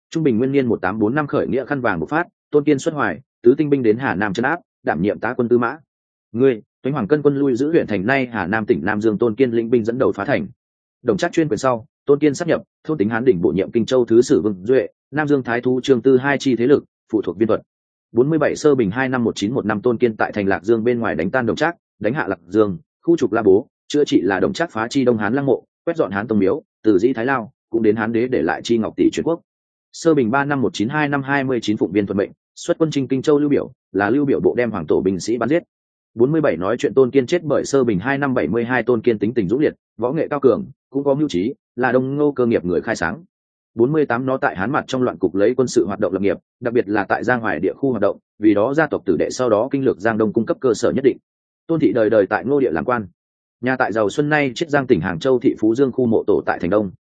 [SPEAKER 1] Trung bình nguyên niên một tám bốn năm khởi nghĩa khăn vàng một phát, tôn kiên xuất hoài, tứ tinh binh đến hà nam chấn áp, đảm nhiệm tá quân tư mã. Ngươi tuấn hoàng cân quân lui giữ huyện thành nay hà nam tỉnh nam dương tôn kiên lĩnh binh dẫn đầu phá thành. Đồng trác chuyên quyền sau, tôn kiên sắp nhập, thôn tính hán đỉnh bổ nhiệm kinh châu thứ sử vương duệ, nam dương thái thu trương tư hai chi thế lực, phụ thuộc viên thuật. 47 sơ bình hai năm một chín một năm tôn kiên tại thành lạc dương bên ngoài đánh tan đồng trác, đánh hạ lạc dương, khu trục la bố, chữa trị là đồng trác phá chi đông hán lăng mộ, quét dọn hán tông miếu, từ dĩ thái lao, cũng đến hán đế để lại chi ngọc tỷ truyền quốc. Sơ bình ba năm một chín hai năm hai mươi chín phụng viên thuận mệnh, xuất quân trinh kinh châu lưu biểu, là lưu biểu bộ đem hoàng tổ binh sĩ bắn giết. 47 nói chuyện tôn kiên chết bởi sơ bình, hai năm 72 tôn kiên tính tình dũng liệt, võ nghệ cao cường, cũng có mưu trí, là đông ngô cơ nghiệp người khai sáng. 48 nó tại hán mặt trong loạn cục lấy quân sự hoạt động lập nghiệp, đặc biệt là tại giang hoài địa khu hoạt động, vì đó gia tộc tử đệ sau đó kinh lược giang đông cung cấp cơ sở nhất định. Tôn thị đời đời tại ngô địa làm quan. Nhà tại giàu xuân nay chiết giang tỉnh hàng châu, thị phú dương khu mộ tổ tại thành đông.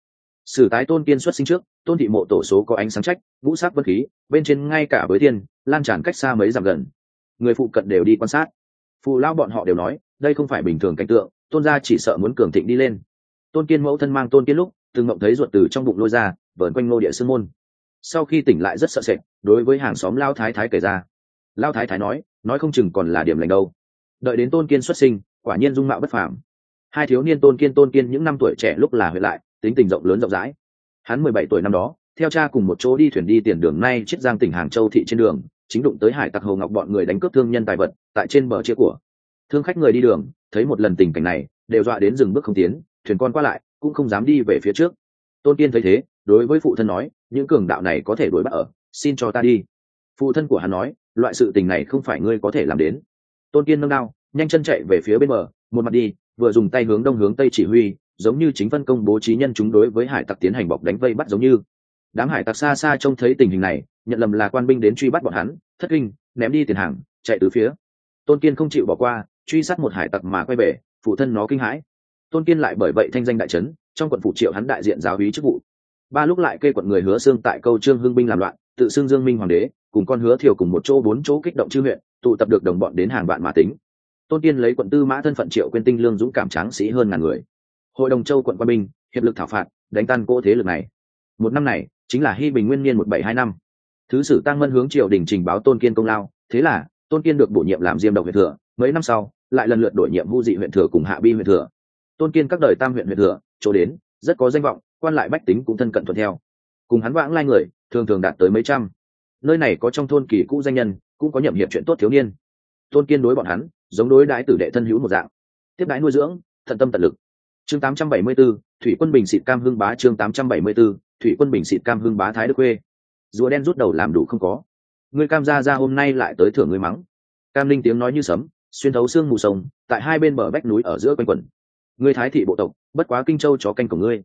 [SPEAKER 1] Sử tái tôn kiên xuất sinh trước, tôn thị mộ tổ số có ánh sáng trách, ngũ sắc bất khí, bên trên ngay cả với thiên, lan tràn cách xa mấy dặm gần. Người phụ cận đều đi quan sát phù lao bọn họ đều nói, đây không phải bình thường cảnh tượng, tôn gia chỉ sợ muốn cường thịnh đi lên. Tôn kiên mẫu thân mang tôn kiên lúc, từng mộng thấy ruột từ trong bụng lôi ra, vờn quanh nô địa sương môn. Sau khi tỉnh lại rất sợ sệt, đối với hàng xóm lao thái thái kể ra. Lao thái thái nói nói không chừng còn là điểm lành đâu. Đợi đến tôn kiên xuất sinh, quả nhiên dung mạo bất phàm. Hai thiếu niên tôn kiên tôn kiên những năm tuổi trẻ lúc là huyện lại, tính tình rộng lớn rộng rãi. Hắn mười bảy tuổi năm đó, theo cha cùng một chỗ đi thuyền đi tiền đường, nay chiết giang tỉnh hàng châu thị trên đường chính đụng tới hải tặc hồ ngọc bọn người đánh cướp thương nhân tài vật tại trên bờ chia của. Thương khách người đi đường, thấy một lần tình cảnh này, đều dọa đến dừng bước không tiến, thuyền con qua lại, cũng không dám đi về phía trước. Tôn kiên thấy thế, đối với phụ thân nói, những cường đạo này có thể đuổi bắt ở, xin cho ta đi. Phụ thân của hắn nói, loại sự tình này không phải ngươi có thể làm đến. Tôn kiên nâng đao, nhanh chân chạy về phía bên bờ, một mặt đi, vừa dùng tay hướng đông hướng tây chỉ huy, giống như chính phân công bố trí nhân chúng đối với hải tặc tiến hành bọc đánh vây bắt giống như. Đám hải tặc xa xa trông thấy tình hình này nhận lầm là quan binh đến truy bắt bọn hắn, thất kinh, ném đi tiền hàng, chạy từ phía. Tôn kiên không chịu bỏ qua, truy sát một hải tặc mà quay về, phụ thân nó kinh hãi. Tôn kiên lại bởi vậy thanh danh đại trấn, trong quận phủ triệu hắn đại diện giáo hí chức vụ. Ba lúc lại kê quận người hứa xương tại câu trương hưng binh làm loạn, tự xưng dương minh hoàng đế, cùng con hứa thiều cùng một chỗ bốn chỗ kích động chư huyện, tụ tập được đồng bọn đến hàng vạn mà tính. Tôn kiên lấy quận tư mã thân phận triệu quên tinh lương dũng cảm tráng sĩ hơn ngàn người. Hội đồng châu quận quan binh, hiệp lực thảo phạt, đánh tan cỗ thế lực này. Một năm này, chính là hy bình nguyên niên một bảy hai năm thứ sử tăng mân hướng triều đình trình báo tôn kiên công lao thế là tôn kiên được bổ nhiệm làm diêm độc huyện thừa mấy năm sau lại lần lượt đổi nhiệm vu dị huyện thừa cùng hạ bi huyện thừa. Tôn kiên các đời tam huyện huyện thừa chỗ đến rất có danh vọng quan lại bách tính cũng thân cận thuận theo. Cùng hắn vãng lai người thường thường đạt tới mấy trăm. Nơi này có trong thôn kỳ cũ danh nhân cũng có nhậm hiệp chuyện tốt thiếu niên. Tôn kiên đối bọn hắn giống đối đãi tử đệ thân hữu một dạng. Tiếp đãi nuôi dưỡng thận tâm tận lực. Chương 874, thủy quân bình xịt cam hương bá chương 874, thủy quân bình xịt cam hương bá thái đức quê rùa đen rút đầu làm đủ không có. Người cam gia ra hôm nay lại tới thưởng người mắng. Cam linh tiếng nói như sấm, xuyên thấu xương mù sông, tại hai bên bờ vách núi ở giữa quanh quần người thái thị bộ tộc, bất quá kinh châu chó canh của ngươi.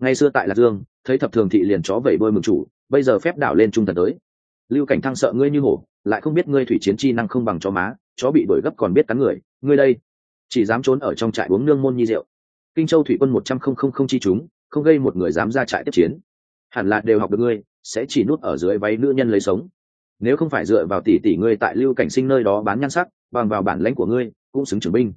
[SPEAKER 1] Ngày xưa tại lạc dương, thấy thập thường thị liền chó vẩy bôi mừng chủ, bây giờ phép đảo lên trung thần tới. Lưu cảnh thăng sợ ngươi như hổ, lại không biết ngươi thủy chiến chi năng không bằng chó má, chó bị đuổi gấp còn biết cắn người. Ngươi đây, chỉ dám trốn ở trong trại uống nương môn nhi rượu. Kinh châu thủy quân một trăm không không không chi chúng, không gây một người dám ra trại tiếp chiến. Hẳn là đều học được ngươi sẽ chỉ nuốt ở dưới váy nữ nhân lấy sống. Nếu không phải dựa vào tỷ tỷ ngươi tại lưu cảnh sinh nơi đó bán nhan sắc, bằng vào bản lãnh của ngươi, cũng xứng trưởng binh.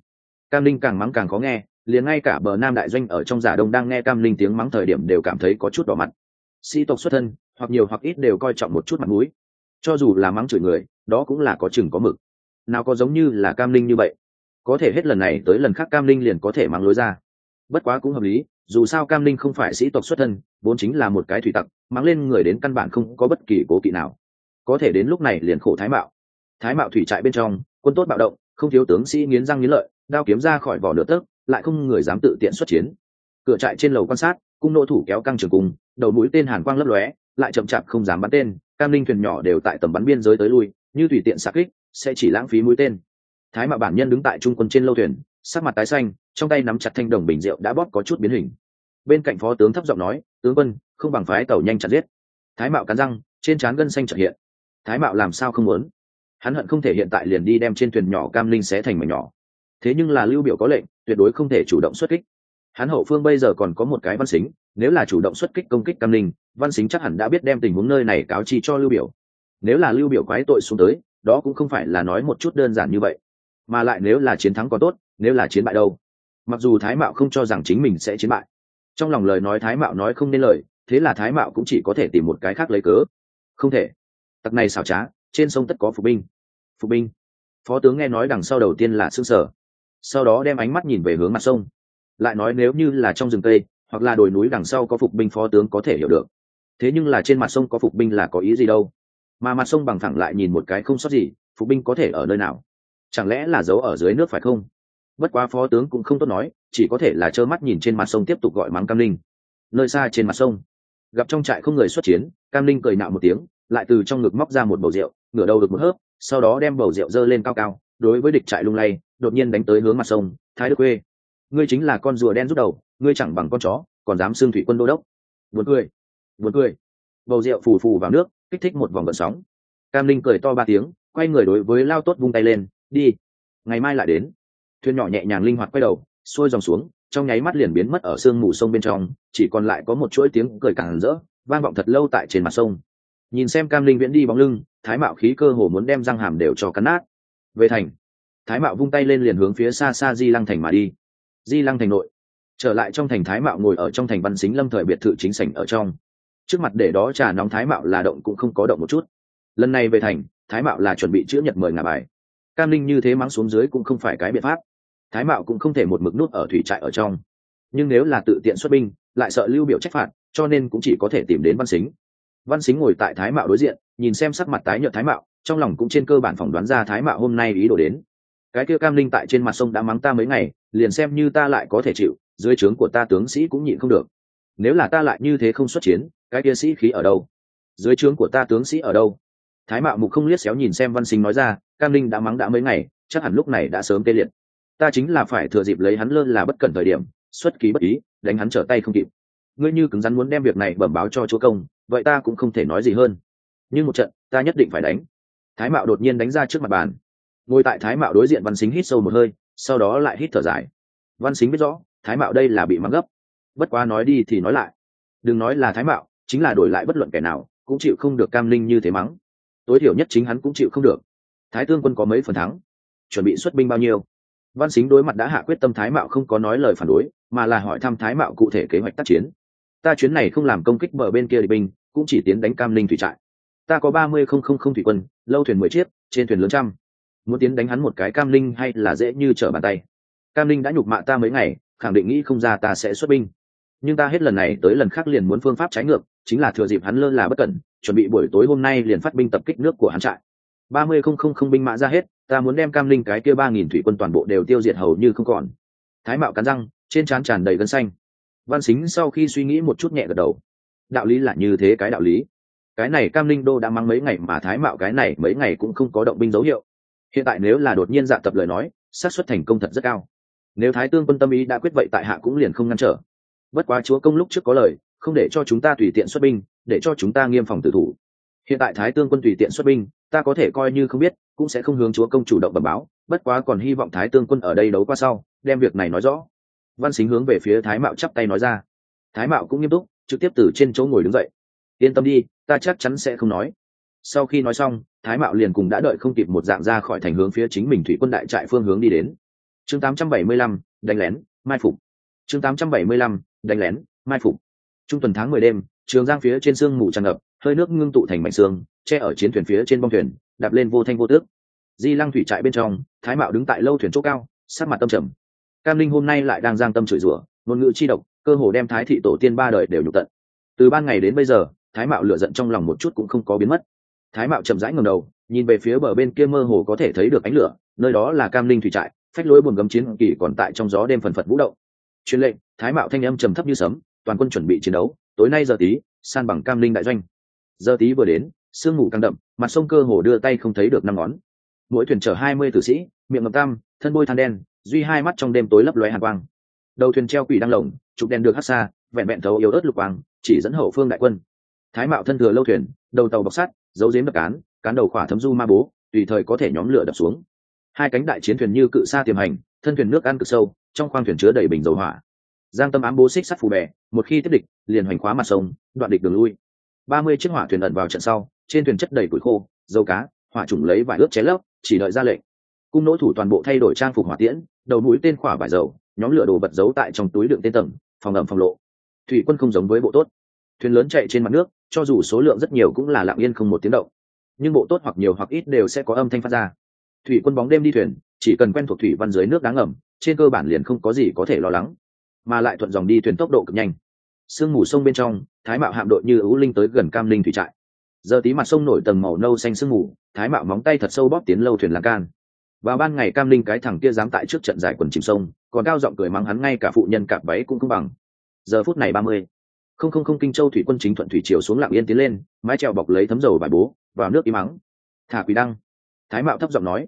[SPEAKER 1] Cam linh càng mắng càng khó nghe, liền ngay cả bờ nam đại doanh ở trong giả đông đang nghe cam linh tiếng mắng thời điểm đều cảm thấy có chút đỏ mặt. Sĩ tộc xuất thân, hoặc nhiều hoặc ít đều coi trọng một chút mặt mũi. Cho dù là mắng chửi người, đó cũng là có chừng có mực. Nào có giống như là cam linh như vậy. Có thể hết lần này tới lần khác cam linh liền có thể mắng lối ra bất quá cũng hợp lý, dù sao cam linh không phải sĩ tộc xuất thân, vốn chính là một cái thủy tặc, mắng lên người đến căn bản không có bất kỳ cố kỵ nào. Có thể đến lúc này liền khổ thái mạo. Thái mạo thủy trại bên trong, quân tốt bạo động, không thiếu tướng sĩ nghiến răng nghiến lợi, đao kiếm ra khỏi vỏ nửa tấc, lại không người dám tự tiện xuất chiến. Cửa trại trên lầu quan sát, cung nỗ thủ kéo căng trường cung, đầu mũi tên hàn quang lấp lóe, lại chậm chạp không dám bắn tên, cam linh thuyền nhỏ đều tại tầm bắn biên giới tới lui, như tùy tiện xạ kích, sẽ chỉ lãng phí mũi tên. Thái mạo bản nhân đứng tại trung quân trên lâu thuyền, sắc mặt tái xanh trong tay nắm chặt thanh đồng bình rượu đã bóp có chút biến hình. Bên cạnh phó tướng thấp giọng nói, tướng quân, không bằng phái tàu nhanh chặt giết. Thái mạo cắn răng, trên trán gân xanh trợ hiện. Thái mạo làm sao không muốn? Hắn hận không thể hiện tại liền đi đem trên thuyền nhỏ cam linh xé thành mảnh nhỏ. Thế nhưng là lưu biểu có lệnh, tuyệt đối không thể chủ động xuất kích. Hắn hậu phương bây giờ còn có một cái văn xính, nếu là chủ động xuất kích công kích cam linh, văn xính chắc hẳn đã biết đem tình huống nơi này cáo chi cho lưu biểu. Nếu là lưu biểu quái tội xuống tới, đó cũng không phải là nói một chút đơn giản như vậy. Mà lại nếu là chiến thắng có tốt, nếu là chiến bại đâu? Mặc dù thái mạo không cho rằng chính mình sẽ chiến bại, trong lòng lời nói thái mạo nói không nên lời, thế là thái mạo cũng chỉ có thể tìm một cái khác lấy cớ. Không thể. Tặc này xảo trá, trên sông tất có phục binh. Phục binh. Phó tướng nghe nói đằng sau đầu tiên là xương sở, sau đó đem ánh mắt nhìn về hướng mặt sông. Lại nói nếu như là trong rừng cây, hoặc là đồi núi đằng sau có phục binh phó tướng có thể hiểu được. Thế nhưng là trên mặt sông có phục binh là có ý gì đâu? Mà mặt sông bằng thẳng lại nhìn một cái không sót gì, phục binh có thể ở nơi nào? Chẳng lẽ là giấu ở dưới nước phải không? Bất quá phó tướng cũng không tốt nói, chỉ có thể là trơ mắt nhìn trên mặt sông tiếp tục gọi mắng cam linh nơi xa trên mặt sông, gặp trong trại không người xuất chiến, cam linh cười nạo một tiếng, lại từ trong ngực móc ra một bầu rượu, ngửa đầu được một hớp, sau đó đem bầu rượu dơ lên cao cao, đối với địch trại lung lay, đột nhiên đánh tới hướng mặt sông, thái đức quê. Ngươi chính là con rùa đen rút đầu, ngươi chẳng bằng con chó, còn dám xương thủy quân đô đốc. Buồn cười buồn cười. Bầu rượu phù phù vào nước, kích thích một vòng gợn sóng. Cam linh cười to ba tiếng, quay người đối với lao tốt vung tay lên, đi, ngày mai lại đến thuyền nhỏ nhẹ nhàng linh hoạt quay đầu, xuôi dòng xuống, trong nháy mắt liền biến mất ở sương mù sông bên trong, chỉ còn lại có một chuỗi tiếng cười càng rỡ, vang vọng thật lâu tại trên mặt sông. Nhìn xem cam linh viễn đi bóng lưng, thái mạo khí cơ hồ muốn đem răng hàm đều cho cắn nát. Về thành, thái mạo vung tay lên liền hướng phía xa xa di lăng thành mà đi. Di lăng thành nội, trở lại trong thành thái mạo ngồi ở trong thành văn xính lâm thời biệt thự chính sảnh ở trong. Trước mặt để đó trà nóng thái mạo là động cũng không có động một chút. Lần này về thành, thái mạo là chuẩn bị chữa nhật mời ngà bài cam linh như thế mắng xuống dưới cũng không phải cái biện pháp. Thái mạo cũng không thể một mực nút ở thủy trại ở trong. Nhưng nếu là tự tiện xuất binh, lại sợ lưu biểu trách phạt, cho nên cũng chỉ có thể tìm đến văn xính văn xính ngồi tại thái mạo đối diện, nhìn xem sắc mặt tái nhợt thái mạo, trong lòng cũng trên cơ bản phỏng đoán ra thái mạo hôm nay ý đồ đến. Cái kia cam linh tại trên mặt sông đã mắng ta mấy ngày, liền xem như ta lại có thể chịu, dưới trướng của ta tướng sĩ cũng nhịn không được. Nếu là ta lại như thế không xuất chiến, cái kia sĩ khí ở đâu? Dưới trướng của ta tướng sĩ ở đâu? Thái mạo mục không liếc xéo nhìn xem văn sinh nói ra, cam linh đã mắng đã mấy ngày, chắc hẳn lúc này đã sớm tê liệt. Ta chính là phải thừa dịp lấy hắn lơ là bất cẩn thời điểm, xuất ký bất ý, đánh hắn trở tay không kịp. Ngươi như cứng rắn muốn đem việc này bẩm báo cho chúa công, vậy ta cũng không thể nói gì hơn. Nhưng một trận, ta nhất định phải đánh. Thái mạo đột nhiên đánh ra trước mặt bàn. Ngồi tại thái mạo đối diện văn xính hít sâu một hơi, sau đó lại hít thở dài. Văn xính biết rõ, thái mạo đây là bị mắng gấp. Bất quá nói đi thì nói lại. Đừng nói là thái mạo, chính là đổi lại bất luận kẻ nào, cũng chịu không được cam linh như thế mắng tối thiểu nhất chính hắn cũng chịu không được. Thái tương quân có mấy phần thắng? Chuẩn bị xuất binh bao nhiêu? Văn xính đối mặt đã hạ quyết tâm thái mạo không có nói lời phản đối, mà là hỏi thăm thái mạo cụ thể kế hoạch tác chiến. Ta chuyến này không làm công kích bờ bên kia địch binh, cũng chỉ tiến đánh cam linh thủy trại. Ta có ba mươi không không không thủy quân, lâu thuyền mười chiếc, trên thuyền lớn trăm. Muốn tiến đánh hắn một cái cam linh hay là dễ như trở bàn tay? Cam linh đã nhục mạ ta mấy ngày, khẳng định nghĩ không ra ta sẽ xuất binh nhưng ta hết lần này tới lần khác liền muốn phương pháp trái ngược, chính là thừa dịp hắn lơ là bất cẩn, chuẩn bị buổi tối hôm nay liền phát binh tập kích nước của hắn trại. Ba mươi không không không binh mã ra hết, ta muốn đem cam linh cái kia ba nghìn thủy quân toàn bộ đều tiêu diệt hầu như không còn. Thái mạo cắn răng, trên trán tràn đầy gân xanh. Văn xính sau khi suy nghĩ một chút nhẹ gật đầu. Đạo lý là như thế cái đạo lý. Cái này cam linh đô đã mang mấy ngày mà thái mạo cái này mấy ngày cũng không có động binh dấu hiệu. Hiện tại nếu là đột nhiên dạ tập lời nói, xác suất thành công thật rất cao. Nếu thái tương quân tâm ý đã quyết vậy tại hạ cũng liền không ngăn trở bất quá chúa công lúc trước có lời không để cho chúng ta tùy tiện xuất binh để cho chúng ta nghiêm phòng tử thủ. Hiện tại thái tương quân tùy tiện xuất binh ta có thể coi như không biết cũng sẽ không hướng chúa công chủ động bẩm báo bất quá còn hy vọng thái tương quân ở đây đấu qua sau đem việc này nói rõ. Văn xính hướng về phía thái mạo chắp tay nói ra. Thái mạo cũng nghiêm túc trực tiếp từ trên chỗ ngồi đứng dậy. Yên tâm đi ta chắc chắn sẽ không nói. Sau khi nói xong thái mạo liền cùng đã đợi không kịp một dạng ra khỏi thành hướng phía chính mình thủy quân đại trại phương hướng đi đến. Chương 875, đánh lén mai phục. Chương 875, đánh lén, mai phục. Trung tuần tháng mười đêm, trường giang phía trên sương mù tràn ngập, hơi nước ngưng tụ thành mảnh xương che ở chiến thuyền phía trên bong thuyền, đạp lên vô thanh vô tước. Di lăng thủy trại bên trong, thái mạo đứng tại lâu thuyền chỗ cao sát mặt tâm trầm. Cam linh hôm nay lại đang giang tâm chửi rủa, ngôn ngữ chi độc, cơ hồ đem thái thị tổ tiên ba đời đều nhục tận. Từ ban ngày đến bây giờ, thái mạo lựa giận trong lòng một chút cũng không có biến mất. Thái mạo chậm rãi ngầm đầu, nhìn về phía bờ bên kia mơ hồ có thể thấy được ánh lửa, nơi đó là cam linh thủy trại, phách lối buồn gấm chiến kỳ còn tại trong gió đêm phần phật vũ động truyền lệnh, thái mạo thanh âm trầm thấp như sấm, toàn quân chuẩn bị chiến đấu, tối nay giờ tí, san bằng cam linh đại doanh. Giờ tí vừa đến, sương mù căng đậm, mặt sông cơ hồ đưa tay không thấy được năm ngón. Mỗi thuyền chở hai mươi tử sĩ, miệng ngập tam thân bôi than đen, duy hai mắt trong đêm tối lấp lóe hàn quang. Đầu thuyền treo quỷ đăng lồng trục đèn được hát xa, vẹn vẹn thấu yếu ớt lục quang, chỉ dẫn hậu phương đại quân. Thái mạo thân thừa lâu thuyền, đầu tàu bọc sắt dấu dếm đập cán cán đầu khỏa thấm du ma bố, tùy thời có thể nhóm lửa đập xuống. Hai cánh đại chiến thuyền như cự xa tiềm hành, thân thuyền nước ăn cực sâu trong khoang thuyền chứa đầy bình dầu hỏa. Giang tâm ám bố xích sắt phù bè, một khi tiếp địch, liền hoành khóa mặt sông, đoạn địch đường lui. Ba mươi chiếc hỏa thuyền ẩn vào trận sau, trên thuyền chất đầy củi khô, dầu cá, hỏa trùng lấy vải ướt ché lấp, chỉ đợi ra lệnh. Cung nỗ thủ toàn bộ thay đổi trang phục hỏa tiễn, đầu mũi tên khỏa vải dầu, nhóm lửa đồ vật giấu tại trong túi đựng tên tầng, phòng ẩm phòng lộ. Thủy quân không giống với bộ tốt. Thuyền lớn chạy trên mặt nước, cho dù số lượng rất nhiều cũng là lặng yên không một tiếng động. Nhưng bộ tốt hoặc nhiều hoặc ít đều sẽ có âm thanh phát ra. Thủy quân bóng đêm đi thuyền, chỉ cần quen thuộc thủy văn dưới nước đáng ẩm trên cơ bản liền không có gì có thể lo lắng, mà lại thuận dòng đi thuyền tốc độ cực nhanh. Sương mù sông bên trong, thái mạo hạm đội như ấu linh tới gần cam linh thủy trại. Giờ tí mặt sông nổi tầng màu nâu xanh sương mù, thái mạo móng tay thật sâu bóp tiến lâu thuyền lan can. Vào ban ngày cam linh cái thằng kia dám tại trước trận giải quần chìm sông, còn cao giọng cười mắng hắn ngay cả phụ nhân cạp váy cũng không bằng. Giờ phút này ba mươi, không không không kinh châu thủy quân chính thuận thủy chiều xuống lạng yên tiến lên, mái trèo bọc lấy thấm dầu bài bố, vào nước im mắng thả quỷ đăng. Thái mạo thấp giọng nói,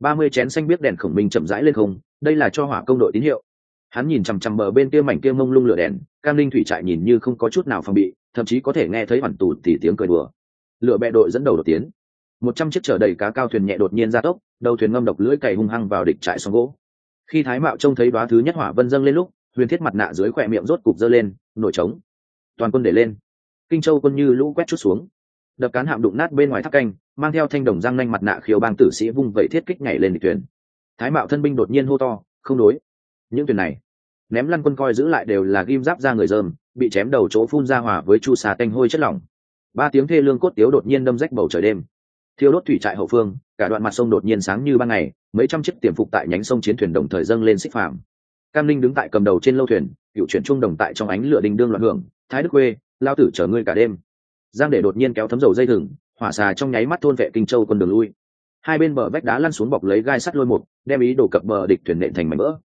[SPEAKER 1] ba mươi chén xanh biết đèn khổng minh chậm rãi lên không đây là cho hỏa công đội tín hiệu. Hắn nhìn chằm chằm bờ bên kia mảnh kia mông lung lửa đèn, cam linh thủy trại nhìn như không có chút nào phòng bị, thậm chí có thể nghe thấy hoàn tù tỉ tiếng cười đùa. Lửa bẹ đội dẫn đầu đột tiến. Một trăm chiếc chở đầy cá cao thuyền nhẹ đột nhiên ra tốc, đầu thuyền ngâm độc lưỡi cày hung hăng vào địch trại xong gỗ. Khi thái mạo trông thấy đoá thứ nhất hỏa vân dâng lên lúc, huyền thiết mặt nạ dưới khỏe miệng rốt cục dơ lên, nổi trống. Toàn quân để lên. Kinh châu quân như lũ quét chút xuống. Đập cán hạm đụng nát bên ngoài tháp canh, mang theo thanh đồng răng nanh mặt nạ khiếu bang tử sĩ vung vẩy thiết kích nhảy lên địch thuyền thái mạo thân binh đột nhiên hô to, không đối. Những thuyền này, ném lăn quân coi giữ lại đều là ghim giáp ra người dơm, bị chém đầu chỗ phun ra hỏa với chu xà tanh hôi chất lỏng. Ba tiếng thê lương cốt tiếu đột nhiên đâm rách bầu trời đêm. Thiêu đốt thủy trại hậu phương, cả đoạn mặt sông đột nhiên sáng như ban ngày, mấy trăm chiếc tiềm phục tại nhánh sông chiến thuyền đồng thời dâng lên xích phạm. Cam linh đứng tại cầm đầu trên lâu thuyền, cựu chuyển trung đồng tại trong ánh lửa đình đương loạn hưởng, thái đức quê, lao tử chở ngươi cả đêm. Giang để đột nhiên kéo thấm dầu dây thừng, hỏa xà trong nháy mắt thôn vệ kinh châu quân đường lui hai bên bờ vách đá lăn xuống bọc lấy gai sắt lôi một, đem ý đổ cập bờ địch thuyền nện thành mảnh vỡ.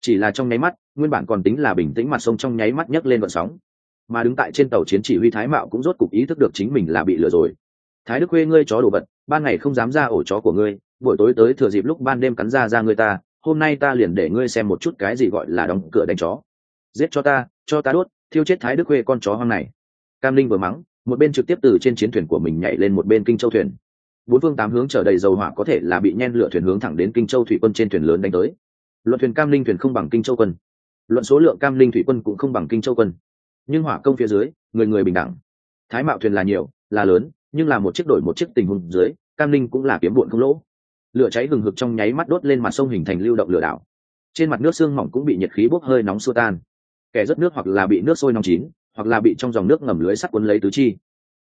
[SPEAKER 1] Chỉ là trong nháy mắt, nguyên bản còn tính là bình tĩnh mặt sông trong nháy mắt nhấc lên vận sóng. Mà đứng tại trên tàu chiến chỉ huy thái mạo cũng rốt cục ý thức được chính mình là bị lừa rồi. Thái đức khuê, ngươi chó đồ vật, ban ngày không dám ra ổ chó của ngươi, buổi tối tới thừa dịp lúc ban đêm cắn ra ra ngươi ta, hôm nay ta liền để ngươi xem một chút cái gì gọi là đóng cửa đánh chó. Giết cho ta cho ta đốt, thiêu chết thái đức khuê con chó hoang này. Cam linh vừa mắng, một bên trực tiếp từ trên chiến thuyền của mình nhảy lên một bên kinh châu thuyền bốn phương tám hướng chở đầy dầu hỏa có thể là bị nhen lửa thuyền hướng thẳng đến kinh châu thủy quân trên thuyền lớn đánh tới. Luận thuyền cam linh thuyền không bằng kinh châu quân. Luận số lượng cam linh thủy quân cũng không bằng kinh châu quân. Nhưng hỏa công phía dưới, người người bình đẳng. Thái mạo thuyền là nhiều, là lớn, nhưng là một chiếc đổi một chiếc tình huống dưới, cam linh cũng là kiếm bụn không lỗ. Lửa cháy hừng hực trong nháy mắt đốt lên mặt sông hình thành lưu động lửa đảo. Trên mặt nước xương mỏng cũng bị nhiệt khí bốc hơi nóng xua tan. Kẻ rất nước hoặc là bị nước sôi nóng chín, hoặc là bị trong dòng nước ngầm lưới sắt quấn lấy tứ chi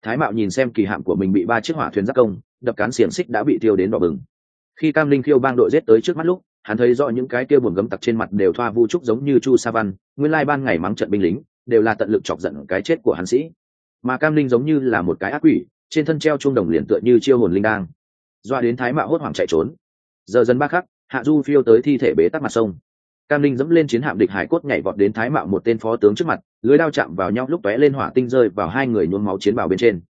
[SPEAKER 1] thái mạo nhìn xem kỳ hạm của mình bị ba chiếc hỏa thuyền giáp công, đập cán xiềng xích đã bị tiêu đến đỏ bừng. Khi cam linh khiêu bang đội rết tới trước mắt lúc, hắn thấy rõ những cái kia buồn gấm tặc trên mặt đều thoa vu trúc giống như chu sa văn, nguyên lai ban ngày mắng trận binh lính, đều là tận lực chọc giận cái chết của hắn sĩ. Mà cam linh giống như là một cái ác quỷ, trên thân treo chuông đồng liền tựa như chiêu hồn linh đang doa đến thái mạo hốt hoảng chạy trốn. Giờ dần ba khắc, hạ du phiêu tới thi thể bế tắc mặt sông cam linh dẫm lên chiến hạm địch hải cốt nhảy vọt đến thái mạo một tên phó tướng trước mặt lưới đao chạm vào nhau lúc tóe lên hỏa tinh rơi vào hai người nhuốm máu chiến bào bên trên.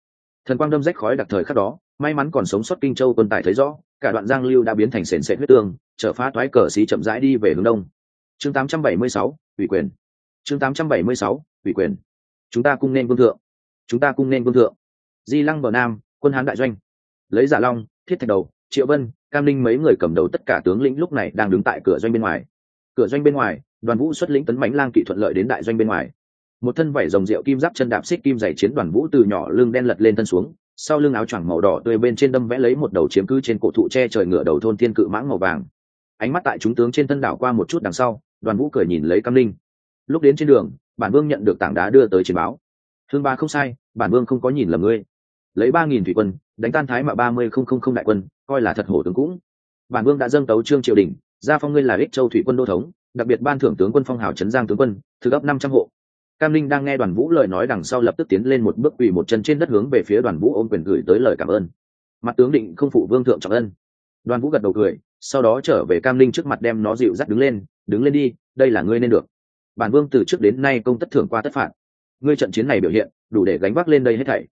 [SPEAKER 1] Thần quang đâm rách khói đặc thời khắc đó may mắn còn sống sót kinh châu quân tài thấy rõ cả đoạn giang lưu đã biến thành sền sệt huyết tương trở phá toái cờ xí chậm rãi đi về hướng đông. Chương 876, ủy quyền. Chương 876, ủy quyền. Chúng ta cung nên vương thượng. Chúng ta cung nên vương thượng. Di lăng bờ nam quân hán đại doanh. Lấy giả long thiết thạch đầu triệu vân cam linh mấy người cầm đầu tất cả tướng lĩnh lúc này đang đứng tại cửa doanh bên ngoài cửa doanh bên ngoài, đoàn vũ xuất lĩnh tấn mánh lang kỵ thuận lợi đến đại doanh bên ngoài. Một thân vảy rồng rượu kim giáp chân đạp xích kim dày chiến đoàn vũ từ nhỏ lưng đen lật lên thân xuống, sau lưng áo choàng màu đỏ tươi bên trên đâm vẽ lấy một đầu chiếm cứ trên cổ thụ tre trời ngựa đầu thôn thiên cự mãng màu vàng. Ánh mắt tại chúng tướng trên thân đảo qua một chút đằng sau, đoàn vũ cười nhìn lấy cam linh lúc đến trên đường, bản vương nhận được tảng đá đưa tới chiến báo. Thương ba không sai, bản vương không có nhìn lầm ngươi. Lấy ba nghìn thủy quân, đánh tan thái mà ba mươi không không không đại quân, coi là thật hổ tướng cũng. Bản vương đã dâng tấu trương triều đình gia phong ngươi là ích châu thủy quân đô thống, đặc biệt ban thưởng tướng quân phong hào trấn giang tướng quân, thực ấp năm trăm hộ. Cam linh đang nghe đoàn vũ lời nói đằng sau lập tức tiến lên một bước quỳ một chân trên đất hướng về phía đoàn vũ ôm quyền gửi tới lời cảm ơn. Mặt tướng định không phụ vương thượng trọng ân. Đoàn vũ gật đầu cười, sau đó trở về cam linh trước mặt đem nó dịu dắt đứng lên đứng lên đi, đây là ngươi nên được. Bản vương từ trước đến nay công tất thưởng qua tất phạt. Ngươi trận chiến này biểu hiện, đủ để gánh vác lên đây hết thảy.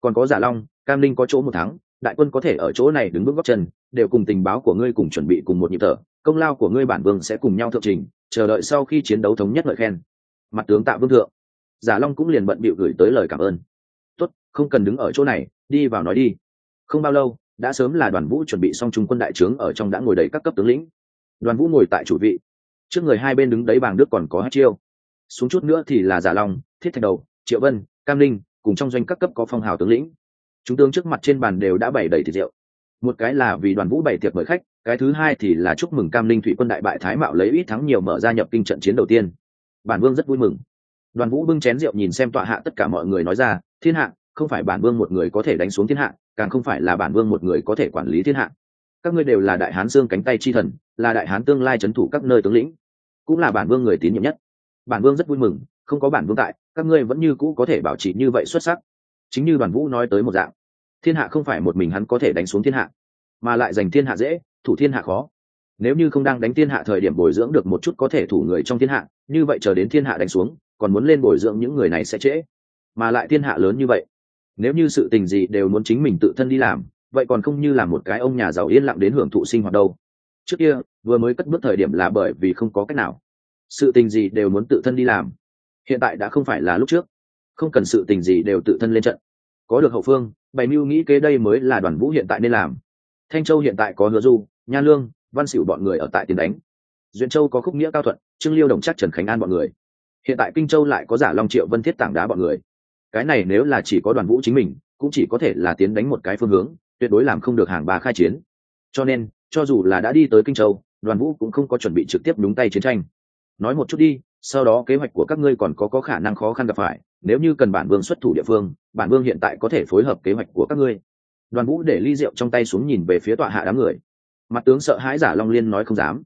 [SPEAKER 1] Còn có giả long, cam linh có chỗ một tháng đại quân có thể ở chỗ này đứng bước góc chân, đều cùng tình báo của ngươi cùng chuẩn bị cùng một nhịp thở công lao của ngươi bản vương sẽ cùng nhau thượng trình, chờ đợi sau khi chiến đấu thống nhất lời khen. Mặt tướng tạ vương thượng. Giả long cũng liền bận bịu gửi tới lời cảm ơn. Tốt, không cần đứng ở chỗ này, đi vào nói đi. Không bao lâu, đã sớm là đoàn vũ chuẩn bị xong trung quân đại trướng ở trong đã ngồi đầy các cấp tướng lĩnh. Đoàn vũ ngồi tại chủ vị. Trước người hai bên đứng đấy bàng đức còn có hát chiêu. Xuống chút nữa thì là giả long, thiết thạch đầu, triệu vân, cam linh cùng trong doanh các cấp có phong hào tướng lĩnh. Chúng tướng trước mặt trên bàn đều đã bày đầy thịt rượu. Một cái là vì đoàn vũ bày tiệc mời khách cái thứ hai thì là chúc mừng cam linh thủy quân đại bại thái mạo lấy ít thắng nhiều mở ra nhập kinh trận chiến đầu tiên. Bản vương rất vui mừng. Đoàn vũ bưng chén rượu nhìn xem tọa hạ tất cả mọi người nói ra, thiên hạ, không phải bản vương một người có thể đánh xuống thiên hạ, càng không phải là bản vương một người có thể quản lý thiên hạ. Các ngươi đều là đại hán xương cánh tay chi thần, là đại hán tương lai c h ấ n thủ các nơi tướng lĩnh, cũng là bản vương người tín nhiệm nhất. Bản vương rất vui mừng, không có bản vương tại, các ngươi vẫn như cũ có thể bảo trì như vậy xuất sắc. Chính như đoàn vũ nói tới một dạng. Thiên hạ không phải một mình hắn có thể đánh xuống thiên hạ, mà lại giành thiên hạ dễ thủ thiên hạ khó. Nếu như không đang đánh thiên hạ thời điểm bồi dưỡng được một chút có thể thủ người trong thiên hạ, như vậy chờ đến thiên hạ đánh xuống, còn muốn lên bồi dưỡng những người này sẽ trễ. Mà lại thiên hạ lớn như vậy, nếu như sự tình gì đều muốn chính mình tự thân đi làm, vậy còn không như là một cái ông nhà giàu yên lặng đến hưởng thụ sinh hoạt đâu. Trước kia, vừa mới cất bước thời điểm là bởi vì không có cách nào. Sự tình gì đều muốn tự thân đi làm. Hiện tại đã không phải là lúc trước. Không cần sự tình gì đều tự thân lên trận. Có được hậu phương, bày mưu nghĩ kế đây mới là đoàn vũ hiện tại nên làm. Thanh châu hiện tại có hứa du nha lương, văn xỉu bọn người ở tại tiền đánh. Duyện châu có khúc nghĩa cao thuận, trương liêu đồng chắc trần khánh an bọn người. Hiện tại kinh châu lại có giả long triệu vân thiết tảng đá bọn người. Cái này nếu là chỉ có đoàn vũ chính mình, cũng chỉ có thể là tiến đánh một cái phương hướng, tuyệt đối làm không được hàng ba khai chiến. Cho nên, cho dù là đã đi tới kinh châu, đoàn vũ cũng không có chuẩn bị trực tiếp đúng tay chiến tranh. Nói một chút đi, sau đó kế hoạch của các ngươi còn có có khả năng khó khăn gặp phải, nếu như cần bản vương xuất thủ địa phương, bản vương hiện tại có thể phối hợp kế hoạch của các ngươi. Đoàn vũ để ly rượu trong tay xuống nhìn về phía tọa hạ đám người mặt tướng sợ hãi giả long liên nói không dám.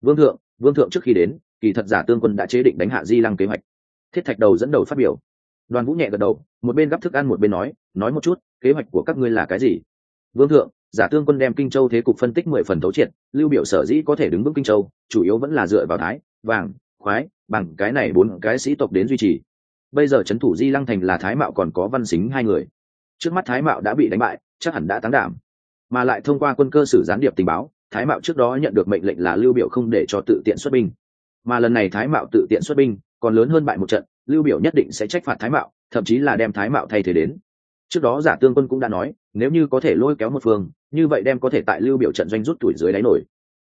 [SPEAKER 1] Vương thượng vương thượng trước khi đến, kỳ thật giả tương quân đã chế định đánh hạ di lăng kế hoạch. Thiết thạch đầu dẫn đầu phát biểu. Đoàn vũ nhẹ gật đầu, một bên gắp thức ăn một bên nói nói một chút, kế hoạch của các ngươi là cái gì? Vương thượng, giả tương quân đem kinh châu thế cục phân tích mười phần thấu triệt, lưu biểu sở dĩ có thể đứng vững kinh châu, chủ yếu vẫn là dựa vào thái, vàng, khoái, bằng cái này bốn cái sĩ tộc đến duy trì. Bây giờ trấn thủ di lăng thành là thái mạo còn có văn xính hai người. Trước mắt thái mạo đã bị đánh bại, chắc hẳn đã tán đảm mà lại thông qua quân cơ sử gián điệp tình báo, thái mạo trước đó nhận được mệnh lệnh là lưu biểu không để cho tự tiện xuất binh. Mà lần này thái mạo tự tiện xuất binh, còn lớn hơn bại một trận, lưu biểu nhất định sẽ trách phạt thái mạo, thậm chí là đem thái mạo thay thế đến. Trước đó giả tương quân cũng đã nói, nếu như có thể lôi kéo một phương, như vậy đem có thể tại lưu biểu trận doanh rút tuổi dưới đáy nổi.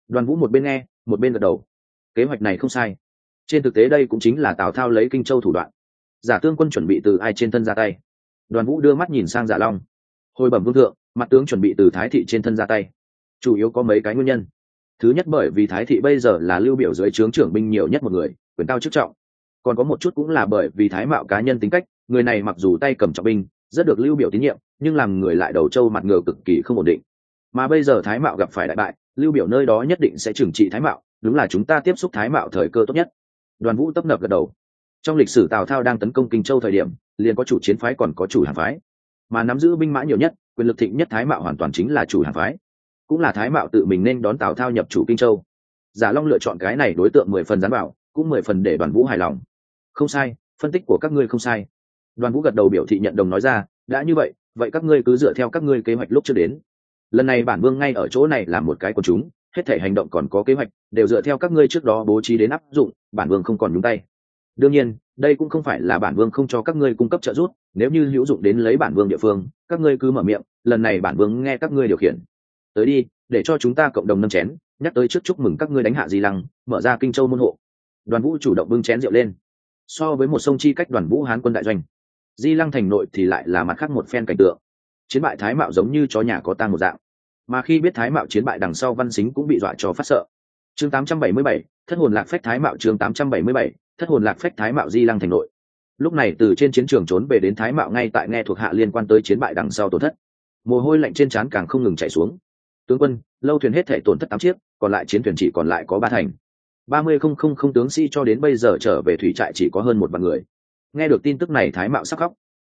[SPEAKER 1] Đoàn vũ một bên nghe, một bên gật đầu. Kế hoạch này không sai. Trên thực tế đây cũng chính là tào thao lấy kinh châu thủ đoạn. Giả tương quân chuẩn bị từ ai trên thân ra tay? Đoàn vũ đưa mắt nhìn sang giả long. Hồi bẩm vương thượng mặt tướng chuẩn bị từ thái thị trên thân ra tay. Chủ yếu có mấy cái nguyên nhân. Thứ nhất bởi vì thái thị bây giờ là lưu biểu dưới trướng trưởng binh nhiều nhất một người, quyền cao chức trọng. Còn có một chút cũng là bởi vì thái mạo cá nhân tính cách, người này mặc dù tay cầm trọng binh, rất được lưu biểu tín nhiệm, nhưng làm người lại đầu trâu mặt ngờ cực kỳ không ổn định. Mà bây giờ thái mạo gặp phải đại bại, lưu biểu nơi đó nhất định sẽ trừng trị thái mạo, đúng là chúng ta tiếp xúc thái mạo thời cơ tốt nhất. Đoàn vũ tấp nập gật đầu. Trong lịch sử tào thao đang tấn công kinh châu thời điểm, liền có chủ chiến phái còn có chủ hàng phái. Mà nắm giữ binh mã nhiều nhất quyền lực thịnh nhất thái mạo hoàn toàn chính là chủ hàng phái, cũng là thái mạo tự mình nên đón tào thao nhập chủ kinh châu. Giả long lựa chọn cái này đối tượng mười phần gián bảo, cũng mười phần để đoàn vũ hài lòng. Không sai, phân tích của các ngươi không sai. Đoàn vũ gật đầu biểu thị nhận đồng nói ra, đã như vậy vậy các ngươi cứ dựa theo các ngươi kế hoạch lúc trước đến. Lần này bản vương ngay ở chỗ này làm một cái của chúng, hết thể hành động còn có kế hoạch, đều dựa theo các ngươi trước đó bố trí đến áp dụng, bản vương không còn nhúng tay đương nhiên đây cũng không phải là bản vương không cho các ngươi cung cấp trợ giúp nếu như hữu dụng đến lấy bản vương địa phương các ngươi cứ mở miệng lần này bản vương nghe các ngươi điều khiển. Tới đi để cho chúng ta cộng đồng nâng chén nhắc tới trước chúc mừng các ngươi đánh hạ di lăng mở ra kinh châu môn hộ. Đoàn vũ chủ động bưng chén rượu lên. So với một sông chi cách đoàn vũ hán quân đại doanh di lăng thành nội thì lại là mặt khác một phen cảnh tượng. Chiến bại thái mạo giống như chó nhà có tang một dạng. Mà khi biết thái mạo chiến bại đằng sau văn xính cũng bị dọa cho phát sợ. Chương 877, thất hồn lạc phách thái mạo chương 877, thất hồn lạc phách thái mạo di lăng thành nội. Lúc này từ trên chiến trường trốn về đến thái mạo ngay tại nghe thuộc hạ liên quan tới chiến bại đằng sau tổn thất. Mồ hôi lạnh trên trán càng không ngừng chảy xuống. Tướng quân, lâu thuyền hết thể tổn thất tám chiếc, còn lại chiến thuyền chỉ còn lại có ba thành. Ba mươi không không không tướng sĩ cho đến bây giờ trở về thủy trại chỉ có hơn một vạn người. Nghe được tin tức này thái mạo sắc khóc.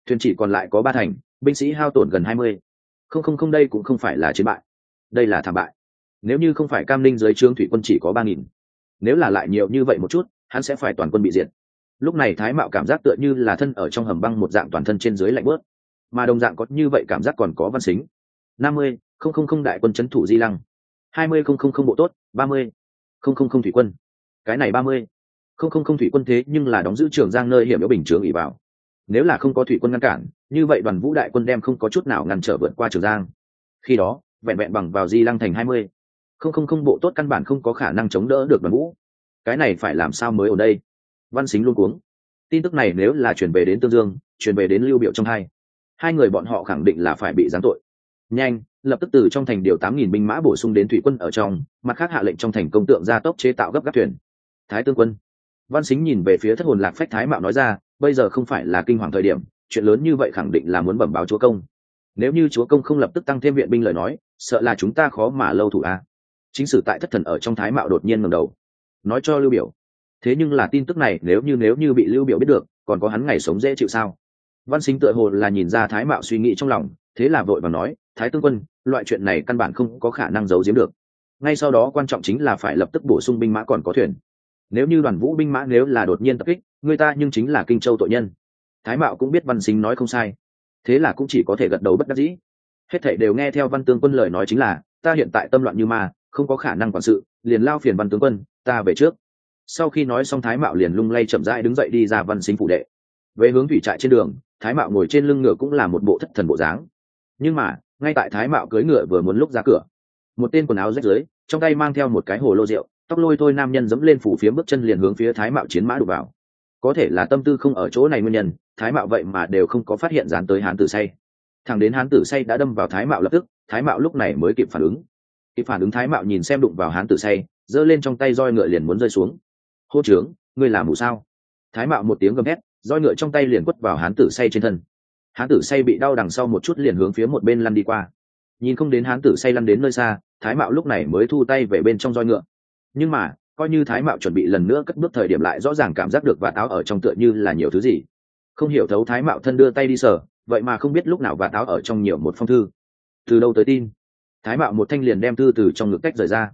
[SPEAKER 1] Thuyền chỉ còn lại có ba thành, binh sĩ hao tổn gần hai mươi. Không không không đây cũng không phải là chiến bại. Đây là thảm bại. Nếu như không phải cam ninh dưới trướng thủy quân chỉ có ba nghìn. Nếu là lại nhiều như vậy một chút hắn sẽ phải toàn quân bị diệt lúc này thái mạo cảm giác tựa như là thân ở trong hầm băng một dạng toàn thân trên dưới lạnh bớt mà đồng dạng có như vậy cảm giác còn có văn xính năm mươi không không không đại quân c h ấ n thủ di lăng hai mươi không không không bộ tốt ba mươi không không không thủy quân cái này ba mươi không không không thủy quân thế nhưng là đóng giữ trường giang nơi hiểm yếu bình chướng ỉ vào nếu là không có thủy quân ngăn cản như vậy đoàn vũ đại quân đem không có chút nào ngăn trở vượt qua trường giang khi đó vẹn vẹn bằng vào di lăng thành hai mươi không không không bộ tốt căn bản không có khả năng chống đỡ được đoàn vũ cái này phải làm sao mới ở đây? Văn xính luôn cuống. Tin tức này nếu là chuyển về đến tương dương chuyển về đến lưu biểu trong hai hai người bọn họ khẳng định là phải bị giáng tội. Nhanh, lập tức từ trong thành điều tám nghìn binh mã bổ sung đến thủy quân ở trong, mặt khác hạ lệnh trong thành công tượng gia tốc chế tạo gấp gáp thuyền. Thái tương quân. Văn xính nhìn về phía thất hồn lạc phách thái mạo nói ra, bây giờ không phải là kinh hoàng thời điểm, chuyện lớn như vậy khẳng định là muốn bẩm báo chúa công. Nếu như chúa công không lập tức tăng thêm viện binh lời nói, sợ là chúng ta khó mà lâu thủ a. Chính sử tại thất thần ở trong thái mạo đột nhiên ngầm đầu nói cho lưu biểu. Thế nhưng là tin tức này, nếu như nếu như bị lưu biểu biết được, còn có hắn ngày sống dễ chịu sao? Văn xính tựa hồ là nhìn ra thái mạo suy nghĩ trong lòng, thế là vội và nói, thái tướng quân, loại chuyện này căn bản không có khả năng giấu giếm được. Ngay sau đó quan trọng chính là phải lập tức bổ sung binh mã còn có thuyền. Nếu như đoàn vũ binh mã nếu là đột nhiên tập kích, người ta nhưng chính là kinh châu tội nhân. Thái mạo cũng biết văn xính nói không sai. Thế là cũng chỉ có thể gật đầu bất đắc dĩ. Hết thảy đều nghe theo văn tướng quân lời nói chính là, ta hiện tại tâm loạn như ma không có khả năng quản sự, liền lao phiền văn tướng quân, ta về trước. Sau khi nói xong thái mạo liền lung lay chậm rãi đứng dậy đi ra văn xính phủ đệ. Về hướng thủy trại trên đường, thái mạo ngồi trên lưng ngựa cũng là một bộ thất thần bộ dáng. Nhưng mà, ngay tại thái mạo cưỡi ngựa vừa muốn lúc ra cửa, một tên quần áo rách rưới, trong tay mang theo một cái hồ lô rượu, tóc lôi thôi nam nhân dẫm lên phủ phía bước chân liền hướng phía thái mạo chiến mã đục vào. Có thể là tâm tư không ở chỗ này nguyên nhân, thái mạo vậy mà đều không có phát hiện dán tới hán tử say. Thằng đến hán tử say đã đâm vào thái mạo lập tức, thái mạo lúc này mới kịp phản ứng kịp phản ứng thái mạo nhìn xem đụng vào hán tử say, giơ lên trong tay roi ngựa liền muốn rơi xuống. Hô trướng ngươi làm mù sao? Thái mạo một tiếng gầm hét roi ngựa trong tay liền quất vào hán tử say trên thân. Hán tử say bị đau đằng sau một chút liền hướng phía một bên lăn đi qua. Nhìn không đến hán tử say lăn đến nơi xa, thái mạo lúc này mới thu tay về bên trong roi ngựa. Nhưng mà, coi như thái mạo chuẩn bị lần nữa cất bước thời điểm lại rõ ràng cảm giác được và táo ở trong tựa như là nhiều thứ gì. Không hiểu thấu thái mạo thân đưa tay đi sờ, vậy mà không biết lúc nào và táo ở trong nhiều một phong thư. Từ đâu tới tin? Thái mạo một thanh liền đem thư từ trong ngực cách rời ra.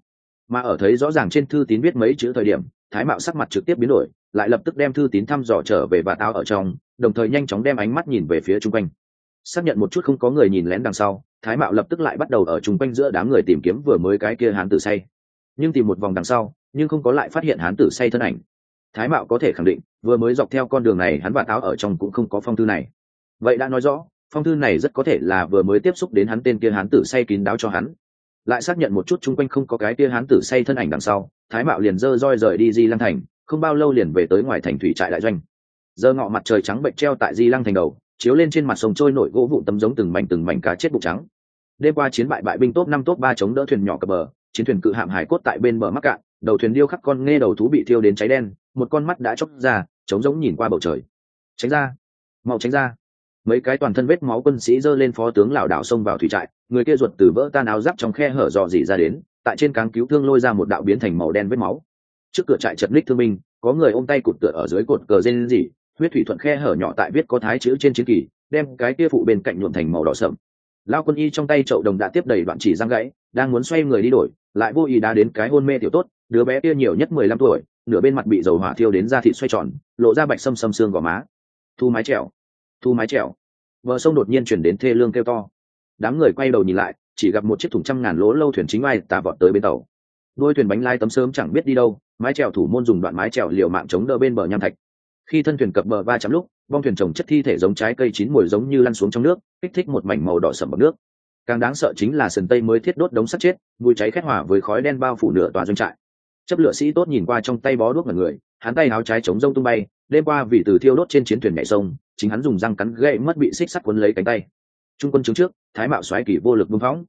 [SPEAKER 1] Mà ở thấy rõ ràng trên thư tín viết mấy chữ thời điểm, thái mạo sắc mặt trực tiếp biến đổi, lại lập tức đem thư tín thăm dò trở về và táo ở trong, đồng thời nhanh chóng đem ánh mắt nhìn về phía chung quanh. Xác nhận một chút không có người nhìn lén đằng sau, thái mạo lập tức lại bắt đầu ở chung quanh giữa đám người tìm kiếm vừa mới cái kia hán tử say. Nhưng tìm một vòng đằng sau, nhưng không có lại phát hiện hán tử say thân ảnh. Thái mạo có thể khẳng định, vừa mới dọc theo con đường này hắn và táo ở trong cũng không có phong thư này. Vậy đã nói rõ phong thư này rất có thể là vừa mới tiếp xúc đến hắn tên kia hán tử say kín đáo cho hắn. Lại xác nhận một chút chung quanh không có cái kia hán tử say thân ảnh đằng sau, thái mạo liền dơ roi rời đi di lăng thành, không bao lâu liền về tới ngoài thành thủy trại đại doanh. Giờ ngọ mặt trời trắng bệnh treo tại di lăng thành đầu, chiếu lên trên mặt sông trôi nổi gỗ vụ tấm giống từng mảnh từng mảnh cá chết bụng trắng. Đêm qua chiến bại bại binh tốt năm tốt ba chống đỡ thuyền nhỏ cập bờ, chiến thuyền cự hạm hải cốt tại bên bờ mắc cạn, đầu thuyền điêu khắc con nghe đầu thú bị thiêu đến cháy đen, một con mắt đã chóc ra, trống giống nhìn qua bầu trời. Tránh ra. Mau tránh ra mấy cái toàn thân vết máu quân sĩ giơ lên phó tướng lảo đảo xông vào thủy trại, người kia ruột từ vỡ tan áo giáp trong khe hở dò dỉ ra đến, tại trên cáng cứu thương lôi ra một đạo biến thành màu đen vết máu. Trước cửa trại chật ních thương binh, có người ôm tay cụt tựa ở dưới cột cờ rên rỉ, huyết thủy thuận khe hở nhỏ tại viết có thái chữ trên chiến kỳ, đem cái kia phụ bên cạnh nhuộm thành màu đỏ sậm lao quân y trong tay chậu đồng đã tiếp đầy đoạn chỉ răng gãy, đang muốn xoay người đi đổi, lại vô ý đá đến cái hôn mê tiểu tốt, đứa bé kia nhiều nhất mười lăm tuổi, nửa bên mặt bị dầu hỏa thiêu đến da thịt xoay tròn, lộ ra bạch sâm sâm xương gò má. Thu mái trèo thu mái trèo. Bờ sông đột nhiên chuyển đến thê lương kêu to. Đám người quay đầu nhìn lại, chỉ gặp một chiếc thùng trăm ngàn lỗ lâu thuyền chính oai tà vọt tới bên tàu. Đôi thuyền bánh lai tấm sớm chẳng biết đi đâu, mái trèo thủ môn dùng đoạn mái trèo liều mạng chống đỡ bên bờ nham thạch. Khi thân thuyền cập bờ ba chạm lúc, bong thuyền trồng chất thi thể giống trái cây chín mùi giống như lăn xuống trong nước, kích thích một mảnh màu đỏ sầm bằng nước. Càng đáng sợ chính là sườn tây mới thiết đốt đống sắt chết mùi cháy khét hỏa với khói đen bao phủ nửa tòa doanh trại. Chấp lửa sĩ tốt nhìn qua trong tay bó đuốc mọi người, hắn tay áo trái chống rông tung bay, đêm qua vì từ thiêu đốt trên chiến thuyền nhảy sông chính hắn dùng răng cắn gậy mất bị xích sắt quấn lấy cánh tay. Trung quân chứng trước, thái mạo xoáy kỷ vô lực bưng phóng.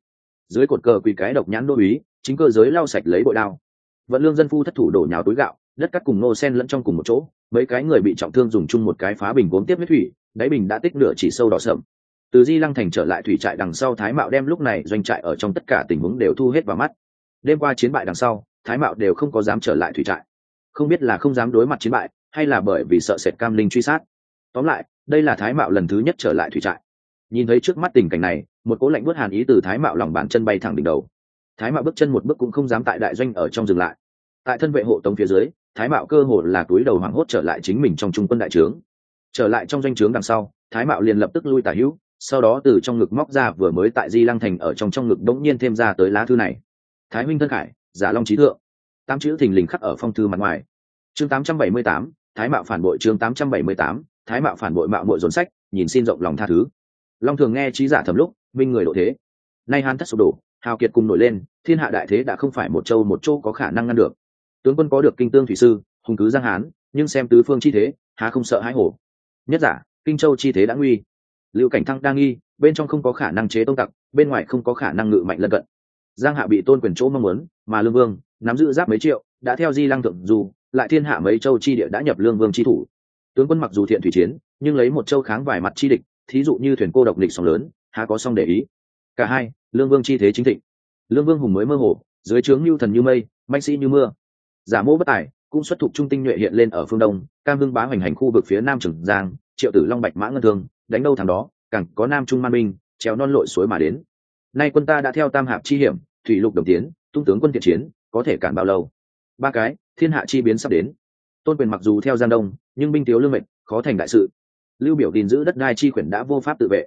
[SPEAKER 1] Dưới cột cờ quỳ cái độc nhãn đô úy, chính cơ giới lau sạch lấy bội đao. Vận lương dân phu thất thủ đổ nhào túi gạo, đất cắt cùng nô sen lẫn trong cùng một chỗ, mấy cái người bị trọng thương dùng chung một cái phá bình gốm tiếp huyết thủy, đáy bình đã tích nửa chỉ sâu đỏ sậm. Từ di lăng thành trở lại thủy trại đằng sau thái mạo đem lúc này doanh trại ở trong tất cả tình huống đều thu hết vào mắt. Đêm qua chiến bại đằng sau, thái mạo đều không có dám trở lại thủy trại. Không biết là không dám đối mặt chiến bại, hay là bởi vì sợ sệt cam linh truy sát. Tóm lại đây là thái mạo lần thứ nhất trở lại thủy trại. Nhìn thấy trước mắt tình cảnh này một cố lạnh bớt hàn ý từ thái mạo lòng bàn chân bay thẳng đỉnh đầu. Thái mạo bước chân một bước cũng không dám tại đại doanh ở trong dừng lại. Tại thân vệ hộ tống phía dưới thái mạo cơ hồ là túi đầu hoảng hốt trở lại chính mình trong trung quân đại trướng. Trở lại trong doanh trướng đằng sau thái mạo liền lập tức lui tả hữu sau đó từ trong ngực móc ra vừa mới tại di lăng thành ở trong trong ngực đống nhiên thêm ra tới lá thư này. Thái huynh thân khải giả long trí thượng. Tám chữ thình lình khắc ở phong thư mặt ngoài. Chương 878, thái mạo phản bội chương 878, thái mạo phản bội mạo bội dồn sách, nhìn xin rộng lòng tha thứ. Long thường nghe trí giả thầm lúc, minh người độ thế. Nay han thất sụp đổ, hào kiệt cùng nổi lên, thiên hạ đại thế đã không phải một châu một châu có khả năng ngăn được. Tướng quân có được kinh tương thủy sư hùng cứ giang hán, nhưng xem tứ phương chi thế, há không sợ hãi hổ. Nhất giả, kinh châu chi thế đã nguy. Lưu cảnh thăng đang nghi, bên trong không có khả năng chế tôn tặc, bên ngoài không có khả năng ngự mạnh lân cận. Giang hạ bị tôn quyền chỗ mong muốn, mà lương vương nắm giữ giáp mấy triệu, đã theo di lăng thượng dù lại thiên hạ mấy châu chi địa đã nhập lương vương chi thủ tướng quân mặc dù thiện thủy chiến, nhưng lấy một châu kháng vài mặt chi địch, thí dụ như thuyền cô độc địch sóng lớn, há có song để ý. Cả hai, lương vương chi thế chính thịnh. Lương vương hùng mới mơ hồ, dưới trướng lưu thần như mây, manh sĩ như mưa. Giả mô bất tài cũng xuất thục trung tinh nhuệ hiện lên ở phương đông, cam hưng bá hoành hành khu vực phía nam trường giang, triệu tử long bạch mã ngân thương, đánh đâu thằng đó, càng có nam trung man minh trèo non lội suối mà đến. Nay quân ta đã theo tam hạp chi hiểm, thủy lục đồng tiến, tung tướng quân thiện chiến, có thể cản bao lâu? Ba cái, thiên hạ chi biến sắp đến tôn quyền mặc dù theo giang đông, nhưng binh thiếu lương mệnh, khó thành đại sự. Lưu biểu tin giữ đất đai chi quyển đã vô pháp tự vệ.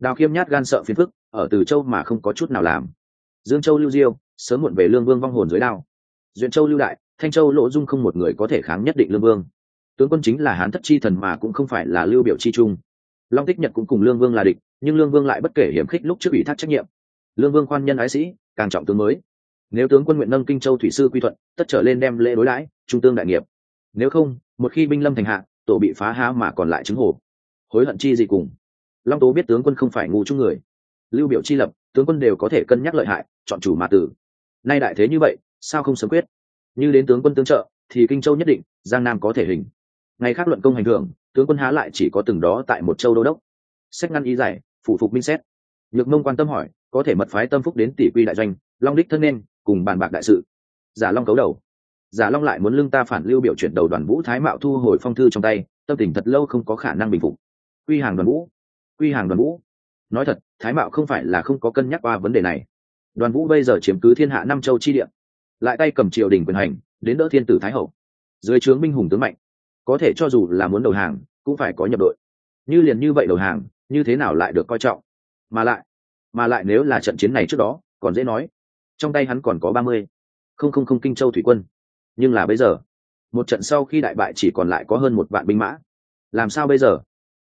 [SPEAKER 1] Đào khiêm nhát gan sợ phiền phức, ở từ châu mà không có chút nào làm. Dương châu lưu diêu, sớm muộn về lương vương vong hồn dưới đao. Duyện châu lưu đại, thanh châu lỗ dung không một người có thể kháng nhất định lương vương. Tướng quân chính là hán thất chi thần mà cũng không phải là lưu biểu chi trung. Long tích nhật cũng cùng lương vương là địch, nhưng lương vương lại bất kể hiểm khích lúc trước ủy thác trách nhiệm. Lương vương khoan nhân ái sĩ, càng trọng tướng mới. Nếu tướng quân nguyện nâng kinh châu thủy sư quy thuận, tất trở lên đem lễ đối đãi, trung tương đại nghiệp nếu không, một khi binh lâm thành hạ, tổ bị phá há mà còn lại chứng hồ. Hối hận chi gì cùng? Long tố biết tướng quân không phải ngu chung người. Lưu biểu chi lập, tướng quân đều có thể cân nhắc lợi hại, chọn chủ mà tử. Nay đại thế như vậy, sao không sớm quyết? Như đến tướng quân tương trợ, thì kinh châu nhất định, giang nam có thể hình. Ngày khác luận công hành thưởng, tướng quân há lại chỉ có từng đó tại một châu đô đốc. Sách ngăn ý giải phụ phục minh xét. Nhược mông quan tâm hỏi, có thể mật phái tâm phúc đến tỷ quy đại doanh, long đích thân nên, cùng bàn bạc đại sự. Giả long cấu đầu giả long lại muốn lưng ta phản lưu biểu chuyển đầu đoàn vũ thái mạo thu hồi phong thư trong tay, tâm tình thật lâu không có khả năng bình phục. Quy hàng đoàn vũ, quy hàng đoàn vũ. Nói thật, thái mạo không phải là không có cân nhắc qua vấn đề này. Đoàn vũ bây giờ chiếm cứ thiên hạ năm châu chi địa, lại tay cầm triều đình quyền hành, đến đỡ thiên tử thái hậu. Dưới trướng binh hùng tướng mạnh, có thể cho dù là muốn đầu hàng, cũng phải có nhập đội. Như liền như vậy đầu hàng, như thế nào lại được coi trọng? Mà lại mà lại nếu là trận chiến này trước đó, còn dễ nói. Trong tay hắn còn có ba mươi. Không không không kinh châu thủy quân nhưng là bây giờ, một trận sau khi đại bại chỉ còn lại có hơn một vạn binh mã. Làm sao bây giờ?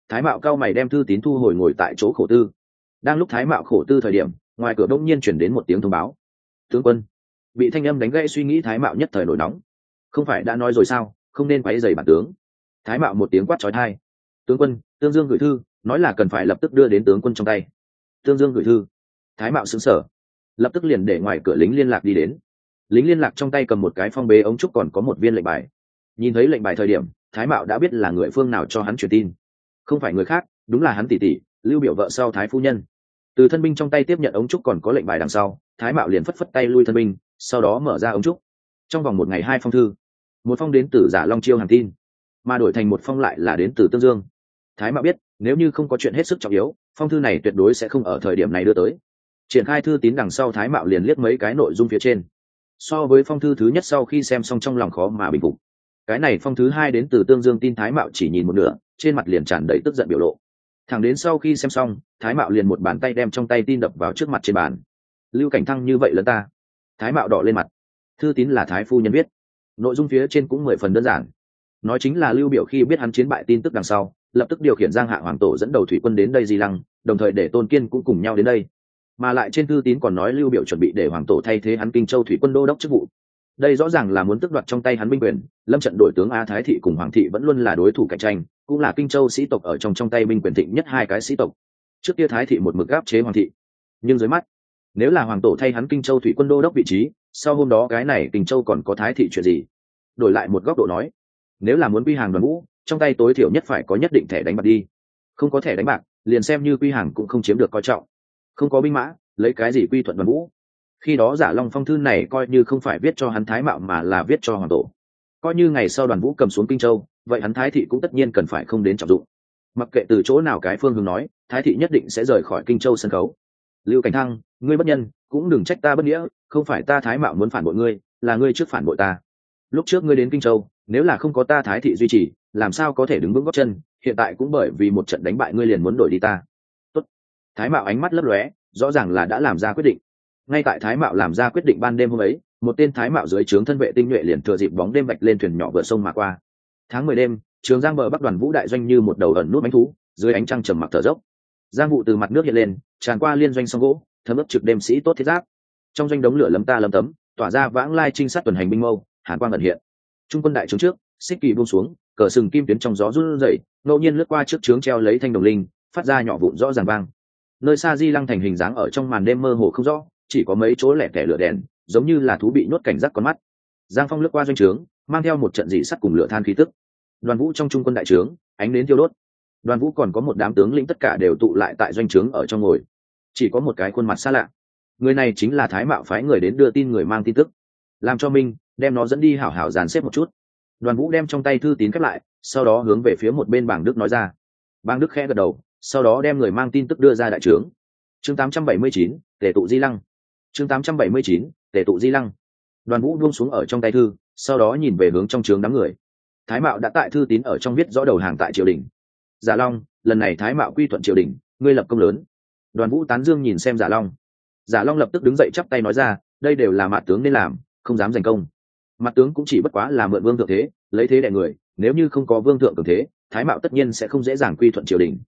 [SPEAKER 1] Thái mạo cao mày đem thư tín thu hồi ngồi tại chỗ khổ tư. Đang lúc thái mạo khổ tư thời điểm, ngoài cửa đông nhiên chuyển đến một tiếng thông báo. Tướng quân. Bị thanh âm đánh gãy suy nghĩ thái mạo nhất thời nổi nóng. Không phải đã nói rồi sao? Không nên quấy dày bản tướng. Thái mạo một tiếng quát trói thai tướng quân, tương dương gửi thư, nói là cần phải lập tức đưa đến tướng quân trong tay. Tương dương gửi thư. Thái mạo xứng sở lập tức liền để ngoài cửa lính liên lạc đi đến lính liên lạc trong tay cầm một cái phong bế ống trúc còn có một viên lệnh bài. Nhìn thấy lệnh bài thời điểm, thái mạo đã biết là người phương nào cho hắn truyền tin. Không phải người khác, đúng là hắn tỷ tỷ, lưu biểu vợ sau thái phu nhân. Từ thân binh trong tay tiếp nhận ống trúc còn có lệnh bài đằng sau, thái mạo liền phất phất tay lui thân binh, sau đó mở ra ống trúc. Trong vòng một ngày hai phong thư, một phong đến từ giả long chiêu hàng tin, mà đổi thành một phong lại là đến từ tương dương. Thái mạo biết, nếu như không có chuyện hết sức trọng yếu, phong thư này tuyệt đối sẽ không ở thời điểm này đưa tới. Triển khai thư tín đằng sau thái mạo liền liếc mấy cái nội dung phía trên so với phong thư thứ nhất sau khi xem xong trong lòng khó mà bình phục. Cái này phong thứ hai đến từ tương dương tin thái mạo chỉ nhìn một nửa, trên mặt liền tràn đầy tức giận biểu lộ. Thẳng đến sau khi xem xong, thái mạo liền một bàn tay đem trong tay tin đập vào trước mặt trên bàn. Lưu cảnh thăng như vậy lớn ta. Thái mạo đỏ lên mặt. Thư tín là thái phu nhân viết. Nội dung phía trên cũng mười phần đơn giản. Nói chính là lưu biểu khi biết hắn chiến bại tin tức đằng sau, lập tức điều khiển giang hạ hoàng tổ dẫn đầu thủy quân đến đây di lăng, đồng thời để tôn kiên cũng cùng nhau đến đây mà lại trên thư tín còn nói lưu biểu chuẩn bị để hoàng tổ thay thế hắn kinh châu thủy quân đô đốc chức vụ. Đây rõ ràng là muốn tước đoạt trong tay hắn binh quyền lâm trận đổi tướng a thái thị cùng hoàng thị vẫn luôn là đối thủ cạnh tranh cũng là kinh châu sĩ tộc ở trong trong tay binh quyền thịnh nhất hai cái sĩ tộc. Trước kia thái thị một mực gáp chế hoàng thị nhưng dưới mắt nếu là hoàng tổ thay hắn kinh châu thủy quân đô đốc vị trí sau hôm đó cái này kinh châu còn có thái thị chuyện gì? Đổi lại một góc độ nói nếu là muốn quy hàng đoàn ngũ, trong tay tối thiểu nhất phải có nhất định thẻ đánh bạc đi. Không có thẻ đánh bạc liền xem như quy hàng cũng không chiếm được coi trọng không có binh mã, lấy cái gì quy thuận đoàn vũ? Khi đó giả long phong thư này coi như không phải viết cho hắn thái mạo mà là viết cho hoàng tổ. Coi như ngày sau đoàn vũ cầm xuống kinh châu, vậy hắn thái thị cũng tất nhiên cần phải không đến trọng dụng. Mặc kệ từ chỗ nào cái phương hướng nói, thái thị nhất định sẽ rời khỏi kinh châu sân khấu. Lưu cảnh thăng, ngươi bất nhân, cũng đừng trách ta bất nghĩa, không phải ta thái mạo muốn phản bội ngươi, là ngươi trước phản bội ta. Lúc trước ngươi đến kinh châu, nếu là không có ta thái thị duy trì, làm sao có thể đứng vững góc chân, hiện tại cũng bởi vì một trận đánh bại ngươi liền muốn đổi đi ta thái mạo ánh mắt lấp lóe, rõ ràng là đã làm ra quyết định. Ngay tại thái mạo làm ra quyết định ban đêm hôm ấy, một tên thái mạo dưới trướng thân vệ tinh nhuệ liền thừa dịp bóng đêm vạch lên thuyền nhỏ vượt sông mà qua. Tháng mười đêm, trường giang bờ bắc đoàn vũ đại doanh như một đầu ẩn nút bánh thú, dưới ánh trăng trầm mặc thở dốc. Giang vụ từ mặt nước hiện lên, tràn qua liên doanh sông gỗ, thấm ấp trực đêm sĩ tốt thiết giáp. Trong doanh đống lửa lấm ta lấm tấm, tỏa ra vãng lai trinh sát tuần hành binh mâu, hàn quang ẩn hiện. Trung quân đại trướng trước, xích kỳ buông xuống, cờ sừng kim tuyến trong gió run rẩy, ngẫu nhiên lướt qua trước trướng treo lấy thanh đồng linh, phát ra nhỏ vụn rõ ràng vang nơi xa di lăng thành hình dáng ở trong màn đêm mơ hồ không rõ, chỉ có mấy chỗ lẻ tẻ lửa đèn, giống như là thú bị nhốt cảnh giác con mắt. Giang phong lướt qua doanh trướng, mang theo một trận dị sắt cùng lửa than khí tức. Đoàn vũ trong trung quân đại trướng, ánh đến thiêu đốt. Đoàn vũ còn có một đám tướng lĩnh tất cả đều tụ lại tại doanh trướng ở trong ngồi. Chỉ có một cái khuôn mặt xa lạ. Người này chính là thái mạo phái người đến đưa tin người mang tin tức. Làm cho minh đem nó dẫn đi hảo hảo dàn xếp một chút. Đoàn vũ đem trong tay thư tín khép lại, sau đó hướng về phía một bên bảng đức nói ra. Bang đức khẽ gật đầu sau đó đem người mang tin tức đưa ra đại trướng. Chương 879, tể tụ di lăng. Chương 879, tể tụ di lăng. Đoàn vũ buông xuống ở trong tay thư sau đó nhìn về hướng trong trướng đám người. Thái mạo đã tại thư tín ở trong viết rõ đầu hàng tại triều đình. Giả long lần này thái mạo quy thuận triều đình ngươi lập công lớn. Đoàn vũ tán dương nhìn xem giả long. Giả long lập tức đứng dậy chắp tay nói ra đây đều là mạt tướng nên làm không dám giành công. Mặt tướng cũng chỉ bất quá là mượn vương thượng thế lấy thế để người nếu như không có vương thượng cường thế thái mạo tất nhiên sẽ không dễ dàng quy thuận triều đình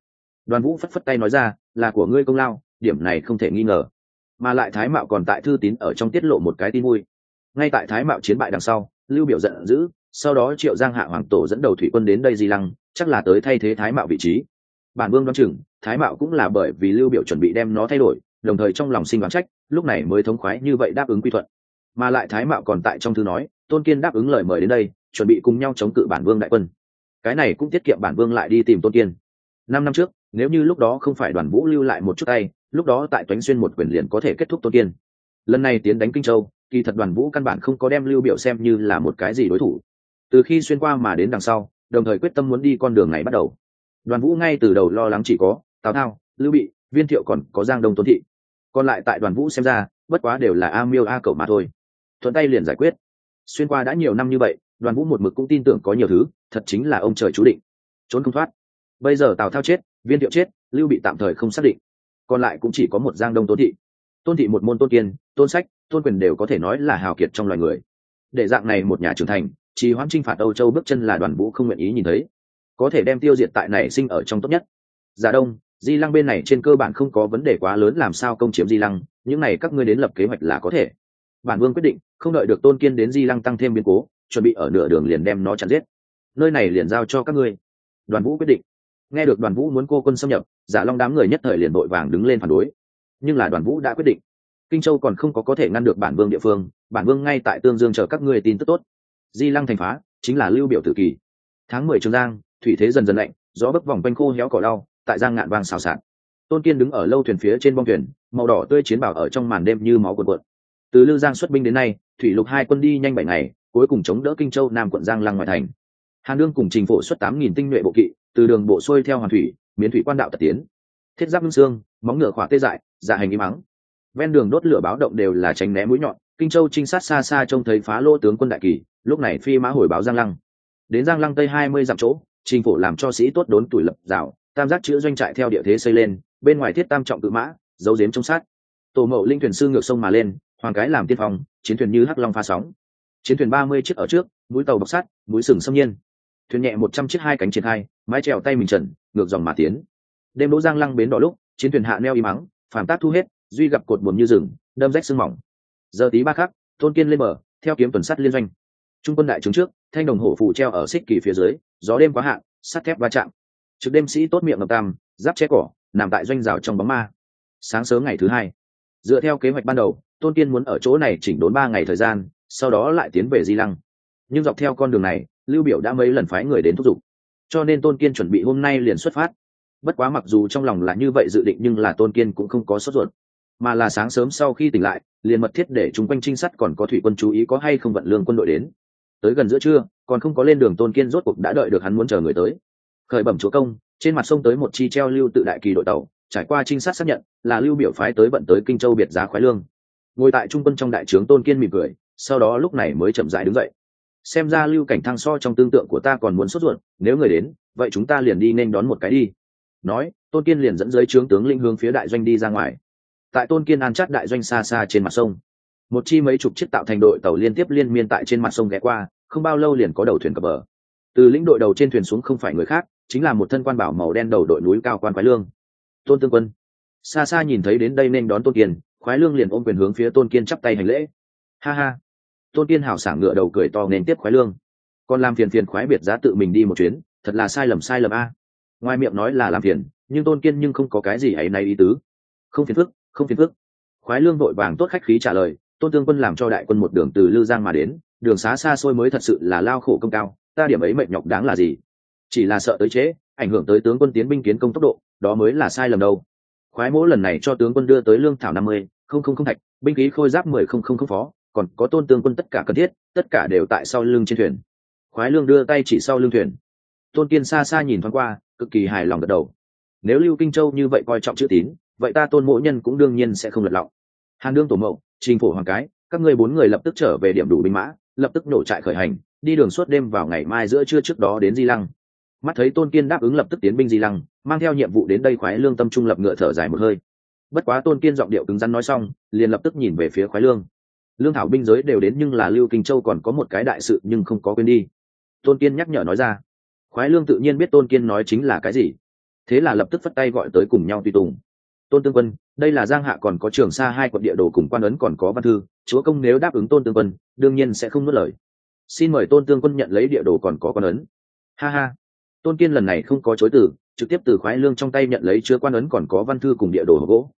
[SPEAKER 1] đoàn vũ phất phất tay nói ra, là của ngươi công lao, điểm này không thể nghi ngờ. Mà lại thái mạo còn tại thư tín ở trong tiết lộ một cái tin vui. Ngay tại thái mạo chiến bại đằng sau, lưu biểu giận dữ, sau đó triệu giang hạ hoàng tổ dẫn đầu thủy quân đến đây di lăng, chắc là tới thay thế thái mạo vị trí. Bản vương đoán chừng, thái mạo cũng là bởi vì lưu biểu chuẩn bị đem nó thay đổi, đồng thời trong lòng sinh đoán trách, lúc này mới thống khoái như vậy đáp ứng quy thuận. Mà lại thái mạo còn tại trong thư nói, tôn kiên đáp ứng lời mời đến đây, chuẩn bị cùng nhau chống cự bản vương đại quân. Cái này cũng tiết kiệm bản vương lại đi tìm tôn kiên. Năm năm trước nếu như lúc đó không phải đoàn vũ lưu lại một chút tay, lúc đó tại toánh xuyên một quyền liền có thể kết thúc tôn kiên. Lần này tiến đánh kinh châu, kỳ thật đoàn vũ căn bản không có đem lưu biểu xem như là một cái gì đối thủ. Từ khi xuyên qua mà đến đằng sau, đồng thời quyết tâm muốn đi con đường này bắt đầu. Đoàn vũ ngay từ đầu lo lắng chỉ có, tào thao, lưu bị, viên thiệu còn có giang đông tôn thị. Còn lại tại đoàn vũ xem ra, bất quá đều là a miêu a cậu mà thôi. Thuận tay liền giải quyết. Xuyên qua đã nhiều năm như vậy, đoàn vũ một mực cũng tin tưởng có nhiều thứ, thật chính là ông trời chú định. Trốn không thoát. Bây giờ tào thao chết viên thiệu chết, lưu bị tạm thời không xác định. Còn lại cũng chỉ có một giang đông tôn thị. Tôn thị một môn tôn kiên, tôn sách, tôn quyền đều có thể nói là hào kiệt trong loài người. Để dạng này một nhà trưởng thành, trì hoãn trinh phạt âu châu bước chân là đoàn vũ không nguyện ý nhìn thấy. Có thể đem tiêu diệt tại này sinh ở trong tốt nhất. Giả đông, di lăng bên này trên cơ bản không có vấn đề quá lớn làm sao công chiếm di lăng, những này các ngươi đến lập kế hoạch là có thể. Bản vương quyết định, không đợi được tôn kiên đến di lăng tăng thêm biến cố, chuẩn bị ở nửa đường liền đem nó chặn giết. Nơi này liền giao cho các ngươi. Đoàn vũ quyết định nghe được đoàn vũ muốn cô quân xâm nhập, giả long đám người nhất thời liền vội vàng đứng lên phản đối. Nhưng là đoàn vũ đã quyết định. Kinh châu còn không có có thể ngăn được bản vương địa phương, bản vương ngay tại tương dương chờ các ngươi tin tức tốt. Di lăng thành phá, chính là lưu biểu tử kỳ. Tháng mười trường giang, thủy thế dần dần lạnh, gió bấc vòng quanh khô héo cỏ đau tại giang ngạn vang xào xạc. Tôn kiên đứng ở lâu thuyền phía trên bong thuyền, màu đỏ tươi chiến bảo ở trong màn đêm như máu quần cuộn. Từ lư giang xuất binh đến nay, thủy lục hai quân đi nhanh bảy ngày, cuối cùng chống đỡ kinh châu nam quận giang lăng ngoại thành. Hàn đương cùng trình phổ xuất tám nghìn tinh nhuệ bộ kỵ từ đường bộ xuôi theo hoàn thủy, miến thủy quan đạo tật tiến. Thiết giáp ngưng xương, móng ngựa khỏa tê dại dạ hành im mắng ven đường đốt lửa báo động đều là tránh né mũi nhọn, kinh châu trinh sát xa xa trông thấy phá lô tướng quân đại kỳ, lúc này phi mã hồi báo giang lăng. Đến giang lăng tây hai mươi dặm chỗ, trình phủ làm cho sĩ tốt đốn tuổi lập rào, tam giác chữ doanh trại theo địa thế xây lên, bên ngoài thiết tam trọng cự mã dấu dếm trong sát. Tổ mậu linh thuyền sư ngược sông mà lên, hoàng cái làm tiên phong, chiến thuyền như hắc long pha sóng. Chiến thuyền ba mươi chiếc ở trước, mũi tàu bọc sắt, mũi sừng xâm nhiên. Thuyền nhẹ một trăm chiếc hai cánh triển hai mái trèo tay mình trần, ngược dòng mà tiến. Đêm đỗ giang lăng bến đỏ lúc, chiến thuyền hạ neo y mắng phàm tác thu hết, duy gặp cột buồm như rừng, đâm rách sương mỏng. Giờ tí ba khắc, tôn kiên lên bờ, theo kiếm tuần sắt liên doanh. Trung quân đại trướng trước, thanh đồng hổ phủ treo ở xích kỳ phía dưới, gió đêm quá hạn sắt thép va chạm. Trực đêm sĩ tốt miệng ngập tam giáp che cỏ, nằm tại doanh rào trong bóng ma. Sáng sớm ngày thứ hai, dựa theo kế hoạch ban đầu, tôn kiên muốn ở chỗ này chỉnh đốn ba ngày thời gian, sau đó lại tiến về di lăng. Nhưng dọc theo con đường này, lưu biểu đã mấy lần phái người đến thúc giục cho nên tôn kiên chuẩn bị hôm nay liền xuất phát. Bất quá mặc dù trong lòng là như vậy dự định nhưng là tôn kiên cũng không có sốt ruột. Mà là sáng sớm sau khi tỉnh lại, liền mật thiết để chúng quanh trinh sát còn có thủy quân chú ý có hay không vận lương quân đội đến. Tới gần giữa trưa, còn không có lên đường tôn kiên rốt cuộc đã đợi được hắn muốn chờ người tới. Khởi bẩm chúa công, trên mặt sông tới một chi treo lưu tự đại kỳ đội tàu, trải qua trinh sát xác nhận, là lưu biểu phái tới vận tới kinh châu biệt giá khoái lương. Ngồi tại trung quân trong đại trướng tôn kiên mỉm cười, sau đó lúc này mới chậm rãi đứng dậy xem ra lưu cảnh thăng so trong tương tượng của ta còn muốn sốt ruột, nếu người đến, vậy chúng ta liền đi nên đón một cái đi. Nói, tôn kiên liền dẫn dưới trướng tướng linh hướng phía đại doanh đi ra ngoài. Tại tôn kiên an chắt đại doanh xa xa trên mặt sông. Một chi mấy chục chiếc tạo thành đội tàu liên tiếp liên miên tại trên mặt sông ghé qua, không bao lâu liền có đầu thuyền cập bờ. Từ lĩnh đội đầu trên thuyền xuống không phải người khác, chính là một thân quan bảo màu đen đầu đội núi cao quan quái lương. Tôn tương quân. Xa xa nhìn thấy đến đây nên đón tôn kiên khoái lương liền ôm quyền hướng phía tôn kiên chắp tay hành lễ. Ha ha tôn kiên hào sảng ngựa đầu cười to nên tiếp khoái lương. Còn làm phiền phiền khoái biệt giá tự mình đi một chuyến, thật là sai lầm sai lầm a. Ngoài miệng nói là làm phiền, nhưng tôn kiên nhưng không có cái gì ấy nay ý tứ. Không phiền phức, không phiền phức. Khoái lương vội vàng tốt khách khí trả lời, tôn tương quân làm cho đại quân một đường từ lư giang mà đến, đường xá xa xôi mới thật sự là lao khổ công cao, ta điểm ấy mệnh nhọc đáng là gì? Chỉ là sợ tới trễ, ảnh hưởng tới tướng quân tiến binh kiến công tốc độ, đó mới là sai lầm đâu. Khoái mỗ lần này cho tướng quân đưa tới lương thảo năm mươi, không không không thạch, binh khí khôi giáp mười không không không phó còn có tôn tương quân tất cả cần thiết, tất cả đều tại sau lưng trên thuyền. Khoái lương đưa tay chỉ sau lưng thuyền. Tôn kiên xa xa nhìn thoáng qua, cực kỳ hài lòng gật đầu. Nếu lưu kinh châu như vậy coi trọng chữ tín, vậy ta tôn mỗi nhân cũng đương nhiên sẽ không lật lọng. Hàn đương tổ mậu, trình phổ hoàng cái, các ngươi bốn người lập tức trở về điểm đủ binh mã, lập tức nổ trại khởi hành, đi đường suốt đêm vào ngày mai giữa trưa trước đó đến di lăng. Mắt thấy tôn kiên đáp ứng lập tức tiến binh di lăng, mang theo nhiệm vụ đến đây khoái lương tâm trung lập ngựa thở dài một hơi. Bất quá tôn kiên giọng điệu cứng rắn nói xong, liền lập tức nhìn về phía khoái lương lương thảo binh giới đều đến nhưng là lưu kinh châu còn có một cái đại sự nhưng không có quên đi. Tôn kiên nhắc nhở nói ra. Khoái lương tự nhiên biết tôn kiên nói chính là cái gì. Thế là lập tức phất tay gọi tới cùng nhau tùy tùng. Tôn tương quân, đây là giang hạ còn có trường xa hai quận địa đồ cùng quan ấn còn có văn thư, chúa công nếu đáp ứng tôn tương quân, đương nhiên sẽ không nuốt lời. Xin mời tôn tương quân nhận lấy địa đồ còn có quan ấn. Ha ha. Tôn kiên lần này không có chối từ, trực tiếp từ khoái lương trong tay nhận lấy chứa quan ấn còn có văn thư cùng địa đồ gỗ.